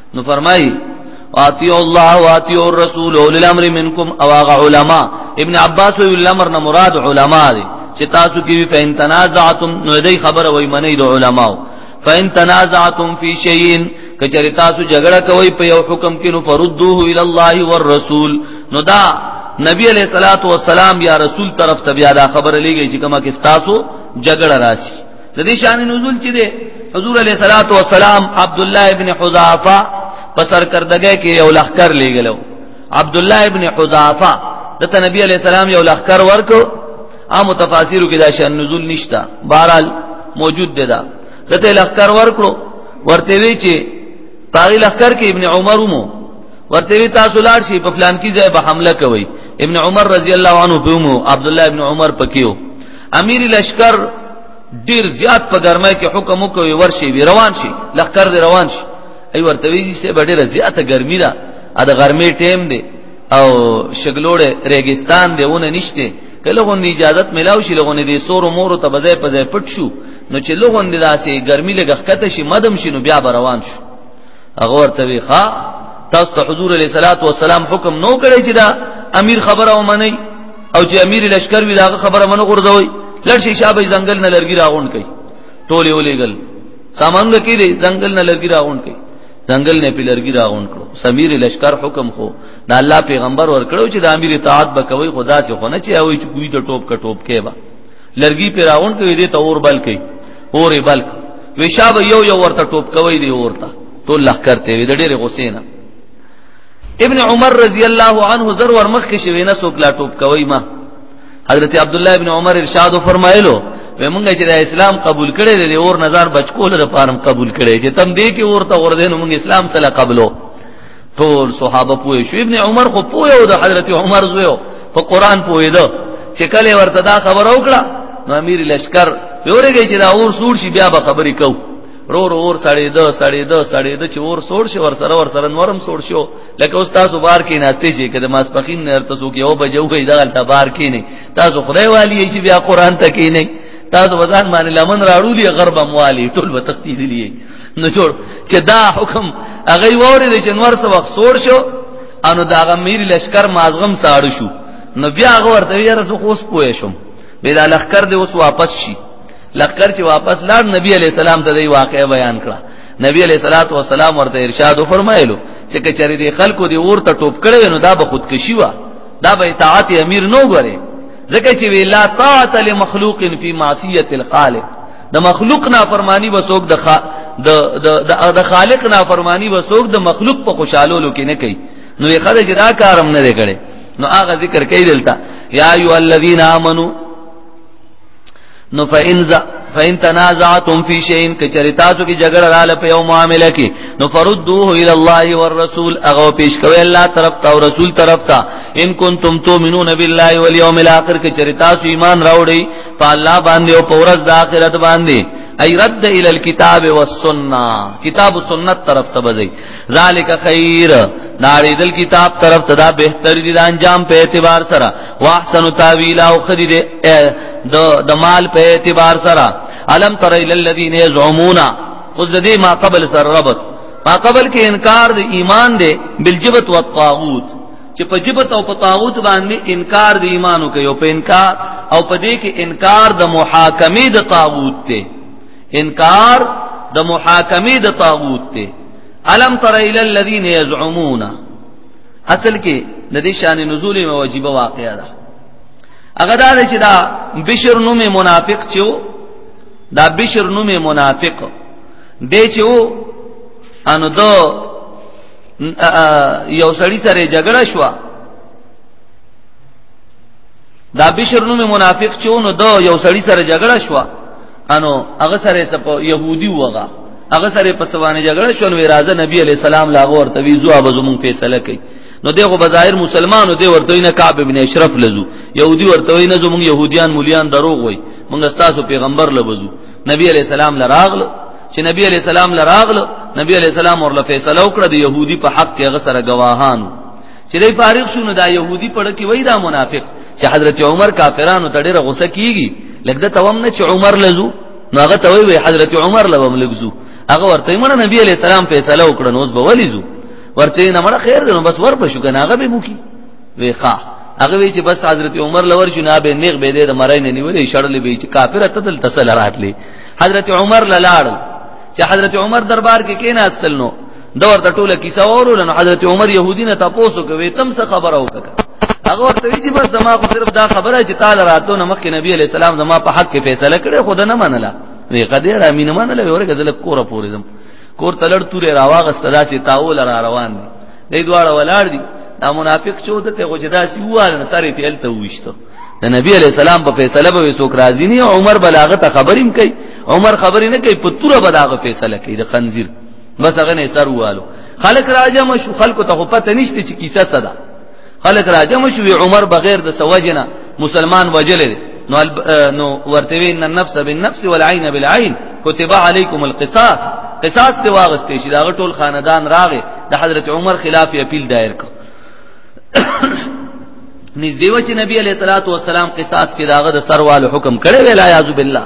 نو فرمای اطیع الله واطیع الرسول اول الامر منکم او هغه علما ابن عباس وی الامر نه مراد علما دي چې تاسو کې وی فین تنازعتم نو دې خبره وای منی د علماو فین تنازعتم فی شیء کچری تاسو جګړه کوي په یو حکم کې نو فردوه ال الله والرسول نو دا نبی علیہ الصلوۃ والسلام یا رسول طرف ته بیا دا خبره لګی چې کما کې تاسو جګړه راشي د دې شان نزول چې ده حضور علیه الصلاۃ والسلام عبد الله ابن حذافه په سرکردګۍ کې یو لخر لګلو عبد الله ابن حذافه دته نبی علیہ السلام یو لخر ورکو عام تفاسیر کې دا شان نزول نشتا بهرال موجود ده دا دته لخر ورکو ورته وی چې پاغي لخر کې ابن عمر مو ورته وی تاسو لاړ شي په فلان کې ځای به حمله کوي ابن عمر رضی الله عنه په مو عبد الله ابن عمر پکيو امیر لشکر ډیر زیات په ګرمای کې حکم وکوي ورشي وی روان شي لخر دی روان شي ای ورته وی چې ډیر زیاته ګرمي ده ا د ګرمي ټیم دی او شګلوړې ریګستان دی ونه نشته کله غون دی اجازه ملاو شي لغون دی سور مور ته بځای په ځای پټ شو نو چې لغون دی داسې ګرمي لګخته شي مدم شي نو بیا روان شو هغه ورته وی ښا تاسو ته حضور علیه الصلاۃ والسلام حکم نو کړی چې دا امیر خبره ومني او چې امیر لشکر وی داغه خبره منو غردوي لړ شي شابه ځنګل نه لرګي راغون کوي ټوله ولېګل سامان کې دي ځنګل نه لرګي راغون کوي ځنګل نه پیلرګي راغون کړو سمیر لشکر حکم خو دا الله پیغمبر ور کړو چې د امیر اطاعت وکوي خدا سے خو نه چې اوی چې کوی ته ټوپ کا ټوپ کې با لرګي پی راغون کوي دې ته اور بل کوي اور بل کوي وشاب یو یو ورته ټوپ کوي دی اورتا ټول لخر ته وی د ډېر غسینا ابن عمر رضی الله عنه زر ور مخ کې شوی نه سوک لا ټوپ کوي ما حضرت عبد الله ابن عمر ارشاد فرمایلو و مونږه چې د اسلام قبول کړي د اور نظر بچکول د پارم قبول کړي چې تم دې کې ورته ور دین مونږ اسلام سره قبلو ټول صحابه پوه شو ابن عمر خو پوه او د حضرت عمر زویو په قران پوه دو چې کله ورته دا خبر او کړه نو امیر لشکر یورګی چې دا اور سور شي بیا به خبرې کوو رو رو اور سړی د سړی د سړی د چې اور سوړ شي ور سره ور سره نورم سوړ شو لکه اوس تاسو بار کې ناشته شي کله ماسپخین نه تاسو کې او بجو کې دا غلطه بار کې نه تاسو خدای والی چې بیا قران ته کې نه تاسو وزن باندې لمن راړو دي غرب موالي ټول به تختی دي نو جوړ چې دا حکم هغه ووري د جنور څو وخت سوړ شو انو دا غمیر لشکر مازغم ساړ شو نو بیا غور ته یې رسو خوس پوه شم بیا لخر دې اوس واپس شي لکر چې واپس لاړ نبی علی السلام ته دی واقع بیان کړه نبی علی صلوات و سلام ورته ارشاد فرمایلو چې کچری دی خلکو دی اور ته ټوپ کړي نو دا به خودکشي وا دا به اطاعت امیر نو غره ځکه چې ویلا طاعت لمخلوق فی معصیت الخالق د مخلوق نافرمانی وسوک د د د د خالق نافرمانی وسوک د مخلوق په خوشالولو کې نه کوي نو یې خدای جدا کارم نه دی کړي نو هغه ذکر کوي دلته یا ایو الذین آمنو نو فإن فإن تنازعتم في شيء کچری تاسو کی جګړه رااله په یو معاملې کې نو فردوه الى الله والرسول اغه پیش کوي الله طرف ته او رسول طرف ته ان کنتم تؤمنون بالله واليوم الاخر کچری تاسو ایمان راوړی په الله باندې او په ورځ د آخرت باندې ای رد الى الكتاب والسنه کتاب و سنت طرف ته بځي ذالک خیر ناری دل کتاب طرف تدا بهتر دي د انجام په اعتبار سره واحسن تاویل او خدی دې د مال په اعتبار سره الم تر ال الذین یزعمون اوس دې ما قبل سره ربط ما قبل کې انکار د ایمان دې بالجبت والطاغوت چې په جبت او په طاغوت باندې انکار د ایمانو کوي او په انکار او په دې کې انکار د محاکمه د طاغوت ته انکار د محاکمه د طاغوت ته الم تر الى الذين يزعمون اصل کې د دې شان نزول مې واجبہ واقعا ده هغه دا چې دا بشر نوم منافق چې دا بشر نوم منافق دی چې و انو دو یو سړی سره جګړه شو دا بشر نوم منافق چې و نو دو یو سړی سره جګړه شو انو هغه سره سپ يهودي وغه هغه سره په سوانه جګړه شون وی راځه نبی عليه السلام لا ورته وی زو ابو زمون فیصله کوي نو دغه بظاهر مسلمانو دی ورته نه کعب ابن اشرف لزو يهودي ورته نه زمون يهوديان مليان دروغ وای مونږ ستاسو پیغمبر لبزو نبی عليه السلام لراغلو چې نبی علی السلام لراغله نبی علی السلام ورله فیصله وکړه د يهودي په حق کې غسر گواهانو چې دې فارغ شو نو دا يهودي پړ کې وای دا منافق چې حضرت عمر کافرانو ته ډېر غوسه کیږي لکه توم نه چې عمر لزو نو هغه ته وای حضرت عمر لوم لګزو هغه ورته مړه نبی عليه السلام فیصله وکړه نو اوس به ولیزو ورته نه مړه خیر دی نو بس ور بشو کنه هغه به مو کی وی ښا هغه وی چې بس حضرت عمر لور شو نه به نیغ به دې د مرای نه نیولې شړلې به چې کافر ته دل تسل راتلې حضرت عمر لاړ چې حضرت عمر دربار کې کیناستل نو دا ورته ټوله کیسه اورول نو حضرت عمر يهودي نه تاسو کوي تم څه خبره وکړه هغه ورته وی چې بس زما خو صرف دا خبره چې تعالی راتو نه مخکې نبی عليه السلام زما په حق کې فیصله کړې خو دا نه منله وی قدیر امین منله ورګه دل کوره پورې زم کور تلړ تورې راواغست داسې تاول را روان دي دې دواړه ولاړ دي دا منافق چود ته غو چې داسې واله سره ته الته وښته د نبی علی السلام په فیصله به وسوک راضی نه عمر بلاغت خبریم کوي عمر خبرې نه کوي په توره بلاغه فیصله کوي د خنزیر بس هغه نه سر والو خلک راجم شو خلکو ته پته نشته چې کیسه څه ده خلک راجم شو عمر بغیر د سوجنه مسلمان وجل نو نو ورته وین النفس بالنفس والعين بالعين كتب عليكم القصاص قصاص ته واغستې شي دا ټول خاندان راغې د حضرت عمر خلاف اپیل دایر کړ نږدې و چې نبی علیہ الصلوۃ والسلام قصاص کې داغه د سروالو حکم کړي ویلا یعذ بالله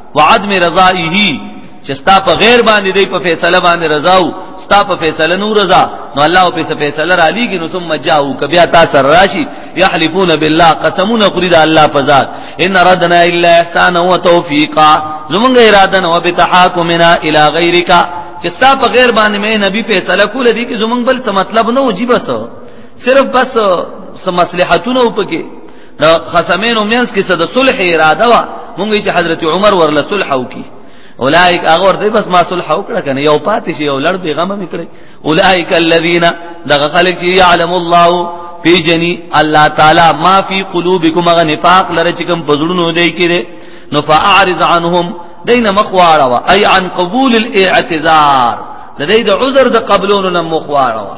وعدم رضائه چې ستا په غیر باندې دی په فیصله باندې رضا او ستا په فیصله نو رضا نو الله په فیصله را لېږي نو ثم جاءو کبیا تاسو راشي یحلفون بالله قسمون خوري د الله په ذات ان ردنا الا احسان و توفیقا زمونږ اراده نو به تحاکمنا الی غیرک چې ستا په غیر باندې مې نبی فیصله کول دي چې زمونږ بل څه مطلب نه وجي بس صرف بس سم مصلحتونه وپکې د خصمینو مینس کې صد صلح اراده وا مونږ چې حضرت عمر ورله صلح وکي اولائک هغه ورته بس ما صلح وکړه کنه یو پاتې شي یو لړ بیغمه میکړي اولائک الذین دغه خلک چې یعلم الله فی جنی الله تعالی ما فی قلوبکم غ نفاق لره چې کوم پزړونو دی کې دي نو فاعرض عنهم دین مخواړه وا ای عن قبول الاعتذار د دې د عذر د قبلونو نه مخواړه وا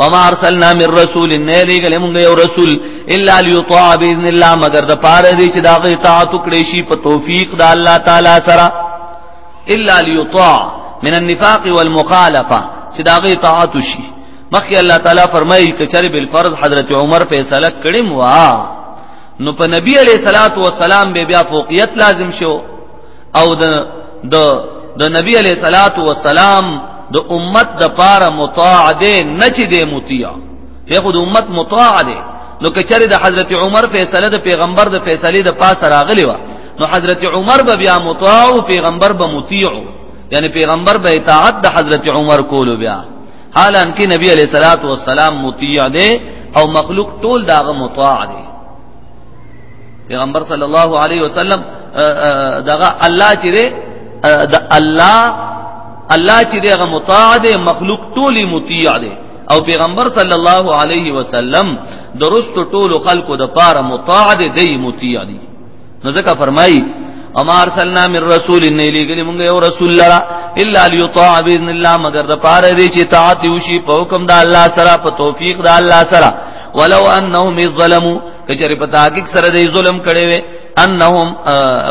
وما ارسلنا من رسول نه لګل موږ یو رسول الا ليطاع باذن الله مگر د پاره دی چې دا غي اطاعت کړي شي په توفیق د الله تعالی سره الا ليطاع من النفاق والمخالفه چې دا غي اطاعت شي مخکې الله تعالی فرمایي چې چر بالفرض حضرت عمر فیصله کړم وا نو په نبی علیہ الصلوۃ والسلام به بیا فوقیت لازم شو او د د د نبی علی صلوات و سلام د امت د پاره مطاع دی نه چې دی مطیع دی خو د امت مطاع دی نو کچره د حضرت عمر فیصله د پیغمبر د فیصله د پاسه راغلی و نو حضرت عمر به بیا مطاع او پیغمبر به مطیع یعنی پیغمبر به اطاعت د حضرت عمر کولو بیا حالانکه نبی علی صلوات و سلام مطیع دی او مخلوق ټول داغه مطاع دی پیغمبر صلی الله علیه وسلم دغه الله چې دی د الله الله چې دی هغه مطاع دی مخلوق ټول مطیع دی او پیغمبر صلی الله علیه وسلم درست ټول خلقو د پاره مطاع دی دی مطیع دی نو ځکه فرمایي اما ارسلنا من رسول ان الیګل مونږ یو رسول لرا الا لیطاع باذن الله مگر د پاره دی چې طاعت وشي په حکم د الله سره په توفیق د الله سره ولو انهم ظلموا کچری په تحقیق سره دی ظلم کړي وي انهم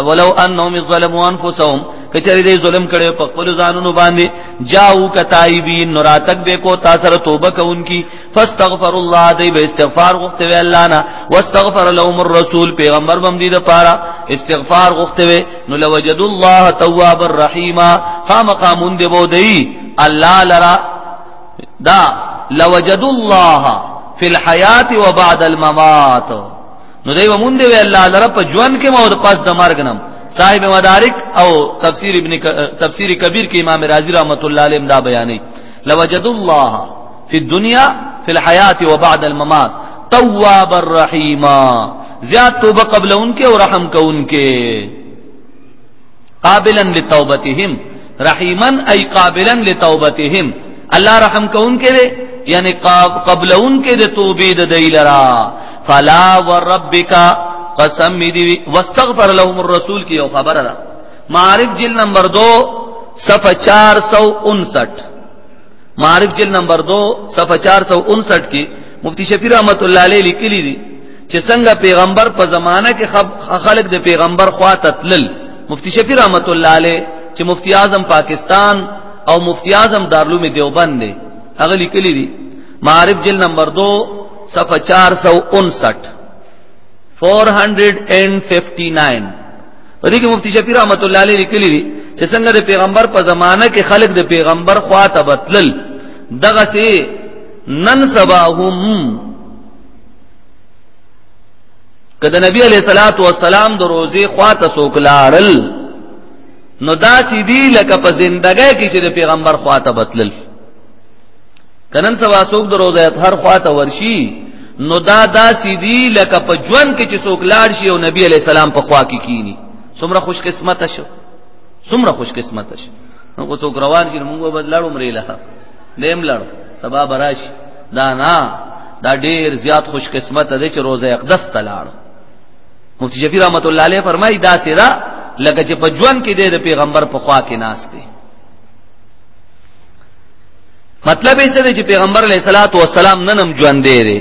ولو انهم ظلموا انفسهم کچری دی ظلم کړي په خپل ځانونو باندې جاءو کتایبین نوراتک به کو تاسو توبه کوونکی فاستغفر الله دی به استغفار غوښته وی الله نه واستغفر لهم الرسول پیغمبر بم دي د پاره استغفار غوښته وی نو لوجد الله تواب الرحیم خامقامون دی بو دی الله لرا دا لوجد الله فی الحیات و بعد الممات نو دیو مون دی الله لره په ژوند کې مو د پس د مرګ نم صاحب مدارک او تفسیر ابن تفسیر کبیر کې امام رازی رحمت الله علیه دا بیانې لوجد الله فی الدنیا فی الحیات و بعد الممات تواب الرحیم زیاد توبه قبل انکه او رحم کو انکه قابلا لتوبتهم رحیما ای قابلا لتوبتهم الله رحم کون کې دي یعنی قبلون کې د توبې د دی لرا فلا وربک قسم دی واستغفر لهم الرسول کی یو خبره ده معارف جلد نمبر 2 صفحه 459 معارف جلد نمبر 2 صفحه 459 کې مفتی شفیع رحمت الله علیه لیکلی دي چې څنګه پیغمبر په زمانہ کې خلق د پیغمبر خوا تتلل مفتی شفیع رحمت الله علیه چې مفتی اعظم پاکستان او مفتی اعظم دارالعلوم دیوبند دی هغه لیکلی دی معارف جلد نمبر 2 صفحه 459 459 دې کې مفتی شفیع رحمت الله علیه لیکلی دی چې څنګه د پیغمبر په زمانہ کې خلق د پیغمبر خوا تبتلل دغه سي نن سبا هم که د نبی علیہ الصلات والسلام د روزي خواته سوکلاړل نو دا چې دی لکه په زندګۍ کې چې د پیغمبر خواته بتلل کنن سوا سوک د روزه اطهر خواته ورشي نو دا دا سیدی لکه په ژوند کې چې څوک لاړ شي او نبی علی السلام په خوا کې کینی څومره خوش قسمت شو څومره خوش قسمت شو نو څوک روان شي موږ به لاړو مرې لها نیم لړ سبا براش دا نه دا ډیر زیات خوش قسمت دی چې روزه اقدس ته لاړ مفتی شفیع رحمت الله علیه فرمایي دا سره لکه چې په ژوند کې د پیغمبر په خوا کې ناس دی مطلب یې څه دی چې پیغمبر علیه الصلاۃ والسلام ننم ژوند دی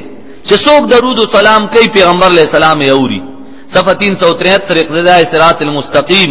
چې څوک درود او سلام کوي پیغمبر علیه السلام یې اوري صفه 373 اقتداء صراط المستقیم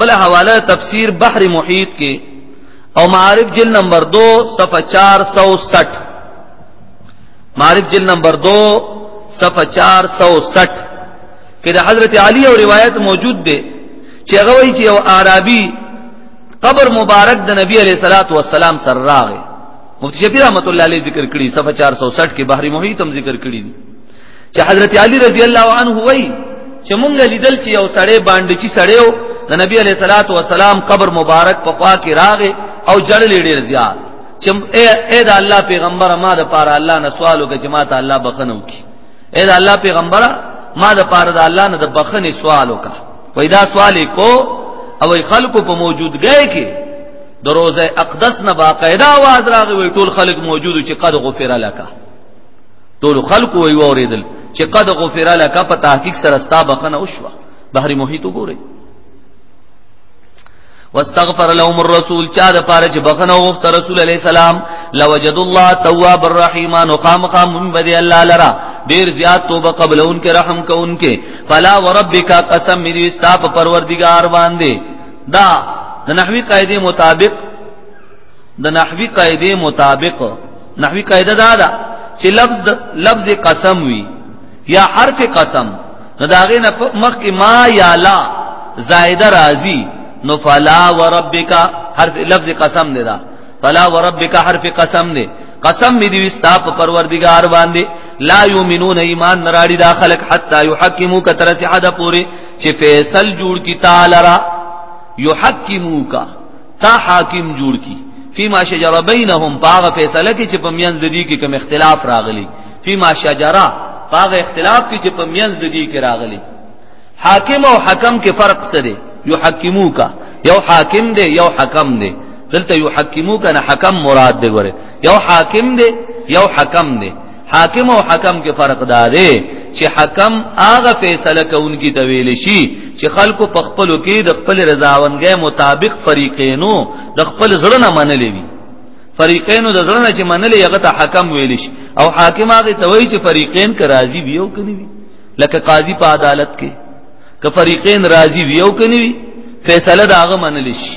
بل حواله تفسیر بحر محیط کې او معارف جل نمبر 2 صفحه 460 معارف جل نمبر 2 صفحه 460 کې د حضرت علی او روایت موجود ده چې هغه وایي چې یو عربي قبر مبارک د نبی علیہ الصلات والسلام سره راغی مفتی شفیع رحمت الله علیه ذکر کړی صفحه 460 کې بحری محیط هم ذکر کړی دی چې حضرت علی رضی الله عنه وای چې مونږ لیدل چې یو سړی باندې چې سړیو د نبی علیہ الصلوۃ والسلام قبر مبارک په خوا کې راغې او جړل ډیر زیات چې اے دا الله پیغمبر ما د پاره الله نه سوالو کې چې ما ته الله بخنو کی اے دا الله پیغمبر ما د پاره د الله نه د بخنې سوالو کا وای دا سوال کو او خلکو په موجودګۍ کې د روزه اقدس نه باقاعده आवाज راغی ټول خلک موجود چې قد غفر لکه ټول خلق وی وریدل چې قد غفر لك په تحقیق سره ستا بخنه وشوه بحری محیط وګوره واستغفر لهم الرسول چا د پاره چې بخنه وغوښته رسول علی السلام لوجد الله تواب الرحیم نو خامخا من بدی الله لرا ډیر زیات توبه قبل ان کې رحم کو ان کې فلا وربک قسم می دې ستا په پروردگار باندې دا د نحوی قاعده مطابق د نحوی قاعده مطابق نحوی قاعده دا ده چې لفظ لفظ قسم وي یا حرف قسم نو داغه نه مخ کې ما یا لا زائده راضی نو فلا وربک حرف لفظ قسم دی دا فلا وربک حرف قسم دی قسم می دی وستا په پروردگار باندې لا یؤمنون ایمان نراړي دا خلق حتا یحکمو کتر سحد پوری چې فیصل جوړ کی تعالی را یحکمو کا تا حاکم جوړ کی فيما شجر بينهم باغ فیصله کې چې په میانځ د دې کې کوم اختلاف راغلی فيما شجر باغ اختلاف کې چې په میانځ د دې کې راغلی حاکم او حکم کې فرق څه دی یو حکمو کا یو حاکم دی یو حکم دی دلته یو حکمو کنه حکم مراد دی ګوره یو حاکم دی یو حکم دی حاکم او حکم کې فرق دا دی چې حکم هغه فیصله کوونکی ته ویل شي چې خلکو په خپل کې د خپل رضاوندګۍ مطابق فریقینو د خپل زړه نه منلې وي فریقینو د زړه نه چې منلې هغه ته حکم ویل شي او حاکم هغه ته وایي چې فریقین که راضي وي او کني وي لکه قاضي په عدالت کې که فریقین راضي وي او کني وي فیصله دا هغه منل شي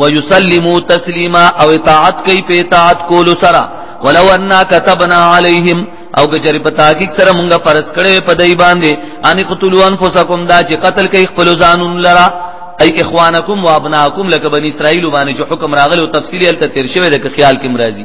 ويسلموا تسليما او اطاعت کوي په اطاعت کول سره ولو ان كتبنا عليهم او کچری په تحقیق سره مونږه فرض کړي په دای باندې ان قتلوا انفسکم دا چې قتل کوي خپل ځانون لرا اي اخوانکم وابناکم لکه بنی اسرائیل باندې چې حکم راغلی او تفصیلی الته تیر شوی د خیال کې مرাজি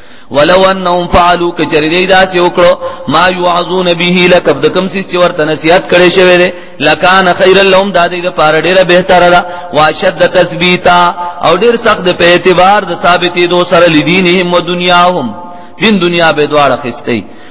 ولو انهم فعلوا کچریدای دا سی وکړو ما یعذون به لکب د کم سیس چې ورته نصیحت کړي شوی دی لکان خیر لهم دا دې لپاره ډیره بهتره ده واشد تثبیتا او ډیر سخت په اعتبار د ثابتې دو سره لدینهم و دنیاهم دین دنیا به دواړه خسته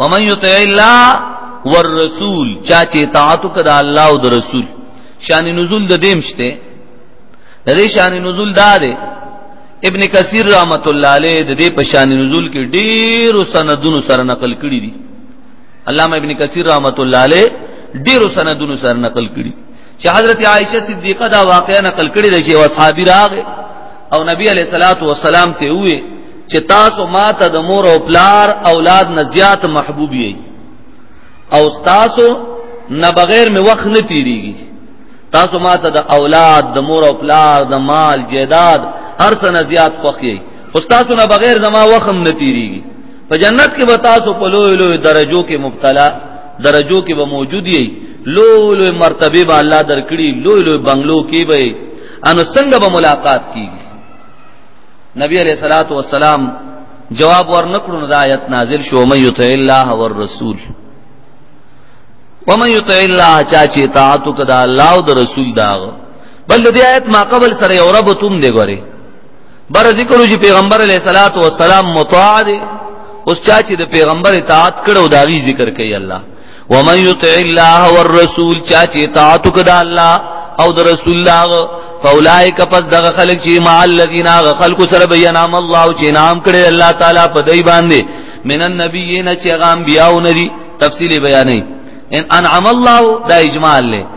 ومن یطع الله والرسول چا چې اطاعت وکړه الله او د رسول شان نزول د دیم شته د دې شان نزول دا دی ابن کثیر رحمت الله علیه د دې په شان نزول کې ډیر سندونو سره نقل کړی دي علامه ابن کثیر رحمت الله علیه ډیر سندونو سره نقل کړی چې حضرت عائشه صدیقه دا واقعا نقل کړی دی چې اصحابي راغ او نبی علیہ الصلوۃ والسلام ته وې چې تاسو ماته د مور او پلار اولاد نه زیات محبوب یې او تاسو نه بغیر می وخت نه تیریږي تاسو ماته د اولاد د مور او پلار د مال جیداد هر څه نه زیات خوښ یې خو تاسو نه بغیر زما وخت هم نه تیریږي په جنت کې به تاسو په لوی لوی درجو کې مبتلا درجو کې به موجود یې لوی لوی مرتبه به الله درکړي لوی لوی بنگلو کې به انو څنګه به ملاقات کیږي نبی علیہ الصلات والسلام جواب ورنکړو نو د آیت نازل شو مې یطع الله والرسول ومن یطع الله چا چې اطاعت وکړه الله او د رسول داغه بل دې آیت ما قبل سره یو رب تم دې غوري بر ذکر چې پیغمبر علیہ الصلات والسلام مطاع دي اوس چا چې د پیغمبر اطاعت کړو داغي ذکر کوي الله ومن يطع الله والرسول چا چې اطاعت وکړه الله او د رسول الله فاولائک پس دغه خلق چې مع الذين خلق سره بینام الله چې نام کړي الله تعالی په دای باندې من النبیین چې غام بیاو ندي تفصیل بیانې ان انعم الله دا اجمال له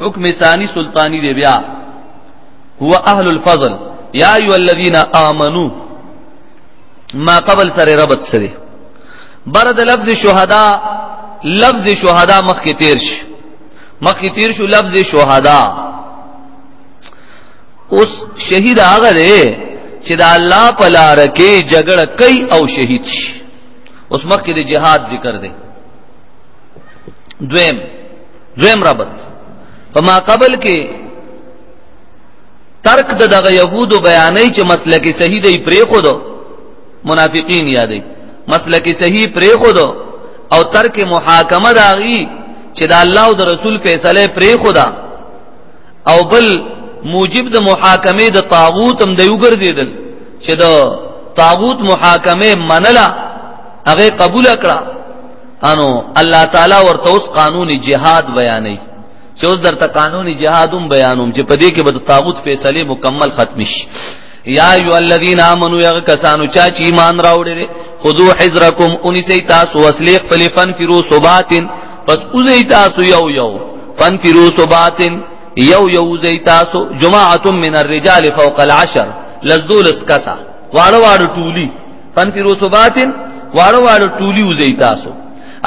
حکم ثانی سلطانی دی بیا هو اهل الفضل یا ایو الذین آمنو ما قبل سره ربط سره برد لفظ شهدا لفظ شهدا مخ کې تیر شي مخ کې تیر شو لفظ شهدا اوس شهید هغه دی چې د الله په لار کې جګړه کوي او شهید شي اوس مخکې د جهاد ذکر دی دویم دویم ربط په ما قبل کې ترک د دغه يهودو بیانې چې مسلک صحیح دی پرې خو دو منافقین یادې مسلک صحیح پرې خو دو او ترک محاکمه داغي چې د الله او د رسول فیصله پرې خو دا او بل موجب د محاکمه د طاغوت هم د یو ګرځیدل چې د طاغوت محاکمه منله هغه قبول کړه انو الله تعالی ورته اوس قانون جهاد بیانې چې اوس درته قانون جهاد هم بیانوم چې په دې کې به د طاغوت فیصله مکمل ختم شي یا ایو الذین آمنو یغ کسانو چا چې ایمان راوړي خذو حذرکم اونې سي تاسو وسلیق پلیفن فرو صباتن پس اوځي تاسو یو یو فن فرو صباتن یو یو اوځي تاسو جماعه من الرجال فوق العشر لزدول اسکسا واړو واړو ټولی فانفروا ثبات وارو وارو ټولی وزي تاسو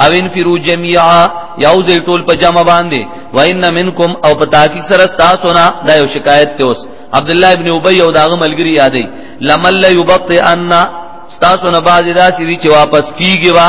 او انفروا جميعا یو زي ټول په جمع باندې وان منکم او په تاکي سره تاسو نه دا یو شکایت ته اوس عبد الله ابن ابي او داغه ملګری یادې لمل يبطئ ان تاسو نه باز داسي وی چې واپس کیږي وا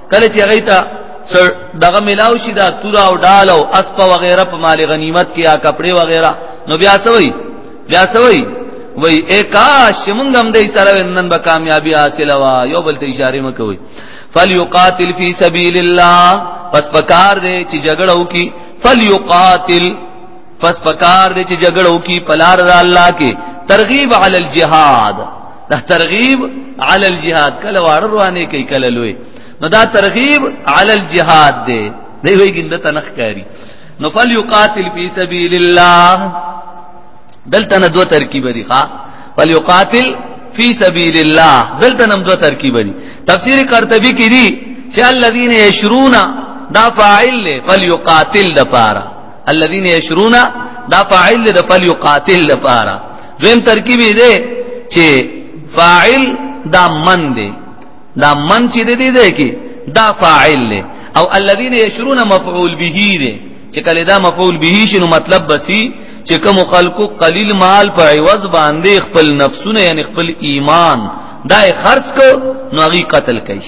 کله چې هغه ته دغه ملاو شي دا تورا او ډال او اسپ وغیرہ په مال غنیمت کې یا کپڑے وغیرہ نو بیا سوي بیا سوي وای اے کاش مونږ هم دې سره نن به کامیابی حاصل وا یو بل ته اشاره مکوي فلیقاتل فی سبیل الله پس پکار دې چې جګړه وکي فلیقاتل پس پکار دې چې جګړه وکي پلار الله کې ترغیب علی الجهاد دا ترغیب علی الجهاد کله واړه روانه کوي کله لوی نو دا ترغیب علی الجهاد دی دی وی ګنده تنخ کاری نو فل یقاتل فی سبیل الله دلته نه دوه ترکیب دي ښا فل یقاتل فی سبیل الله دلته نم دوه ترکیب دي تفسیر قرطبی کې دي چې الذین یشرون دا فاعل له فل یقاتل د پاره الذین یشرون دا فاعل د فل یقاتل د پاره دویم ترکیب دی چې فاعل دا من دی دا من چې دی دی دی کې دا فاعل دی او الذين يشرون مفعول به دی چې کله دا مفعول به شنو مطلب بسی چې کوم خلکو قلیل مال په عوض باندې خپل نفسونه یعنی خپل ایمان دا خرج کو نو هغه قتل کوي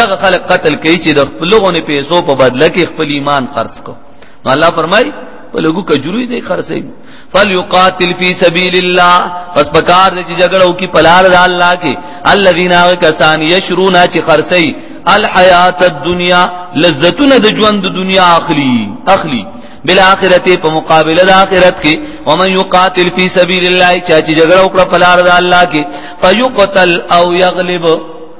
دغه خلک قتل کوي چې د خپل لغونه پیسو په بدله کې خپل ایمان خرج کو الله فرمای په لګو کجروي دی خرڅي فليقاتل في سبيل الله پس پکار دې چې جګړه وکي په لار د الله کې الذين كسان يشرون چې خرڅي الحیات الدنیا لذتونه د ژوند د دنیا اخلي اخلي بالاخره په مقابله د اخرت کې ومن يقاتل في سبيل الله چې جګړه وکړه په لار د الله کې فيقتل او يغلب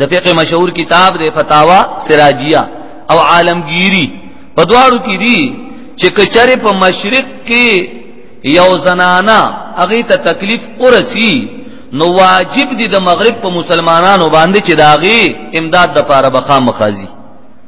د فقه مشهور کتاب د فتاوا سراجیه او عالمگیری په دواړو کې دي چې کچره په مشرق کې یو زنانا هغه ته تکلیف ورسی نو واجب دي د مغرب په مسلمانانو باندې چې داغي امداد د پاره بخا مخازي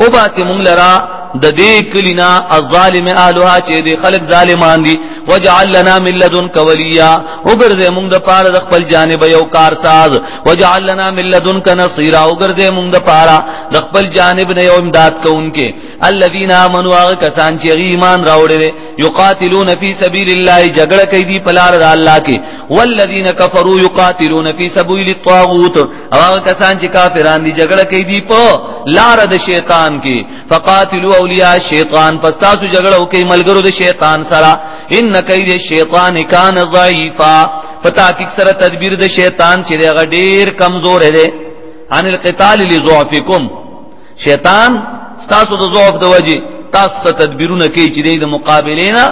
او باسی مونږ لرا د دې کلینا الظالم الها چې دې خلق ظالمان دي وجعل لنا من لدنك وليا وګرځې مونږ د پاره د خپل جانب یو کار ساز وجعل لنا من لدنك نصيرا وګرځې مونږ د پاره د خپل جانب نه یو امداد کوونکې الذين امنوا هغه کسان چې ایمان راوړل یقاتلون فی سبیل الله جګړه کوي په لار د الله کې والذین کفروا یقاتلون فی سبیل الطاغوت او هغه کسان چې کافران دي جګړه کوي دي په لار د شیطان کې فقاتلوا اولیاء شیطان پس تاسو جګړه وکړئ ملګرو د شیطان سره ان کید شیطان کان ضعیفا پتا کې سره تدبیر د شیطان چې هغه ډیر کمزور دی عن القتال لضعفکم شیطان ستاسو د ضعف د وجه تاسو ته تدبیرونه کوي چې د مقابله نه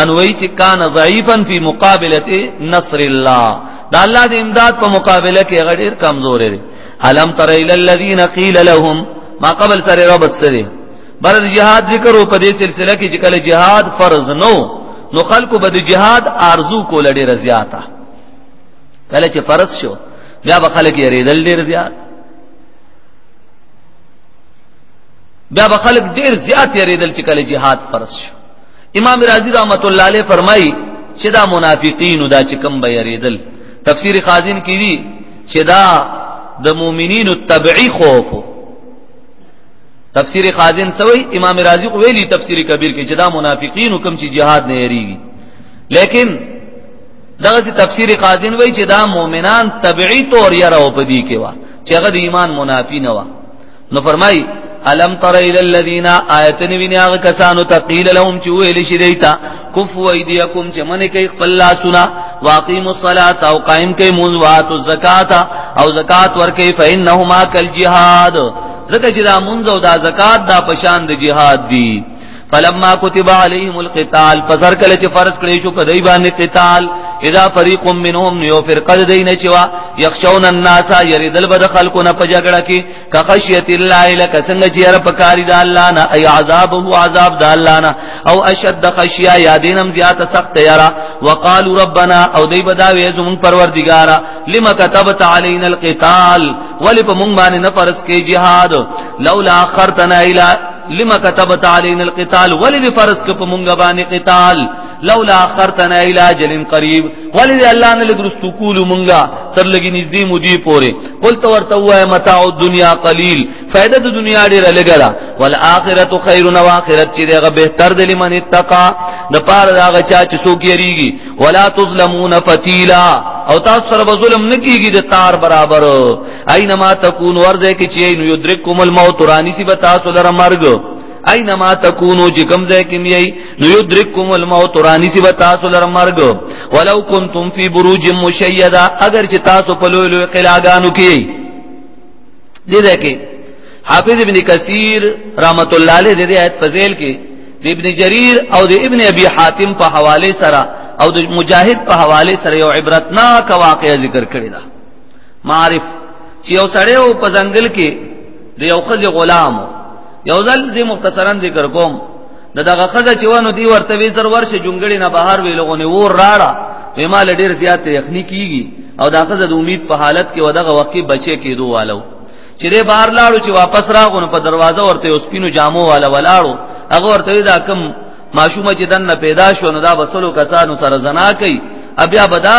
انوي چې کان ضعیفا فی مقابله نصر الله دا الله د امداد په مقابله کې غډیر کمزور دی الم تر ال الذین قیل لهم ما قبل سره ربط سره بر جهاد ذکر او په دې سلسله کې چې کله جهاد فرض نو نو خلکو به د جهاد ارزو کول ډیر زیاته کله چې فرض شو بیا به خلک یې ریدل ډیر زیات بیا به خلک ډیر زیات یریدل چې کله جهاد فرض شو امام رازی رحمت الله علیه فرمایي چې دا منافقین دا چې کم به یریدل تفسیر خازن کې دي چې دا د مؤمنین تبعی خوف تفسیر خازن سوی امام رازی کو ویلی تفسیر کبیر کې چې دا منافقین کوم چې jihad نه یریږي لیکن دغه سي تفسیر قاضین وای چې دا مؤمنان طبيعي طور یې راو پدی کې وا چې هغه د ایمان منافی نه وا نو فرمای الم تر الى الذين ايتن بنياغ کسانو تقيل لهم چې ویل شي دیتا کف و ایدیکم چې منه کوي خپل لاسونه واقیم الصلاه او قائم کوي مون وات الزکات او زکات ورکي فانهما کل جهاد ځکه چې دا مونږ او دا زکات دا پشان د جهاد دي فلما كتب عليهم القتال فزر کله چې فرض کړی شو په دای باندې قتال اذا فريق منهم یو فرقه دین چوا يخشون الناس يريدل بد خلقنا په جګړه کې کخشیت الله لك څنګه چې رب کاری د الله نه اي عذاب هو عذاب د الله نه او اشد خشیا یا دینم زیات سخت یرا وقالو ربنا او دی بداوی زمون پروردگارا لما كتبت علينا القتال ولی په مونږ باندې نه فرض کې جهاد لولا اخرتنا الى لما كتبت علينا القتال ولذ فرض ک په مونږ باندې قتال لولا اخرتنا الى اجل قريب ولذ الله نه لګرستو کول مونږه تر لګي نږدې مودي پوره قلت ورته وای متاع الدنيا قليل فائدہ د دنیا ډیر لګلا والاخره خير و اخرت چې دغه بهتر دی لمن اتقا د پاره داغه چا چې سو کیریږي ولا تظلمون فتیلا او تاسو سره ظلم نکیږي د تار برابر اينما تكون ورځه کې چې نو يدرککم الموت رانی سی بتا سو لره مرګ اينما تكونو چې کوم ځای کې میي نو يدرککم الموت رانی سی بتا سو لره مرګ ولو كنتم في بروج مشيده اگر چې تاسو په لوی لوی قلاګانو کې دي دې کې حافظ ابن کثیر رحمت الله علیه دې آیت فضیل کې د ابن جریر او د ابن ابي حاتم په حواله سره او د مجاهد په حواله سره یو عبرتناک واقعي ذکر کړی دی معرف چې یو سړی او په ځنګل کې د یو خزي غلام یو ځل دې مختصرا ذکر کوم د دغه خزه چې ونه دی ورته وی زر ورشه جونګړي نه بهر وی لغونه ور راړه وی مال ډیر زیات یخنی کیږي او دا خزه د امید په حالت کې ودغه وقې بچي کېدو والو چې دې بهر لاړو چې واپس راغونو په دروازه ورته اوسپینو جامو والا ولاړو هغه ورته دا کم ماشوم چې دن پیدا شو نو دا بسلو کسانو سره زنا کوي بیا بدا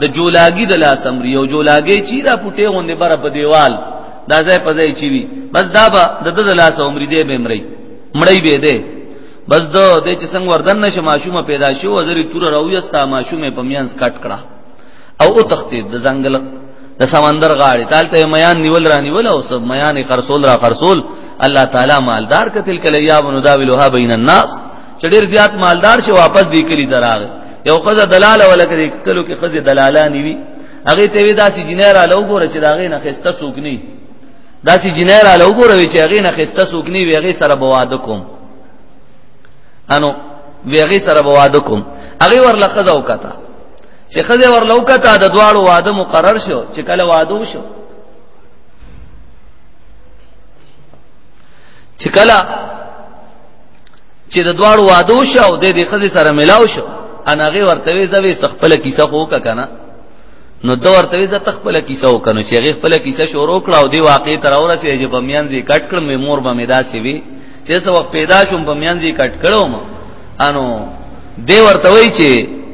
د جولاګي د لاس امر یو جولاګي چې دا پټه غوندې بره په دیوال دا ځای په ځای چی وی بس دا به د د لاس عمر دې به مړی مړی به دې بس دو دې چې څنګه وردن نشه ماشومه پیدا شو وزری تور راوي استا ماشومه په میانس کټ کړه او او تختید د ځنګل د سمندر غاړې تالته میان نیول را نیول او سب میان خرصول را خرصول الله تعالی مالدار کتل کله یا بنو داولها بین الناس چې ډیر زیات مالدار شي واپس دی کلی دراغ یو خزه دلاله ولکه کلو کې خزه دلاله نیوي هغه ته وی داسې جنیر علاو ګوره چې داغه نه خسته سوکني داسې جنیر علاو ګوره چې هغه نه خسته سوکني وی هغه سره بواده کوم انو وی هغه سره بواده کوم هغه ورلخذ او کته چې خزه ورلو کته د دواړو واده مقرر شو چې کله واده شو چې کله چې د دواړو واده شو د دې خزه سره ملاو شو انا غي ورته وي زوي خپل کیسه خو کنه نو دا ورته وي زه خپل کیسه وکنو چې غي خپل کیسه شروع کړه او دی واقع تر اورسه چې بمیان دې کټ کړم مور به مې داسې وي چې څو وخت پیدا شوم په میانځي کټ کړو ما انو دی ورته وای چې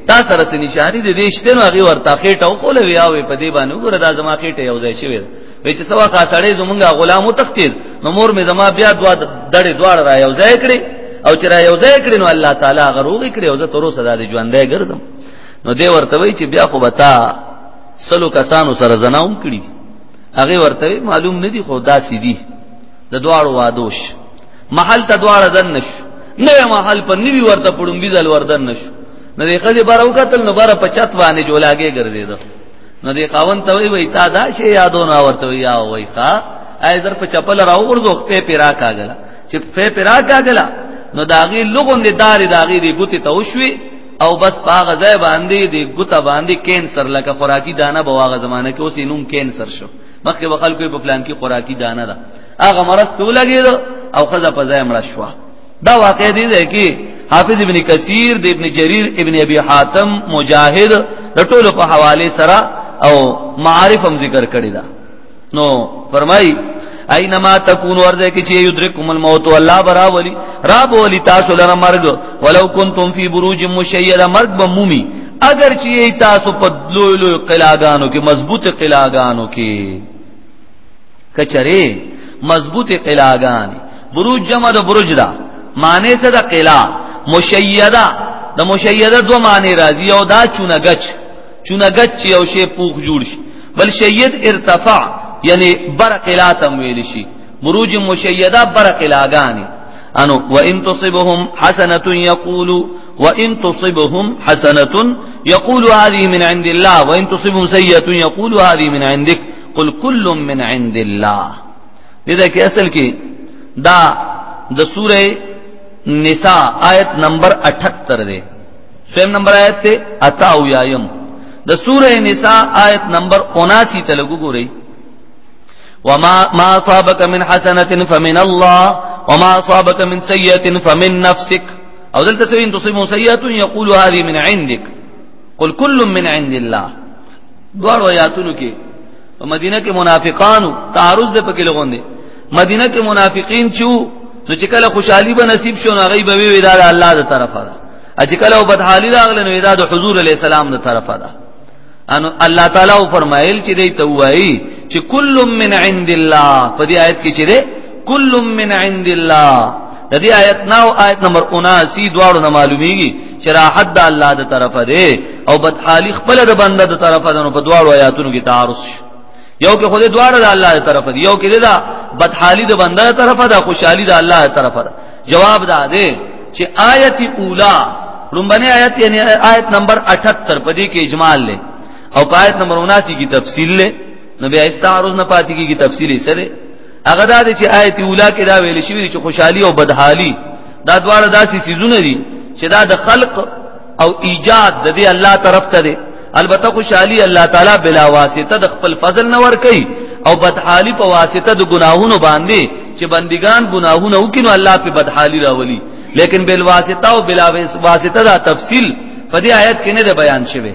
تا سره سې نشانی دې دیشته نو هغه ورته خېټه او کوله وی او په دې باندې وګوره دا زما خېټه یو ځای شوی وی چې څو وخت سړی زمونږه غلامو تختید نو مور می زما بیا دوا دړې دواړه را یو ځای کړې او چې را یو ځای کړې نو الله تعالی هغه روغې کړې او زه تر اوسه دا دې ژوندې ګرځم نو دی ورته وای چې بیا خو بتا سلو کسانو سره زناوم کړی هغه ورته معلوم ندی خو دا سیدی د دواړو وادوش محل ته دواړه دن نشو نه محل په نیوی ورته پړم بيزل وردن نشو نه دې خځه بارو قتل نو بار په چت باندې جولاګه ګرځې ده نو دې قاون ته وی وی تا دا شی یادو نه ورته وی یا وی ښا اې در په چپل راو ورځو په پیرا کاګل چې په پیرا کاګل نو داغي لغون دې دار داغي دې ګوتې ته وشوي او بس پاغه ځای باندې دې ګوتې باندې کینسر لکه خوراکي دانه بواغه زمانه کې اوس نوم کینسر شو مخکې وقال کوي په پلان کې خوراکي دانه ده هغه مرض ته لګید او خزه په ځای مړ شو دا واقع دی ده کې حافظ ابن کثیر د ابن جریر ابن ابي حاتم مجاهد د ټولو په حواله سره او معارف هم ذکر کړی دا نو فرمای اينما تكون ورده کې چې يدرككم الموت والله برا ولي رب ولي تاسو لره مرګ ولو كنتم في بروج مشيده مرګ بمومي اگر چې تاسو په لوی لوی قلاګانو کې مضبوط قلاګانو کې کچره مضبوط قلاګان بروج جمع د بروج دا معنی څه د قلا مشیده د مشیده دو معنی راځي او دا چونګچ چونګچ چې او شی پوخ جوړ شي بل شید ارتفاع یعنی بر قلا تم ویل شي بروج مشیده بر قلاګان انو وان تصبهم حسنه یقولوا وان تصبهم حسنه يقول هذه من عند الله وان تصبهم سيئه يقول هذه من عندك قل كل من عند الله لذا کې اصل کې دا د سوره نساء آیت نمبر 78 دی سویم نمبر آیت ته اتا او یایم د سوره نساء آیت نمبر 79 ته لګو ګورئ وما ما اصابك من حسنه فمن الله وما اصابك من سيئه فمن نفسك او دلته سوین تصيبهم سيئات يقول هذه من عندك قل كل من عند الله دوار آیاتونو کې په مدینه کې منافقانو تعارض د پکې لغون دي مدینه کې منافقین چې نو چې کله خوشحالي به نصیب شو هغه به وی دا الله د طرفه ده چې کله بدحالي راغله نو دا د حضور علی السلام د طرفه ده انو الله تعالی او فرمایل چې دی ته وایي چې کل من عند الله په دې آیت کې چې دی کل من عند الله د دې آیت نو آیت نمبر 79 دواړو نه معلومیږي چې راحت د الله د طرفه دی او بدحالي خپل د بنده د طرفه ده نو په دواړو آیاتونو کې تعارض شي یو کې خود دواړه د الله تر طرف دی یو کې دا بدحالی د بنده تر طرف ده خوشحالی د الله تر طرف ده جواب دا دی چې آیت اولا لومبنه آیت یعنی آیت نمبر 78 په دې کې اجمال لې او په آیت نمبر 79 کې تفصیل لې نو بیا استعارض نه پاتې کیږي تفصیل یې سره هغه دا چې آیت اولا کې دا ویل شوی چې خوشحالي او بدحالي دا دواړه داسې سيزونه دي چې دا د خلق او ایجاد د دې الله طرف ته دی البته خوشحالي الله تعالی بلا واسطه د خپل فضل نه ور کوي او بدحالي په واسطه د ګناهونو باندې چې بندگان ګناهونه وکینو الله په بدحالي راولي لیکن بل واسطه او بلا واسطه دا تفصیل په دې آیت کې نه بیان شوی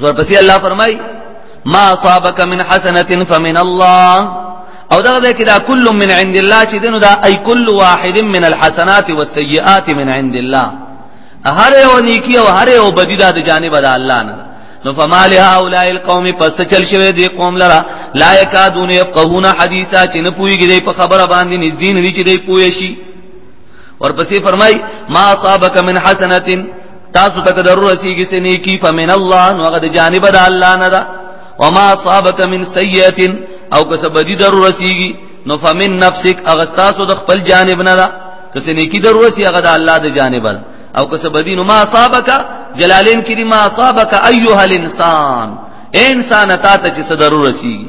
زور پسې الله فرمای ما اصابك من حسنه فمن الله او دا ده کدا کل من عند الله چې دنو دا اي کل واحد من الحسنات والسيئات من عند الله هر یو نیکی او هر یو بدی دا د جانب د الله نه نو فما له هؤلاء القوم پس چل شوی دی قوم لرا لا یکادون یفقهون حدیثا چې نه پویږي په خبره باندې نږدې نه دي چې دی پوي شي ورپسې فرمای ما اصابک من حسنه تاسو ته ضرور رسیږي چې نیکی فمن الله نو هغه د جانب د الله نه ده وما اصابک من سیئه او که څه بدی ضرور رسیږي نو فمن نفسک هغه تاسو د خپل جانب نه ده که څه نیکی ضرور رسیږي هغه د الله د جانب ده او که څه بدی نو ما اصابک جلالین کې ما اصابک ایها الانسان انسان تا ته چې ضرور رسیږي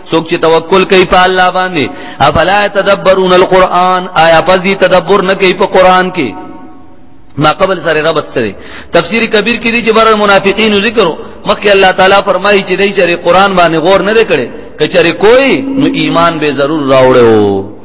څوک چې توکل کوي په الله باندې افلا تدبرون القرآن آیا پس دې تدبر نه کوي په قرآن کې ما قبل سره ربط سره تفسیر کبیر کې دي چې بر منافقین ذکر مخکې الله تعالی فرمایي چې دای چې قرآن باندې غور نه کړي کچره کوئی نو ایمان به ضرور راوړو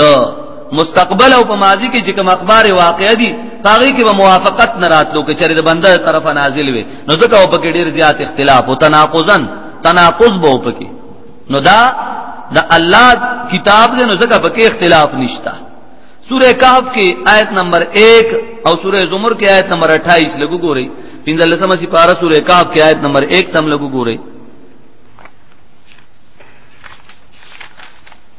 د مستقبل او په ماضی کې چې کوم اخبار واقع دي هغه کې به موافقت نه راتلو کې چېرې د بنده طرفه نازل وي نو ځکه او پکې ډیر زیات اختلاف او تناقضن تناقض به پکې نو دا د الله کتاب دې نو ځکه پکې اختلاف نشتا سوره کهف کې آیت نمبر 1 او سوره زمر کې آیت نمبر 28 لګو ګورئ پنځلسمه سپاره سوره کهف کې آیت نمبر 1 تم لګو ګورئ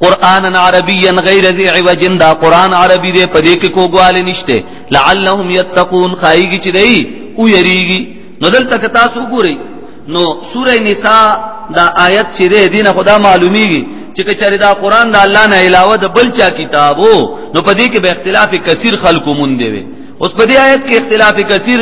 قرانا عربيا غير ذي عوج دا قران عربي دې په دې کې کوګوال نشته لعلهم يتقون خایږي چې دی او یریږي نو دلته که تاسو ګورئ نو سوره نساء دا آیت چې دې دینه خدا معلومیږي چې کچره دا قران د الله نه علاوه د بل چا کتابو نو په دې کې به اختلاف کثیر خلکو مونږ دی اوس په دې آیت کې اختلاف کثیر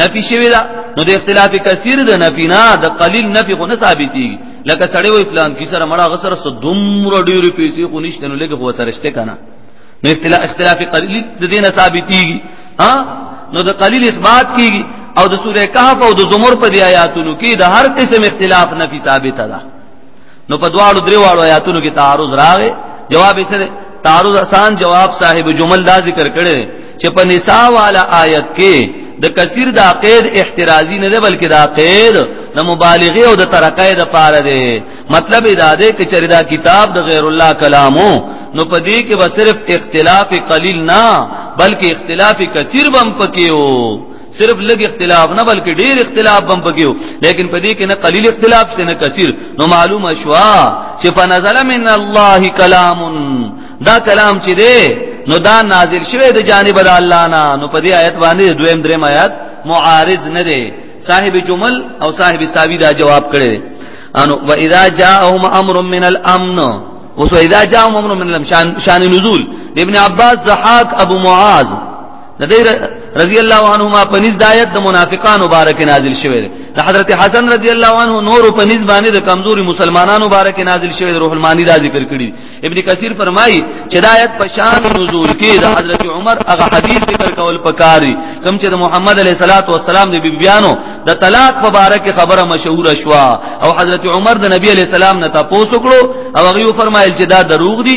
نفي شوی دا نو د اختلاف کثیر د نفي نه د قلیل نفي خو نه ثابتيږي لکه سړی وای پلان کی سره مړه غسر سره دومره ډیره پیسې خو نشته نو لګه خو سره شته کنه نو اختلاف اختلاف قلیل د دینه ثابتېږي ها نو د قلیل اثبات کیږي او د سوره کهف او د زمر په دی آیاتونو کې د هر قسم اختلاف نفي ثابته ده نو په دواړو درې واړو آیاتونو کې تعارض راغی جواب یې تعرض آسان جواب صاحب جمل دا ذکر کړي چې په نساء والا آیت کې د کثیر دا قید احترازی نه دی بلکې دا قید د مبالغه او د ترقې د پاره دی مطلب دا دی چې چر دا کتاب د غیر الله کلامو نو په دې کې به صرف اختلاف قلیل نه بلکې اختلاف کثیر بم پکې وو صرف لګ اختلاف نه بلکې ډیر اختلاف بم بګیو لیکن پدې کې نه قلیل اختلاف شته نه کثیر نو معلومه شوا چې فنزل من الله کلام دا کلام چې دی نو دا نازل شوی د جانب د الله نه نو پدې آیت باندې دویم دریم آیت معارض نه دی صاحب جمل او صاحب ساوی دا جواب کړي انو و اذا جاءهم امر من الامن وسو اذا جاءهم امر من الامن شان, شان نزول ابن عباس زحاق ابو معاذ د دې رضی الله عنهما په نس د آیت د منافقانو بارک نازل شوی دی د حضرت حسن رضی الله عنه نور په نس باندې د کمزوري مسلمانانو بارک نازل شوی دی روح المانی دا ذکر کړی ابن کثیر فرمایي چې د آیت په شان نزول کې د حضرت عمر هغه حدیث ذکر کول پکاري کوم چې د محمد علیه الصلاۃ والسلام د بیبيانو د طلاق په باره کې خبره مشهور شوه او حضرت عمر د نبی علیه السلام نه تاسو کړو او هغه فرمایل چې دا دروغ دي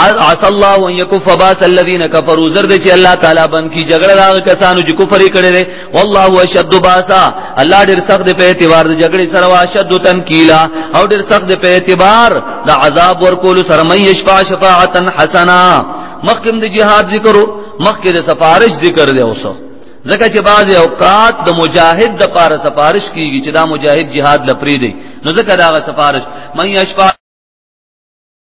عسى الله ان يكف باس الذين كفروا زرد چې الله تعالی بن کی جګړه دا کسانو چې کفر کړي دي والله اشد باسا الله ډیر سخت په اعتبار د جګړې سره واشد تنکیلا او ډیر سخت په اعتبار د عذاب ورکول سره مې شفاع شفاعتا حسنا مخکم د جهاد ذکرو مخکې د سفارش ذکر دی اوسه ځکه چې بعض اوقات د مجاهد د پاره سفارش کیږي چې دا مجاهد جهاد لپاره دی نو ځکه دا سفارش مې شفاع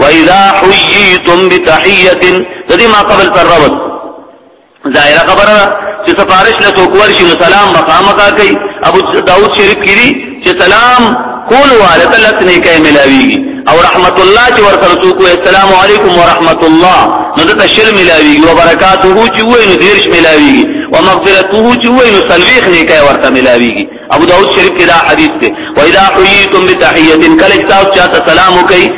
واذا حييتم بتحيه ددی ما قبل پر راوت ظاهر خبره چې سفارش له څوک ورشي نو سلام مخامخا کوي ابو داود شریف کړي چې سلام کول واله تلت نه کوي ملاويږي او رحمت الله چې ورته څوک السلام علیکم ورحمت الله نو دته شل ملاويږي او برکاته چې وای نو دیرش ملاويږي ومغفرته چې وای نو سلويخ نه کوي ورته ملاويږي ابو داود شریف کې دا حدیث دی و اذا حییتم بتحیه کله تاسو چاته سلام وکي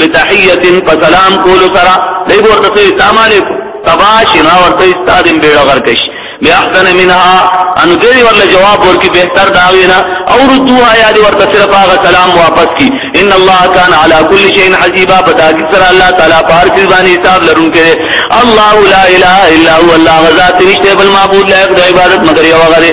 بتحیه فسلام کول سره دی ورته السلام علیکم تباشنا ورته استادم بیړه غرکش بیا احسن منها ان دې ورله جواب ورکي به تر دا وینا او ردوها یا دې ورته صرف هغه سلام واپس کی ان الله کان علی کل شیء حسیبا پتا کی سره الله تعالی پار کی باندې حساب لرون کې الله لا اله الا هو الله غزا ترشته بل معبود لایق د عبادت مگر یو غره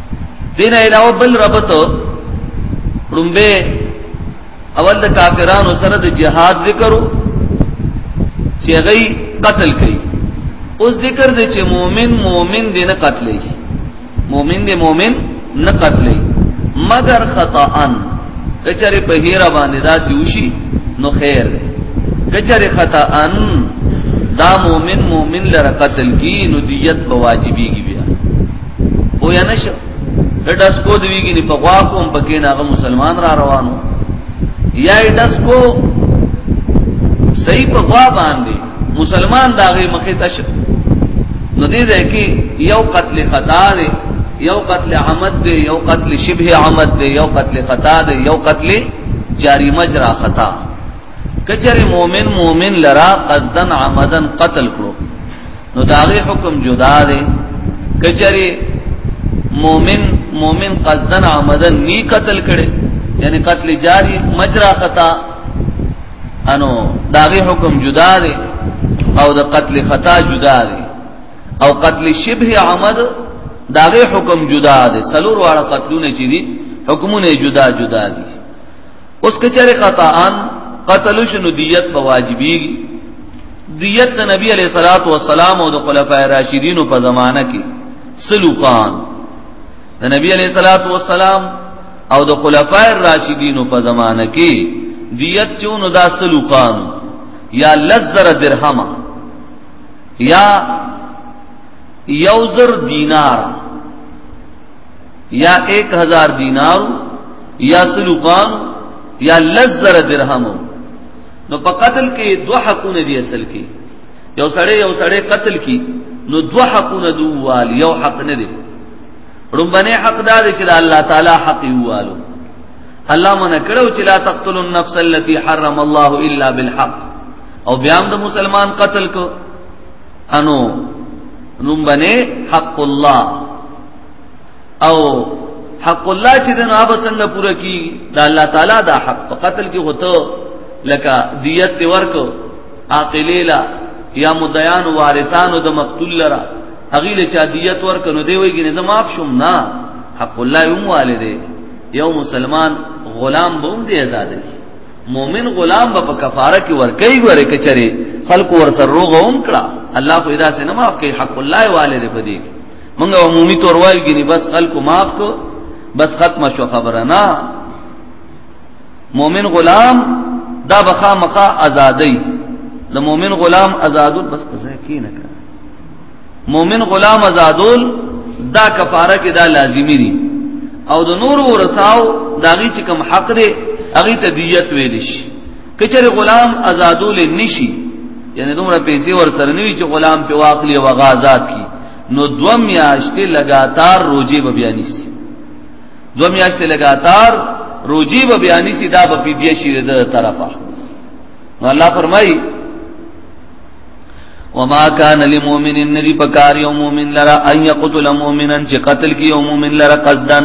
دین علاوه بل ربط لومبه اول د کافرانو سره د جهاد ذکرو چې غي قتل کوي او ذکر د چې مؤمن مؤمن دې نه قتلې مؤمن دې مؤمن نه قتلې مگر خطاان کچره په هیره باندې داسي وشي نو خیر دی کچره خطاان دا مؤمن مؤمن لره قتل کی نو دیت بواجبیږي بو یا نشو داس کو دیږي نه په غوا کوم پکې ناغه مسلمان را روانو یا داس کو صحیح په غوا باندې مسلمان داغه مخه تش نو دې ده کې یو قتل خطا دی یو قتل عمد دی یو قتل شبه عمد دی یو قتل خطا دی یو قتل جاری مجرا خطا کچره مؤمن مؤمن لرا قصدن عمدن قتل کړو نو داغه حکم جدا دی کچری مومن مومن قصدن عمدن نی قتل کړي یعنی قتل جاری مجرا خطا انو داغه حکم جدا دی او د قتل خطا جدا دی او قتل شبه عمد داغه حکم جدا دی سلور واړه قتلونه چي دي حکمونه جدا جدا دي اوس کچره قطعان قتل شنو دیت په واجبېږي دیت د نبی علیہ الصلوۃ والسلام او د خلفای راشدین په زمانہ کې سلوخان د نبی علیہ الصلوۃ والسلام او د خلفای راشدین په زمانہ کې دیت چونو دا سلوخان یا لزر درهم یا یوزر دینار یا ایک هزار دینار یا سلوقان یا لزر درهم نو په قتل کې دوه حقونه دي اصل کې یو سړی یو سړی قتل کی نو دوه حقونه دوال یو حق نه دی رمبنه حق دا دی چې الله تعالی حق یوالو الله مونږ کړو چې لا تقتل النفس التي حرم الله الا بالحق او بیا د مسلمان قتل کو انو رمبنه حق الله او حق الله چې د نواب څنګه پوره کی دا الله تعالی دا حق په قتل کې هوته لکه دیت تی ورکو عاقلیلا یا مدیان وارثانو د مقتول لرا هغه له چا دیت ورکنو دی ویګی نه زماف شوم نه حق الله یوم والده یو مسلمان غلام بوم دی آزاد کی مومن غلام به په کفاره کې ورکې ګوره کچره خلق ور سر روغ هم کړه الله خو ادا سينما اف کې حق الله والده پدې کې موږ عمومي توروال ګني بس خلکو معاف کو بس ختم شو خبره نه مؤمن غلام دا بخا مخا ازادي د مؤمن غلام ازادول بس قضا کې نه کړ مؤمن غلام ازادول دا کفاره کې دا لازمی دي او د نور ورثاو داغي چې کوم حق دی هغه ته دیت ویل شي کچره غلام ازادول نشي یعنی دومره پیسې ور سره نوي چې غلام په واقلی او غازات کی نو دو میاشتې لګاتار روزي به بیان شي دو میاشتې لګاتار روزي به بیان شي دا به فدیه شي د طرفه نو الله فرمایي وما كان للمؤمن النبي پکار یو مؤمن لرا ان يقتل مؤمنا چې قتل کی یو مؤمن لرا قصدا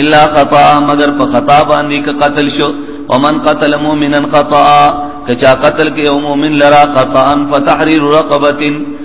الا خطا مگر په خطا باندې ک قتل شو ومن قتل مؤمنا خطا کچا قتل کی یو مؤمن لرا خطا فتحرير رقبه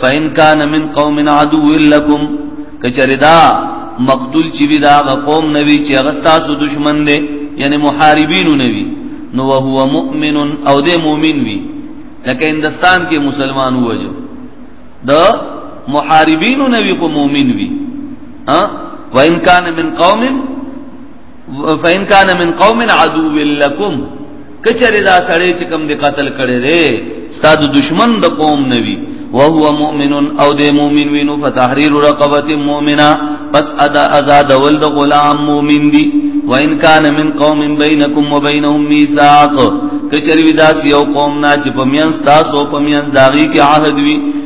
فإن كان من قوم عدو لكم کچردا مقتول چې وی دا قوم نوی چې غستا سو دشمن دی یعنی محاربین نوی نو هو مؤمن او دې مؤمن وی لکه هندستان کې مسلمان وجو د محاربین نوی کو مؤمن وی ها وان کان من قوم فإن كان من قوم عدو لكم کچری دا سړی چې کوم دی قتل کړي دی ستاسو دشمن د قوم نوي وهو مؤمن او د مؤمن وینو فتحرير رقبه مؤمنه پس ادا آزاد ول د غلام مؤمن دی وان کان من قوم بینکم وبینهم میثاق کچری ودا سیو قوم نا چې پمین تاسو پمین داغي کې عهد وی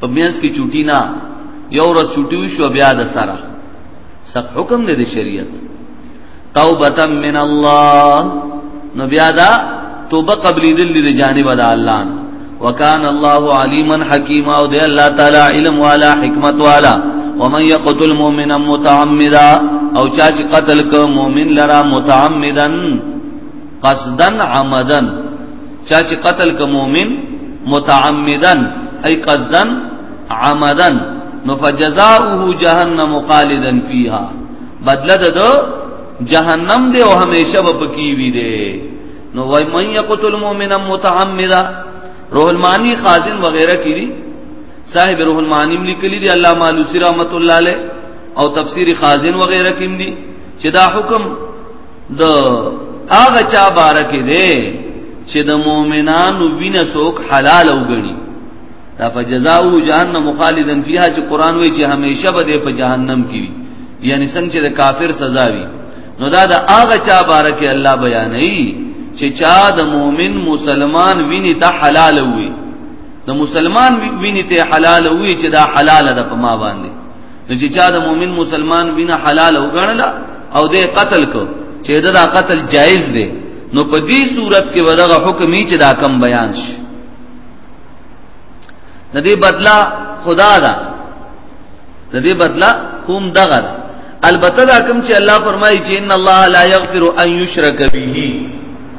په میاس کې چوټی نه یو ورځ چوټی وشو بیا د سره سب حکم دی د شریعت توبه من الله نو بیا دا توبه قبل دل د جانب د الله نه وکان الله علیما حکیما او دی الله تعالی علم والا حکمت والا ومن يقتل مؤمنا متعمدا او چا چې قتل ک مؤمن لرا متعمدا قصدن عمدن چا چې قتل ک مؤمن متعمدن ای قصدن عمدن نو فجزاؤه جهنم خالدا فیها بدله ده جهنم دی او همیشه به پکی وی دی نو وای من یقتل مؤمنا متعمدا روح المانی خازن وغیرہ کی دی صاحب روح المانی لیکلی دی الله مالوسی رحمت الله علیه او تفسیر خازن وغیرہ کیم دی چې دا حکم د هغه چا بارکه دی چې د مؤمنانو وینه څوک حلال وګڼي دا په جزاء جهنم خالدن فیها چې قران وایي چې همیشه به په جهنم کې وي یعنی څنګه چې د کافر سزا وي نو دا د هغه چا بارکه الله بیانوي چې چا د مؤمن مسلمان ویني ته حلال وي د مسلمان ویني ته حلال وي چې دا حلال ده په ما باندې نو چې چا د مؤمن مسلمان وینه حلال وګڼله او دې قتل کو چې دا قتل جایز دی نو په دې صورت کې ودغه حکم چې دا کم بیان شي د دې بدلا خدا دا د دې بدلا هم دغه دا البته دا کوم چې الله فرمایي چې ان الله لا یغفر ان یشرک به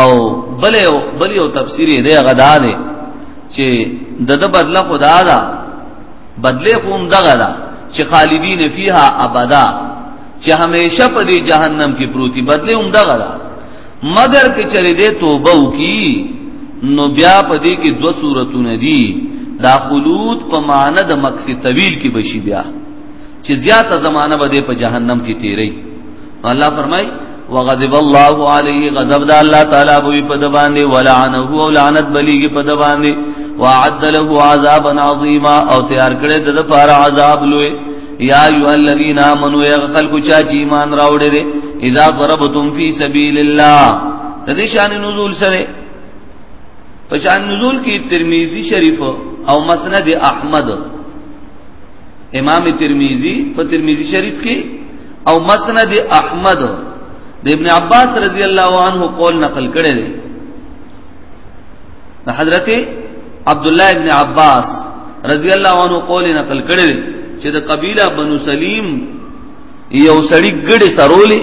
او بل یو بل یو تفسیر دی غدا دی چې د د بدله خدا دا بدله کوم دغه دا چې خالدین فیها ابدا چې همیشه په دې جهنم کې پروتي بدله هم دغه دا مگر کې چلے دې توبه وکي نو بیا په دې کې دو صورتونه دي دا خلود په معنی د مقصد طویل کې بشي بیا چې زیاته زمانہ به دې په جهنم کې تیري الله فرمای وغضب الله عليه غضب د الله تعالی بوي په د باندې ولعنه او لعنت بلیږي په د باندې وعد له عذابا عظیما او تیار کړي د لپاره عذاب لوی یا ایو الذین آمنو یا خلق چا چې ایمان راوړي دي اذا ضربتم فی سبیل الله د دې شان نزول سره په شان نزول کې ترمذی شریف او مسند احمد امام ترمذی په ترمذی شریف کې او مسند احمد د ابن عباس رضی الله عنه قول نقل کړی دی د حضرت عبد الله ابن عباس رضی الله عنه قول نقل کړی دی چې د قبيله بنو سلیم یو سړی ګډه سرولې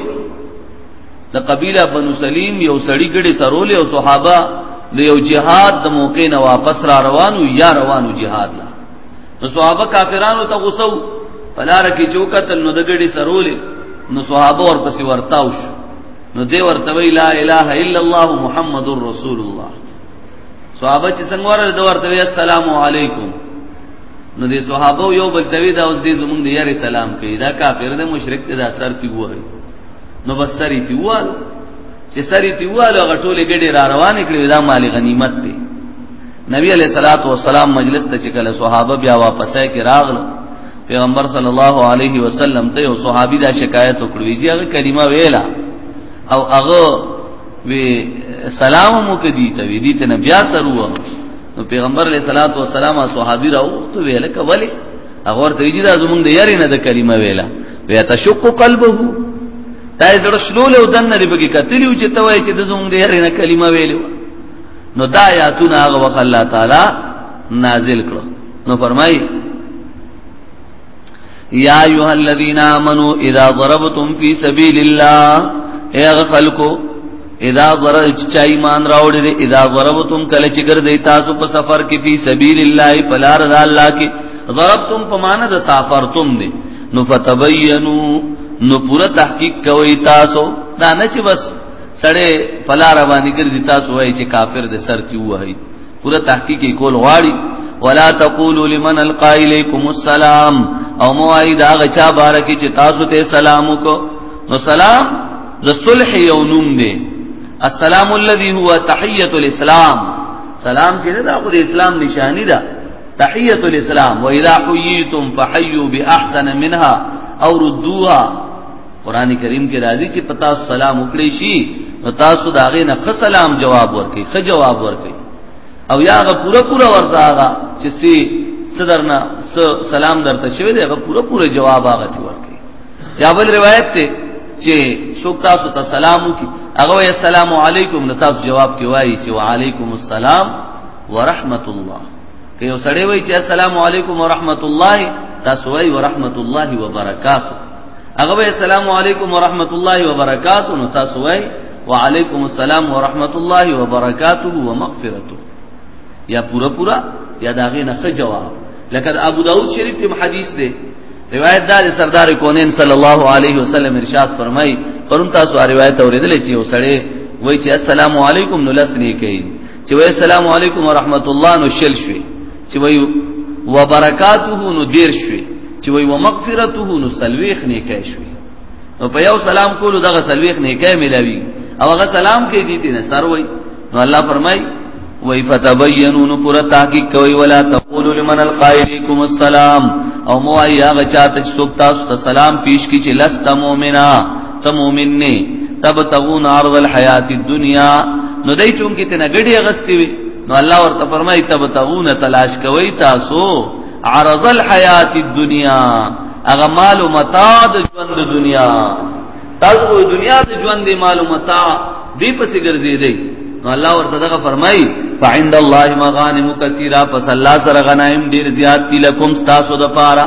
د قبيله بنو سلیم یو سړی ګډه سرولې او صحابه د یو جهاد د موقع نه واپس را روانو یا روانو جهاد لا نو صحابه کافرانو ته غوسو پلار کې چوکتل نو دګړي سرولې نو صحابه ورپسې ورتاو شو نو دی ورته وی لا اله الا الله محمد رسول الله صحابه چې څنګه ورته دی ورته وی السلام علیکم نو دی صحابه یو بل توی دا اوس دې زمونږ دی یاري سلام کوي دا کافر دی مشرک دی دا سر تی وای نو بس سری تی وال چې سری تی وال غټولې ګډي را روانې کړې دا مال غنیمت دی نبی علیہ الصلوۃ والسلام مجلس ته چې کله صحابه بیا واپس کې راغله پیغمبر صلی الله علیه وسلم ته یو صحابي دا شکایت وکړي چې هغه کلمه ویلا او هغه وی سلام مو کدی ته وی دي ته نبی سره نو پیغمبر علیہ الصلوۃ والسلام صحابي راوخت ویل کولې هغه ورته چې دا زمونږ د یاري نه د کلمه ویلا وی تشق قلبه دا زړه شلول او دنه لري بګی کتلی او چې توای چې د زمونږ د یاري نه کلمه ویلو نو دا آیاتونه هغه وخت الله تعالی نازل کړو نو فرمای یا ایها الذین آمنو اذا ضربتم فی سبیل الله اے خلقو اذا ضرب چا ایمان راوړي دي اذا ضربتم کله چې ګرځي تاسو په سفر کې فی سبیل الله پلار د الله کې ضربتم په معنا د سافرتم دي نو فتبینو نو پورا تحقیق کوي تاسو دا نه چې بس سړی پلار باندې ګرځي تاسو وایي چې کافر دې سر تی وایي پوره تحقیق کول غواړي ولا تقولوا لمن القى اليكم السلام او موعد هغه چا بارکه چې تاسو ته سلام وکړو نو سلام د صلح یو نوم دی السلام الذي هو تحيه الاسلام سلام چې دا خو د اسلام نشانی ده تحيه الاسلام واذا حييتم فحيوا باحسن منها او ردوها قران کریم کې راځي چې پتا سلام وکړي شي نو تاسو دا غي نه سلام جواب ورکړي خ جواب ورکړي او یا غ پورا پورا ورته هغه چې سي صدرنا سلام درته شوی دی غ پورا پورا جواب هغه سي ورکړي یا بل روایت ته چې څوک تاسو ته سلام وکړي هغه یې السلام علیکم نو تاسو جواب کې وایي چې وعلیکم السلام ورحمت الله که یو سړی وایي چې السلام علیکم ورحمت الله تاسو وایي ورحمت الله وبرکاته هغه به السلام علیکم ورحمت الله وبرکاته نو تاسو وای وعلیکم السلام ورحمت الله وبرکاته ومغفرته یا پورا پورا یا داغه نه جواب لکه ابو داود شریف کې حدیث دی روایت دار سردار کونین صلی الله علیه وسلم ارشاد فرمای پرون تاسو روایت اوریدل چې وسړې وای چې السلام علیکم نو لسنی کوي چې وای السلام علیکم ورحمت الله نو شل شوي چې وای وبرکاته نو دیر شوي چې وای ومغفرته نو سلويخ نه کوي شوي نو په یو سلام کولو دغه سلويخ نه کوي ملاوي او هغه سلام کوي دي نه سر وای نو الله فرمای وای فتبینوا نو پر تحقیق کوي ولا تقولوا لمن القائلکم السلام او مو ایا غچات څوک تاسو ته سلام پیش کی چې لست مؤمنا ته مؤمن نه تبتغون عرض الحیات الدنیا نو دای چون کې تنه غډي غستې وي نو الله ورته فرمایي تبتغون تلاش کوي تاسو عرض الحیات الدنیا هغه مال او متاع د ژوند د دنیا تاسو د دنیا د ژوند د مال او متاع دی پسې ګرځي دی نو الله ورته دغه فرمایي فعند الله مغانم کثیره پس الله سره غنایم ډیر زیات دي لکم تاسو د پاره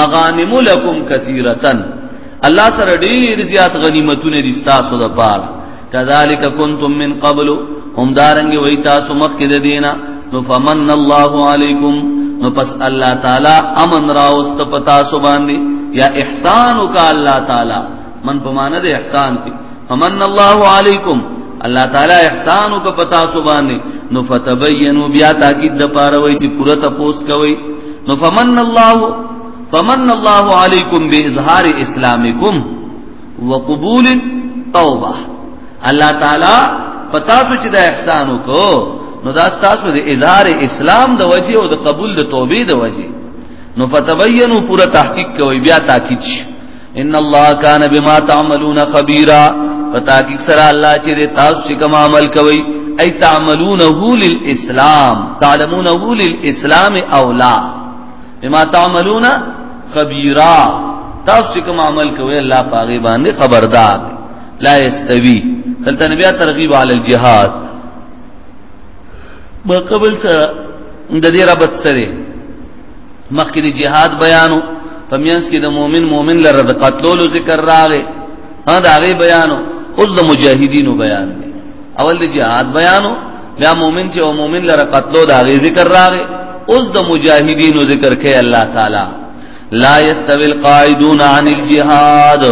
مغانم لکم کثیرتن الله سره ډیر زیات غنیمتونه دي تاسو د پاره کذالک کنتم من قبل هم دارنګ وای تاسو مخکې د دینه نو فمن الله علیکم نو پس الله تعالی امن راوست پتا سو باندې یا احسان کا الله تعالی من په معنی د احسان کې فمن الله علیکم الله تعالی احسان کا پتا سو باندې نو فتبینوا بیا تاکید د پاره وای چې پوره تپوس کوي نو فمن الله فمن الله علیکم باظهار اسلامکم وقبول التوبه الله تعالی پتا ته چې دا احسان وکړو نو دا تاسو د اظهار اسلام د وجه او د قبول د توبې د وجه نو فتبینوا پورا تحقیق کوي بیا تاکید شي ان الله کان بما تعملون خبيرا فتاکیک سره الله چې تاسو چې کوم عمل کوي اي تعملونه للاسلام تعلمونه للاسلام او لا بما تعملون خبيرا تاسو کوم عمل کوي الله پاغي باندې خبردار لا استوي دلته نبي ترغيب على الجهاد ما قبل سره د دې ربط سره مخکې د جهاد بیانو پمینس کې د مؤمن مؤمن لره د قتلولو ذکر راغی ها دا غي بیانو اوس د مجاهدینو بیان دی اول د جهاد بیانو بیا مؤمن چې او مؤمن لره قتلو دا غي ذکر راغی اوس د مجاهدینو ذکر کوي الله تعالی لا یستوی القائدون عن الجهاد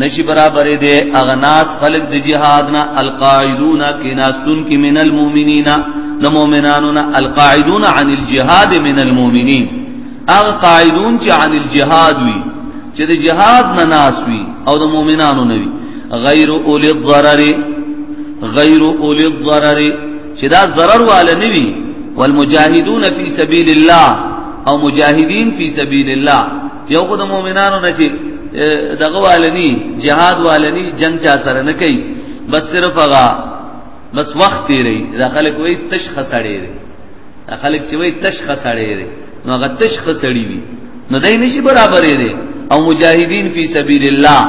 نشی برابر دے اغناس خلق د جهاد نا القائدون کی ناستون کی من المؤمنین د مؤمنانو نا القائدون عن الجهاد من المؤمنین اغ قائدون چې عن الجهاد وی چې د جهاد نه ناسوي او د مؤمنانو نه وي غیر اول الضرر غیر اول الضرر چې دا ضرر والا نه وي والمجاهدون فی سبیل الله او مجاهدین فی سبیل الله یو خو د مؤمنانو نه چې دغه والنی جهاد والنی جنگ چا سره نه کوي بس صرف هغه بس وخت دی دا خلک وایي تشخص اړي خلک چې وای تشخص اړې دي نو هغه تشخص اړې دي نو دای نشي برابرې دي او مجاهدین فی سبیل الله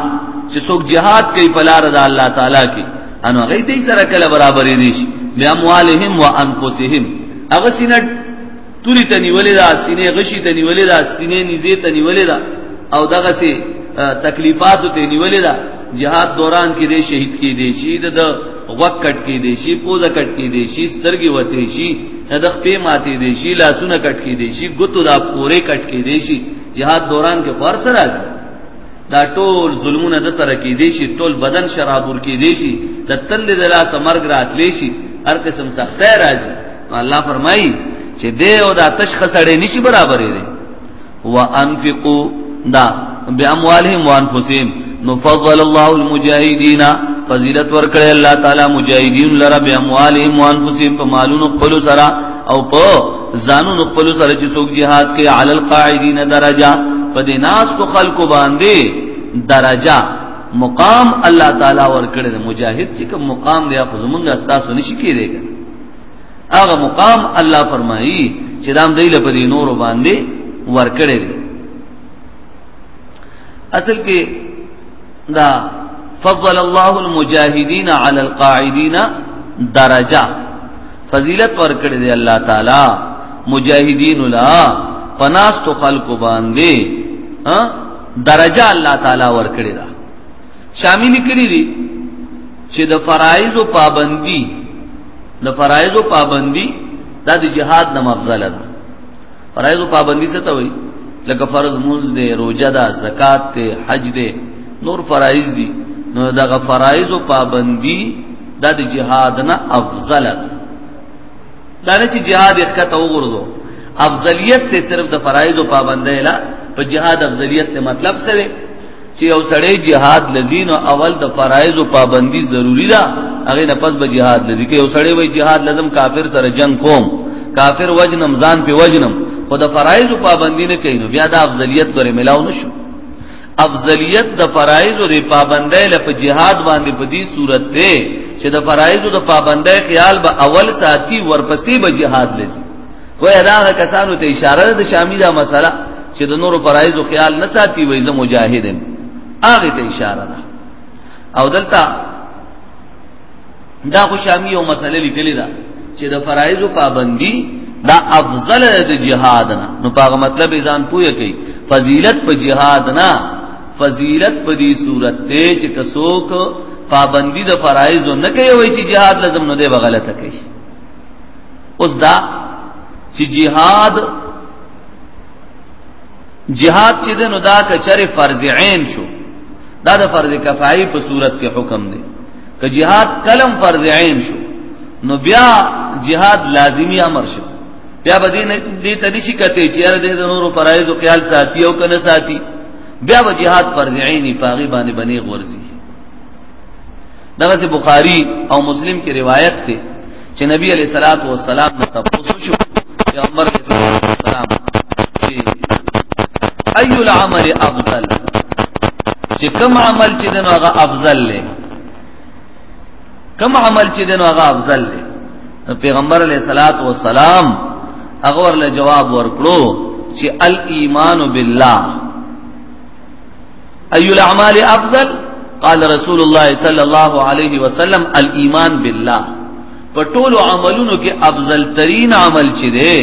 چې څوک jihad کوي په لار د الله تعالی کې انو هغه دې سره کله برابرې دي شي بیا اموالهم وانفسهم هغه سینه توري ته نیولې ده سینې غشي ته نیولې ده سینې نيزه ته نیولې ده او دغه سي تکلیفات ته نیولې ده jihad دوران کې دې شهید کې دي شهید ده غوږ کټ کې دی شي پوزه کټ کې دی شي سترګې وته شي د خپې ماتې دی شي لاسونه کټ کې دی شي ګوتو دا پورې کټ کې دی شي jihad دوران کې خور سره راځي دا ټول ظلمونه د سره کې دی شي ټول بدن شرابور کې دی شي د تند د لا تمرګ راتلی شي هر قسم سختۍ راځي الله فرمایي چې دې او دا تشخص اړې نشي برابرې دي وانفقوا دا باموالهم وانفسهم نفضل الله المجاهدين فضیلت ورکړي الله تعالی مجاهدین لره باموالهم وانفسهم په مالونو خپل سره او په ځانونو خپل سره چې څوک jihad کوي علی القاعدین درجه په دې ناس کو خلکو باندې درجه مقام الله تعالی ورکړي مجاهد چې کوم مقام دی خو زمونږ استاسو نشي کېږي هغه مقام الله فرمایي چې دام دی له پدې نور باندې ورکړي اصل کې دا فضل الله المجاهدين على القاعدين درجه فضیلت ورکړي دی الله تعالی مجاهدین لا پناست خلق باندې درجه الله تعالی ورکړي دا شامی لیکلی دی چې د فرایض او پابندی د فرایض او پابندی دا د جهاد نم افضل ده فرایض او پابندی څه ته وایي لکه فرض مونږ دی روزه ده زکات ته حج دی نور فرایض دي نو دغه فرایض او پابندی دا د جهاد نه افضل ده دا نه چې جهاد یې ښکته وګورځو افضلیت ته صرف د فرایض او پابندۍ لا په جهاد افضلیت ته مطلب سره چې یو سړی jihad لذین او اول د فرایض او پابندی ضروری ده هغه نه پس به jihad لذی کې یو سړی وای jihad لازم کافر سره جنگ کوم کافر وجنم ځان په وجنم خو د فرایض او پابندی نه کینو بیا د افضلیت پر ملاو نشو افضلیت د فرایض او د پابندۍ لپاره jihad باندې په دې صورت ته چې د فرایض او د پابندۍ خیال به اول ساتي ورپسې به jihad لذي وای دا کسانو ته اشاره ده شامی دا مسله چې د نورو فرایض او خیال نه ساتي وای زه مجاهد یم هغه ته اشاره ده او دلته دا خو شامی یو مسله لیکلی ده چې د فرایض پابندي دا افضل د جهاد نه نو په مطلب ځان پوهه کوي فضیلت په جهاد نه فضیلت په دې صورت ته چې کڅوک پابندي د فرایض نه کوي وای چې جهاد لازم نه دی بغلطه کوي اوس دا چې جهاد جهاد چې د نو دا کچره فرض عین شو دا د فرض کفایي په صورت کې حکم دی که جهاد کلم فرض عین شو نو بیا جهاد لازمی امر شو بیا به دې ته نشي کته چې ار دې د نورو فرایضو خیال ساتي او کنه ساتي بیا به جهاد فرض عیني پاغي باندې بني غورځي دغه سي بخاري او مسلم کې روایت ده چې نبی عليه الصلاه والسلام د تاسو شو پیغمبر عليه الصلاه والسلام چې اي العمل افضل چې کوم عمل چې دنو هغه افضل لې کوم عمل چې دنو هغه افضل لې پیغمبر عليه الصلاه والسلام هغه ورله جواب ورکړو چې الايمان بالله ايو الاعمال افضل قال رسول الله صلى الله عليه وسلم الايمان بالله په ټولو عملونو کې افضل ترين عمل چي دي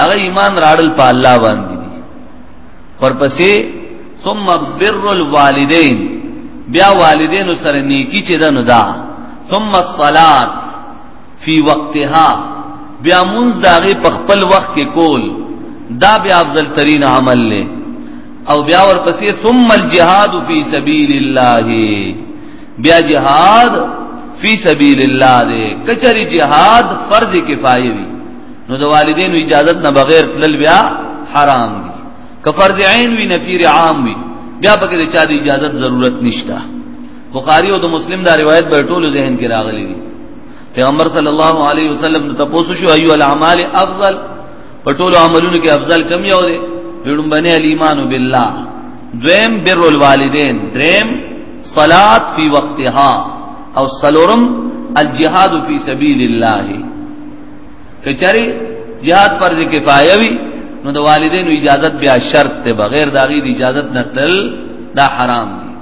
هغه ایمان راړل په الله باندې دي ورپسې ثم بر الوالدين بیا والدینو سره نیکی چې دنو دا ثم الصلاه فی وقتها بیا مونږ داغه په خپل وخت کې کول دا بیا افضل ترین عمل له او بیا ورپسې ثم الجهاد فی سبیل الله بیا جهاد فی سبیل الله دې کچری جهاد فرض کفایه وی نو د والدینو اجازه نه بغیر تلل بیا حرام دي که فرض عین وی نفیر عام وی بیا پکې د چا د اجازه ضرورت نشته بخاری او د مسلم دا روایت به ټول ذهن کې راغلي دي پیغمبر صلی الله علیه وسلم د تاسو شو ایو الاعمال افضل په ټول عملونو کې افضل کم یو دی لړم باندې الايمان بالله دویم بر الوالدین دریم صلات فی وقتها او سلورم الجهاد فی سبیل الله کچری جهاد فرض کفایه وی نو د والدینو اجازت بیا شرط ته بغیر داغي د اجازت نه تل دا حرام دی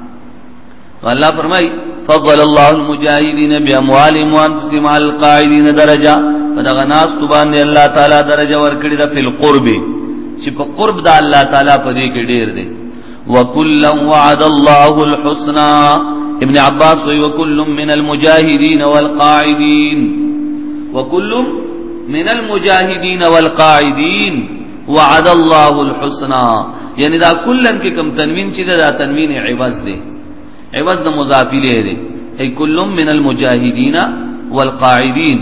الله فرمای فضل الله المجاهدين باموالهم وانفسهم على القاعدين درجه فدغه ناس باندې الله تعالی درجه ورکړي د فل قرب چې په قرب د الله تعالی په دې کې ډېر دی وکل وعد الله الحسنى ابن عباس وی وکل من المجاهدين والقاعدين وکل من المجاهدين والقاعدين وعد الله الحسنا یعنی دا کلن کې کم تنوین چې دا تنوین عوض دی عوض د مضاف الیه دی ای کل من المجاهدین والقاعدین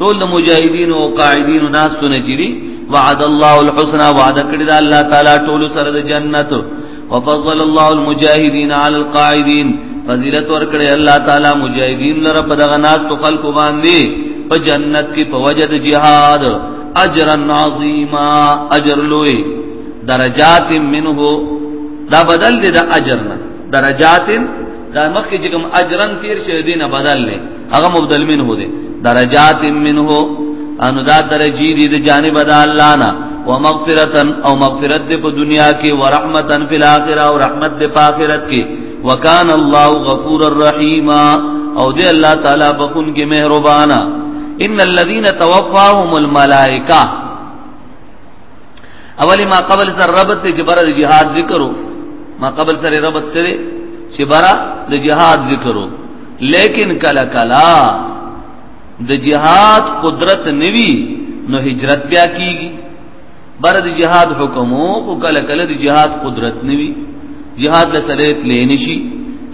ټول د مجاهدین او قاعدین ناس ته نه چي وعد الله الحسنا وعد کړی دا الله تعالی ټول سره د جنت وفضل الله المجاهدین علی القاعدین فضیلت ورکړي الله تعالی مجاهدین لره په دغه ناس تو خلق باندې په جنت کې په وجد جهاد اجر عظیما اجر لوی درجات منه دا بدل دی د اجر نه درجات دا مخکې چې کوم اجرن تیر شه دین بدل نه هغه مبدل منه دی درجات منه انو دا درجی دی د جانب د الله نه ومغفرتن او مغفرت دی په دنیا کې ورحمتن فی الاخره او رحمت دی په آخرت کې وکان الله غفور الرحیم او دی الله تعالی بخون کې مهربانا ان الذين توفاهم الملائکه اولی ما قبل سر ربط ته چې بر جهاد ذکرو ما قبل سر ربط سره چې بر د جهاد ذکرو لیکن کلا کلا د جهاد قدرت نوی نو هجرت بیا کیږي بر د جهاد حکم او کله کله د جهاد قدرت نوي جهاد له سلیت لین شي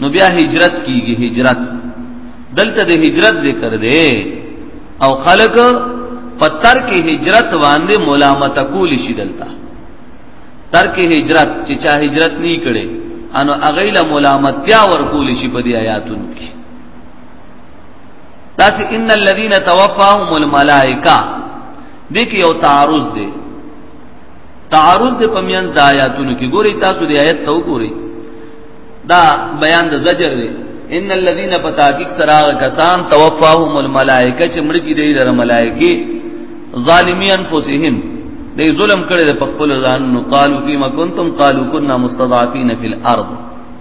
نو بیا هجرت کیږي هجرت دلته د هجرت ذکر دی او خلق پتر کې هجرت باندې ملامت کول شي دلته ترک هجرت چې چا هجرت نه کړي انو اغیله ملامتیا ورکول شي په دې آیاتونو کې تاسو ان الذين توفاهم الملائکه دې کې یو تعارض دی تعارض د پمینځ د آیاتونو کې ګوري تاسو د آیت ته وګورئ دا بیان د زجر دی ان الذين بتاکک سراغ کسان توفاهم الملائکه چې مړ کی دی لره ملائکه ظالمی انفسهم دې ظلم کړي د خپل ځان نو قالو فيما كنتم قالو كنا مستضعفين في الارض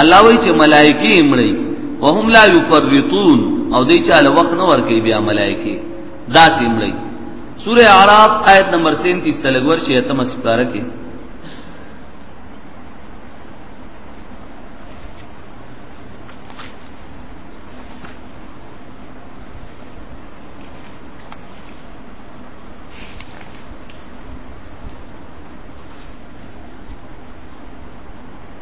الله وی چې ملائکی مړی وهم لا یفرطون او دې چاله وخت نه ورکی بیا ملائکی دا سي مړی سوره اعراف آیت نمبر 37 تلګور شي اتم سپاره کې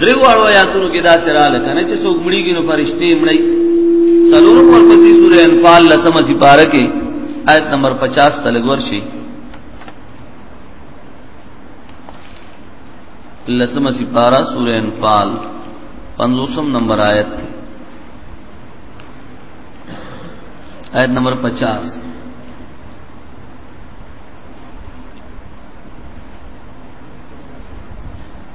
درې واړو آیاتونو کې دا سره لکنه چې څوک مړیږي نو فرشتي مړی سلور پر پسې سورې انفال لسمه سي پار کې آیت نمبر 50 تلګور شي لسمه سي پارا سورې انفال 50 نمبر آیت ته آیت نمبر 50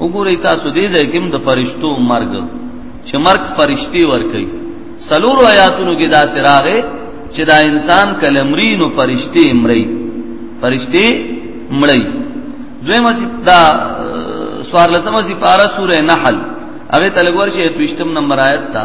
وګورئ تاسو دې ځای کې د فرشتو مرګ چې مرګ فرشتي ور کوي سلور آیاتونو کې دا سراغه چې دا انسان کلمرین او فرشتي مړی فرشتي مړی دویمه دا سوار لسمه سی پارا سوره نحل هغه تلګور شي 23 نمبر آیت تا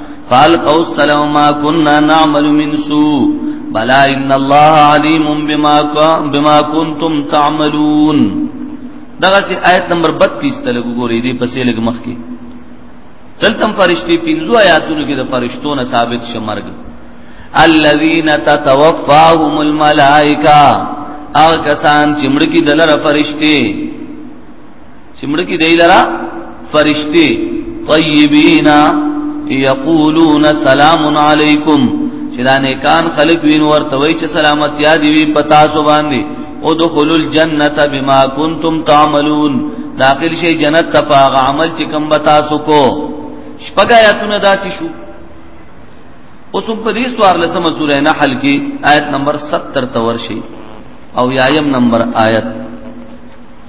قال او سلام ما كنا نعمل من سوء بلا ان الله عليم بما بما كنتم تعملون دغه سي آیت نمبر 32 ته لګوري دي پسې لګ مخ کې دلتم فرشتي پنځو آیاتونو کې د فرشتو نه ثابت شمرګ الذين تتوفاهم الملائکه او کسان چې مړ کی دلر فرشتي چې مړ کی دی لرا فرشتي طيبینا یقولون سلام علیکم چې دا نیکان خلق وین ورته وای چې سلامت یا دی وی پتا سو باندې او دخلوا الجنه بما كنتم تعملون داخل شي جنت ته پاغه عمل چې کم بتا سو کو شپږه آیاتونه داسې شو اوس په دې سوار لسمه سورې نحل کې آیت نمبر 70 تور شي او یایم نمبر آیت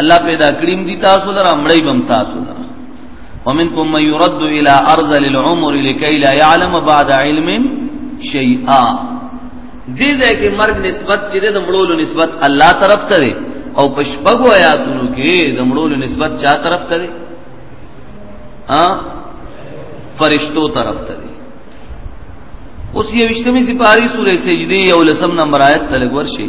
الله پیدا کړیم دي تاسو لره مړی بم تاسو لره ومنکم من يرد الى ارض للعمر لكي لا يعلم بعد علم شيئا دې ځکه مرګ نسبت چې د مړولو نسبت الله طرف ته دی او پښپغو آیاتونو کې د مړولو نسبت چا طرف ته دی ها فرشتو طرف ته دی اوس یو وشتمه سپاری سورې سجدي یو لسم نمبر آیت تلګور شي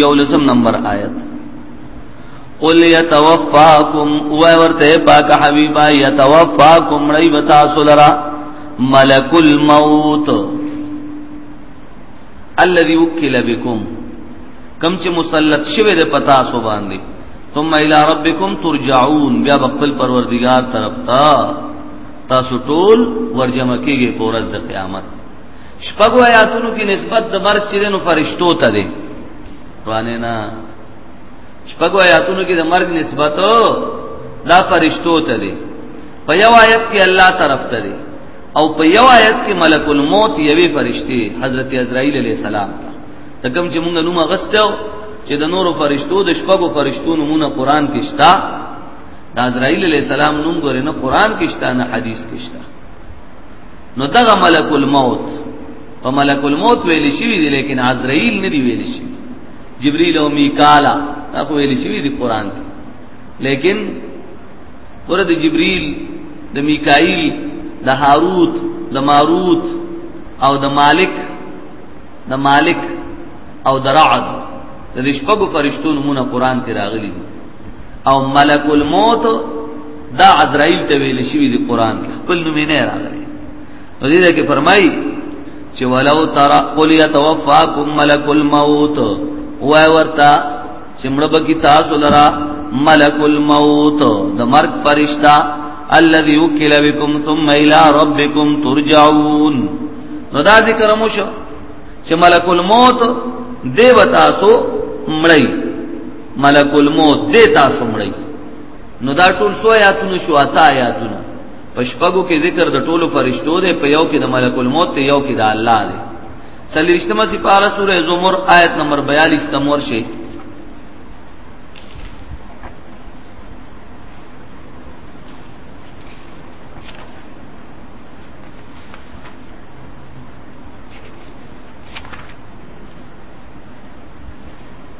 یولسم نمبر آیت قل یتوفاکم او ورته پاک حبیبا یتوفاکم ریب تاسو لرا ملک الموت الذي وکل بكم کم چې مسلط شوه د پتا سو باندې ثم الى ربكم ترجعون بیا خپل پروردگار طرف ته تاسو ټول ورجمع کیږي پورز د قیامت شپږو آیاتونو کې نسبت د مرګ چې نو فرشتو ته دی روانه نه شپږو آیاتونو کې د مرګ نسبت دا فرشتو ته دی په یو آیت کې الله طرف ته دی او په یو آیت کې ملک الموت یوې فرشتي حضرت عزرائیل علیه السلام ته ته کوم چې موږ نوم غستو چې د نورو فرشتو د شپږو فرشتو نمونه قران کې شته د عزرائیل علیه السلام نوم ګورنه قران کې شته نه حدیث کې شته نو دغه ملک الموت په ملک الموت ویل شوی دی لیکن عزرائیل نه دی ویل شوی جبرئیل او میکالا دا خو ویل شوی دی قران کې لیکن ورته جبرئیل د میکائیل د هاروت د ماروت او د مالک د مالک او د رعد د شپږو فرشتو نمونه قران کې راغلي دي او ملک الموت دا عزرائیل ته ویل شوی دی قران کې خپل نوم نه راغلی نو دې کې فرمایي چې ولو ترى قل يتوفاكم ملك الموت وای ورتا چې مړ به کی تاسو لرا ملک الموت د مرګ فرشتہ الذي وكل بكم ثم الى ربكم ترجعون نو دا ذکر مو شو چې ملک الموت دیو تاسو مړی ملک الموت دې تاسو مړی نو دا ټول سو آیاتونو شو اتا آیاتونو پشپګو کې ذکر د ټولو فرشتو دې په یو کې د ملک الموت ته یو کې د الله دې سلیشتمه سپاره سوره زمر آیت نمبر 42 تمور شي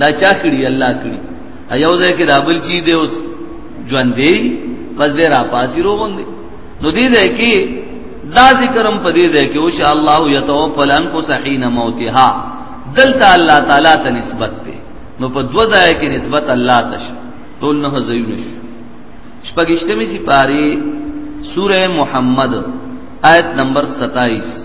دا چا کړی الله کړی ایو ځای کې دا بل چی دی اوس ژوند دی پس دې را پاسی روغون دی نو دې ځای کې دا ذکرم په دې ځای کې او شاء الله یتوفل انفس حين موتها دلته الله تعالی ته نسبت دی نو په دو ځای کې نسبت الله ته شي ټول نه زیونه شي شپږشتمه سي پاره سوره محمد آیت نمبر 27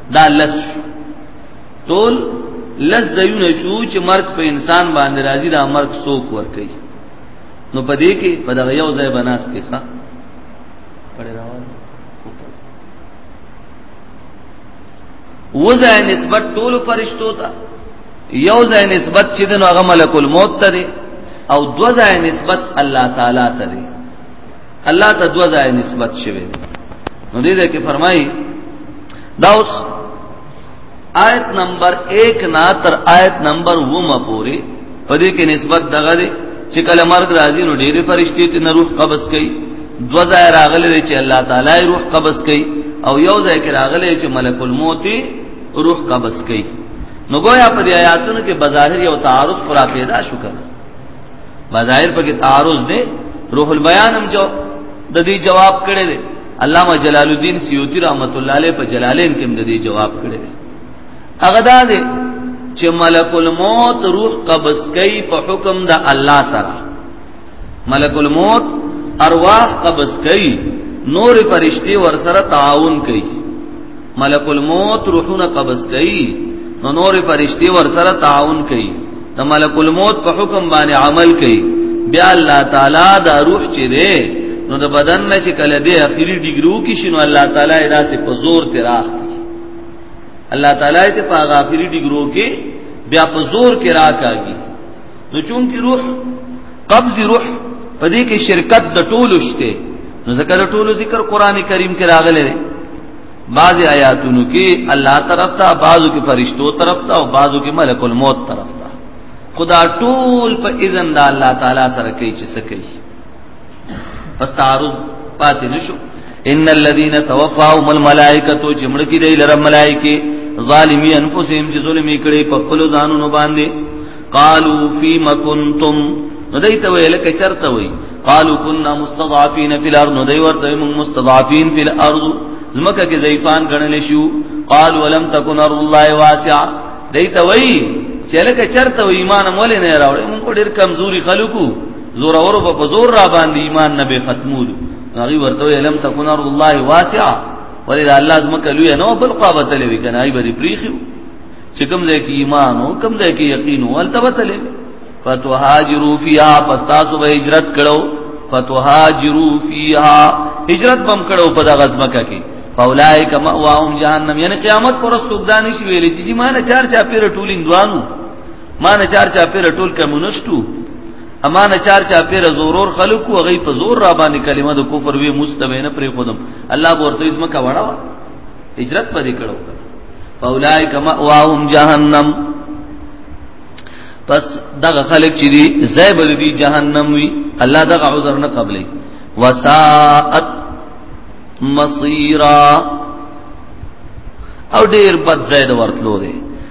دا لس ټول لس دایونه شو چې مرګ په انسان باندې راځي دا مرګ څوک ور کوي نو په دې کې په دغه یو ځای بناستې ښا پړې روان وځه نسبت ټول فرشتو ته یو ځای نسبت چې دغه ملک الموت ته او دو ځای نسبت الله تعالی ته الله ته دوه ځای نسبت شوی نو دې ده کې فرمایي دا اوس آیت نمبر 1 نا تر آیت نمبر 2 پورې په دې کې نسبت دغه دی چې کله مرګ راځي نو ډېری فرشتي ته روح قبض کوي دوه ځای راغلي چې الله تعالی روح قبض کوي او یو ځای کې راغلي چې ملک الموت روح قبض کوي نو گویا په آیاتونو کې بظاهر یو تعارض پر پیدا شو کړ بظاهر په کې تعارض دی روح البیان هم جو د دې جواب کړی دی علامه جلال الدین سیوطی رحمت الله علیه په جلالین کې د دې جواب کړی دی هغه دا دی چې ملک الموت روح قبض کوي په حکم د الله سره ملک الموت ارواح قبض کوي نور فرشتي ور سره تعاون کوي ملک الموت روحونه قبض کوي نو نور فرشتي ور سره تعاون کوي د ملک الموت په حکم باندې عمل کوي بیا الله تعالی دا روح چې دی نو د بدن نه چې کله دی اخیری ډیګرو کې شنو الله تعالی دا سه په زور تراخ الله تعالی ته په اخیری ډیګرو کې بیا په زور کې راکاږي نو چون کې روح قبض روح پدې کې شرکت د ټولو شته نو ذکر ټولو ذکر قران کریم کې راغلي بعض آیاتونو کې الله طرف ته بعضو کې فرشتو طرف ته او بعضو کې ملک الموت طرف ته خدا ټول په اذن د الله تعالی سره کوي چې څه کوي پس تعارض پاتې نشو ان الذين توفاهم الملائکه چې مړ کې دی لره ملائکه ظالمي انفسهم چې ظلم یې کړی په خپل ځانونو باندې قالو فیم کنتم نو دای ته ویل کې چرته وای قالو كنا مستضعفين في الارض نو دای ورته موږ مستضعفين في الارض زمکه کې ضعیفان غنل شو قال ولم تكن ارض الله واسعه دای ته وای چې لکه چرته وای ایمان مولې نه راوړې موږ ډیر کمزوري خلکو زور اور په زور را باندې ایمان نه به ختمول هغه ورته وای لم تكن ارض الله واسعه ولله الله زمکه لوی نه بل قابته لوي کنه ای بری پریخو چې کوم ځای کې ایمان او کوم ځای کې یقین او التبتلې فتوهاجروا فیها پس تاسو به هجرت کړو فتوهاجروا فیها هجرت بم کړو په دغه ځمکه کې فاولائک مأواهم جهنم یعنی قیامت پر سوګدانی شي ویلې چې ما نه چار چا پیر ټول اندوانو ما نه چار چا پیر ټول کمونستو اما نه چار چا پیر زورور خلق او غي په زور را باندې کلمه د کفر وی مستبینه پر خودم الله ورته ځمکه وړاوه هجرت پدې کړو فاولای کما واهم جهنم پس دغه خلک چې دي زیب دي جهنم وی الله دغه عذر نه قبلې وساءت مصيرا او ډیر بد زید ورتلو دي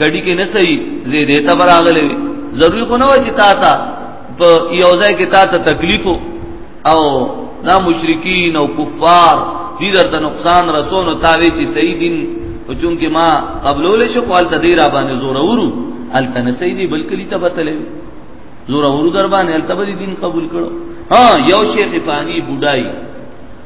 کډی کې نه صحیح زیدې ته براغلې ضروری خو نه و چې تا ته په یو ځای کې تا ته تکلیف او نا مشرکین او کفار دې درته نقصان رسونو تا وی چې صحیح دین او چونکه ما قبلول شو قال ته دې را باندې زور ورو الته نه صحیح دی بلکې لته بتلې زور ورو در باندې الته به دین قبول کړو ها یو شیخ فانی بډای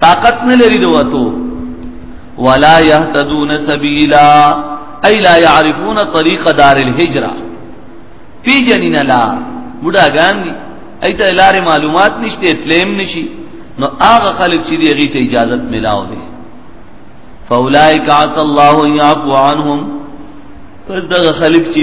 طاقت نه لري د وته ولا يهتدون سبيلا اي لا يعرفون طريق دار الهجره پی جنین لا بډا ګان دي ایت لار معلومات نشته تلیم نشي نو هغه خلک چې دی غي ته اجازه ملاو دي فاولائک عسى الله ان يعفو عنهم پس دغه خلک چې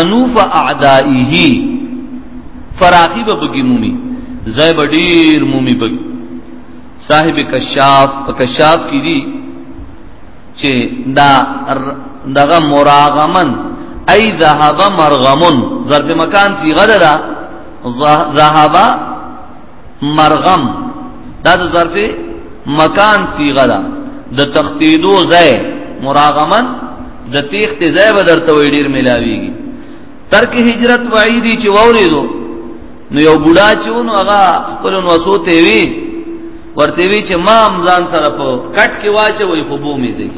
انوف اعدائه فراخی به بگی مومی زی به ډیر مومی بگی صاحب کشاف په کشاف کې دي چې دا دغه مراغمن ای ذهب مرغمن ضرب مکان سی غره ذهب مرغم دا د ظرف مکان صيغه ده د تختیدو ځای مراغمن د تیخت ځای به درته وی ډیر ملاویږي ترک هجرت وعیدی چې ووریدو نو یو بوډا چې نو هغه خپل نو سوته وی ورته وی چې ما امزان سره په کټ کې واچوي خو بو میږي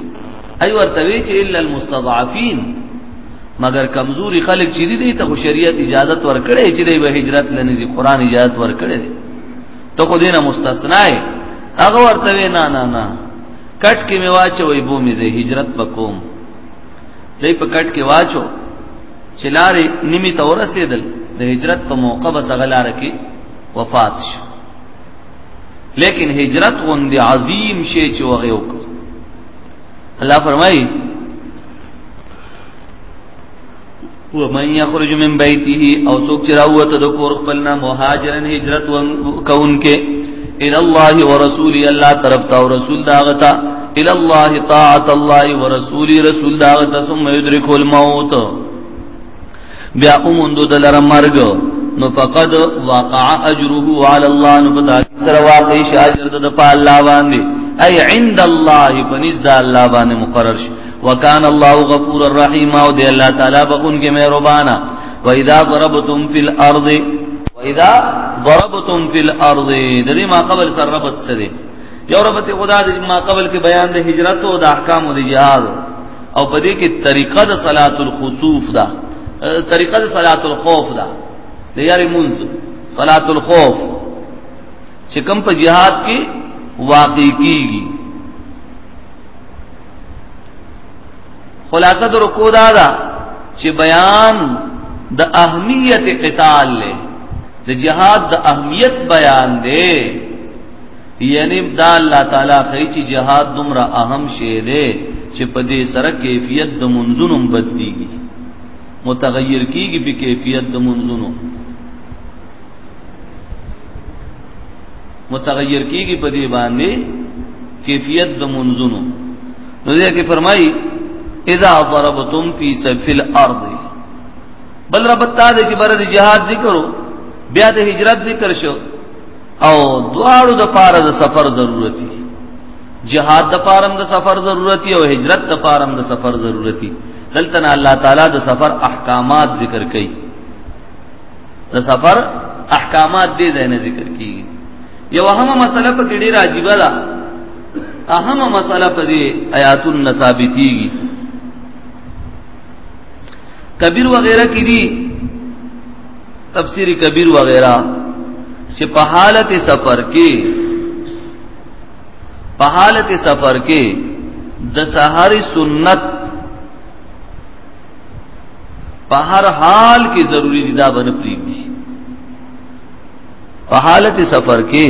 ای ورته وی چې الا المستضعفين مگر کمزوري خلک چې دي ته شریعت اجازه ورکړي چې دوی به هجرت لنی دي قران اجازه ورکړي ته خو دینه مستثنا یې هغه ورته نه نه نه کټ کې می واچوي بو می زه هجرت وکوم دې په کټ کې واچو چې لارې نیمه تور رسیدل د هجرت په موقع بس غلار کې وفات شو لیکن هجرت غوندي عظیم شی چې وغه وکړ الله فرمایي ومن يخرج من بيته او سوق چراوت د کور خپلنا مهاجرن هجرت وکونکه الى الله ورسوله الله طرف تا او رسول داغتا الى الله طاعت الله ورسوله رسول داغتا ثم يدرك الموت بیا اوموند دلر مرګ نو فقد وقع اجره على الله نو پتا سره واقع شي اجر د په الله باندې اي عند الله پنځ د الله باندې مقرر شي وکانه الله غفور الرحیم او دی الله تعالی بخون کې مهربانا و اذا ضربتم فی الارض و اذا ضربتم فی الارض د دې ما قبل سره ربط سره یو ربط خدا د ما قبل کې بیان د هجرت او د احکام او د جهاد او په دې کې طریقه د صلات الخسوف دا طریقه د صلات الخوف دا د یاري منز صلات الخوف چې کوم په جهاد کې واقع کیږي خلاصه د رکوع دا دا چې بیان د اهمیت قتال له د جهاد د اهمیت بیان دی یعنی دا الله تعالی خی چې جهاد دومره اهم شی دی چې په دې سره کیفیت د منځونو بدلیږي متغیر کیږي په کیفیت د منځونو متغیر کیږي په دې باندې کیفیت د منځونو نو دې کې فرمایي اذا ضربتم في سفل الارض بل رب تعالی چې بر د جهاد ذکرو بیا د هجرت ذکر شو او دواړو د پاره د سفر ضرورت دی جهاد د پاره د سفر ضرورت دی او هجرت د پاره د سفر ضرورت دی دلته الله تعالی د سفر احکامات ذکر کړي د سفر احکامات دې ځای نه ذکر کیږي یو اهمه مسله په کې ډیره عجیب ده اهمه مسله په دې آیاتون نثابتيږي کبیر وغیرہ کې دي تفسیر کبیر وغیرہ چې په حالت سفر کې په حالت سفر کې د سحر سنت په هر حال کې ضروری دي دا باندې پریږدي په حالت سفر کې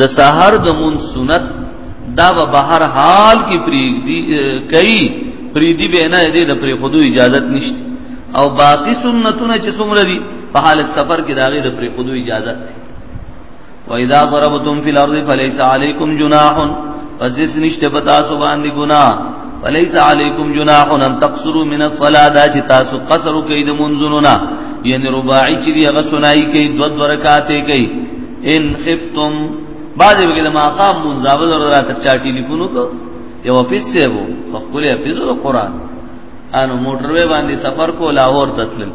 د سحر د مون سنت دا به بهر حال کې پریږدي کوي پریدي به نه دې د پرې خودو اجازه نشته او باقی سنتونه چې څومره دي په حالت سفر کې داغه د پرې خودو اجازه ده و اذا ضربتم في الارض فليس عليكم جناح پس اس نشته پتا سو باندې ګناه وليس عليكم جناح ان تقصروا من الصلاه دا چې تاسو قصر کوي د منځونو نه یعنی رباعی چې هغه سنای کوي دو دو رکعاتې کوي ان خفتم بعضې وګړه ما قام منځاول را تر چا ټلیفون وکړ یو افیس ته وو خپل افیس قرآن انو موټر وې باندې سفر کو لاهور تتل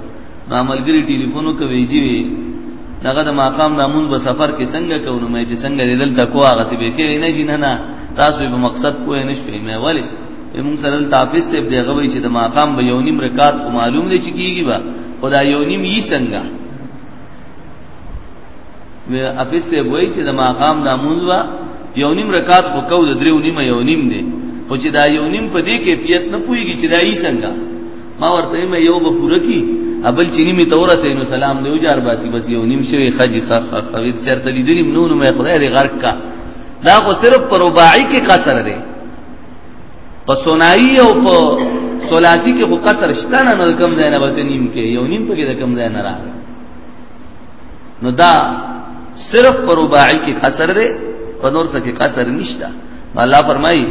ما ملګری ټلیفون کوي جی وی دغه د ماقام د مونږ په سفر کې څنګه کوو مې چې څنګه لیدل د کوه هغه څه به کې نه جن نه تاسو به مقصد کوی نه شوي مې ولی موږ سره د تافیس ته دی غوي چې د ماقام به یو نیم رکعات خو معلوم دی چې کیږي با خدا یو نیم یې څنګه مې افیس ته وای چې د ماقام د مونږ وا یو نیم رکعات خو کو د دریو نیمه یو نیم دی خو چې دا یو نیم په دې کیفیت نه پويږي چې دا یې څنګه ما ورته مې یو به پوره کی ابل چینی می تور سینو سلام دی وجار باسی بس یو نیم شوی خجی خ خ خوید چرته لیدلی نو نو مې خدای دې غرق کا دا خو صرف پر رباعی کې قصر دی په سنائی او په ثلاثی کې خو قصر شته نه کم ځای نه به نیم کې یو نیم په کې کم ځای نه راغی نو دا صرف پر رباعی کې قصر دی په نور څه کې قصر نشته الله فرمایي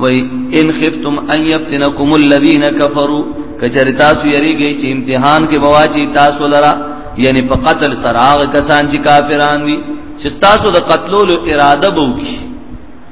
وای ان خفتم ان يفتنكم الذين كفروا کچری تاسو یریږئ چې امتحان کې بواچی تاسو لرا یعنی په قتل سراغ کسان چې کافران دي چې تاسو د قتلولو اراده بوکي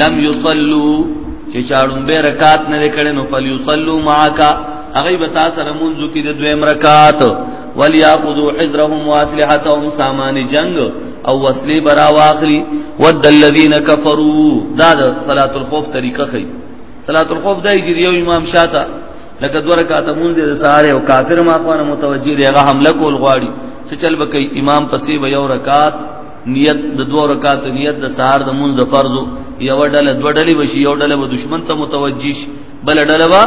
لم يصلوا چې چاړم به رکعات نه کړي نو فل يصلوا معك هغه به تاسو سره مونږ کې د دویم رکعات ولياخذوا حذرهم واسلحتهم سامان جنگ او وسلی برا واخلی ود الذين كفروا دا د صلاه الخوف طریقه خي صلاه الخوف دای چې یو امام شاته لکه دوه رکعات مونږ د ساره او کافر ما خو متوجي دی هغه حمله کول غواړي څه چل بکې امام پسې به یو رکعات نیت د دوه رکعات نیت د سهار د مونږ د فرضو یو ډله دوه ډلې وشي یو ډله به دشمن ته متوجي شي بل ډله به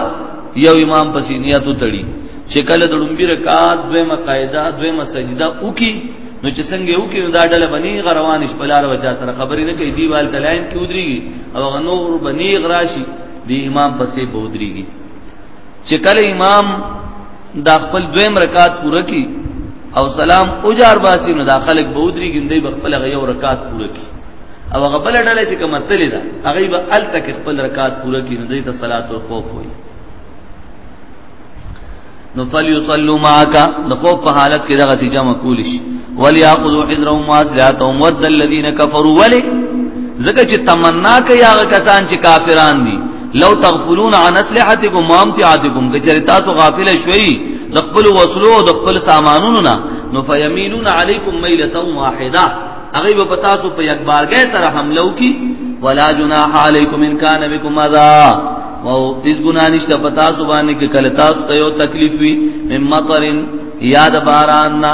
یو امام پسې نیت وتړي چې کله د لومبي رکعات دویمه قاعده دویمه سجده وکي نو چې څنګه یو کې دا ډله بنی غروان شي بلار بچا سره خبرې نه کوي دیوال تلایم کې ودرېږي او غنور بنی غراشي دی امام پسې بودريږي چې کله امام دا خپل دویم رکعت پوره کی او سلام او جار باسی نو دا خلق به ودری ګندې به خپل غيو رکعت پوره کی او هغه بل ډله چې کوم تللی دا هغه به ال تک خپل رکعت پوره کی نو دې ته صلات او خوف وایي نو فلیصلوا معك د خوف په حالت کې دغه سي جمع کول شي ولياخذوا حذرهم واسلاتهم ود الذين كفروا ولي زکه چې تمنا کوي هغه کسان چې کافران دي لو تغفلون عن اسلحتكم وامتعاتكم کچری تاسو غافل شوي د خپل وسلو او د خپل سامانونو نه نو فیمینون علیکم میلتا واحده هغه به پتا سو په یک بارګه تر حمله وکي ولا جناح علیکم ان کان بكم اذا او اس ګنا نشته پتا سو باندې کې کله تاسو ته یو تکلیف وي مم مطرن یاد باران نه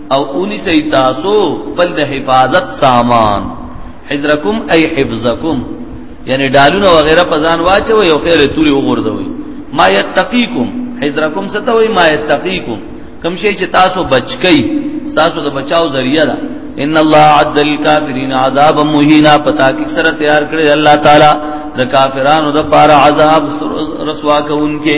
او اونی سی تاسو خپل د حفاظت سامان حذرکم ای حفظکم یعنی ډالونه وغیرہ په ځان واچوي او خیر توري وګرځوي ما یتقیکم حذرکم ستوي ما یتقیکم کم شي چې تاسو بچکی تاسو د بچاو ذریعہ ده ان الله عد الکافرین عذاب مهینا پتا کی سره تیار کړی الله تعالی د کافرانو د پاره عذاب رسوا کوونکې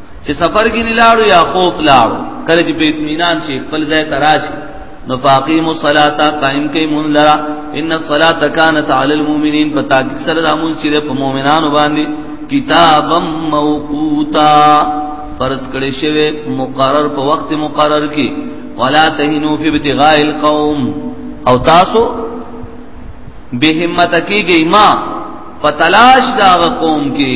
چې سفر کې لاړو یا خوف لاړو کله چې په اطمینان شي خپل ځای ته راشي نو فاقیم الصلاۃ قائم کئ مون لرا ان الصلاۃ کانت علی المؤمنین پتا کې سره رامون چې په مؤمنانو باندې کتابا موقوتا فرض کړي شوی مقرر په وخت مقرر کې ولا تهنوا فی ابتغاء القوم او تاسو به همت کیږئ ما پتلاش دا قوم کې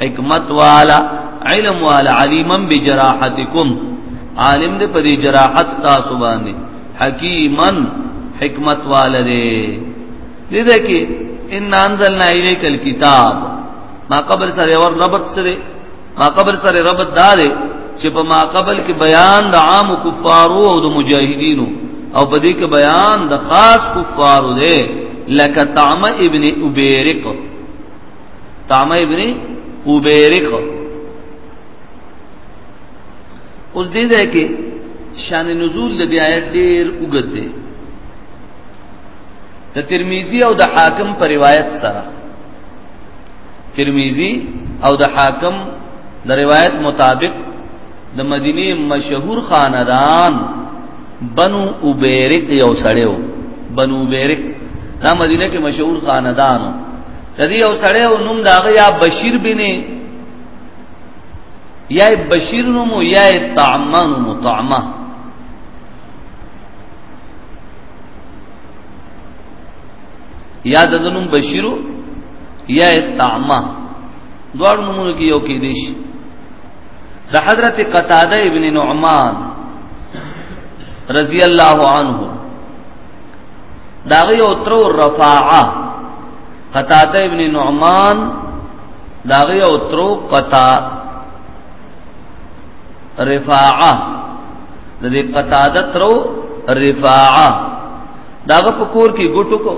حکمت والا علم والا علیما بجراحتکم عالم دې په دې جراحت تاسو باندې حکیما حکمت والا دې دې ده کې ان انزلنا الیک الكتاب ما قبل سره ور ربط سره ما قبل سره ربط دار چې په ما قبل کې بیان د عام کفارو او د مجاهدینو او په دې کې بیان د خاص کفارو دی لکه طعم ابن ابیرق طعمه ابن اوبیرک اوس دې ده کې شان نزول د بیا ډیر وګد دی د ترمذی او د حاکم پر روایت سره ترمذی او د حاکم د روایت مطابق د مدینه مشهور خاندان بنو اوبیرک یو سړیو بنو اوبیرک دا مدینه کې مشهور خاندانو ردی او سړی او نوم داغه یا بشیر بن یا بشیر نوم یا طعمان مطعمه یا د نوم بشیرو یا طعمه دوړ نومونه کې یو کې دیش د حضرت قتاده ابن نعمان رضی الله عنه داغه یو تر رفاعه قتاده ابن نعمان داغه یو تر قتا رفاعه د دې قتاده تر رفاعه داغه پکور کې ګټو کو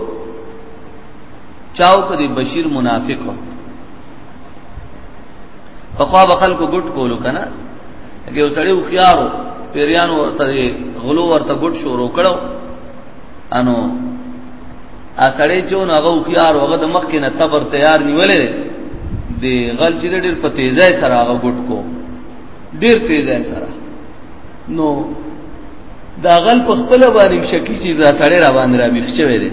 چاو کدی بشیر منافق په خوا به خلکو ګډ کولو کنه یو سړی خو خيارو پیریانو ورته غلو ورته ګډ شروع کړو انو ا سړی چې نو هغه خيار هغه د مخ کې نه تبر تیار نیولې دی غل چې ډېر په تیزای سره هغه ګډ کو ډېر تیزای سره نو دا غل په خپل باندې شکی چې دا سړی را باندې را بيخ شوی دی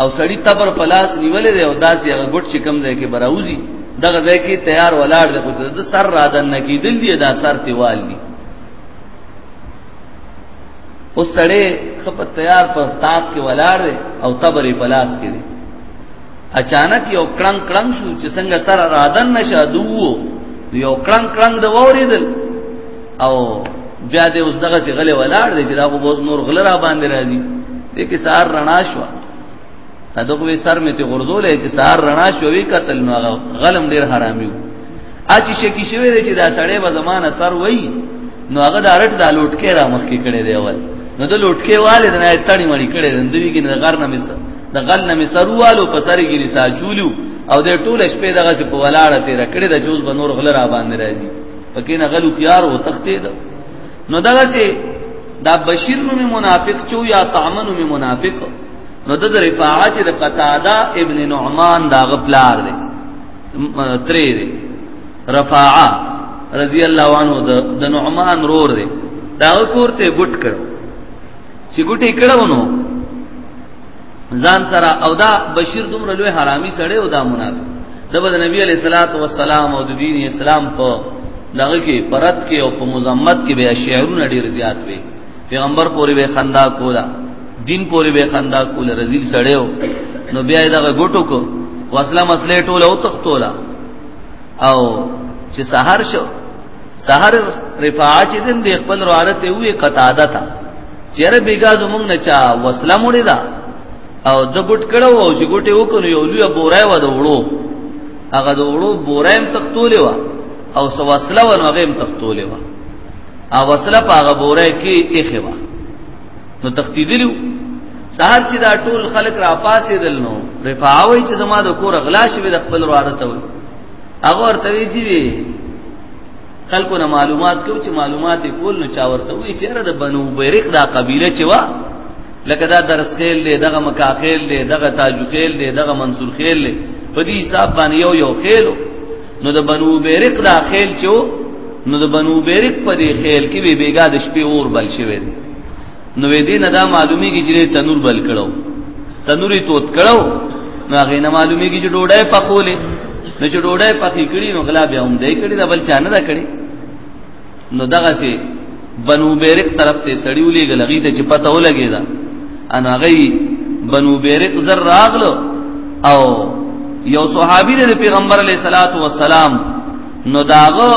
او سړی تبر پلاس نیولې دی او داسې هغه ګټ چې کم ځای کې براوزی دغه ځای کې تیار ولاړ دی خو د سر را دن نه کیدل دی دا سر تیوال دی او سړی خپل تیار پر تاپ کې ولاړ دی او تبرې پلاس کې دی اچانک یو کړنګ کړنګ شو چې څنګه سر را دن نشه دوو یو کړنګ کړنګ د وریدل او بیا دې اوس دغه څه غلې ولاړ دي چې دا خو بوز نور غل را باندې راځي دې کې سار رڼا شو صدق وی سر می ته غردولې چې سار رڼا شو وی قتل نو غلم ډیر حرامي وو اچ شکی شوی دی چې دا سړی به زمانہ سر وای نو هغه دا رټ دا لوټ کې را مخ کې کړي دی اول نو د لوټ کې والد نه تړي مړي کړي دی دوی کې نه غر نه مس د غل نه مسروالو په سر کې لسا چولیو او د ټوله شپې دغه په ولاړه تیر کړي د جوز بنور غل را باندې راځي پکې نه غلو تیار و تختې ده نو دا چې دا بشیر نو منافق چو یا تعمن نو منافق نو د رفاعه چې د قتاده ابن نعمان دا غپلار دی تری دی رفاعه رضی الله عنه د نعمان رور دی دا کور ته ګټ کړو چې ګټي کړو نو ځان سره او دا بشیر دومره لوی حرامي سړی او دا منافق د نبی علیہ الصلوۃ والسلام او د دین اسلام په دغه کې پرد کې او په مذمت کې به شعرونه ډیر زیات وي پیغمبر پورې به خندا کولا دین پورې به خندا کولا رزیل سړیو نو بیا دغه ګټو کو وسله مسله ټوله او تختولا او چې سحر شو سحر رفاعه چې دین د خپل روارت وي قطاده تا چیرې بیګا زمونږ نه چا وسله مونږ دا او د ګټ کړو او چې ګټه وکړو یو لوی بورای و د وړو هغه د وړو بورایم تختولې و او سو وسله و نو غیم تختولې و او وسله په هغه بورای کې اخی و نو تختیدلو سهار چې دا ټول خلک را پاسې دل نو رفاوی چې زما د کور غلا شوی د خپل وراره ته هغه ورته وی چې خلکو نه معلومات کو چې معلومات کول نو چا ورته وی چې را د بنو بیرق دا قبیله چې وا لکه دا درس خیل دی دغه مکاخیل دی دغه تاجو خیل دی دغه منصور خیل دی په دې حساب باندې یو یو خیل نو د بنو بیرق دا خیل چې نو د بنو بیرق په دې خیل کې به بیګا د شپې اور بل شوی دی نو دې نه دا معلومیږي چې تنور بل کړو تنوري توت کړو نو هغه نه معلومیږي چې ډوډۍ پخولې نو چې ډوډۍ پخې کړي نو غلا بیا هم دې کړي دا بل چا نه دا کړي نو دغه سي بنو بیرق طرف ته سړیولې غلغی ته چې پته ولګی دا انا غي بنو بیرق زر راغلو او یو صحابي د پیغمبر علی صلوات و سلام نو داغه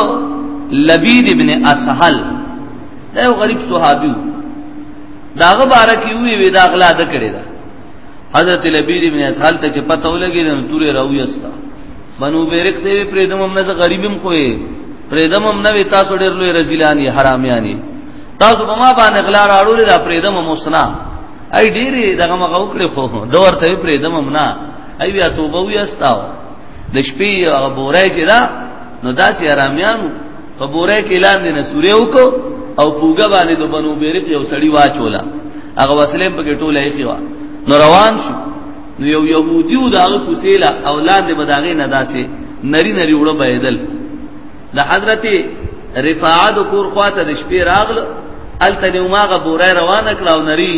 لبید ابن اسهل دا یو غریب صحابي داغه باره کې وی وی دا غلا د کړی دا حضرت لبیر ابن اسحال ته چې پته ولګی نو تورې راوي استا بنو بیرک ته پریدم هم نه غریبم کوی پریدم هم نه تاسو ډېر لوی رزیلانی حرامیانی تاسو په ما باندې غلا راړول دا پریدم هم وسنا ای ډېری دغه مغه وکړي خو دا ورته پریدم هم نه ای بیا توبه وی استاو د شپې هغه بورای چې دا نو داسې حرامیان په بوره کې لاندې نه سورې وکړو او پوګه باندې د بنو بیرق یو سړی واچولا هغه وسلې په کې ټوله یې خوا نو روان شو نو یو يهودي و داغه کوسیلا او لاندې بداغې نه داسې نری نری وړو بيدل د حضرت رفاعه د کور خواته د شپې راغل الته نو ماغه بوره روان کړه او نری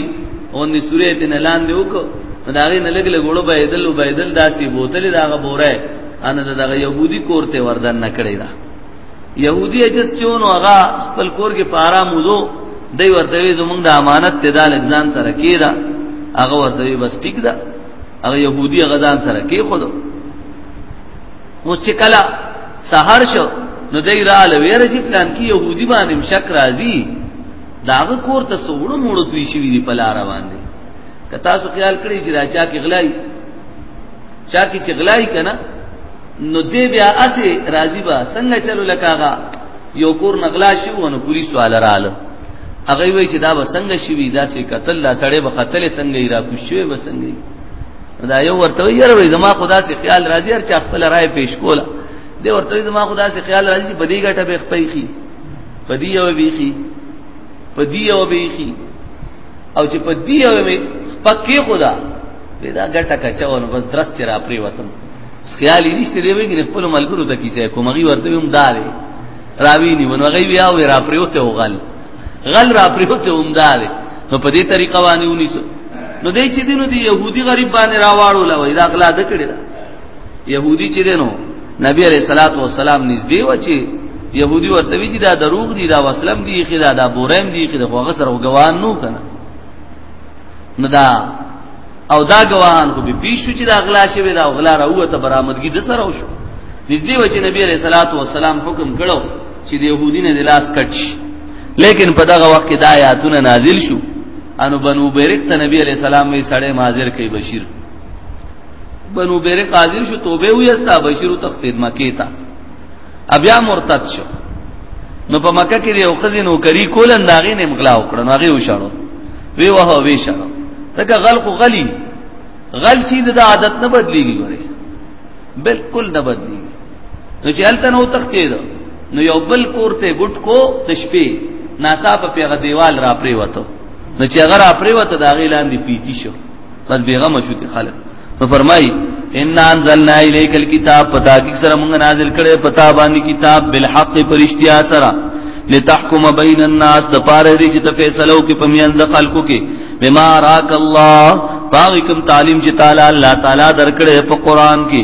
اونې سورې ته نه لاندې وکړو داغه نه لګ لګ وړو بيدل بيدل داسې بوتل داغه بوره ان دغه يهودي کور ته وردن نکړی دا يهودي اجز چونو هغه خپل کور کې په آرام وځو دی ورته وی زمونږ د امانت ته دال ځان سره کیدا هغه ورته وی بس ټیک ده هغه يهودي هغه ځان سره کې خود و چې کله سحر شو نو دی را لویر چې پلان کې يهودي باندې شک راځي داغه کور ته سوړو موړو توي شي دی په لار روان دي کتا سو خیال کړی چې دا چا کې غلای چا کې چې غلای کنه نو دې بیا اته راضی با څنګه چلو لکاغه یو کور نغلا شي ونه پولیس والا رااله هغه وی چې دا به څنګه شي وی دا سې قتل لا سړې به قتل څنګه یې را کوشوي به څنګه دا یو ورته یره وی زما خدا سي خیال راځي هر چا خپل رائے پیش کوله دې ورته زما خدا سي خیال راځي په دې ګټه به خپې خي په دې یو بیخي په دې یو بیخي او چې په دې یو پکې خدا دا ګټه کچاونه بس درس چې را پری وتم خیال یې نشته دی ویګره خپل ملګرو ته کیسه کوم غي ورته هم دار راوی نیو نو غي بیا وی را پریوته وغل غل را پریوته هم دار نو په دې طریقه باندې ونیسو نو دې چې دینو دی يهودي غریب باندې راواړو لوي دا غلا د کړی دا يهودي چې دینو نبی عليه الصلاه والسلام نږدې و چې يهودي ورته وی چې دا دروغ دي دا وسلم دي خدا دا بورم دي خدا هغه سره غوان نو کنه نو دا او دا گواهان خو به پیښو چې دا غلا شوی دا غلا راوته برآمدګي د سره وشو نږدې و چې نبی عليه الصلاه والسلام حکم کړو چې د يهودي نه د لاس کټ شي لیکن په دغه وخت کې دا آیاتونه نازل شو انو بنو بیرق ته نبی عليه السلام یې سړې مازر کوي بشیر بنو بیرق حاضر شو توبه وي استا بشیر تختید مکه ته بیا مرتد شو نو په مکه کې یو خزي نو کری کولن داغې نیم غلا وکړ نو هغه وشړو وی وه وی شړو دغه غلق غلی غل چی د عادت نه بدلیږي ګوره بالکل نه بدلیږي نو چې الته نو تختید نو یو بل کورته ګټ کو د شپې ناڅاپه پیغه دیوال را پریوتو نو چې هغه را پریوته داغې لاندې پیتی شو بس بیغم شو تی خلق نو فرمای ان انزلنا الیک الكتاب پتا کی سره مونږ نازل کړي پتا باندې کتاب بالحق پرشتیا سره لتحکم بین الناس د پاره دې چې ته فیصلو کې پمیند خلکو کې بما راک الله پاوی کوم تعلیم چې تعالی الله تعالی درکړې په قران کې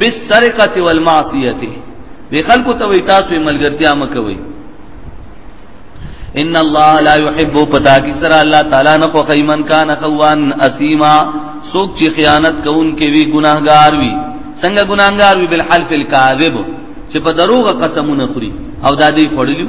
بالسرقه والمعصيه دی خلکو ته وی تاسو ملګرتیا مکوئ ان الله لا يحب پتا کی سره الله تعالی نه خو قیمن کان خوان اسیما سوک چې خیانت کوون کې وی ګناهګار وی څنګه ګناهګار وی بالحلف الكاذب چې په دروغه قسمونه خوري او دا دی خړلیو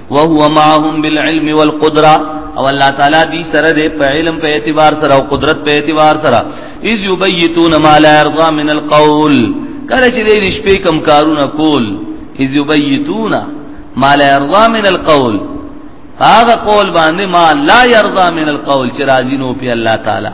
وهو معهم بالعلم والقدره او الله تعالی دی سره دې په علم په اعتبار سره او قدرت په اعتبار سره اذ یبیتون ما لا يرضى من القول کله چې دې شپې کم کارونه کول اذ یبیتون ما لا يرضى من القول هغه قول باندې ما لا يرضى من القول چې راضی نو په الله تعالی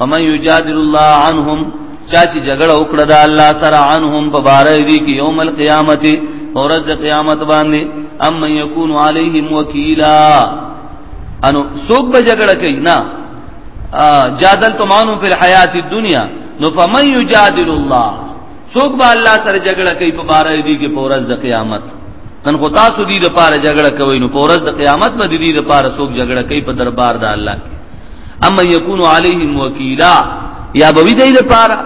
ومن یجادل الله عنهم چا چې جګړه وکړه د الله سره عنهم په بار دي کې یوم القیامت اورز د قیامت باندې ام من یکون علیهم وکیلا انو سوق به جګړه کوي نه جادل تو مانو په حیات دنیا نو فمن یجادل الله سوق به الله سره جګړه کوي په بار دي کې په اورز د قیامت نن خو تاسو دې د پاره جګړه کوي نو په اورز د قیامت به دې د پاره سوق جګړه کوي په دربار د الله کې اما یکون علیهم وکیلا یا بوی دی لپاره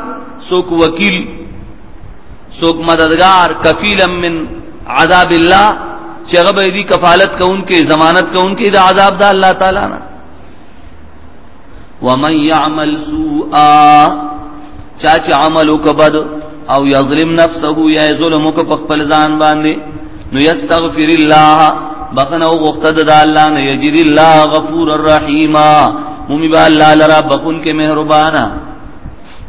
سوک وکیل سوک مددگار کفیلا من عذاب الله چې هغه به دي کفالت کوونکې ضمانت کوونکې د عذاب د الله تعالی نه ومن يعمل سوءا چا چې عمل وکبد او یظلم نفسه یا ظلم کو په خپل ځان باندې نو یستغفر الله بخنه او غخته د الله نه یجد الله غفور الرحیم مومی با الله لرا بخون کې مهربانا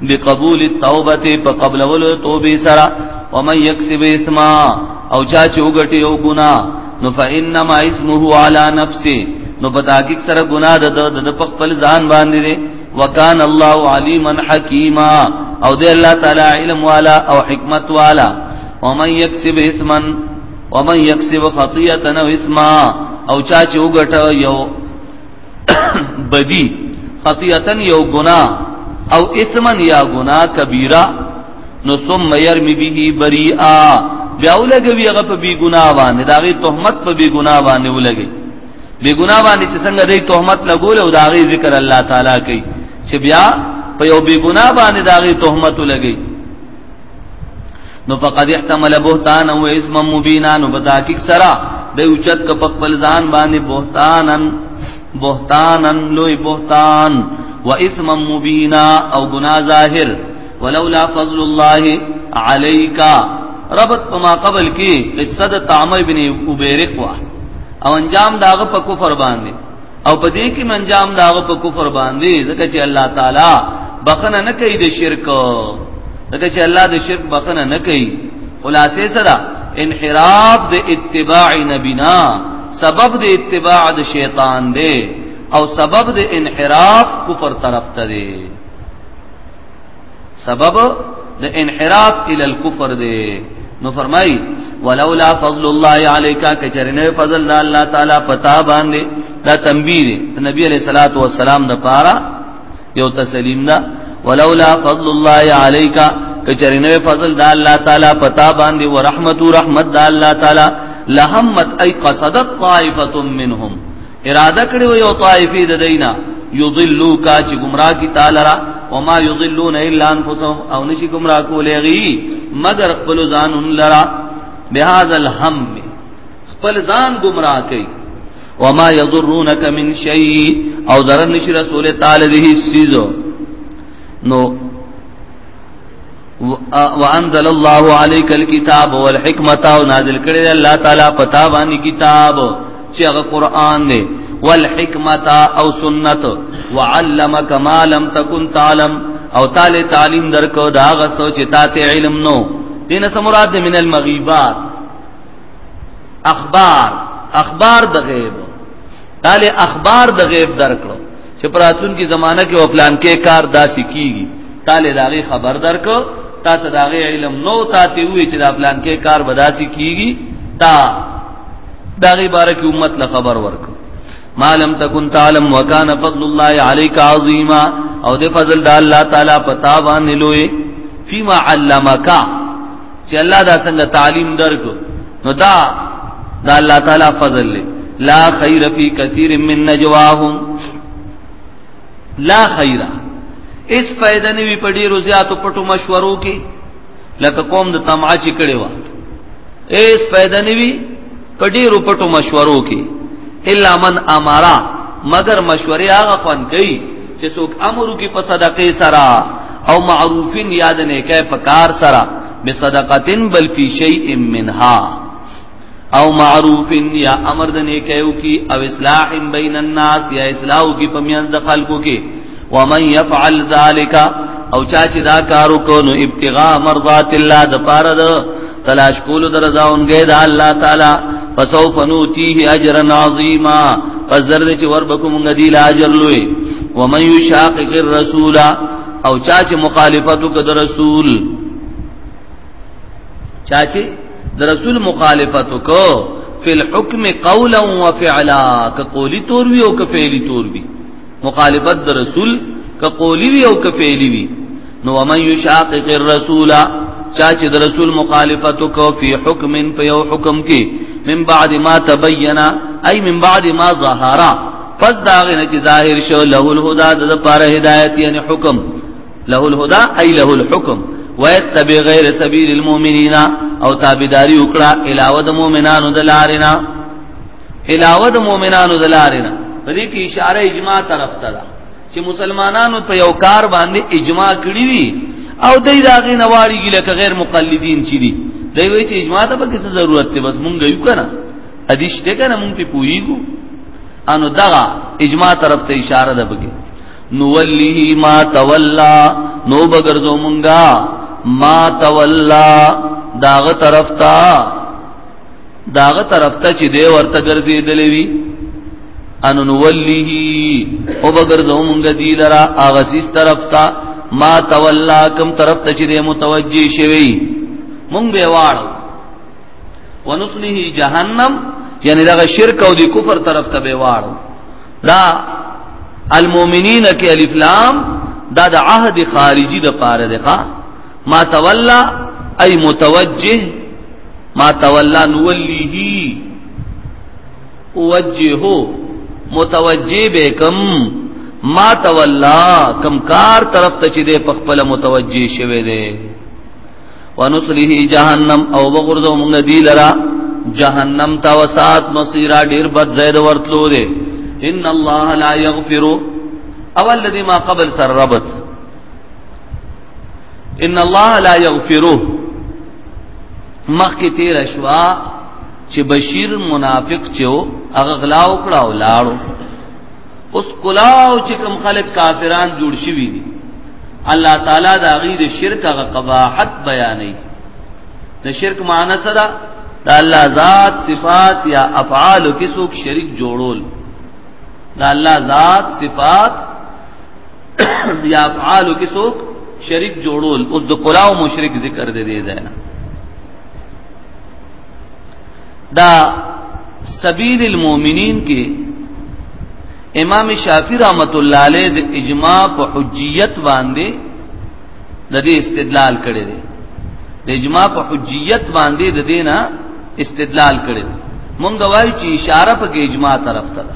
بقبول التوبه په قبل ول توبه سرا ومن یکسب اسما او چا چې وګټي او ګنا نو فانما اسمه علی نفسه نو په تحقیق سره ګنا د د خپل ځان باندې وکان الله علیما حکیما او دې الله تعالی علم والا او حکمت والا ومن یکسب اسما ومن یکسب خطیه او اسما او چا چې وګټه یو بدی خطیه یو ګنا او اسما یا ګنا کبیره نو ثم يرمي به بريئا بیا ولګوي هغه په بی ګنا باندې داغه تهمت په بی ګنا باندې ولګي بے ګنا باندې چې څنګه دې تهمت لګول او دا غي ذکر الله تعالی کوي چې بیا په یو بے ګنا باندې دا غي تهمت لګي نو فقد احتمل بهتان او اسم مبینا نو بتاکیک سرا د اوچت ک په خپل ځان باندې بهتانن بهتانن لوی بهتان و اسم مبینا او گناہ ظاهر ولولا فضل الله علیکا ربط پما قبل کی قصه د تعمی بن عبیرق وا او انجام داغه په کفر باندې او په دې کې منجام داغه په کفر باندې ځکه چې الله تعالی بخنه نه کوي د شرک ځکه چې الله د شرک بخنه نه کوي خلاصې سره انحراف د اتباع نبینا سبب د اتباع د شیطان دی او سبب د انحراف کفر طرف ته دی سبب د انحراف ال الكفر دی نو فرمای ولولا فضل الله عليك کچرنه فضل الله تعالی پتا باندې دا تنبیه دی نبی علیہ الصلوۃ والسلام د پاره یو تسلیم دا ولولا فضل الله عليك کچرنه فضل د الله تعالی پتا باندې ورحمت رحمت د الله تعالی لهمت اي قصدت طائفه منهم اراده کړو یو طائفه د دینا یضلوا کا چې گمراه کی تعالی را وما یضلون الا انفسهم او نشي گمراه کولې غي مگر خپل ځان لرا بهذا الهم خپل ځان گمراه کوي وما يضرونك من شيء او ضرر نشي رسول تعالی دې سيزو نو وانزل الله عليك الكتاب والحکمت او نازل کړی الله تعالی پتا باندې کتاب چې هغه قران دی والحکمت او سنت وعلمك ما لم تكن تعلم او تعالی تعلیم درکو دا غ سوچ تا ته علم نو دینه سمراد من المغیبات اخبار اخبار د غیب تعالی اخبار د غیب درکړو چې پراتون کی زمانہ کې او پلان کې کار داسې کیږي تاله داغي خبر درکو تا ته داغي علم نو تا ته وی چې دا پلان کې کار بداسي کیږي تا داغي بارک امت له خبر ورکو مالم تکن تعلم وکان فضل الله عليك عظيما او دې فضل د الله تعالی پتا باندې لوی فيما علمک چې الله دا څنګه تعلیم درک نو دا دا الله تعالی فضل له لا خیر فی کثیر من نجواهم لا خیر اس فائدہ نه وی پډی روزیات پټو مشورو کې لکه قوم د تمعا چې کړي وا اس فائدہ نه وی په ډیرو پټو مشورو کې الا من امرا مگر مشورې هغه فن کوي چې څوک امر کوي په صدقه سره او معروفین یاد نه کوي په کار سره به صدقتن بل فی شیء منها او معروفین یا امر د نه کوي کی او اصلاح بین الناس یا اصلاح کی په میان د خلکو کې ومن يفعل ذلك او چا چې دا کارو کو نو ابتغاء مرضات الله د پاره تلاش کول درځاونګې دا الله تعالی فسوف نوتيه اجرا عظيما فزر دې چې وربکم غدي لاجر لوی ومن يشاقق الرسول او چا چې مخالفت وکړ رسول چا چې د رسول مخالفت وکړ فی الحکم قولا وفعلا ک قولی تور وی او ک فعلی تور وی مخالفت د رسول ک قولی وی او ک فعلی وی نو ومن یشاقق الرسول چا چې د رسول مخالفت کو فی حکم په یو حکم کې من بعد ما تبینا ای من بعد ما ظهر پس دا غنه چې ظاهر شو له الهدى د لپاره هدایت یعنی حکم له الهدى ای له الحکم ويتبع غیر سبیل المؤمنین او تابعداری وکړه علاوه د مؤمنانو د لارینه علاوه د مؤمنانو د لارینه په دې کې اشاره اجماع طرف ته ده چې مسلمانانو په یو کار باندې اجماع کړی وي او دای داغه نواړي لکه غیر مقلدین چي دي دوی وایي چې اجماع ته به څه ضرورت دی بس مونږ یو کنه ادیش دې کنه مونږ په پویګو انو دغه اجماع طرف ته اشاره ده بګي نو ولیه ما تولا نو بغرزو مونږه ما تولا داغه طرف ته داغه طرف ته چې دی ورته ګرځېدلې وي ان نولیه او بغرزو مونږ دی لرا هغه سیس طرف ته ما تولا کوم طرف ته چې متوجي شوی مونږ به واړو ونصله جهنم یعنی دا شرک او دی کفر طرف ته به واړو دا المؤمنین کې الف لام دا د عهد خارجي د پاره ده ما تولا ای متوجه ما تولا نولیه اوجه متوجه بكم ما تولا کم کار طرف ته چې دې پخپل متوجه شوه دې ونصله جهنم او وغرزو موږ دی لرا جهنم تا وسات مصیرا ډیر بد زید ورتلو دې ان الله لا یغفر اول الذي ما قبل سر ربط ان الله لا یغفرو مخکې تیر شوا چې بشیر منافق چو هغه غلا وکړه او لاړو اوس کلاو چې کوم خلک کافران جوړ شوی دي الله تعالی دا غي د شرک غ قباحت بیانې د شرک معنی سره د الله ذات صفات یا افعال کې څوک شریک جوړول د الله ذات صفات یا افعال کې څوک شریک جوړول اوس د کلاو مشرک ذکر دې دی ځای دا سبیل المؤمنین کې امام شافعی رحمت الله علیه د اجماع په حجیت باندې د دې استدلال کړی دی د اجماع په حجیت باندې د دینه استدلال کړی مونږ وایو چې اشاره په اجماع طرف ته ده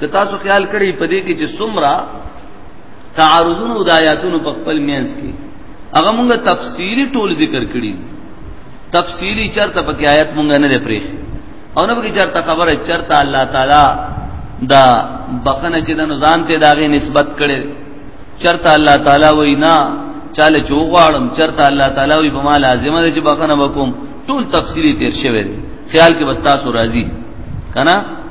که تاسو خیال کړی په دې کې چې سمرا تعارضونو د آیاتونو په خپل مینس کې هغه موږ تفصیلی ټول ذکر کړی تفصیلی چرته په کې آیات موږ نه لپاره او نه به چرته خبره چرته الله تعالی دا بخنه چې د نظام ته داغه نسبت کړي چرته الله تعالی وینا چاله چوغواړم چرته الله تعالی وی په ما لازمه ده چې بخنه وکوم ټول تفصیلی تیر شوی خیال کې بس تاسو راضی کنا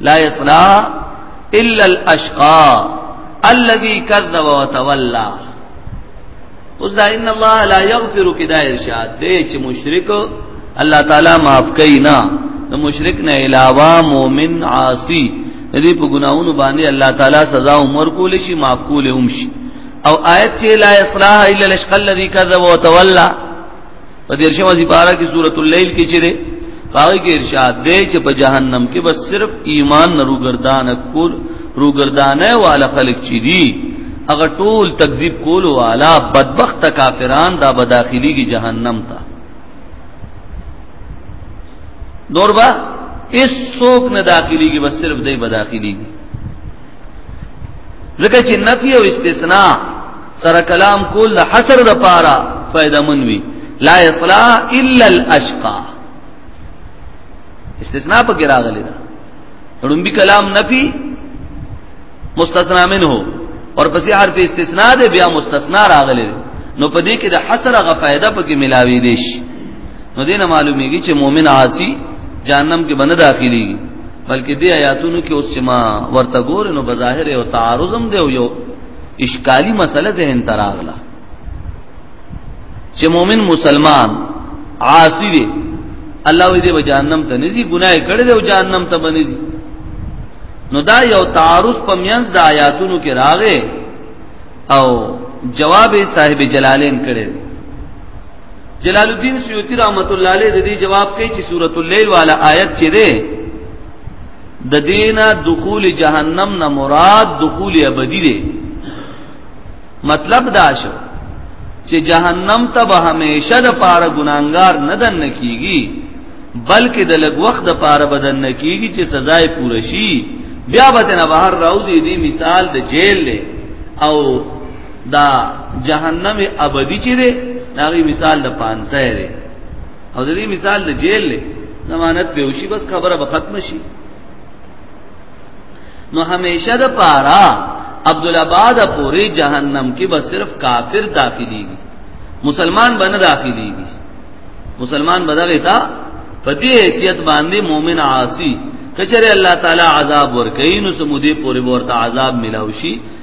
لا يصلى الا الاشقى الذي كذب وتولى اوس دا ان الله لا يغفر کدا ارشاد دې چې مشرک الله تعالی معاف کوي نه د مشرک نه علاوه مؤمن عاصي دې په ګناونو باندې الله تعالی سزا عمر کول شي معاف کول هم شي او آیت چې لا اصلاح الا الاشقى الذي كذب وتولى په دې شمه دي بارا کې سورۃ الليل کې چې ده هغه کې ارشاد دی چې په جهنم کې بس صرف ایمان نه روګردان کول روګردانه والا خلق چي دي هغه ټول تکذیب کول والا بدبخت کافران دا بداخلي کې جهنم ته نور با اس سوک نه داخلي کې بس صرف دای بداخلي کې ځکه چې نفي او استثناء سره کلام کول د حسر د پاره فائدہ من وی لا یصلا الا الاشقا استثناء پکې راغلی دا رنبی کلام نفی مستثنا منه اور پسې حرف استثناء دی بیا مستثنا راغلی نو په دې کې د حسر غ فائدہ پکې ملاوي دي شي نو دینه معلومیږي چې مؤمن عاصی جهنم کې بنه داخلي بلکې دې آیاتونو کې اوس چې ما ورته ګور نو بظاهر او تعارضم دی یو اشکالی مسله ذهن تراغلا چې مؤمن مسلمان عاصی دی الله وی دی به جهنم ته نزي ګناه کړي دی او جهنم ته بنزي نو دا یو تعارض په میانځ د آیاتونو کې راغې او جواب صاحب جلالین کړي جلال الدین سیوطی رحمت الله علیه د دې جواب کوي چې سورۃ الليل والا آیت چې ده د دینا دخول جهنم نه مراد دخول ابدی دی مطلب دا شو چې جهنم ته به همیشه د پاره ګناګار نه دن کیږي بلکې د لږ وخت د پاره بدن نه کیږي چې سزا یې پوره شي بیا به نه بهر راوځي دی مثال د جیل له او دا جهنم ابدی چې دی دا مثال د پانځه دی او د دې مثال د جیل له ضمانت به وشي بس خبره به ختم شي نو همیشه د پارا عبد الاباد پوری جهنم کې بس صرف کافر داخليږي مسلمان باندې داخليږي مسلمان بدغه تا په دې حیثیت باندې مؤمن عاصی کچره الله تعالی عذاب ورکین نو سمودي پوری ورته عذاب ملاوي شي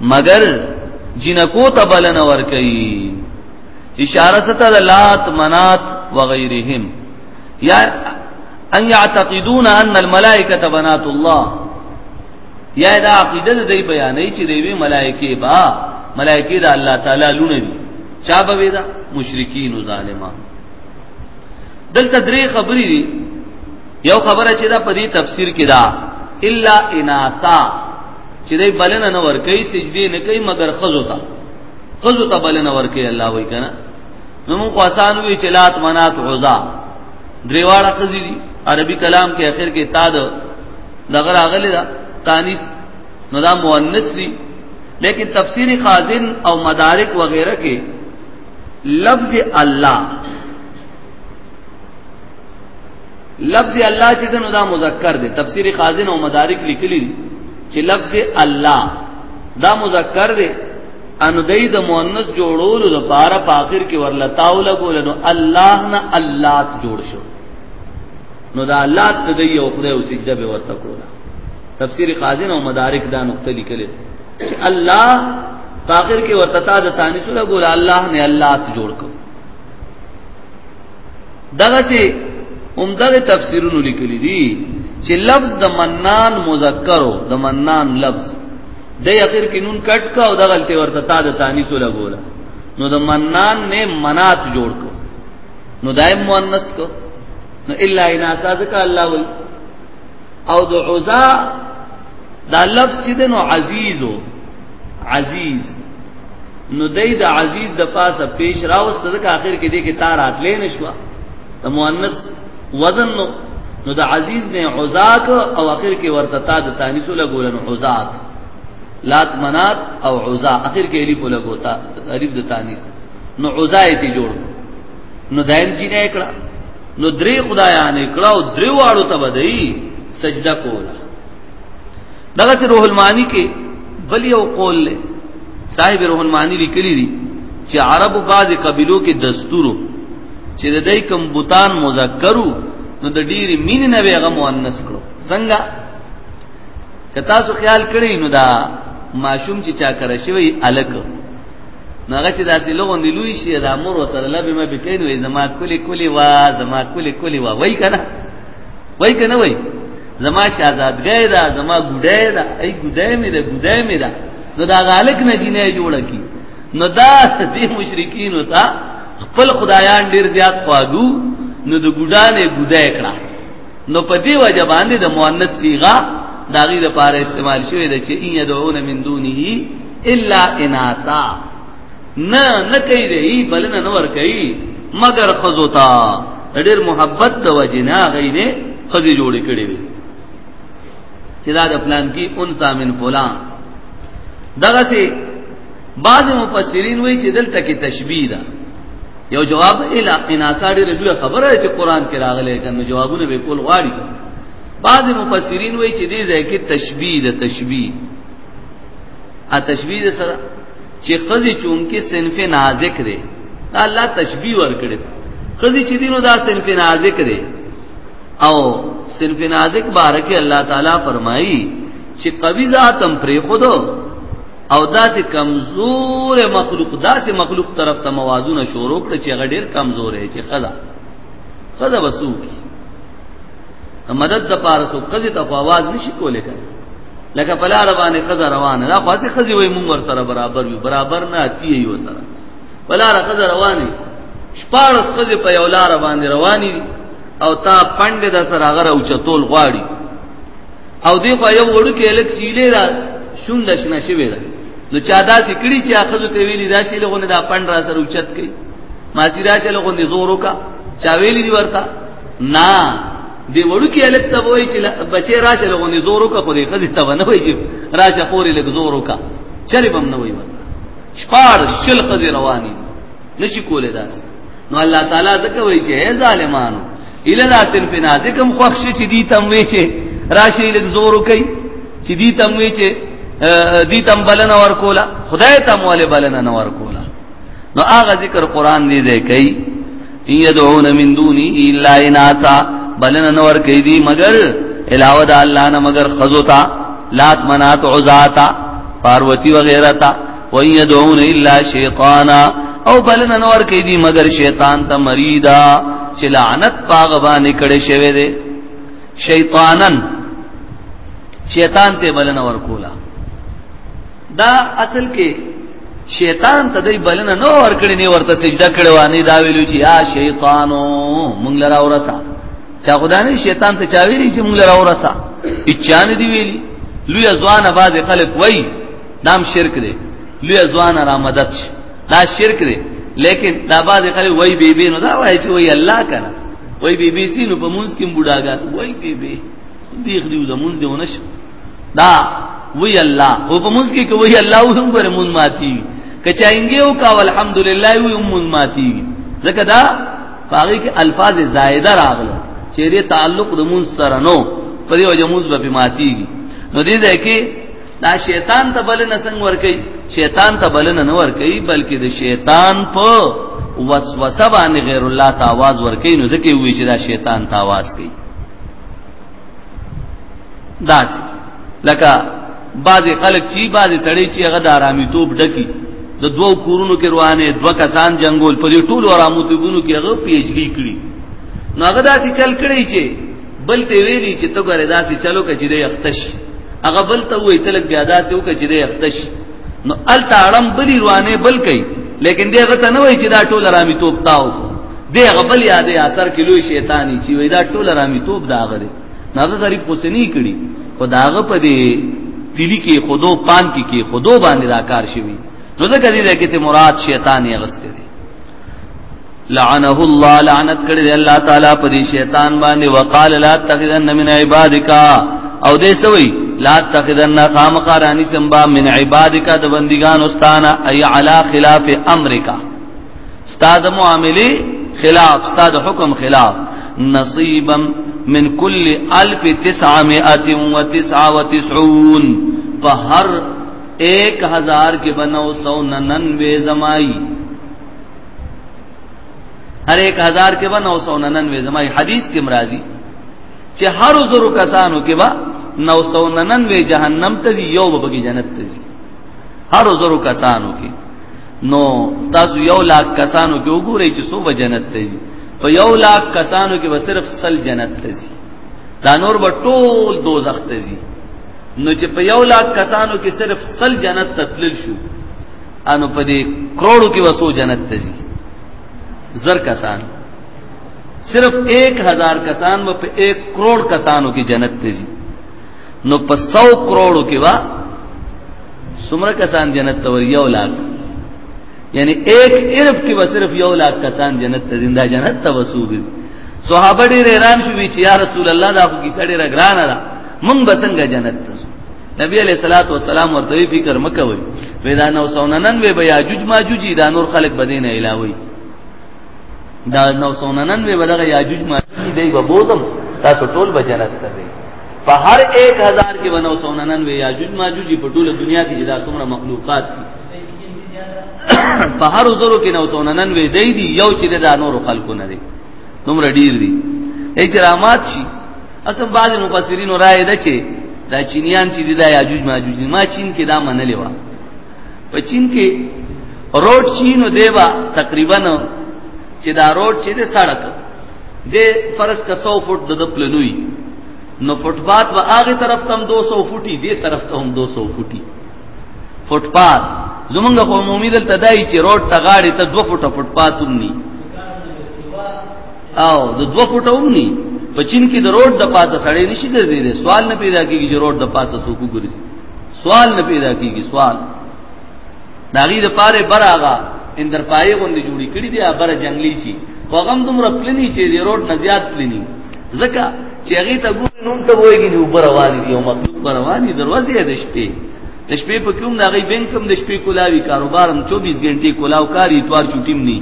مگر جنکو ته بلنه ور کوي اشاره ستل لات منات وغيرهم یا ان يعتقدون ان الملائکه بنات الله یا دا عقیده دې بیانې چې دوی ملائکه با ملائکه دا الله تعالی لونه دي چا به دا مشرکین او ظالمان دلته درې خبرې دي یو خبره چې دا په دې تفسیر کې دا الا اناثا چې دې بلنه نه ورکي سجدي نه کوي مگر خزو ته خزو ته بلنه ورکي الله وای کنه نو موږ آسان وی چې لات منات عزا دریواړه قضې دي عربي کلام کې اخر کې تاد لغر اغلی دا تانیس نو دا مؤنث دي لیکن تفسیر خازن او مدارک وغیرہ کې لفظ الله لفظ الله چې دنو دا مذکر دی تفسیر خازن او مدارک لیکلی دی چې لفظ الله دا مذکر دی ان دای د مؤنث جوړولو لپاره په اخر کې ورلا تاول ګولنو الله نه الله جوړ شو نو دا الله ته دی او خدای او سجده به ورته کوله تفسیر خازن او مدارک دا نقطه لیکل چې الله په اخر کې ورته تا د تانیسو له ګول الله نه الله جوړ کو دغه چې هم دغه تفسیرونه لیکلي دي چې لفظ د منان مذکرو د منان لفظ د اخر کې نون کټ کا او د غلطي ورته تا د تانیث لګولا نو د منان نه منات جوړ کو نو دایم مؤنث کو نو الا انا ذک الله وی او د عزا دا لفظ چې د نو عزیزو عزیز نو دای د عزیز د پاسه پیش راوست د اخر کې دې کې تار اتلې نشوا د مؤنث وزن نو نو د عزیز نه عزاک او اخر کې ورته تا د تانیث لګولن عزاک لات منات او عزا اخر کې الف لګوتا الف د تانیث نو عزا یې جوړ نو دایم جی نه کړه نو درې خدایانه کړه او درې واړو ته بدای سجده کوله دغه روح المانی کې بل یو قول له صاحب روح المانی لیکلی دی چې عربو بعض قبیلو کې دستورو چې د دې کوم بوتان مذکرو نو د ډېری مين نه ویغه مؤنث کړو څنګه که تاسو خیال کړئ نو دا ماشوم چې چا کرا شوی الک نو هغه چې داسې لغون دی لوی شي دا مور وسره لبه ما بکین وې زما کلی کلی وا زما کلی کلی وا وای کنه وای کنه وای زما شاهزادګۍ دا زما ګډۍ دا ای ګډۍ مې دا ګډۍ مې دا نو دا غالک نه جنې جوړ کی نو دا دې مشرکین وتا خپل خدایان ډیر زیات خواګو نو د ګډانې ګډۍ کړه نو په دې وجه باندې د مؤنث صيغه داغي د پاره استعمال شوی د چې ان يدعون من دونه الا اناثا نه نه کوي دی بلنه نه ور کوي مگر خزوتا ډېر محبت د وجنا غي نه خزي جوړ کړي وي چې دا د پلان کې انسا من فلان دغه سي بعض مفسرین وایي چې دلته کې تشبیه ده یو جواب اله اناسا ډېر لوی خبره چې قران کې راغلي کنه جوابونه به کول غواړي بعض مفسرین وایي چې دې ځای کې تشبیه ده تشبیه ا تشبیه سره چې خزي چونکی صنف نازک دی الله تشبیه ورکړي خزي چې دینو دا صنف نازک دی او صنف نازک بارکه الله تعالی فرمایي چې قوی ذاتم پرې خودو او داسې کمزور مخلوق داسې مخلوق طرف ته موازونه شروع کړ چې هغه ډیر کمزور دی چې خزا خزا وسوکی مدد د پاره سو قضې ته आवाज نشي کولای کړه لکه په لار باندې قضا روانه دا خاصه قضې وای مونږ ور سره برابر یو برابر نه اتی یو سره په لار قضا روانه شپارس قضې په یو لار باندې رواني او تا پند د سره غره او چتول غواړي او دی خو یو وړو کې الک سیلې را شوند شنه شوی دا نو چا دا سکړي چې اخذ ته ویلي دا شی لغونه دا پند را سره اوچت کړي ما سیرا شل غوندي زور وکا چا ویلي دی ورته نه دی وړوکی الک ته وای چې بچی راشه لغونې زور وکړه خو دې خځه ته ونه وای چې راشه پورې لګ زور وکړه چرې بم نه وای شپار شل خځه رواني نشي کولې داس نو الله تعالی دغه وای چې اے ظالمانو اله لا تن په نازکم خوښ چې دي تم وای چې راشه لګ زور وکړي چې دي تم وای چې دي تم بلنه ور کولا خدای تم ولې بلنه نه ور کولا نو هغه ذکر قران دی دی کوي ان يدعون من دوني الا اناثا بلن نور کوي دي مگر علاوه د الله نه مگر خزوتا لات منات عزاتا پاروتی وغیرہ تا وان يدعون الا شیطانا او بلن نور کوي دي مگر شیطان ته مریدا چې لعنت پاغ باندې کړي شوی دی شیطانن شیطان ته بلن ور کولا دا اصل کې شیطان ته دی بلنه نو ورکړي نه ورته سجده کړو نه دا ویلو چې یا شیطانو مونږ لرا ورسا چا خدای نه شیطان ته چا ویلی چې مونږ لرا ورسا اچان دی ویلی لوی ځوان باز خلک وای دام شرک دی لوی ځوان را مدد شي دا شرک دی لیکن دا باز خلک وای بی بی نو دا وای چې وای الله کنه وای بی بی سینو په مونږ کې بډاګا وای بی بی دیخ دیو زمون دیونه شو دا وی الله او په موږ کې کوي الله هم ګره مون ماتي کچا انګیو کا الحمدلله وی هم مون ماتي ځکه دا پاره کې الفاظ زائده راغله چې دې تعلق د مون سره نو پرې وجه موږ به ماتي نو دې ده کې دا شیطان ته بل نه څنګه ور کوي شیطان ته بل نه ور کوي بلکې د شیطان په وسوسه باندې غیر الله ته आवाज ور کوي نو ځکه وی چې دا شیطان ته आवाज کوي داس لکه بعضی خلک چی بعضی سړی چی هغه د آرامي توپ ډکی د دوو کورونو کې روانه دوه کسان جنگول په دې ټولو آرامو توبونو کې هغه پی ایچ ډی کړی نو هغه داسې چل کړی چې بل ته ویلی چې ته ګره داسې چلو کچې دې اختش هغه بل ته وې تلک بیا داسې وکړي چې دې اختش نو ال تاړم بلی روانه بل کوي لیکن دغه ته نه وای چې دا ټول رامي توپ تاو دغه بل یادې اثر کې لوی شیطانی چې وای دا ټول رامي توپ دا غره نه غریب کوسنی کړي خداغه په دې تیلی کې خودو پان کې کې خودو باندې دا کار شوی نو دا کدی دا کې ته مراد شیطان یې غسته لعنه الله لعنت کړی دی الله تعالی په دې شیطان باندې وقال لا تخذن من عبادک او دې سوي لا تخذن خامقرانی سمبا من عبادک د بندگان استانا ای علی خلاف امرکا استاد معاملې خلاف استاد حکم خلاف نصیبا من کل 1999 په هر 1000 کې بنو 199 زمای هر 1000 کې به 999 زما حدیث کې مرাজি چې هر زرو کسانو کې به 999 جهنم ته دی یو به کې جنت ته دی هر زرو کسانو کې نو تاسو یو لاک کسانو کې وګورئ چې څو جنت ته دی په یو لاک کسانو کې به صرف سل جنت ته دی دا نور به ټول دوزخ ته دی نو چې په یو لاک کسانو کې صرف سل جنت تتلل شو انو په دې کروڑو کې وسو جنت ته ځي زر کسان صرف 1000 کسان و په 1 کروڑ کسانو کې جنت ته ځي نو په 100 کروڑو کې وا سمره کسان جنت ته ور یو لاک یعنی 1 ارب کې و صرف یو لاک کسان جنت ته زنده جنت ته وسو صحابه ډېر حیران شو چې یا رسول الله دا خو کیسه ډېره ګرانه ده مونږ به څنګه جنت ته ځو نبی علیہ الصلات والسلام ورته فکر مکوي ودا نو سوننن وی بیا جوج ما جوجی دا نور خلق بدینه علاوه دا نو سوننن وی بدغه یا جوج ما جوجی دی به بوتم تاسو ټول به جنت ته ځئ په هر 1000 کې ونو سوننن وی یا جوج ما جوجی په ټوله دنیا کې دا څومره مخلوقات دي په هر زرو کې نو سوننن وی دی دی یو چې دا نور خلقونه دي دومره ډیر دي ای چې رامات شي اصل بعض مفسرین راي ده چې دا چینیان چې دي دا یاجوج ماجوج دي ما چین کې دا منلې و په چین کې روډ چینو دیوا تقریبا چې دا روډ چې د سړک د فرض کا 100 فوټ د پلنوي نو فوټپات به هغه طرف ته هم 200 فوټي دې طرف ته هم 200 فوټي فوټ پات زمونږ خو عمومي دلته دای چې روډ ته غاړي ته 2 فوټه فوټ پات هم ني او د 2 فوټه هم ني په چین کې د روډ د پاسه سړی نشي ګرځي دي سوال نه پیدا کیږي چې روډ د پاسه سوکو ګرځي سوال نه پیدا کیږي سوال داغي د پاره براغه اندر پای غوندي جوړی کړی دی ابره جنگلی چی وغم دومره پلنی چې د روډ نه زیات پلنی ځکه چې هغه ته ګوري نو ته وایي دی وبره وانی دی او مخلوق بره وانی دروازه د شپې د شپې په کوم دغه بنکم د شپې کولاوي کاروبارم 24 غنټې کولاو کاری توار چټیم ني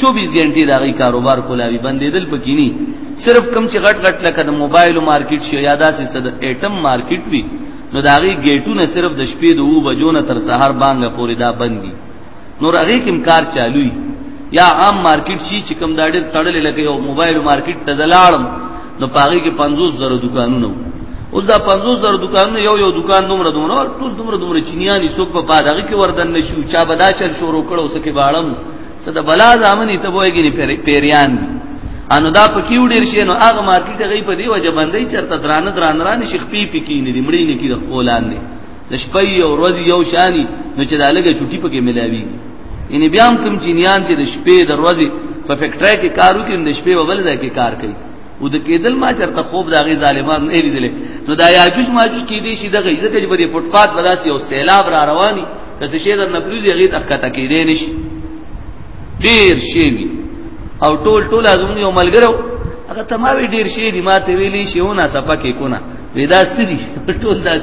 24 غنټې دغه کاروبار کولاوي بندیدل پکې ني صرف کم چې غټ غټ لکه د موبایل مارکیټ شي یا داسې صد ایټم مارکیټ وي نو داغي گیټونه صرف د شپې د 2 بجو نه تر سحر بانګه پورې دا بندي نور هغه کوم کار چالوي یا عام مارکیټ شي چې کوم دا ډېر تړلې لکه یو موبایل مارکیټ ته زلاړم نو پاګه کې 50 زره دکانونه اوس دا 50 زره دکانونه یو یو دکان دومره دومره ټول دومره دومره چینیانی څوک په پاګه کې وردن نشو چا بدا چل شروع کړو سکه باړم صد بلا ځامنې ته وایګنی پیریان انو دا پکې وډیر شي نو هغه مارکیټ غي په دی وجه باندې چرته درانه درانه رانه شیخ پی پی کینې دې مړې نه کې د خولان دي د شپې او ورځې یو شانی نو چې دا لګه چټي پکې ملاوي یعنی بیا هم کوم چینیان چې د شپې د ورځې په فیکټری کې کار وکړي د شپې په بل ځای کې کار کوي او د کېدل ما چرته خوب دا غي ظالمان نه لیدل نو دا یاجوج ماجوج کې دي چې دغه ځکه چې بری فوټپات براسي او سیلاب را رواني که څه شي در نپلوزي غي تخته کې دي نشي ډیر شي او ټول ټول ازمن یو ملګرو هغه تماوي ډیر شي دي ماته ویلي شي ونه سپکه کو نه ودا ستدي ټول داس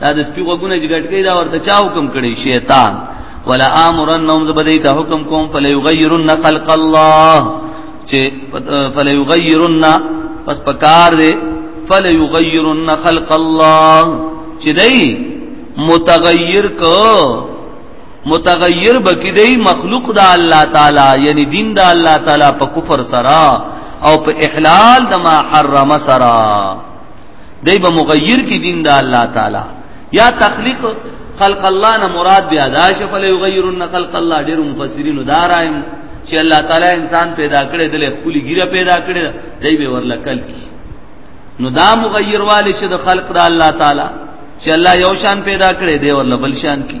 دا د سپي غوګونه چې ګټ کوي دا ورته چا حکم کړي شیطان ولا امرنهم زبدی ته حکم کوم فلا یغیرن خلق الله چې فلا یغیرن پس پکار دې فلا یغیرن خلق الله چې دای متغیر کو متغیر بکی دی مخلوق دا الله تعالی یعنی دین دا الله تعالی په کفر سره او په احلال د ما حرم سره دی به مغیر کی دین د الله تعالی یا تخلیق خلق الله نه مراد بیا دا شفل یغیرن خلق الله ډیر مفسرین دارایم چې الله تعالی انسان پیدا کړي د خپل ګیره پیدا کړي دی به ورلکل کی نو دا مغیر والي شه د خلق د الله تعالی چې الله یو شان پیدا کړي دی ورل بل شان کی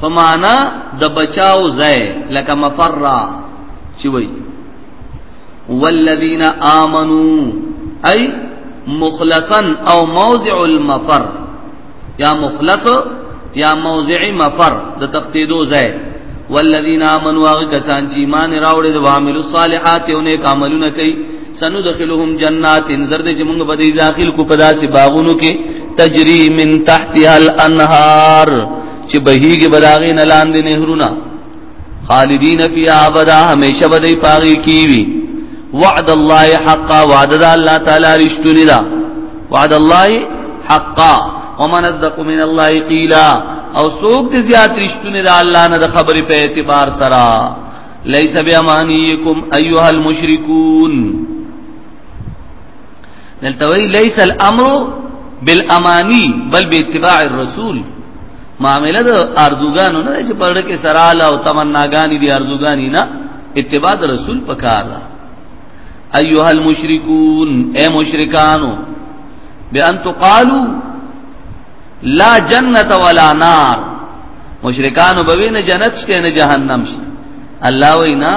په معنا د بچاو ځای لکه مفرا چې وای والذین آمنو ای مخلصا او موضع المفر یا مخلص یا موضع مفر د تختیدو ځای والذین آمنوا هغه کسان چې ایمان راوړل او عامل الصالحات او نیک عملونه کوي سندخلهم جنات زرد چې موږ به داخل کو په داسې باغونو کې تجری من تحتها الانهار چې بهيږي بداغې نه لاندې نهرونه خالدین فی ابدا همیشه بدی پاغي کیوی وعد الله حقا وعد الله تعالی رشتونی دا وعد الله حقا ومن اصدق من الله قیلا او سوق دې زیات رشتونه د الله نه د خبرې په اعتبار سره لیس بیامانیکم ایها المشرکون دلته وی ليس الامر بالاماني بل باتباع الرسول معاملې د ارزوګانو نه چې پرړ کې سراله او تمناګانی دي ارزوګانی نه اتباع رسول پکار ده ايها المشركون اي مشرکانو بان تقالوا لا جنت ولا نار مشرکانو به نه جنت شته نه جهنم شته الله وینا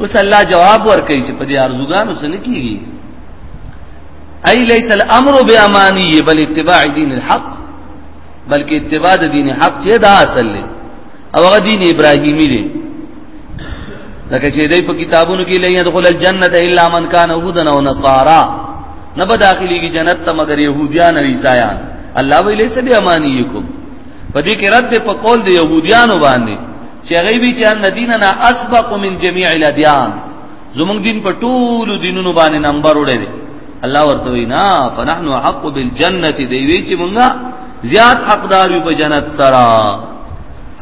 اوس الله جواب ورکړي چې په دې ارزوګانو سره کیږي اي ليس الامر باماني بل اتباع دين الحق بلکې اتباع د دین حق چې دا اصل دی او هغه دین ابراهیمی دی لکه چې دای په کتابونو کې لې يدخل الجنه الا من كان هودا او نصارا نه به داخليږي جنت ته مگر يهوديان او عيسایان الله ویلې سبي امانيکم په دې کې رد په قول د يهوديانو باندې چې هغه وی چې ان دیننا اسبق من جميع الاديان زموږ دین په ټولو دینونو باندې نمبر وړي دي الله ورته وینا فنحن حق بالجنه دی وی چې مونږه زیات حقدار یو په جنت سره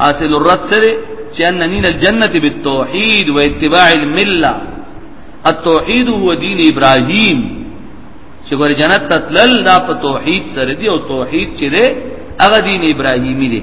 حاصل الرد سره چې ان نین الجنه بالتوحید و اتباع المله التوحید هو دین ابراهیم چې ګور جنت تتلل دا په توحید سره دی او توحید چې دی هغه دین ابراهیمی دی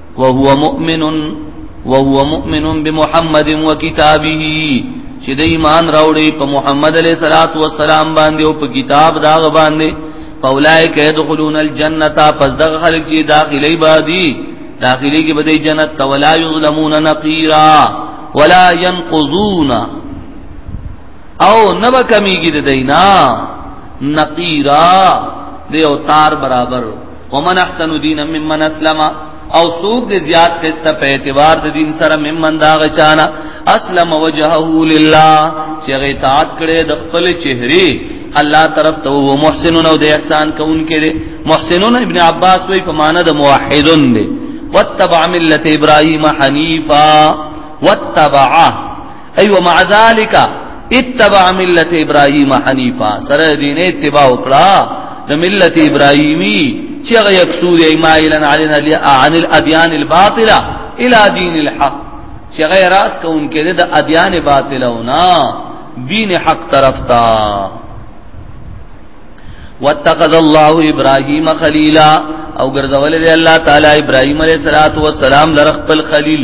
وهو مؤمن وهو مؤمن بمحمد وكتابه چې د ایمان راوړي په محمد علیه الصلاۃ والسلام باندې او په کتاب دا باندې فاولائک يدخلون الجنه پس دغه خلک چې داخلي بادي داخلي کې بده جنت ولا یظلمون نقیرا ولا ينقضون او نبا کمیږي د دینا نقیرا دیو تار برابر ومن احسن دینا ممن اسلم او سوق دې زیات خسته په اعتبار د دین سره ممن دا غچانا اسلم وجهه لله چې غي اطاعت کړي د خپل چهره الله طرف ته وو محسنون او د احسان کوونکې دي محسنون ابن عباس وی په معنا د موحدون دي واتبع ملت ابراهيم حنيفا واتبع ایو مع ذالک اتبع ملت ابراهیم حنیفا سره دین اتباع وکړه د ملت ابراهیمی چې هغه یکسو دی مایلن علنا عن الادیان الباطله الى دین الحق چې هغه راس کوونکې د ادیان باطله ونا دین حق طرف تا واتخذ الله ابراهيم خليلا او ګرځول دی الله تعالی ابراهيم عليه السلام لرخ خپل خلیل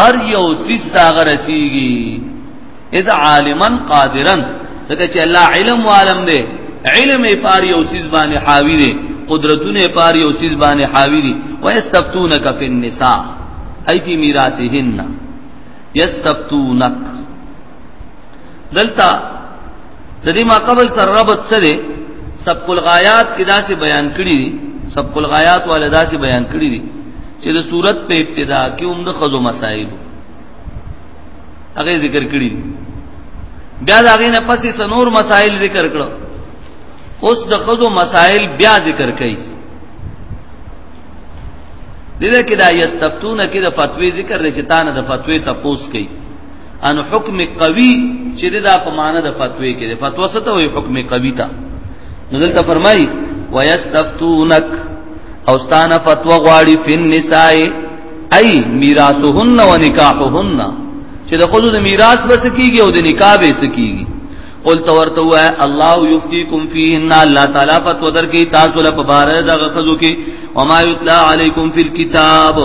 هر یو سیس دا غرسیږي اذا عالما قادرا ځکه چې الله علم عالم دی علم یې پار یو سیس باندې حاوی دی قدرتونه یې پار یو سیس باندې حاوی دی ويستفتونک فی النساء ای فی میراثهن یستفتونک دلته د دې ما قبل سره ربط سره سبق الغایات کې داسې بیان کړی دي سبق الغایات والا داسې بیان کړی دي چې د صورت په ابتدا کې هم د خزو مسائل هغه ذکر کړی دي بیا دا غینه پسې سنور مسائل ذکر کړو اوس د خزو مسائل بیا ذکر کړي دغه کې دا یستفتون کې د فتوی ذکر دي چې تانه د فتوی تپوس کړي ان حکم قوی چې دا په معنا د فتوی کې ده فتوا څه ته وي حکم قوی ته نو دلته فرمایي ويستفتونک او ستانه فتوا غواړي فن نساء اي میراثهن و نکاحهن چې د خود د میراث بس کیږي او د نکاح به سکیږي قل تورته وای الله یفتیکم فیهن الله تعالی فتوا درکې تاسو له مبارک دغه خزو کې وما یتلا علیکم فی الكتاب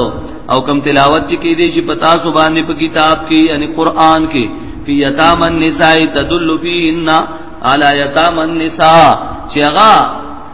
او کم تلاوت چې کې دې چې پتا سو باندې په کتاب کې یعنی قران کې فی یتام النساء تدل فیهن علی یتام النساء چې هغه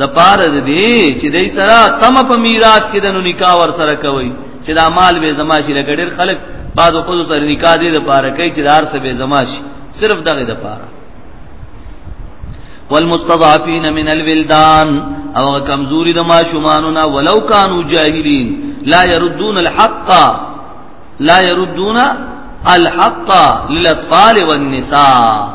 د پاره د دې چې دې سره تم په میراث کې د نو نکاح ور سره کوي چې دا مال به زما شي لکه ډېر خلک بعضو خود سره نکاح دې د پاره کوي چې دار سره به زما شي صرف دغه د پاره والمستضعفين من الولدان او کمزوري د ماشومانو نه ولو كانوا جاهلين لا يردون الحق لا يردون الحق للاطفال والنساء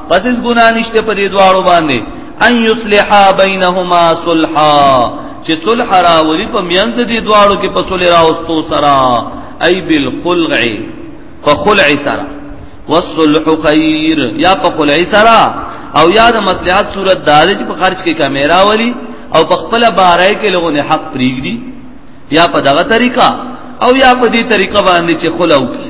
پس اس ګنا نشته په دې دواړو باندې ان یصلحا بینهما صلحا چې صلح راولي په میانځ دې دواړو کې په صلح راوستو سره ای بالخلع فخلع سره والصلح خیر یا په خلع سره او یا د مصلحت صورت دار چې په خرج کې کیمرا ولي او په خپل بارای کې لوګو نه حق پریږدي یا په دغه طریقه او یا په دې طریقه باندې چې خلعو کې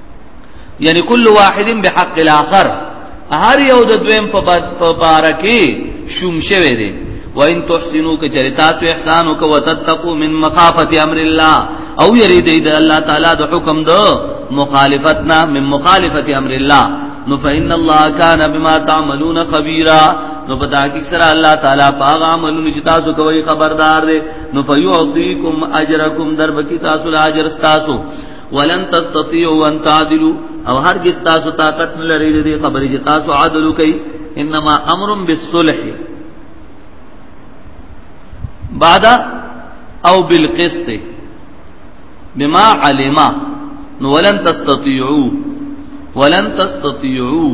یعنی کل واحد بحق الاخر هر یو د دویم په باره کې شوم شوی دی وان تحسنوا کچریتا تو احسان وک وتتقوا من مخافه امر الله او یری دی د الله تعالی د حکم دو مخالفتنا من مخالفه امر الله نو فإن الله كان بما تعملون خبيرا نو په تحقیق سره الله تعالی پاغه عملونه چې تاسو کوي خبردار دی نو فیعطیکم اجرکم دربکی تاسو اجر تاسو ولن تستطيعوا ان تعدلوا او هرگز تاسو طاقت نه لرئ دې خبرې چې تاسو عدل وکړئ انما امر بالصلح بعد او بالقسط بما علم ولن تستطيعوا ولن تستطيعوا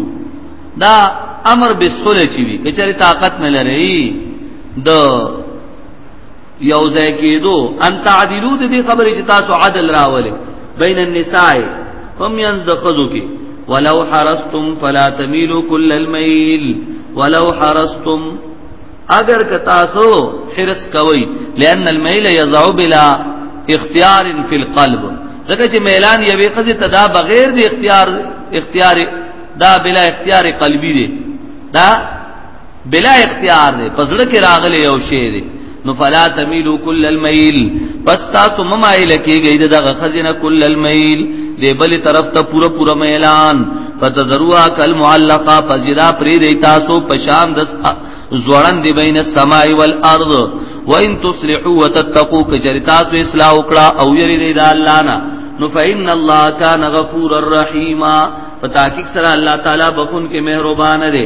دا امر بالصلح چی وی کچری طاقت نه لرئ د یو ځای کېدو ان تعدیلو دې خبرې چې تاسو عدل راولې بین النساء هم یان د خزو کې ولو حرستم فلا تميلوا كل الميل ولو حرستم اگر که تاسو حرس کوي لئن الميل يضع بلا اختيار في القلب ځکه چې میلان یوې خزې ته دا بغیر د اختیار اختیار دا بلا اختیار قلبي دی دا بلا اختیار دی پزړه کې راغلی یو شی دی نو فلا تميلو كل الميل پس تاسو ممایل کیږئ دغه خزینه كل الميل دی بل طرف ته پورا پورا میلان فتذروا کل معلقه فزرا پری دی تاسو پشان دس زوړن دی بین السماء والارض وان تصلحوا وتتقوا کجرتا سو اصلاح وکړه او یری دی دا الله نه نو فإن الله كان غفور الرحیم فتاکیک سره الله تعالی بخون کې مهربان دی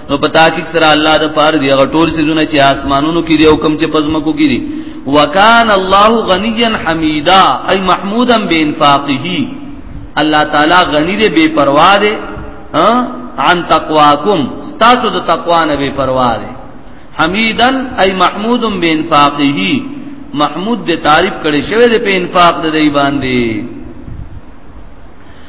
نو په تحقیق سره الله د پاره دی هغه ټول سيزونه چې اسمانونو کې دی او کم چې پزمکو کې دی وکان الله غنيا حميدا اي محمودا بانفاقه الله تعالی غني دی بے پروا دی عن تقواکم تاسو د تقوا نه بے پروا دی حمیدا اي محمود بانفاقه محمود دې تعریف کړي شوی دې په انفاق دې باندې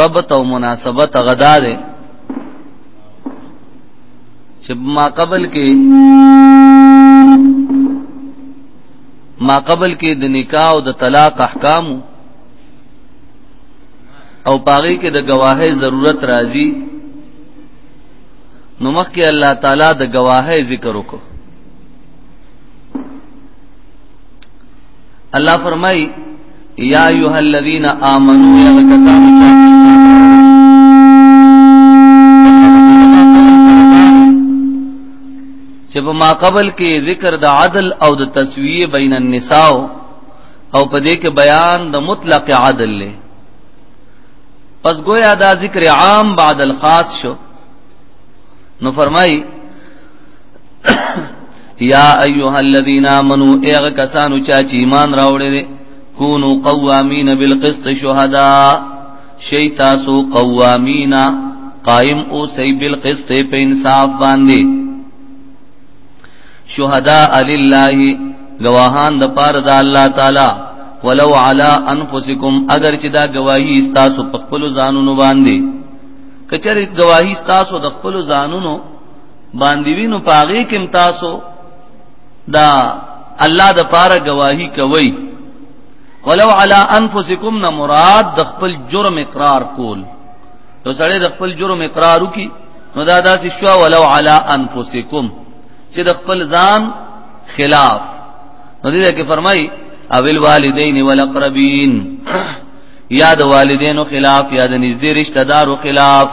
ربط او مناسبت غدا ده چې ما قبل کې ما قبل کې د نکاح او د طلاق احکام او پاغي کې د گواهه ضرورت راځي نو مخکې الله تعالی د گواهه ذکر وکړو الله فرمای یا ایها الذین آمنو یا کسانو چې چې په ما قبل کې ذکر د عدل او د تسویه بین النساء او په دې کې بیان د مطلق عدل له پس گویا دا ذکر عام بعد الخاص شو نو فرمای یا ایها الذین آمنو ایغه کسانو چا چې ایمان راوړی دی کونو قوامین بالقسط شهدا شی تاسو قوامینا قائم او سی بالقسط په انصاف باندې شهدا لله گواهان د پاره د الله تعالی ولو علی انفسکم اگر چې دا گواہی تاسو په خپل ځانونو باندې کچره گواہی تاسو د خپل ځانونو باندې وینو پاغي کې تاسو دا الله د پاره گواہی کوي ولو علی انفسکم نه مراد د خپل جرم اقرار کول نو سړی د خپل جرم اقرار وکي نو دا داسې شو ولو علی انفسکم چې د خپل ځان خلاف نو دې کې فرمای او الوالدین والاقربین یا د والدینو خلاف یا د نږدې رشتہ دارو خلاف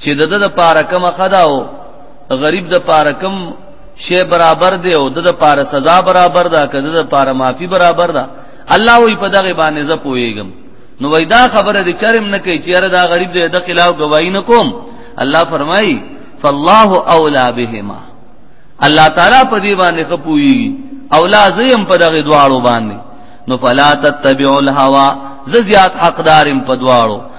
چې د د پاره کوم خداو غریب د پاره کوم شی برابر دی او د د پاره سزا برابر ده کده د پاره معافي برابر ده الله وي په دغه باندې زه پويګم نو وای دا خبره دې چرم نه کوي چې یاره دا غریب دې د خلاف گواہی نه کوم الله فرمایي فالله اولا بهما الله تعالی په دې باندې خپوي اولا زیم په دغه دواړو باندې نو فلا تتبعوا الهوا ز زیات حقدارم په دواړو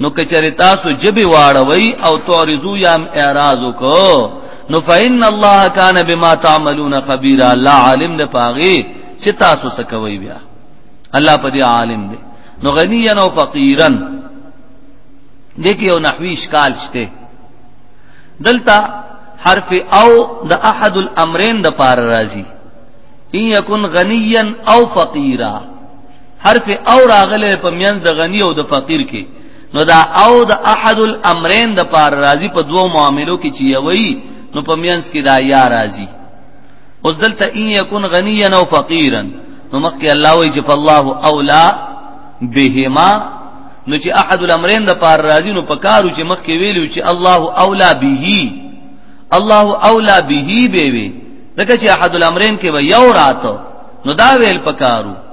نو کچری تاسو جبی واړوي او تعرضو یام اعراض کو نو فإن الله کان بما تعملون خبير الله عالم نه پاغي چې تاسو څه کوي بیا الله په دې عالم دی نو غنی نو فقیرن دګ یو نحوی اشکال شته دلته حرف او د احد الامرین د پار راځي ان یکن غنیا او فقیرا حرف او راغله په مینځ د غنی او د فقیر کې نو دا او د احد الامرین د پار راضی په دوو معاملو کې چی وی نو په مینس کې دا یا راضی اوس دلته ان یکون غنیا او فقیرا نو مخکې الله وی چې فالله اولا بهما نو چې احد الامرین د پار راضی نو پکارو چې مخکې ویلو چې الله اولا به الله اولا به به وی دغه چې احد الامرین کې به یو راتو نو دا ویل پکارو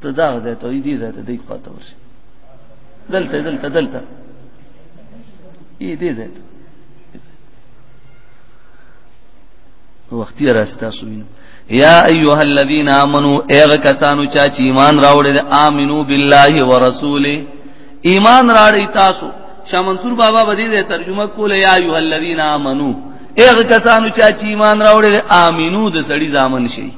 ته دا ځای ته دې ځای ته دې خواته ورشي دلته دلته دلته یې دې ځای ته وختي راستا سوینو یا ایها الذین آمنو اغه کسانو چا چې ایمان راوړل امنو بالله ورسوله ایمان راړی تاسو شاه منصور بابا بدی دې ترجمه کوله یا ایها الذین آمنو اغه کسانو چا چې ایمان راوړل امنو د سړی ځامن شي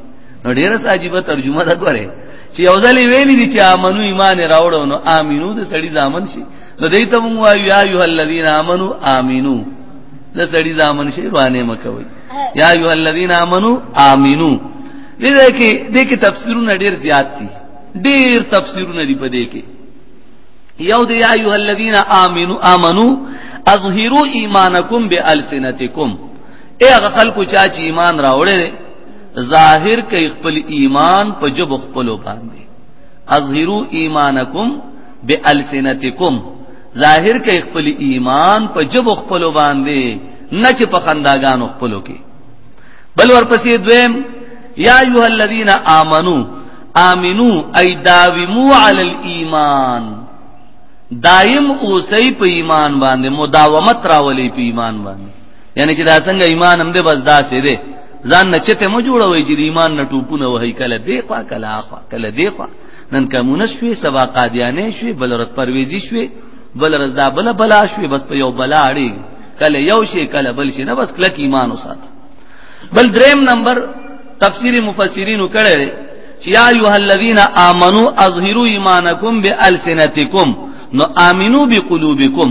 نو ډیر عجیب ترجمه دا کوي چې یو ځل ویلي دي چې امنو ایمان راوړو نو امینو د سړی ځامن شي نو دې ته مونږ وایو یا ایه الذین امنو امینو د سړی ځامن شي روانه مکوي یا ایه الذین امنو امینو دې دې کې دې کې تفسیرونه ډیر زیات دي ډیر تفسیرونه دي په دې کې یو دې یا ایه الذین امنو امنو اظهروا ایمانکم بالسنتکم اے هغه خلکو چا چې ایمان راوړل ظاهر کوي خپل ایمان په جب خپل باندې اظهروا ایمانکم بالسنتکم ظاهر کوي خپل ایمان په جب خپل باندې نه چې په خنداګانو خپل کې بل ورپسې دویم یا ایه الذین آمنو آمنو ای داومو علی الايمان دایم اوسې په ایمان باندې مداومت راولې په ایمان باندې یعنی چې دا څنګه ایمان هم دې بس داسې دی ځان نه چته مو جوړوي چې ایمان نه ټوپونه وهي کله دی خوا کله اخوا کله دی خوا نن کمونه شوي سبا قادیانې شوي بل رات پرويزي شوي بل رات دا بل بلا شوي بس په یو بلا اړي کله یو شي کله بل شي نه بس کلک ایمان وسات بل دریم نمبر تفسیر مفسرین کړه چې یا ایه الذین آمنو اظهروا ایمانکم بالسنتکم نو امنو بقلوبکم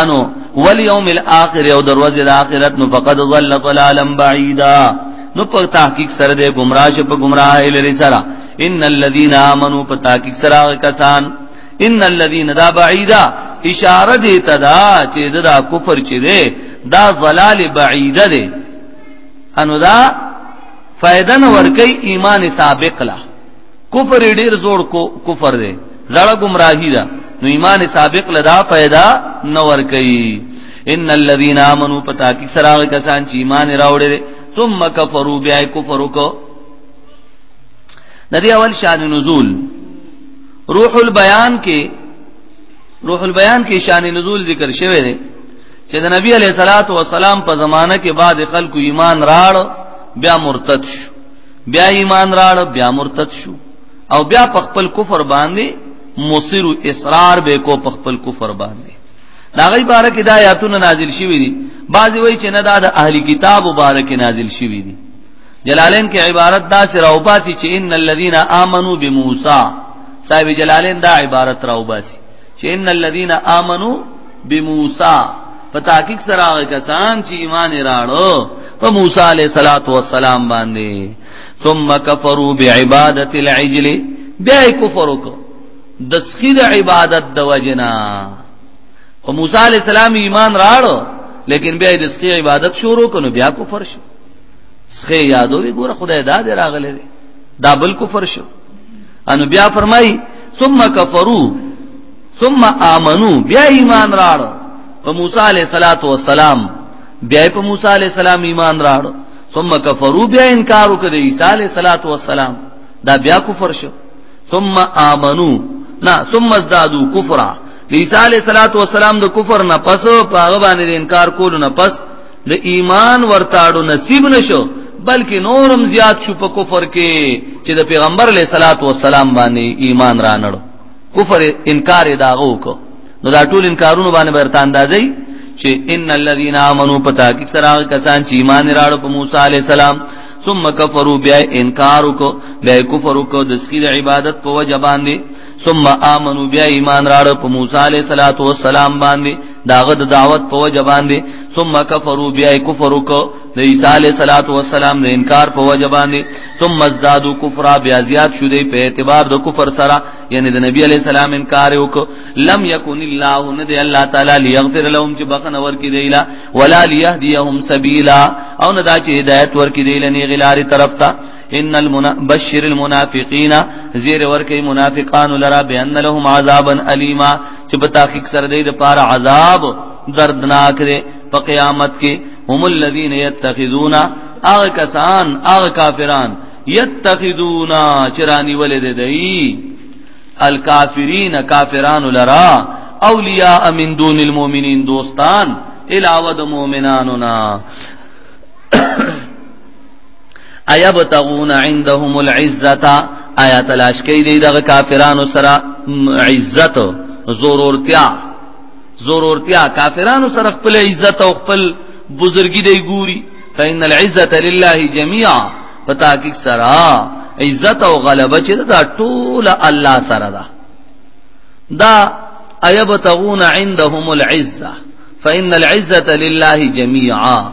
انو والیوم الاخر او دروازه د اخرت نو فقد ضل ضلالا بعیدا نو په تحقیق سره د گمراه شه په گمراه لري سره ان الذين امنوا په تحقیق سره کسان ان الذين دا بعیدا اشاره دې تدا چې دا کفر چې ده دا ضلال بعیده ده انو دا فائدہ نور کوي ایمان سابق لا کفر ډیر زور کو کفر دی زړه گمراهی ده نو ایمان سابق لدا پیدا نور کوي ان الذين امنوا پتا کی سراغ کسان چې ایمان راوړل ثم كفروا بیا کفر وکړو د دې اول شان نزول روح البیان کې روح البیان کې شان نزول ذکر شوی دی چې د نبی علیہ الصلات والسلام په زمانہ کې بعد خلکو ایمان راړ بیا مرتد شو بیا ایمان راړ بیا مرتد شو او بیا په خپل کفر باندې مصر اصرار به کو په خپل کفر باندې دا غي باره کې دا آیاتونه نازل شوی دي بعضی وای چې نه دا د اهلی کتاب مبارک نازل شوی دي جلالین کې عبارت دا سره او باسي چې ان الذين امنوا بموسی صاحب جلالین دا عبارت راو باسي چې ان الذين امنوا بموسی په تحقیق سره هغه کسان چې ایمان راړو په موسی عليه صلوات و سلام باندې ثم كفروا بعباده العجل بیا کفر وکړو د سخید عبادت د وجنا او موسی عليه السلام ایمان راړو لیکن بیا د سخی عبادت شروع کړو بیا کفر شو سخی یادوي ګوره خدای دا دې راغله دا بل کفر شو انو بیا فرمای ثم کفرو ثم امنو بیا ایمان راړ په موسی علیہ الصلات والسلام بیا په موسی علیہ السلام ایمان راړ ثم کفرو بیا انکار وکړ عیسی علیہ الصلات والسلام دا بیا کفر شو ثم امنو نا ثم ازدادو کفرا عیسی علیہ الصلات والسلام د کفر نه پس په هغه باندې انکار کول نه پس د ایمان ورتاړو نصیب نشو بلکې نورم زیات شو په کفر کې چې د پیغمبر علی صلوات و سلام باندې ایمان رانړو کفر انکار داغو کو نو دا ټول انکارونه باندې برته اندازې چې ان الذين امنوا پتا کې سره کسان چې ایمان راړو په موسی علی السلام ثم كفروا بیا انکار کو بیا کفر کو د سخیر عبادت په وجبان دي ثم امنوا بیا ایمان راړ په موسی علیہ الصلات والسلام باندې داغه د دعوت په وجه باندې ثم کفروا بیا کفر وک د عیسی علیہ الصلات والسلام د انکار په وجه باندې ثم ازدادوا کفرا بیا زیات شو دی په اعتبار د کفر سره یعنی د نبی علیہ السلام انکار وک لم یکن الله ند الله تعالی لیغفر لهم چې بخنه ورکی دی لا ولا لیهدیهم سبیلا او نه دا چې هدایت ورکی دی لنی غلاری طرف ته ان المنبشر المنافقین زیر ورکی منافقان لرا بان لهم عذابا الیما چې په تحقیق سره دې د پاره عذاب دردناک دی په قیامت کې هم الذین یتخذون اغه کسان اغه کافران یتخذون چرانی ولید دی الکافرین کافران لرا اولیاء من دون المؤمنین دوستان علاوه د مؤمنانو نا ایا بتغون عندهم العزه آیا تلاش کوي دی دغه کافرانو سره عزت ضرورتیا ضرورتیا کافرانو سره خپل عزت او خپل بزرګي دی ګوري فإن العزة لله جميعا پتا کی سرا عزت او غلبه چې دا ټول الله سره ده دا ايبتغون عندهم العزه فإن العزة لله جميعا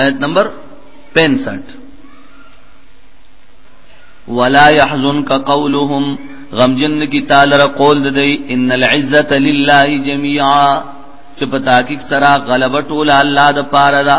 آیت نمبر 65 ولا يحزنك قولهم غمجن کی تعالی را قول دی ان العزت لله جميعا چې په تحقیق سره غلبه ټول الله د پاره ده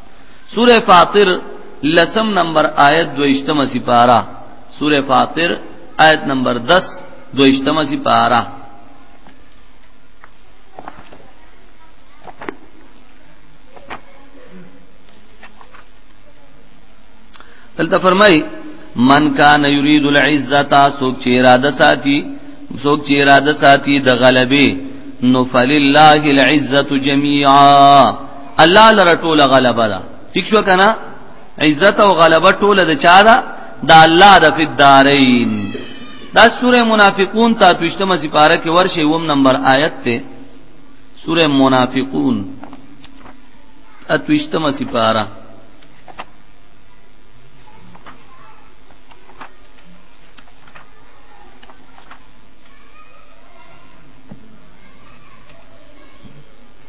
سوره فاطر لسم نمبر آیت دویشتمه سپارا سوره فاطر آیت نمبر 10 دویشتمه سپارا دلته فرمای من کان یرید العزتا سوک چې اراده ساتي سوک چې اراده ساتي د غلبه نو فللہ العزت جميعا الله لره ټوله غلبه ده ٹھیک شو کنه عزت او غلبه ټوله د چا ده د الله د فدارین دا سوره منافقون تا توشتمه سپاره کې ورشه وم نمبر آیت ته سوره منافقون اتوشتمه سپاره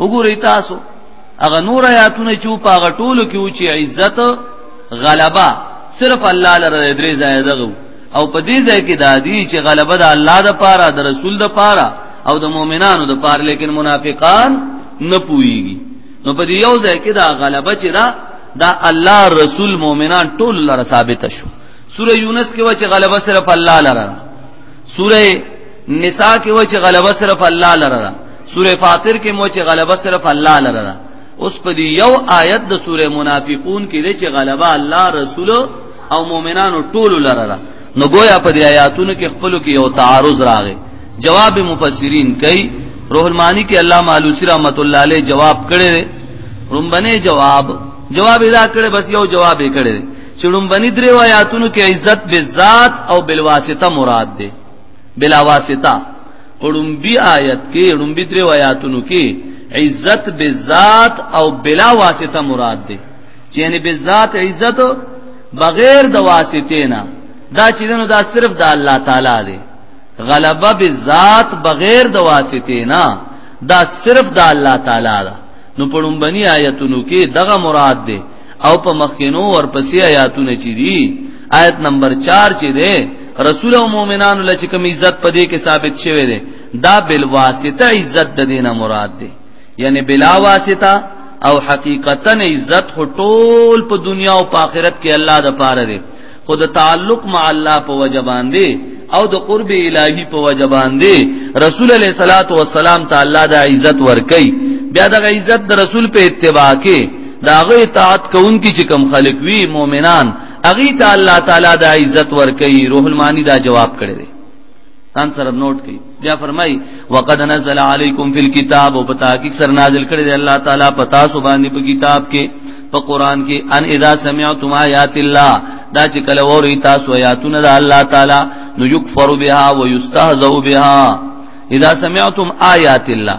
وګورئ تاسو هغه نور آیاتونه چې په هغه ټولو کې و چې عزت غلبا صرف الله لره درې ځای دغه او په دې ځای کې دادی چې غلبه د الله د پاره د رسول د پاره او د مؤمنانو د پاره لیکن منافقان نه پويږي نو په دې یو ځای کې دا غلبه چې دا دا الله رسول مؤمنان ټول لره ثابت شو سوره یونس کې و چې غلبه صرف الله لره سوره نساء کې و چې غلبه صرف الله لره ده سوره فاطر کې مو چې غلبه صرف الله لره ده اوس په دې یو آیت د سوره منافقون کې ده چې غلبه الله رسول او مؤمنانو ټول لره ده نو گویا په دې آیاتونو کې خپل کې یو تعارض راغی جواب مفسرین کوي روح المانی کې الله معلوسی رحمت الله علیه جواب کړي رومبنه جواب جواب ادا کړي بس یو جواب یې کړي چې لومبني درې آیاتونو کې عزت به ذات او بالواسطه مراد ده بلا واسطه قړمبي آیت کې لومبي درې آیاتونو کې عزت به ذات او بلا واسطه مراد ده چې یعنی به ذات عزت بغیر د واسطې نه دا چې نو دا صرف د الله تعالی دی غلبه به ذات بغیر د واسطې نه دا صرف د الله تعالی ده نو په لومبني آیتونو کې دغه مراد ده او په مخکینو ورپسې آیاتونه چې دي آیت نمبر 4 چې ده رسول او مؤمنانو لچ کوم عزت پدې کې ثابت شوه ده دا بل واسطه عزت د دینه مراد ده یعنی بلا واسطه او حقیقتا عزت خو ټول په دنیا او په آخرت کې الله د پاره ده خود تعلق مع الله په وجه باندې او د قرب الهی په وجه باندې رسول علیہ الصلات والسلام تعالی د عزت ورکي بیا د عزت د رسول په اتباع کې داغه اطاعت کوونکی چې کم خلق وی مؤمنان اغي ته الله تعالی د عزت ورکي روح المانی دا جواب کړی ځان سره نوٹ کړئ بیا فرمای وقد نزل علیکم فی الكتاب او پتا کی سر نازل کړی دی الله تعالی پتا سو باندې په کتاب کې په قران کې ان اذا سمعتم آیات الله دا چې کله وری تاسو آیاتونه د الله تعالی نو یکفر بها و یستهزئ بها اذا سمعتم آیات الله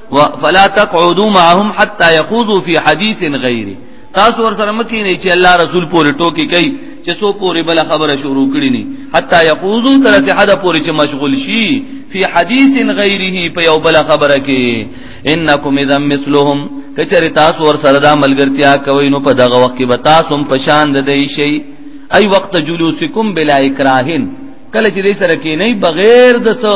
فلا تقعدوا معهم حتى يخوضوا في حديث غيره تاسو ور سره مکی نه چې الله رسول پورې ټوکی کوي چې سو پورې بل خبره شروع کړي ني حتا يقوزو تر سه حدا پورې چې مشغول شي فی حدیث غیره په یو بل خبره کې انکم اذا مثلهم کچری تاسو ور سره دا ملګرتیا کوي نو په دغه وخت کې به تاسو هم پشان د دی شي ای وخت جلوسکم بلا اکراهن کله چې دې سره کې نه بغیر د سو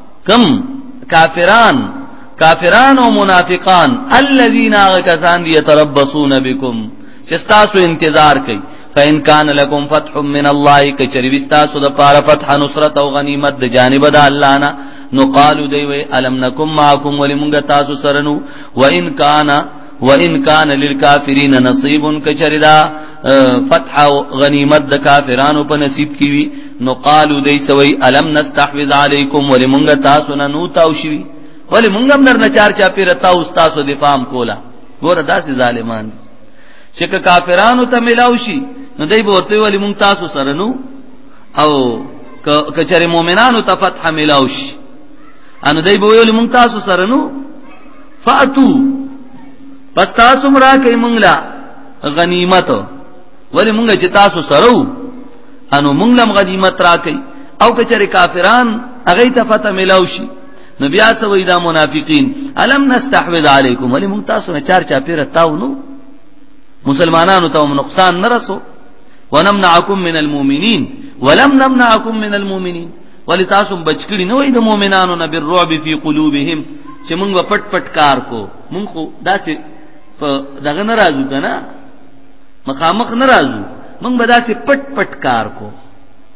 کم کافران کافران او منافقان الذين غكسان يتربصون بكم چې تاسو انتظار کوي فإن كان لكم فتح من الله کچری وستا سود پار فتح نصرت او غنیمت د جانب د الله نه نو قالو دی وی الم نکم معكم ولمغ تاسو سرنو وان کان وان کان للکافرین نصیب کچردا فتح او غنیمت د کافرانو په نصیب کی وی نو قالو دی سوی الم نستحوذ علیکم ولمنګ تاسو نه نو تاو شي ولی مونږ هم درنه چار چا پیر تا او تاسو دفاع کولا ګور داسې ظالمان چې کافرانو ته ملاو شي نو دای به ورته ولی مونږ تاسو سره نو او کچره مؤمنانو ته فتح ملاو شي ان دای به ویل مونږ تاسو سره نو فاتو پس تاسو مرا کوي مونږ لا غنیمت ولی مونږ چې تاسو سره انو مونږ لم غنیمت را کوي او کچره کافران هغه ته فتح ملاو شي نو بیا سوې دا منافقین الم نستحوذ علیکم ولی مونږ تاسو نه چار چا پیر تاو نو مسلمانانو ته نقصان نه رسو ونمنعکم من المؤمنین ولم نمنعکم من المؤمنین ولی تاسو بچ کړی نه وای د مؤمنانو نه بر رعب فی قلوبهم چې مونږ پټ پټ کار کو مونږ خو داسې په دغه ناراضو کنه مخامخ ناراضو مونږ به داسې پټ پټ کار کو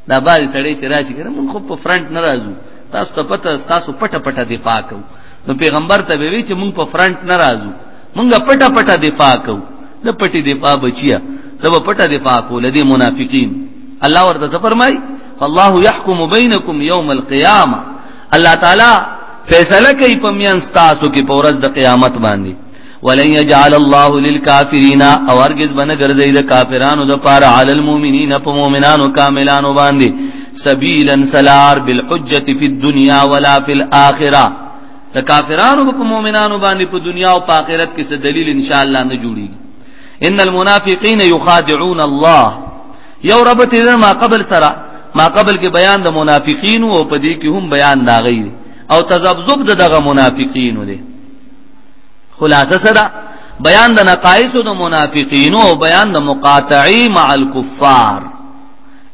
دا باندې سړی چې راشي کنه مونږ خو په فرنٹ ناراضو تاسو ته پته تاسو پټه پټه دفاع کو نو پیغمبر ته وی چې مونږ په فرنٹ ناراضو مونږ پټه پټه دفاع کو د پټي دفاع بچیا د پټه دفاع کو لدی منافقین الله ورته فرمای فالله يحكم بينكم يوم القيامه الله تعالی فیصله کوي په میان تاسو کې په ورځ د قیامت باندې ولن يجعل الله للكافرين او ارجز بنه ګرځي د کافرانو د پاره على المؤمنين په مؤمنانو کاملانو باندې سبيلا سلار بالحجه في الدنيا ولا في الاخره د کافرانو په مؤمنانو باندې په دنیا او په آخرت کې څه دلیل ان شاء الله نه جوړیږي ان المنافقین یخادعون الله یو ربط دې ما قبل سره ما قبل کې بیان د منافقین او په دې کې هم بیان دا غي او تذبذب دغه منافقین دي خلاصه سره بیان د نقایص د منافقین او بیان د مقاطعی مع الكفار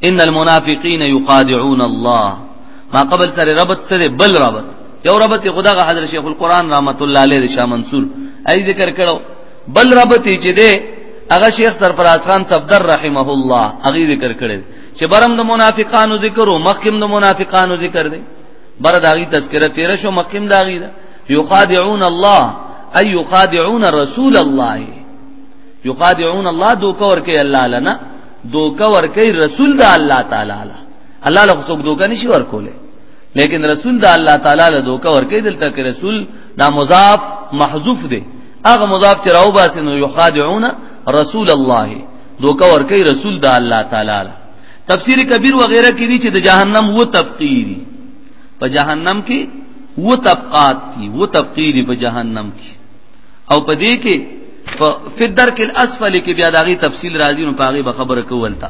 ان المنافقین یخادعون الله ما قبل سره ربط سره بل ربط یو ربط خدای حضرت شیخ القران رحمت الله علیه شاه منصور ای ذکر کړو بل ربطی چې ده هغه شیخ سرفراز خان صفدر رحمه الله هغه ذکر کړی چې برم د منافقانو ذکر او مخکم د منافقانو ذکر دی بر داغي تذکرہ تیر شو مخکم داغي دا یخادعون الله ای یخادعون رسول الله یخادعون الله دوکا ورکه الله لنا دوکا ورکه رسول د الله تعالی له الله له څوک دوکا نشي ورکوله لیکن رسول د الله تعالی له دوکا ورکه دلته کې رسول دا مضاف محذوف دی هغه مضاف چې راو باسي نو یخادعون رسول الله دوکا ور کوي رسول د الله تعالی تفسیر کبیر وغیرہ کې دي چې د جهنم و تفقیری په جهنم کې و طبقات دي و تفقیری په جهنم کې او په دې کې په فدر کې الاسفل کې بیا داغي تفصیل راځي نو پاغي به خبره کولتا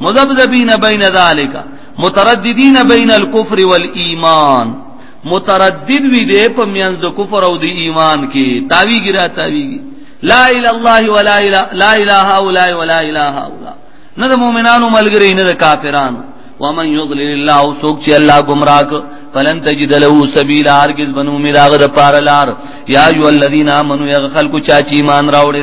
مذبذبین بین ذالک مترددین بین الكفر والایمان متردد وی دې په میانځ د کفر او د ایمان کې تاویږي را تاویږي لا اله الله ولا اله لا اله الا ولا اله الا نه د مؤمنانو ملګری نه د کافرانو ومن یضلل الله سوک چې الله گمراه ک فلن تجد له سبیلا هرگز بنو میراغ د پار لار یا ایو الذین آمنو یغ خلق چا چې ایمان راوړي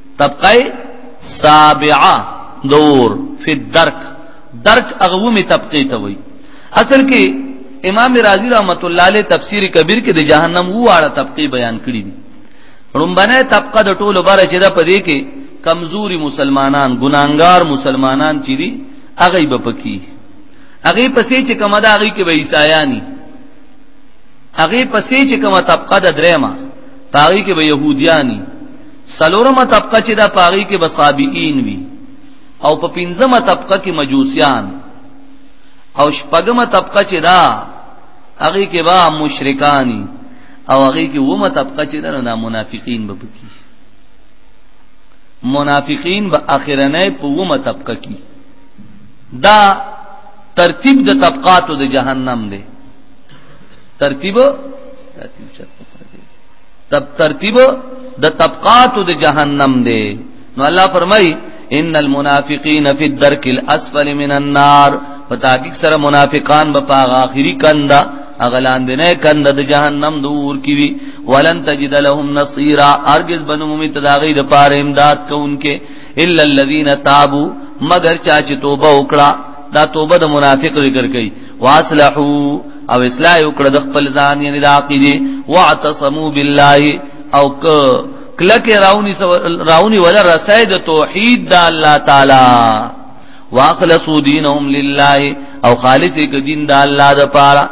طبقه سابعه دور فی الدرک درک اغومی طبقه ته وای اصل کې امام رازی رحمت الله علیه تفسیر کبیر کې د جهنم واړه طبقه بیان کړی دي رومبنه طبقه د ټولو بار چې دا پدې کې کمزوري مسلمانان ګناګار مسلمانان چې دي هغه به پکی هغه پسې چې کومه دا هغه کې به عیسایانی هغه پسې چې کومه طبقه د درېما هغه کې به يهوديانی سلورمه طبقه چې دا پاغي کې بصابئین وی او په پنځمه طبقه کې مجوسیان او شپږمه طبقه چې دا هغه کې با مشرکانی او هغه کې ومه طبقه چې دا نه منافقین به پکی منافقین به اخرنه په ومه طبقه کې دا ترتیب د طبقاتو د جهنم دی ترتیب ترتیب تب ترتیب د طبقات د جهنم دی نو الله فرمای ان المنافقین فی الدرک الاسفل من النار پتاکیک سره منافقان په پا اخری کنده اغلان دینه کند د جهنم دور کی وی ولن تجد لهم نصيرا ارجز بنو می تداغی د پاره امداد کوونکې الا الذين تابوا مگر چا چې توبه وکړه دا توبه د منافق ذکر کوي واصلحو او اصلاح وکړه د خپل ځان یعنی د عقیده واعتصموا بالله او ک کلک راونی راونی ولا رسید توحید د الله تعالی واخلصوا دینهم لله او خالص ک دین د الله د پاره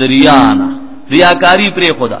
دریانا ریاکاری پر خدا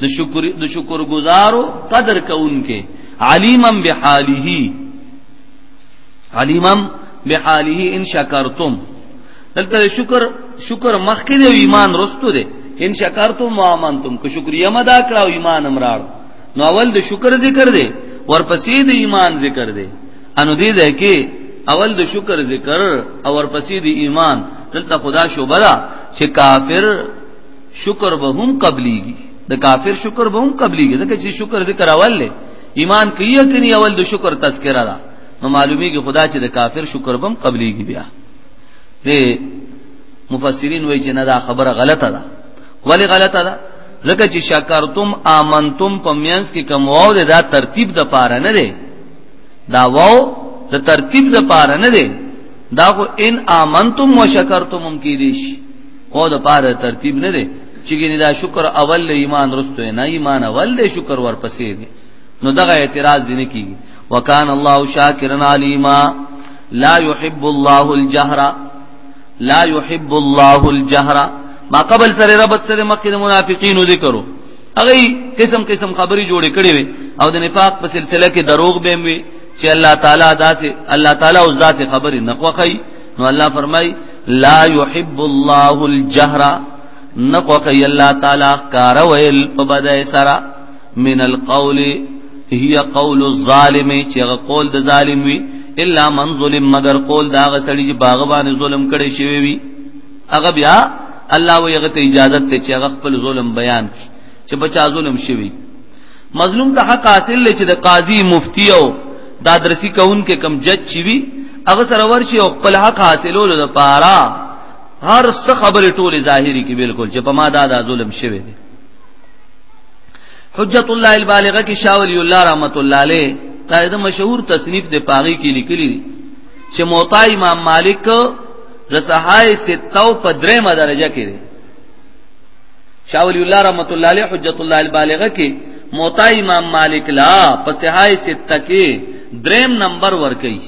د شکر د شکر گزارو قدر کوونکې علیمم بحاله علیمم بحاله ان شکرتم دلته شکر شکر مخکې دی ایمان رستو دی ان شکرتم وامنتم که شکریا مدا کړه او ایمان امراړ نو اول د شکر ذکر دی ورپسې د ایمان ذکر دی انو دې ده کې اول د شکر ذکر او ورپسې د ایمان دلته خدا شوبلا چې کافر شکر به هم قبليږي د کافر شکر به هم قبليږي ځکه چې شکر ذکر اول له ایمان کیه کني اول د شکر تذکرہ ده نو معلومی کې خدا چې د کافر شکر به هم قبليږي بیا د مفسرین وایي چې نه دا خبره غلطه ده ولی غلطه ده ځکه چې شکرتم امنتم په مینس کې کوم واو ده دا ترتیب د پاره نه ده دا واو د ترتیب د پاره نه ده دا خو ان امنتم وشکرتم هم کې دي شي او د پاره ترتیب نه دی چې ګنې دا شکر اول له ایمان رسته نه ایمان اول له شکر ورپسې دی نو دغه اعتراض دی نه کیږي وکان الله شاکرا علیما لا يحب الله الجهر لا يحب الله الجهر ما قبل سره ربط سره مکه د منافقینو ذکرو هغه قسم قسم خبري جوړې کړې وي او د نفاق په سلسله کې دروغ به وي چې الله تعالی داسې الله تعالی اوس داسې خبرې نقوخی نو الله فرمای لا يحب الله الجهر نقو کوي الله تعالی کار ویل په بدای سره من القول هي قول الظالم چې قول د ظالم وي الا من ظلم مگر قول دا غسړي چې باغ باندې ظلم کړي شوی وي هغه بیا الله ویغه ته اجازه ته چې هغه خپل ظلم بیان کړي چې بچا ظلم شوی مظلوم ته حق حاصل لې چې د قاضي مفتی او د ادرسي کون کې کم جج چی وی هغه سره ورشي او خپل حق حاصلولو لپاره هر څه خبره ټوله ظاهري کې بالکل چې په ما دا د ظلم شوی دی حجت الله البالغه کې شاولی الله رحمت الله علیه قاعده مشهور تصنیف د پاغي کې لیکلی دی چې موطا امام مالک رسحای ستو په درېمه درجه کې دی شاه ولی الله رحمت الله علیه حجت الله البالغه کې موتا امام مالک لا په صحای سته کې دریم نمبر ور کوي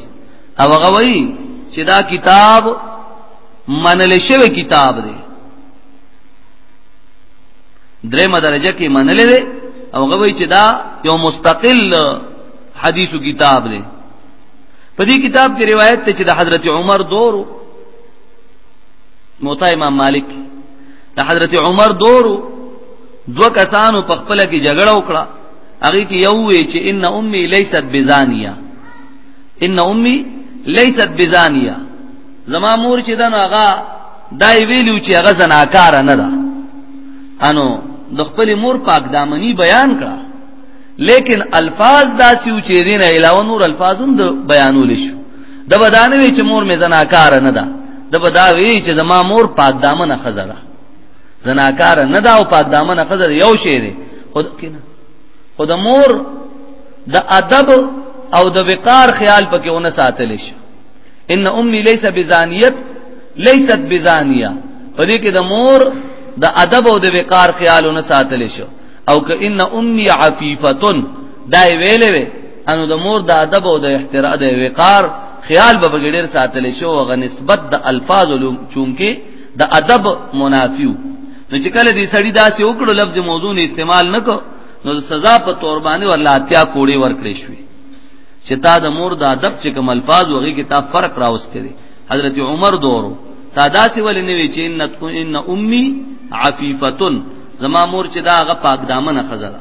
او هغه وایي چې دا کتاب منل شوی کتاب دی درېمه درجه کې منل دی او هغه وایي چې دا یو مستقل حدیثو کتاب دی په دې کتاب کې روایت ته چې د حضرت عمر دور موتا امام مالک د حضرت عمر دورو دو کسانو په خپل کې جګړه وکړه هغه کې یو وی چې ان امي ليست بزانيه ان امي ليست بزانيه زما مور چې دنه هغه دای ویلو چې هغه زناکار نه ده انو د خپل مور پاک دامنی بیان کړه لیکن الفاظ داسې و چې دین علاوه نور الفاظون د بیانول شو د بدانه وی چې مور مې زناکار نه ده د بدا وی چې زما مور پاک دامن خزه ده زناکار نه ده او پاک دامن خزه یو شی دی خود کینه خود مور د ادب او د وقار خیال پکې ونه ساتل شي ان امي ليس بزانيت ليست بزانيه په دې کې د مور د ادب او د وقار خیال ونه ساتل شي او که ان امي عفيفه دا ویلې وی انو د مور د ادب او د احترام د وقار خیال به بغیر ساتل شي او غ نسبت د الفاظ لوم چونکه د ادب منافیو نو چې کله دې سړی داسې وکړو لفظ موضوع نه استعمال نکو نو سزا په تور باندې ورلا اتیا کوړې ورکړې شوې چې تا د مور د ادب چې کوم الفاظ وغي کې تا فرق راوستي دي حضرت عمر دورو تا داسې ولې نه وی چې ان ان امي عفيفتن زما مور چې دا غ پاک دامن خزره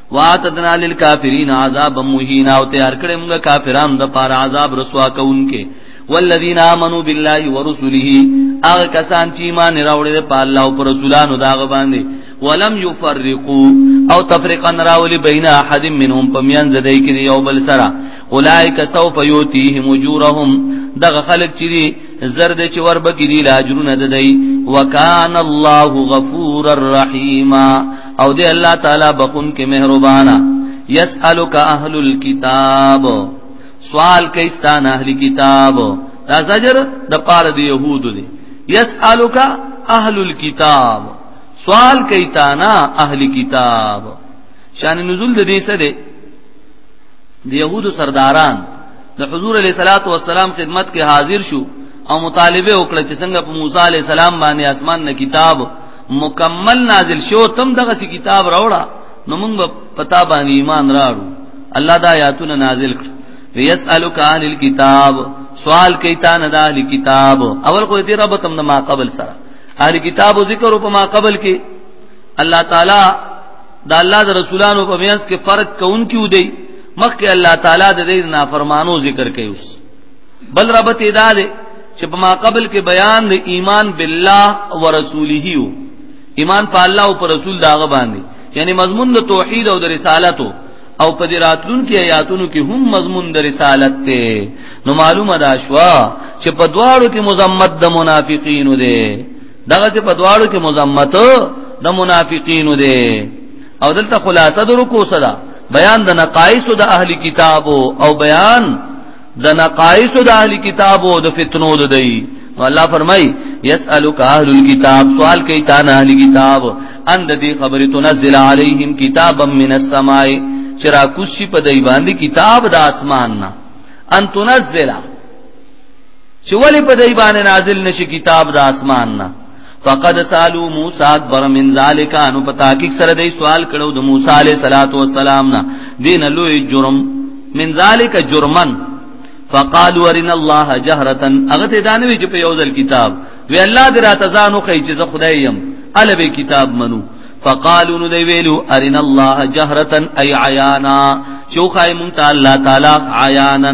واتدنا للکافرین عذاب مهین او تیار کړی موږ کافرانو د پاره عذاب رسوا کوونکې والذین آمنوا بالله ورسله هغه کسان چې ایمان راوړل په الله او پر رسولانو دا باندې ولم یفرقوا او تفریقا راولی بین احد منهم پمیان زدای کې یو بل سره اولائک سوف یوتیهم اجورهم دغه خلق چې دي زرد چې ور بګی دی لاجرونه ددای وکان الله غفور الرحیم او دی الله تعالی بخون کې مهربانا یسالک اهل الكتاب سوال کوي ستان اهل کتاب دا زجر د پاره دی يهود دی یسالک اهل الكتاب سوال کوي تا نه اهل کتاب شان نزول د دې سره د يهود سرداران د حضور علی صلوات و سلام خدمت کې حاضر شو او مطالبه وکړه چې څنګه په موسی علی السلام باندې اسمان نه کتاب مکمل نازل شو تم دغه سی کتاب راوړه نو موږ پتا باندې ایمان راړو الله دا آیاتونه نازل کړ ویسالک عن الكتاب سوال کوي تا نه دا کتاب اول کو دې رب تم ما قبل سره اهل کتاب ذکر په ما قبل کې الله تعالی دا الله د رسولانو په میانس کې فرق کون کیو دی مخکې الله تعالی د دې نافرمانو ذکر کوي اوس بل ربط ادا دے چې په ما قبل کې بیان د ایمان بالله او رسوله یو ایمان په الله او پر رسول داغه باندې یعنی مضمون د توحید او د رسالت او په دې راتلون کې آیاتونو کې هم مضمون د رسالت ته نو معلومه ده شوا چې په دواړو کې مزمت د منافقینو ده دغه چې په دواړو کې مزمت د منافقینو ده او دلته خلاصه درو کو صدا بیان د نقایص د اهل کتابو او بیان د نقایص د اهل کتابو د فتنو د دی نو الله فرمای یسالک اهل الكتاب سوال کوي تا نه اهل کتاب ان د دې خبره تنزل علیهم کتابا من السماء چرا کوشي په دی باندې کتاب د اسمان نه ان تنزل چې ولی په دی باندې نازل نشي کتاب د اسمان نه فقد سالو موسی اکبر من ذالک انو په تحقیق سره دی سوال کړو د موسی علی صلوات و سلام نه دین لوی جرم من ذالک جرمن فقالوا ورنا الله جهرا اغه ته دانوی چې په یو ځل کتاب وی الله دې راته ځانو کوي چې زه خدای يم الوی کتاب منو فقالوا نو دی ویلو ارنا الله جهرا ای عیانا شوخای مون تعالی تعالی عیانا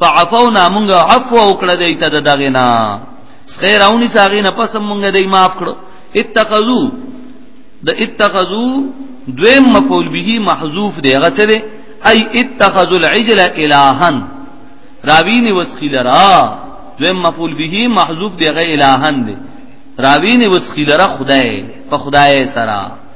فعفونا مونږ عفو وکړه دی ته دغه نه خیر اونی ساغی نه پس مونږ دی معاف کړو اتخذو د اتخذو دویم مفعول به محذوف دی هغه څه دی ای اتخذوا العجل الها راوین وسخیلرا دویم مفعول به محذوف دی هغه الهان دی راوین وسخیلرا خدای په خدای سره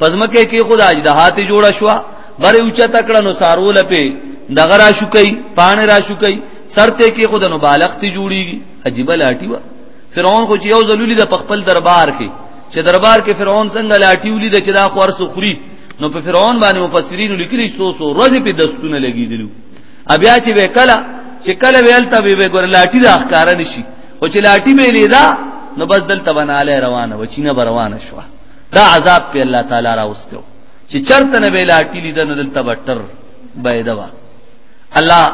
پزمکه کې خدا اجدهات جوړ شو بر اوچا تکړه نو سارول په دغه را شو کوي پان را شو کوي سرته کې خدا نو بالغ تی جوړیږي عجیب لاټي وا فرعون خو چې یو ذلولی د خپل دربار کې چې دربار کې فرعون څنګه لاټي ولي د چې دا خور سخري نو په فرعون باندې مفسرین لیکلي څو څو ورځې په دستونه لګیدلو بیا چې وکلا چې کله ویلته به ګور لاټي د اخکار نشي او چې لاټي به لیدا نو بس دلته بناله روانه و چینه روانه شوه دا عذاب په الله تعالی راوستو چې چرته نه ویلا ټیلی دنه دلته بټر بيدوا الله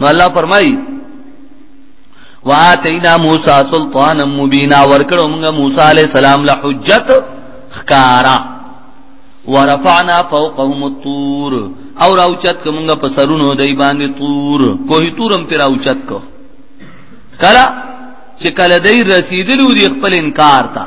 نو الله فرمای واتینا موسی سلطانا مبینا ورکړو موږ موسی علی السلام له حجت خکارا ورفعنا فوقهم الطور او راوچت کومګ په سرونو دای باندې طور کوه تورم پر راوچت کو کلا چې کله دای رسیدلو دی خپل انکار تا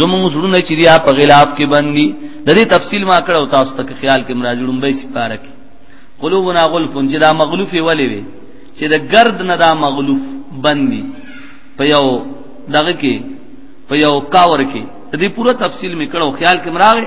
زموږ زړونه چې دی په غلاف کې باندې د دې تفصیل ما کړو تاسو ته خیال کې مراجعون به سپاره کې قلوبنا غلف چې دا مغلوف ولې وي چې د گرد نه دا مغلوف باندې په یو دغه کې په یو کاور کې دې پوره تفصیل میکړو خیال کې مراغه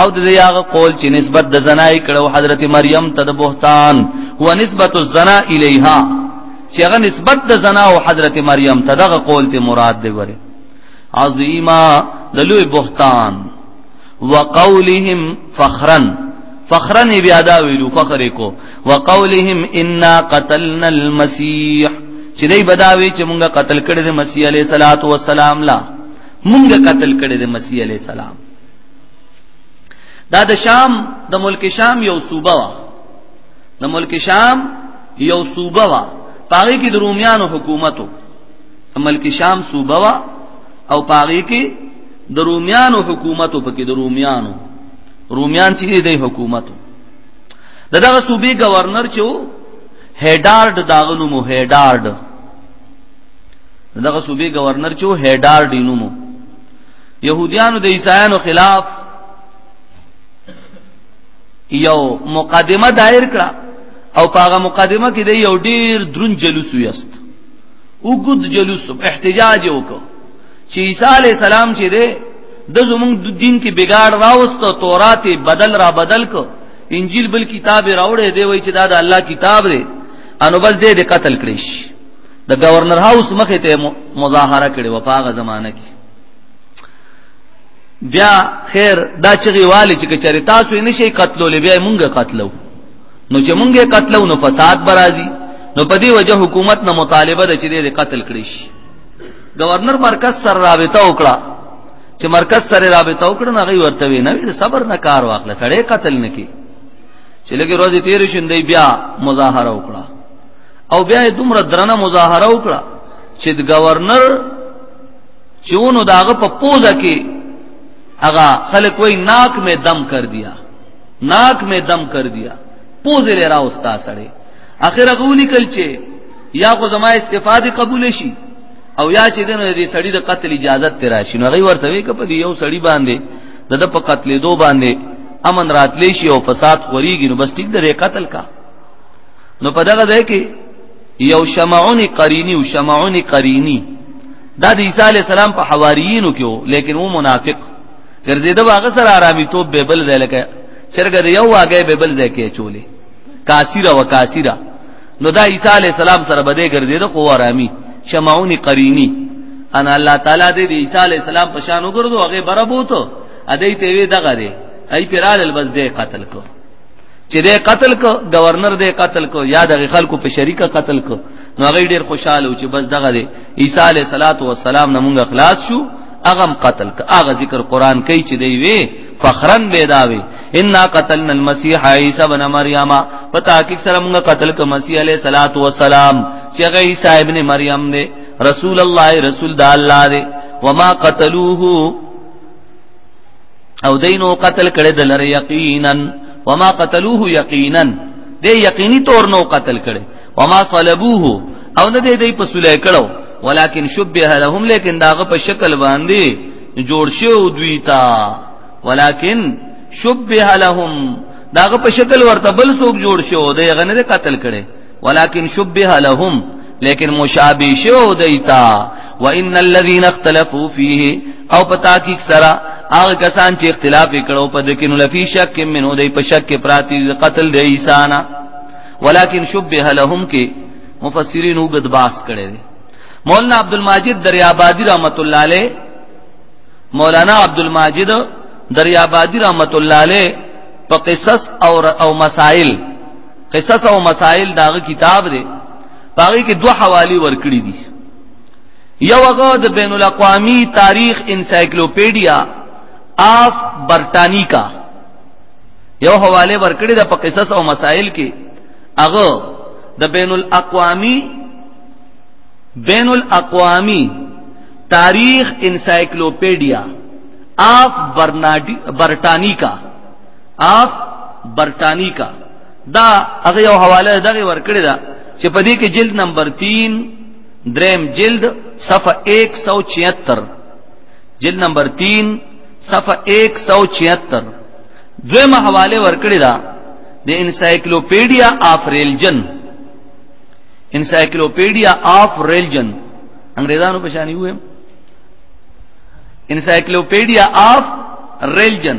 او د دې هغه قول چې نسبت د زنای کړو حضرت مریم ته د بهتان هو نسبت الزنا الیها چې هغه نسبت د زنا او حضرت مریم ته دغه قول ته مراد دی وره عظیما د لوی بهتان وقولهم فخرا فخرا بیا دا ویلو فخر کو وقولهم انا قتلنا المسيح چې دای بداوی چې مونږه قتل کړی د مسیح علیه الصلاۃ والسلام لا مونږه قتل کړی د مسیح علیه السلام دا د شام د ملک شام یو صوبه وا د ملک شام یو صوبه وا پاره کې د رومیانو حکومتو د ملک شام صوبه وا او پاره کې د رومیانو حکومتو پکې د رومیانو رومیان چې د حکومتو دغه صوبې گورنر چې هډارډ داغه نومو هډارډ دغه صوبې گورنر چې هډارډ نومو يهوديانو د عيسایانو خلاف یو مقدمه دایر کړه او پاغه مقدمه کې د یو ډیر درون جلوس ویست وګد جلوس احتجاج وکړو چې عیسی علی السلام چې ده د زمونږ د دین کې بګاړ راوست تورات بدل را بدل کو انجیل بل کتاب راوړې دی وای چې دا د الله کتاب دی انو بس دې د قتل کړي شي د گورنر هاوس مخې ته مظاهره کړي و پاغه زمانہ کې بیا خیر دا چغي والی چې کچری تاسو نه شي قتلول بیا مونږه قتلو نو چې مونږه قتلو نو فساد برازي نو په دې وجه حکومت نه مطالبه ده چې دې قتل کړی شي گورنر مرکز سره رابطه وکړه چې مرکز سره رابطه وکړه نه غي ورته وی نه صبر نه کار واخله سړی قتل نه کی چې لګي ورځې تیر شوندې بیا مظاهره وکړه او بیا دومره درنه مظاهره وکړه چې د گورنر چونو داغه په پوزا کې اغا خلک وای ناک میں دم کر دیا ناک میں دم کر دیا پوزه لرا اوستا سړی اخر غولی کل چې یا خو زما استفاده قبول شي او یا چې دنه دې سړی د قتل اجازه تر راشي نو غي ورته وی کپدی یو سړی باندې د د په قتل دو باندې امن راتلی شي او فساد خوريږي نو بس ټیک د قتل کا نو په دغه ځای کې یو شمعون قرینی او شمعون قرینی دا د عیسی علی السلام په حواریینو کې وو لیکن وو منافق ګرځیده واغ سره آرامي توپ به بل ځای لکه چرګه یو واګه به بل ځای کې چولې کاسیرا وکاسیرا نو دا عیسی علی السلام سره بده ګرځیده خو آرامي شمعون قرینی ان الله تعالی دې د عیسی علی السلام په شان وګرځو هغه برابوتو ا دې ته وی دغه دې ای پیرال البز دې قتل کو چې دې قتل کو گورنر دې قتل کو یا دغه خلکو په شریکه قتل کو نو هغه ډیر خوشاله و چې بس دغه دې عیسی علیه صلوات و سلام نه مونږ خلاص شو اغم قتل کا اغه ذکر قران کوي چې دی وی فخرن بيداوي ان قتلنا المسيح عيسى ابن مريم پتا کې سره موږ قتل ک مسیح عليه صلوات و سلام چې هغه عيسى ابن مريم دی رسول الله رسول د الله دی وما قتلوه او دینو قتل کړي د لری یقینا وما قتلوه یقینا دې یقیني تور نو قتل کړي وما صلبوه او نه دې دې په سولې کړو ولکن شبه لهم لیکن داغه په شکل باندې جوړ شو دوی تا ولکن شبه لهم داغه په شکل ورته بل څوک جوړ شو دې غنه قتل کړي ولكن شبه لهم لیکن مشابه شو دیتا وان الذين اختلفوا فيه او پتا کی سرا هغه کسان چې اختلاف وکړو په دې کې نو لفي شک منو دی په شک کې پراتی قتل دی عیسانا ولكن شبه لهم کې مفسرین وګد باس کړي دي مولانا عبد الماجد دریابادی رحمت الله علیه مولانا عبد الماجد دریابادی رحمت الله علیه په قصص او او مسائل قصص او مسائل داغه کتاب دی پاره کې دوه حوالی ورکړي دي یو هغه د بین الاقوامی تاریخ انسایکلوپیډیا آف برټانیکا یو حواله ورکړي د قصص او مسائل کې هغه د بین الاقوامی بین الاقوامی تاریخ انسایکلوپیډیا آف برټانیکا اف برتانی کا دا هغه یو حواله دغه ورکړی دا چې په دې کې جلد نمبر 3 دریم جلد صفحه 176 جلد نمبر 3 صفحه 176 دویمه حواله ورکړی دا د انسایکلوپیډیا اف ریلجن انسایکلوپیډیا اف ریلجن انګریزانو په شان یو انسایکلوپیډیا اف ریلجن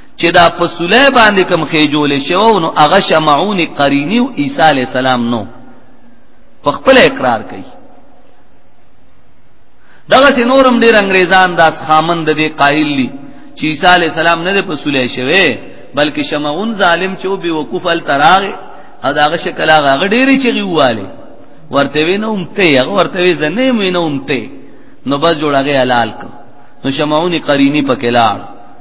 چې دا په سولې باندې کوم خېجول شو نو هغه شمعون قرینی او عیسی علی السلام نو په خپل اقرار کوي دغه سي نورم ډېر انګريزان داس خامن د دې قائل دي چې عیسی علی السلام نه په سولې شوی بلکې شمعون ظالم چې به وقوف ال تراغ او داغه شکل هغه ډېری چې غواله ورته وینم ته هغه ورته زنه وینم ته نو بس جوړه غي حلال کو نو شمعون قرینی پکې لاړ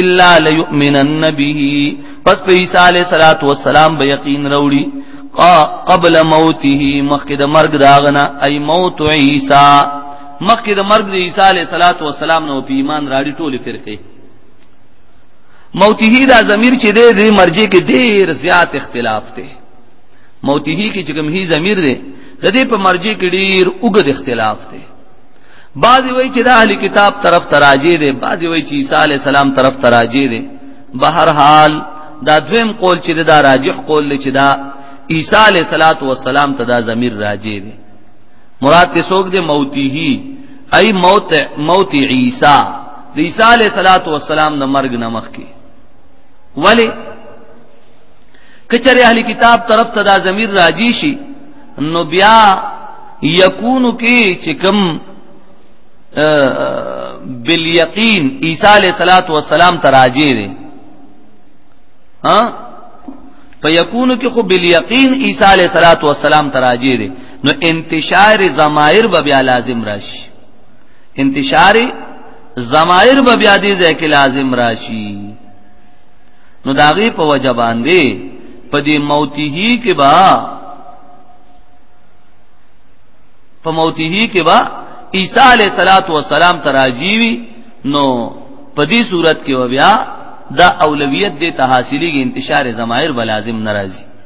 الا ليؤمنن به پس په عيسى عليه الصلاه والسلام به یقین وروړي قبل موته مخکې د مرګ داغنا اي موت عيسى مخکې د مرګ د عيسى عليه الصلاه والسلام نو په ایمان راړي ټوله فرقه موته دا ضمیر چې دې دې مرجې کې ډېر زیات اختلاف دی موته کې چې کوم هی ضمیر دی د دې په مرجې کې ډېر وګد اختلاف دی بعضی وای چې د اهلی کتاب طرف تراجی دی بعضی وای چې عیسی علی السلام طرف تراجی دی بهر حال دا دویم قول چې دا راجح قول دی چې دا عیسی علی صلوات و سلام ته دا ضمیر راجی دی مراد ته سوګ دی موتیه ای موت موت عیسی د عیسی علی صلوات و سلام د مرګ نمخ کی ولی کچره اهلی کتاب طرف ته دا ضمیر راجی شي نو بیا یکون کې چې کوم بالیقین عیسی علیہ الصلات والسلام تراجی دی ها په یکونو کې خو بالیقین عیسی علیہ الصلات والسلام تراجی دی نو انتشار ضمائر به بیا لازم راشي انتشار ضمائر به بیا دې ځکه لازم راشي نو داغي په وجه باندې په دې موته کې با په موته کې با عیسی علیہ الصلات والسلام تراجیوی نو په دې صورت کې بیا دا اولویت دې ته حاصلېږي انتشار زمایر بلازم ناراضي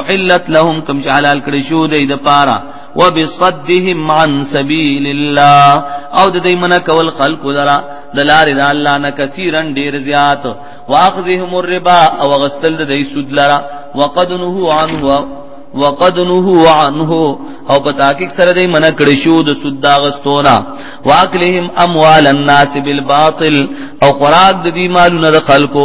احلت لهم کم چې حلال کړی شو د دې پاره وبصدهم عن سبيل الله او د دې منه کول خلق درا د لارې د الله نه کثیرن ډیر زیات واخذهم الربا او غسل د دې سود لرا وقد نهو عنه وقد نهو عنه او په تحقیق سره دې منع کړی شو د سود دا غستونا واکلهم اموال الناس بالباطل او خوراک د دې مالونه د خلکو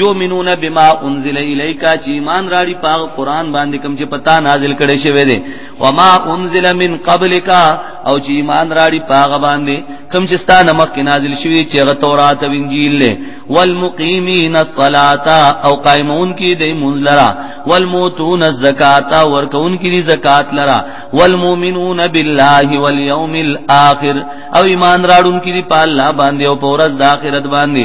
یومنون بما انزل الیک چې ایمان راړي په قران باندې کوم چې پتا نازل کړي شوی دی و ما انزل من قبلک او چې ایمان راړي په هغه باندې کوم چې ستانه مخکې نازل شوی چې هغه تورات او انجیل له والمقیمین الصلاۃ او قائمون کی د مونږ لرا والموتون الزکات ورکون کی د زکات لرا والمؤمنون بالله والیوم الاخر او ایمان راړون کی په الله باندې او په ورځ د آخرت باندې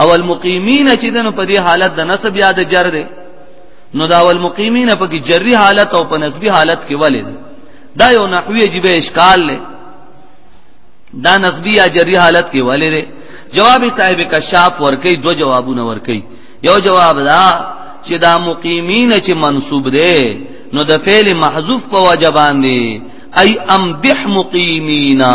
او المقیمین چې دنو په دې حالت د نسب یاد جر دی نو دا والمقیمین په کې جری حالت او په نسبی حالت کې ولید دا یو نحوی عجیب اشکال له دا نسبی یا جری حالت کې ولید جواب صاحب کشاف ورکی دو جوابونه ورکی یو جواب دا چې دا مقیمین چې منصوب دی نو د فعل محذوف په وجبان دی ای امدح مقیمینا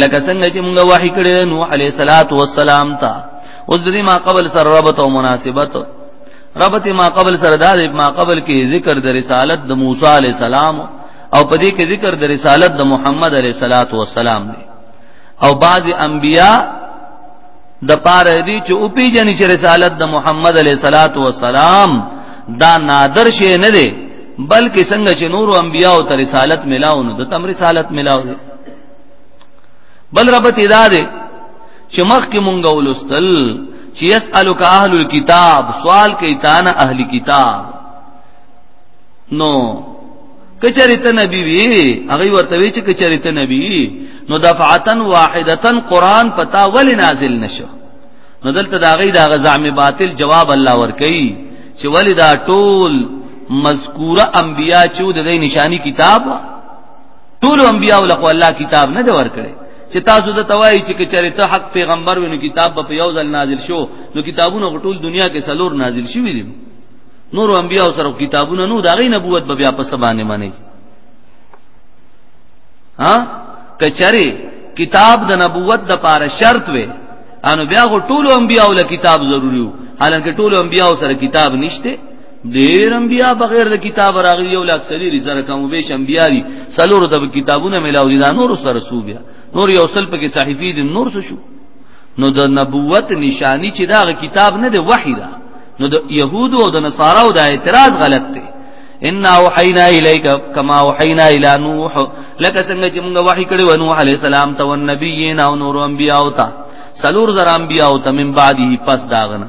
لکه څنګه چې موږ وحی کړی نو علی صلوات و سلام تا اوس دې ما قبل سره ربط او مناسبت ربط ما قبل سره دار ما قبل کې ذکر د رسالت د موسی علی السلام او په دې کې ذکر د رسالت د محمد علی صلوات و سلام دی او بعض انبیا د پاره دي چې او پیجن چې رسالت د محمد علی صلوات و سلام دا نادر شی نه دی بلکې څنګه چې نور انبیا او رسالت ملاو نو د تم رسالت ملاو دی بل ربط ادا ده چې مخ کې مونږ ولستل چې يسالک اهل الكتاب سوال کوي تا نه اهل کتاب نو کچری ته نبی وی هغه ورته وی چې کچری ته نبی نو دفعتن واحدتن قران پتا ول نازل نشو نو دلته دا غي دا غزعم باطل جواب الله ور کوي چې ول دا ټول مذکوره انبیا چې د نشانی کتاب ټول انبیاء ولکو الله کتاب نه دی ورکړي چې تاسو د توای چې کچره ته حق پیغمبر ونو کتاب په یو ځل نازل شو نو کتابونه ټول دنیا کې سلور نازل شوی دي نور انبیاء سره کتابونه نو دا غي نبوت به بیا په سبانه منی ها کچره کتاب د نبوت د پاره شرط وي انو بیا ټول انبیاء ول کتاب ضروری وو حالانکه ټول انبیاء سره کتاب نشته ډیر انبیا بغیر د کتاب راغلی یو لاک سلی رسره کوم به شنبیا دي سلور د کتابونه ملاو دي دا نور سره سو بیا نور یو سل پکې صحیفې دي نور څه شو نو د نبوت نشانی چې دا کتاب نه دی وحی دا نو د يهودو او د نصاراو دا اعتراض غلط دی ان اوحینا الیک کما اوحینا الی نوح لکه څنګه چې موږ وحی کړی و نوح علی السلام ته او نبیین او نور انبیاء او تا سلور زر انبیاء او تمن بعده پس داغنه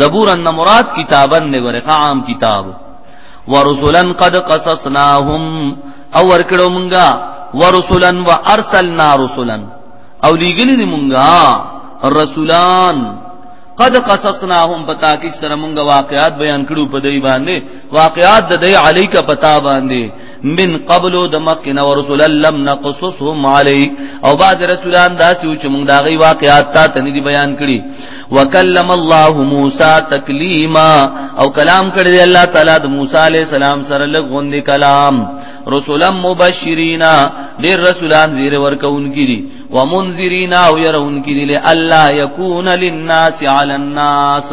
زبور ان مراد کتابن نه ورقه عام کتاب ورسولن قد قصصناهم او ورکړو مونږه ورسولن وارسلنا رسولن او لګلی دی مونږه رسولان قد قصصناهم پتا کی سره مونږه واقعات بیان کړو په دی باندې واقعات د دی علیک پتا باندې من قبل د مکه او رسول لم نقصصهم علی او بعد رسولان داسې چې موږ دا غي واقعات تا ته ندي بیان کړي وکلم الله موسی تکلیما او کلام کړی دی الله تعالی د موسی علی السلام سره لغوندې کلام رسولا مبشرینا ډیر رسولان زیر ورکونکي دي ومنذرینا او يرونکي دي لالا یکون للناس علی الناس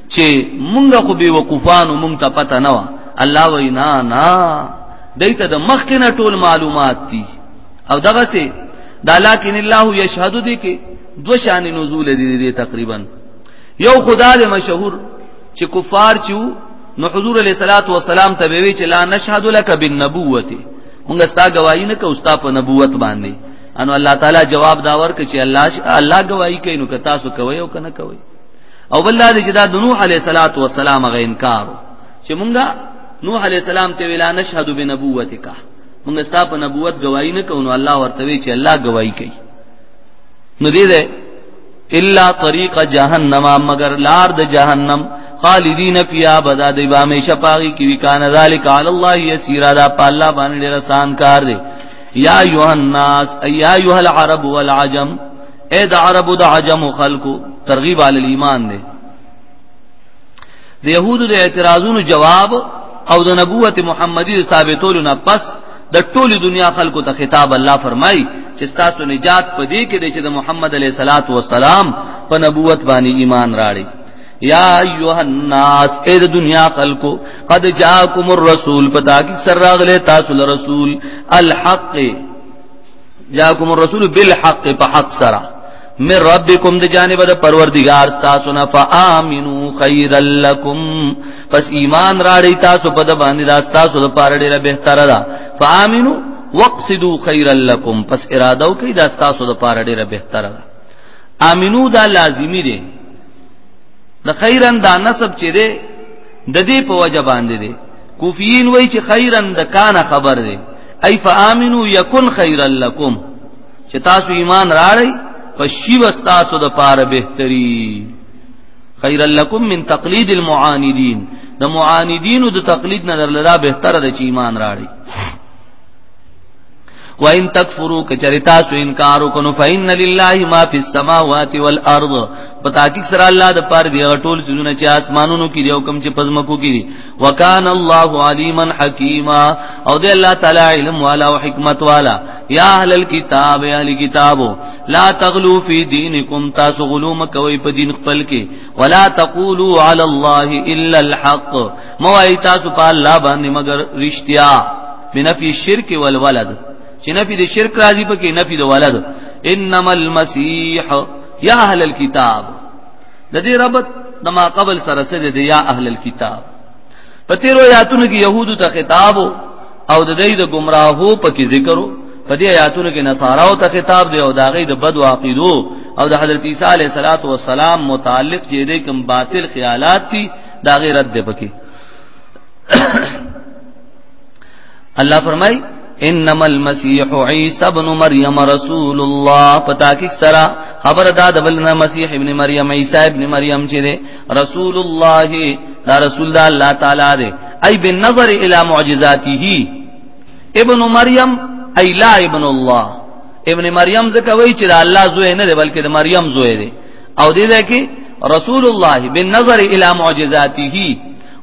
چې مونږ خو به وقفانو مونږ ته پته نه و الله وینا نه دایته د مخ کې نه ټول معلومات دي او دغه سه دا لکن الله یشهد دي کې دو شان نزول دي دي تقریبا یو خدا دې مشهور چې کفار چې نو حضور علیہ الصلات والسلام ته وی چې لا نشهد لك بالنبوت مونږ ستا گواہی نه کو ستا په نبوت باندې انو الله تعالی جواب داور ک چې الله الله گواہی کوي نو که تاسو کوي او کنه کوي او بل دا چې دا د نوح علیه صلوات و سلام غ انکار چې مونږه نوح علیه السلام ته ویلا نشهد بنبوتک مونږ ستا په نبوت گواہی نه کوو الله ورته وی چې الله گواہی کوي نو دې ده الا طریق جهنم مگر لار د جهنم خالدین فی ابدا دی با می شپاغی کی وکان ذالک علی الله یسیر دا په الله باندې رسان کار دی یا ایها الناس یا ایها العرب والعجم اے د عرب او د عجم خلقو ترغیب علی الايمان دی د يهودو د اعتراضونو جواب او د نبوت محمدي ثابتولو نه پس د ټولي دنیا خلکو ته خطاب الله فرمای چې تاسو نجات پدې کې د چې د محمد عليه صلوات و سلام په نبوت باندې ایمان راړي یا ایها الناس اې د دنیا خلکو قد جاءکم الرسول پتا کې سر راغله تاسو له رسول الحق جاءکم الرسول بالحق فحق سرا من ربکم د جانب د پروردگار تاسو نه فامنو خیر لکم پس ایمان راړی تاسو په د باندې دا تاسو د پاره ډیره بهتره ده فامنو وقصدو خیر لکم پس اراده وکړئ دا تاسو د پاره ډیره بهتره ده امنو دا لازمی دی د خیرن دا نسب چې دی د دې په وجه باندې دي کوفیین وای چې خیرن د کان خبر دی ای فامنو یکن خیرا لکم چې تاسو ایمان راړی په شی واستاسو د پاره بهتري خیرا لکم من تقلید المعاندین د معاندینو د تقلید نه درلدا بهتره د چې ایمان راړی وَإِن تَكْفُرُوا كَجَرِتَا سُ إِنْكَارُ كُنُ فَإِنَّ لِلَّهِ مَا فِي السَّمَاوَاتِ وَالْأَرْضِ پتاکیک سره الله د پاره دی ټول سونه چې اسمانونو کې دی او کم چې پزمکو کې دی وکان الله علیما حکیما او دی الله تعالی علم والا او حکمت والا یا اهل الكتاب یا اهل کتابو لا تغلو فی دینکم تاسو غلو مکوي په دین خپل کې ولا تقولوا علی الله الا الحق موای تاسو په الله باندې مگر رښتیا بنفي الشرك والولد چې نفي د شرک راځي په کې نفي د ولد انما المسيح يا اهل الكتاب د دې ربط د ما قبل سره سره د يا اهل الكتاب په تیرو آیاتونو کې يهودو ته خطاب او د دې د گمراهو په کې ذکرو په دې آیاتونو کې نصاراو ته خطاب دی او دا غي د بد عقیدو او د حضرت عیسی علیه الصلاۃ والسلام متعلق چې دې کوم باطل خیالات دي دا غي رد پکې الله فرمای انما المسيح عيسى ابن مريم رسول الله پتاکیک سرا خبر دا د بلنا مسیح ابن مریم عیسی ابن مریم چې ده رسول الله دا رسول دا الله تعالی ده ای بالنظر الى معجزاته ابن مریم ای لا ابن الله ابن مریم ځکه وای چې دا الله زوی نه ده بلکې د مریم زوی ده او دې ده کې رسول الله بالنظر الى معجزاته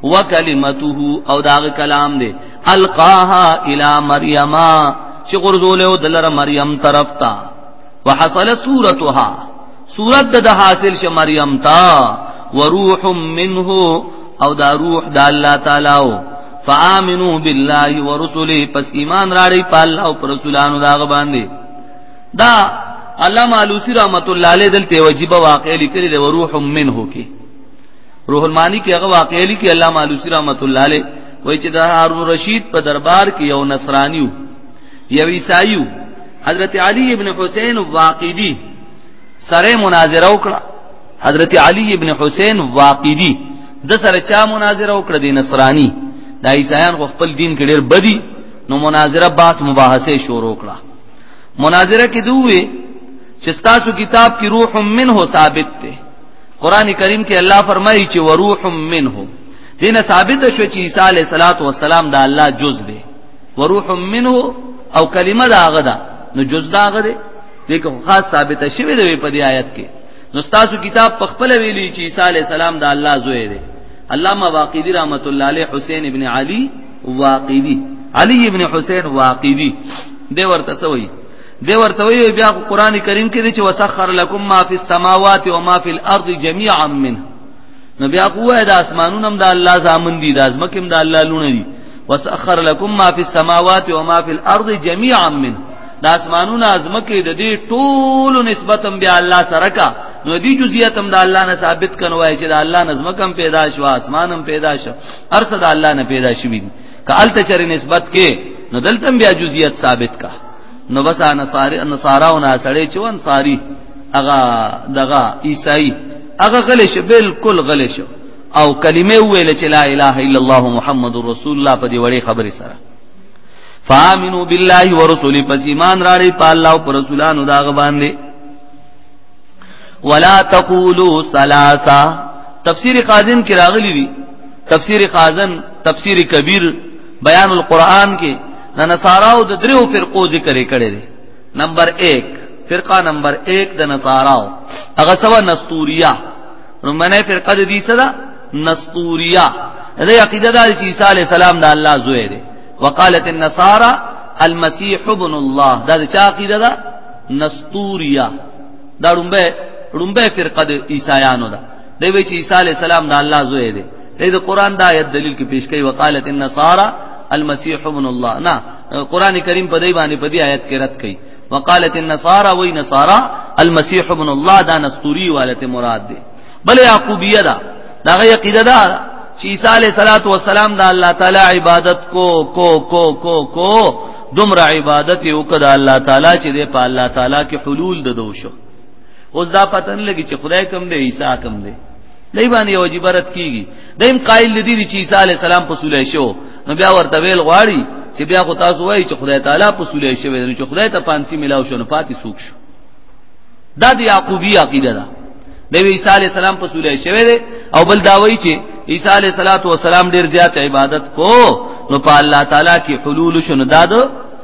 وکلمته او داغه کلام دی القاها الى مریم چې غرزول او دلر مریم طرف تا وحصل صورتها صورت د حاصل ش مریم تا وروح منه او دا روح د الله تعالی او فآمنو بالله ورسله پس ایمان راړي په الله او پر رسولانو دا باندې دا علامه علوسی رحمت الله علیه دلته وجيبه واقع لیکلی دی وروح منه کې روح المانی کې هغه واقعي لیکي علامه علوسی رحمت الله علیه وای چې د هارون رشید په دربار کې یو نصرانیو یو عیسایو حضرت علی ابن حسین واقیدی سره مناظره وکړه حضرت علی ابن حسین واقیدی د سره چا مناظره وکړه د نصرانی د عیسایان خو خپل دین کې ډېر بدی نو مناظره باس مباحثه شروع کړه مناظره کې دوی چې تاسو کتاب کې روح منه ثابت ته قران کریم کې الله فرمایي چې وروح منه دینه ثابت شو چې عیسی علیه الصلاۃ والسلام د الله جز دی وروح منه او کلمه دا هغه ده نو جز دا هغه دی دغه خاص ثابت شوی دی په دې آیت کې نو تاسو کتاب په خپل ویلي چې عیسی علیه السلام د الله زوی دی علامه واقیدی رحمت الله علیه حسین ابن علی واقیدی علی ابن حسین واقیدی دی ورته سوئی دی ورته وی بیا قران کریم کې دی چې وسخر لكم ما فی السماوات و ما فی الارض جميعا منه نو بیا قوه د اسمانونو هم د الله زامن دي د ازمکه هم د الله لونه دي وسخر لكم ما فی السماوات و ما فی الارض جميعا منه د اسمانونو ازمکه د دې ټول نسبت هم بیا الله سره کا نو دې جزئیات هم د الله نه ثابت کنه وای چې د الله نظمکم پیدا شو اسمانم پیدا شو ارسه د الله نه پیدا شوی کالته چر نسبت کې نو دلته بیا جزئیات ثابت کا نو بس انصاری انصاراونه سړی چې انصاری هغه دغه عیسائی هغه غلی شو بالکل غلی شو او کلمه ویل چې لا اله الا الله محمد رسول الله په دې وړې خبرې سره فامنو بالله ورسوله پس ایمان راړي په الله او پر رسولانو دا باندې ولا تقولوا ثلاثه تفسیر قاضن کې راغلي دي تفسیر قاضن تفسیر کبیر بیان القرآن کې د نصاراو د دریو فرقو ذکر کړي دي نمبر 1 فرقه نمبر 1 د نصاراو هغه سوا نستوریا رومنه فرقه دي صدا نستوریا دا عقیده د عیسی علی السلام د الله زوی دی وقالت النصارى المسيح ابن الله دا د چا عقیده ده نستوریا دا رومبه رومبه فرقه د عیسایانو ده دی وی چې عیسی علی السلام د الله زوی دی دې د قران دا آیت دلیل کې پیش کړي وقالت ان نصارا المسيح ابن الله نه قران کریم په دې باندې په دې آیت کې رد کړي وقالت ان نصارا وای نصارا المسيح ابن الله دا نستوري والته مراد دی بل یعقوبیه دا دا غي عقیده دا چې عیسی علیه صلوات و سلام دا الله تعالی عبادت کو کو کو کو کو دومره عبادت وکړه الله تعالی چې دې په الله تعالی کې حلول ددو شو اوس دا پته نه لګي چې خدای کم دی عیسی کم دی دای باندې یو عجیب رات کیږي دیم قائل لدی چې عیسی علی السلام په سولې شو نو بیا ورته ویل غواړي چې بیا خو تاسو وایي چې خدای تعالی په سولې شو نو چې خدای ته پانسی ملاو شو نو پاتې سوک شو دا د یعقوبی عقیده ده د عیسی علی السلام په سولې شوی دی او بل دا وایي چې عیسی علی السلام ډیر زیات عبادت کو نو په الله تعالی کې حلول شنو دادو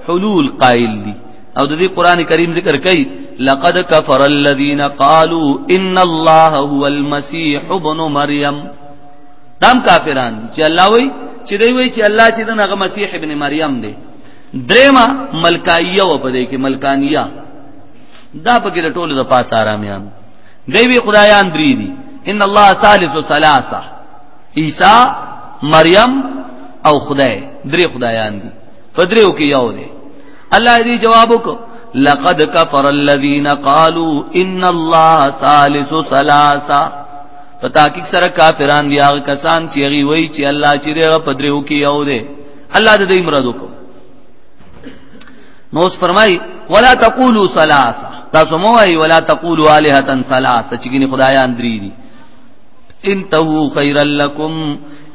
حلول قائل دي او د دې قران کریم ذکر کوي لقد كفر الذين قالوا ان الله هو المسيح ابن مريم دام کافران چې الله وای چې دوی وای چې الله چې دغه مسیح ابن مریم دی درېما ملکایه و پدې کې ملکانیه دا پکې د ټولو د پاس آرامیان دوی وی خدایان درې دي ان الله ثالث ثلاثه عیسی مریم او خدای درې خدایان دي پدریو کې یو دی الله دې جواب وکړو لقد كفر الذين قالوا ان الله ثالث ثلاثه په تحقیق سره کافران دی هغه کسان چې هغه وایي چې الله چې هغه پدریو کې یو دی الله دې امراد وکړو نو اس فرمای ولا تقولوا ثلاثه تاسو مو وایي ولا تقولوا الهه ثلاثه چې ګنې خدایان درې دي انتهو خيرا لكم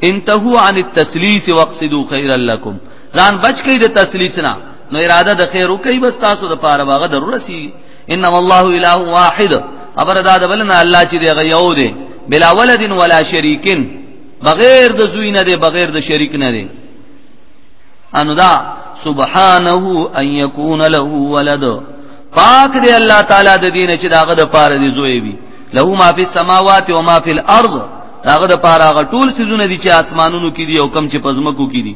انتهو عن التسليس واقصدوا خيرا لكم ځان بچ کړئ د تسلیس نه نو اراده د خیر وکړئ بس تاسو د پاره واغه ضرورت سي انما الله اله واحد خبر دا د بلنه الله چې دی غيو دی بلا ولد ولا شریکن بغیر د زوی نه دی بغیر د شریک نه دی انو دا سبحانه ان يكون له ولد پاک دی الله تعالی د دین چې داغه د پاره دی زوی وي له ما فی السماوات و ما فی الارض داغه د پاره غټول سيزونه دي چې اسمانونو کې دي او کم چې پزمکو کې دي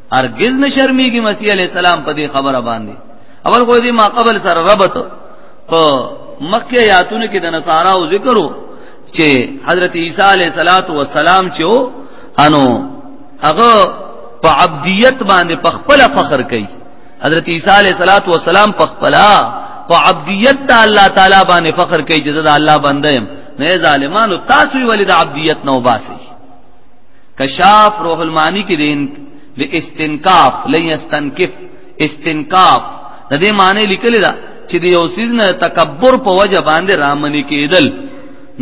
هرگز نه شرمېږي مسیح علی السلام په دې خبره باندې اول خو دې ما قبل سره ربط په مکه آیاتونو کې د نصارا او ذکرو چې حضرت عیسی علیه صلوات و سلام چې او انو هغه په عبدیت باندې په خپل فخر کوي حضرت عیسی علیه صلوات و سلام په خپل په عبدیت ته الله تعالی باندې فخر کوي چې زه د الله بنده يم نه ظالمانو تاسو ولې د عبدیت نو باسي کشاف روح المانی کې دین د استنکاف لن یستنکف استنکاف د دې معنی لیکل دا چې د یو سیز نه تکبر په وجه باندې رامنې کېدل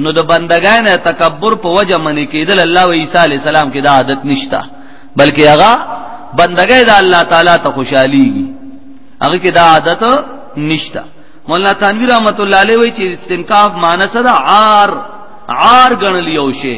نو د بندګان تکبر په وجه منې کېدل الله و عیسی علی السلام کې دا عادت نشتا بلکې هغه بندګې دا الله تعالی ته خوشحاليږي هغه کې دا عادت نشتا مولانا تنویر رحمت الله علیه وی چې استنکاف معنی څه دا عار عار غنل یو شی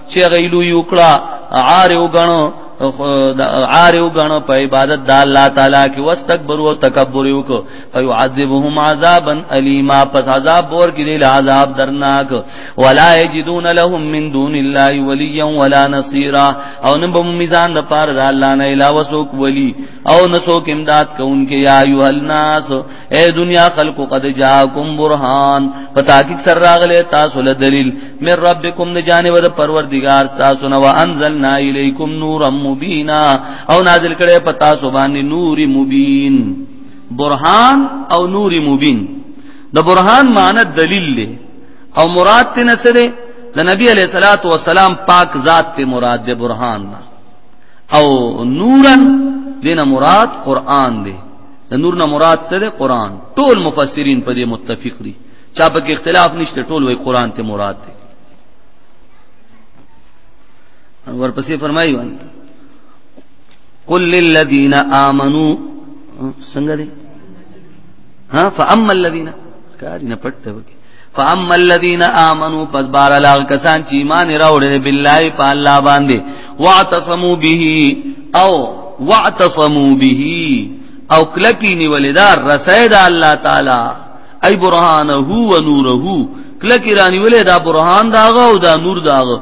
چې غیلو یو کړه عار وګڼو عار وګڼو په عبادت د الله تعالی کې واستكبروا او تکبر وکړو فيعذبهم عذابا الیما پس عذاب ور کې له عذاب درناک ولا یجدون لهم من دون الله وليا ولا نصيرا او نن به میزان د پاره د الله نه علاوه څوک ولی او نسوک امداد کوونکې یا ایه الناس اے دنیا خلق قد جاءکم برهان پتا کی سر راغله تاسو له دلیل من ربکم نه جانب د پروردگار تاسو نو انزلنا الیکم نورا مبینا او نازل کړي پتا سو باندې نور مبین برهان او نور مبین د برهان معنی دلیل له او مراد ته نسره د نبی علیہ الصلات والسلام پاک ذات ته مراد د برهان او نورن دینه مراد قران دی د نور نه مراد څه ده قران ټول مفسرین په دې متفق دي چا په کې اختلاف نشته ټول وای قران ته مراد ده ورپسې فرمایي وان قل للذین آمنو څنګه دي ها فاما الذين کاری نه پټ ته فاما الذين امنوا پس بار لاغ کسان چې ایمان راوړل بالله په الله باندې واعتصموا به او واعتصموا به او کلکی نیولدار رسید الله تعالی ای برهانه و نوره کلکی رانیولې دا برهان داغه او دا نور داغه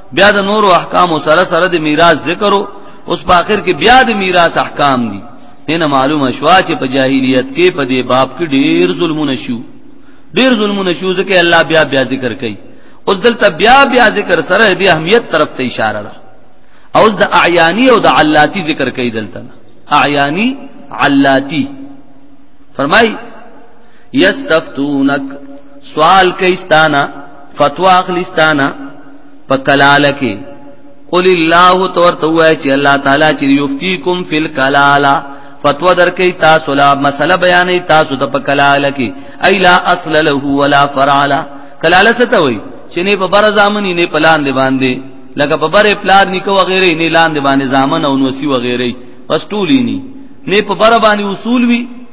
بیا د نورو احکام سره سره د میراث ذکر اوس په اخر کې بیا د میراث احکام دي نه معلومه شوا چې په جاهلیت کې په دې باب کې ډیر ظلمونه شو ډیر ظلمونه شو ځکه الله بیا بیا ذکر کوي اوس دلته بیا بیا ذکر سره د اهمیت طرف ته اشاره ده او د اعیانی او د علاتی ذکر کوي دلته اعیانی علاتی فرمای یستفتونک سوال کیستانا فتوا اخلستانا په کلاله کې قل الله تور توای چې الله تعالی چې یفتیکم فی الکلاله فتوا درکې تاسو لا مسله بیانې تاسو ته په کلاله کې ایلا اصل له ولا فرع له کلاله څه ته وای چې نه په بر زامنی نه پلان دی باندې لکه په بر پلان نکو وغیرې نه لاندې باندې زامن او نوسی وغیرې پس ټولی نه نه په بر باندې اصول وی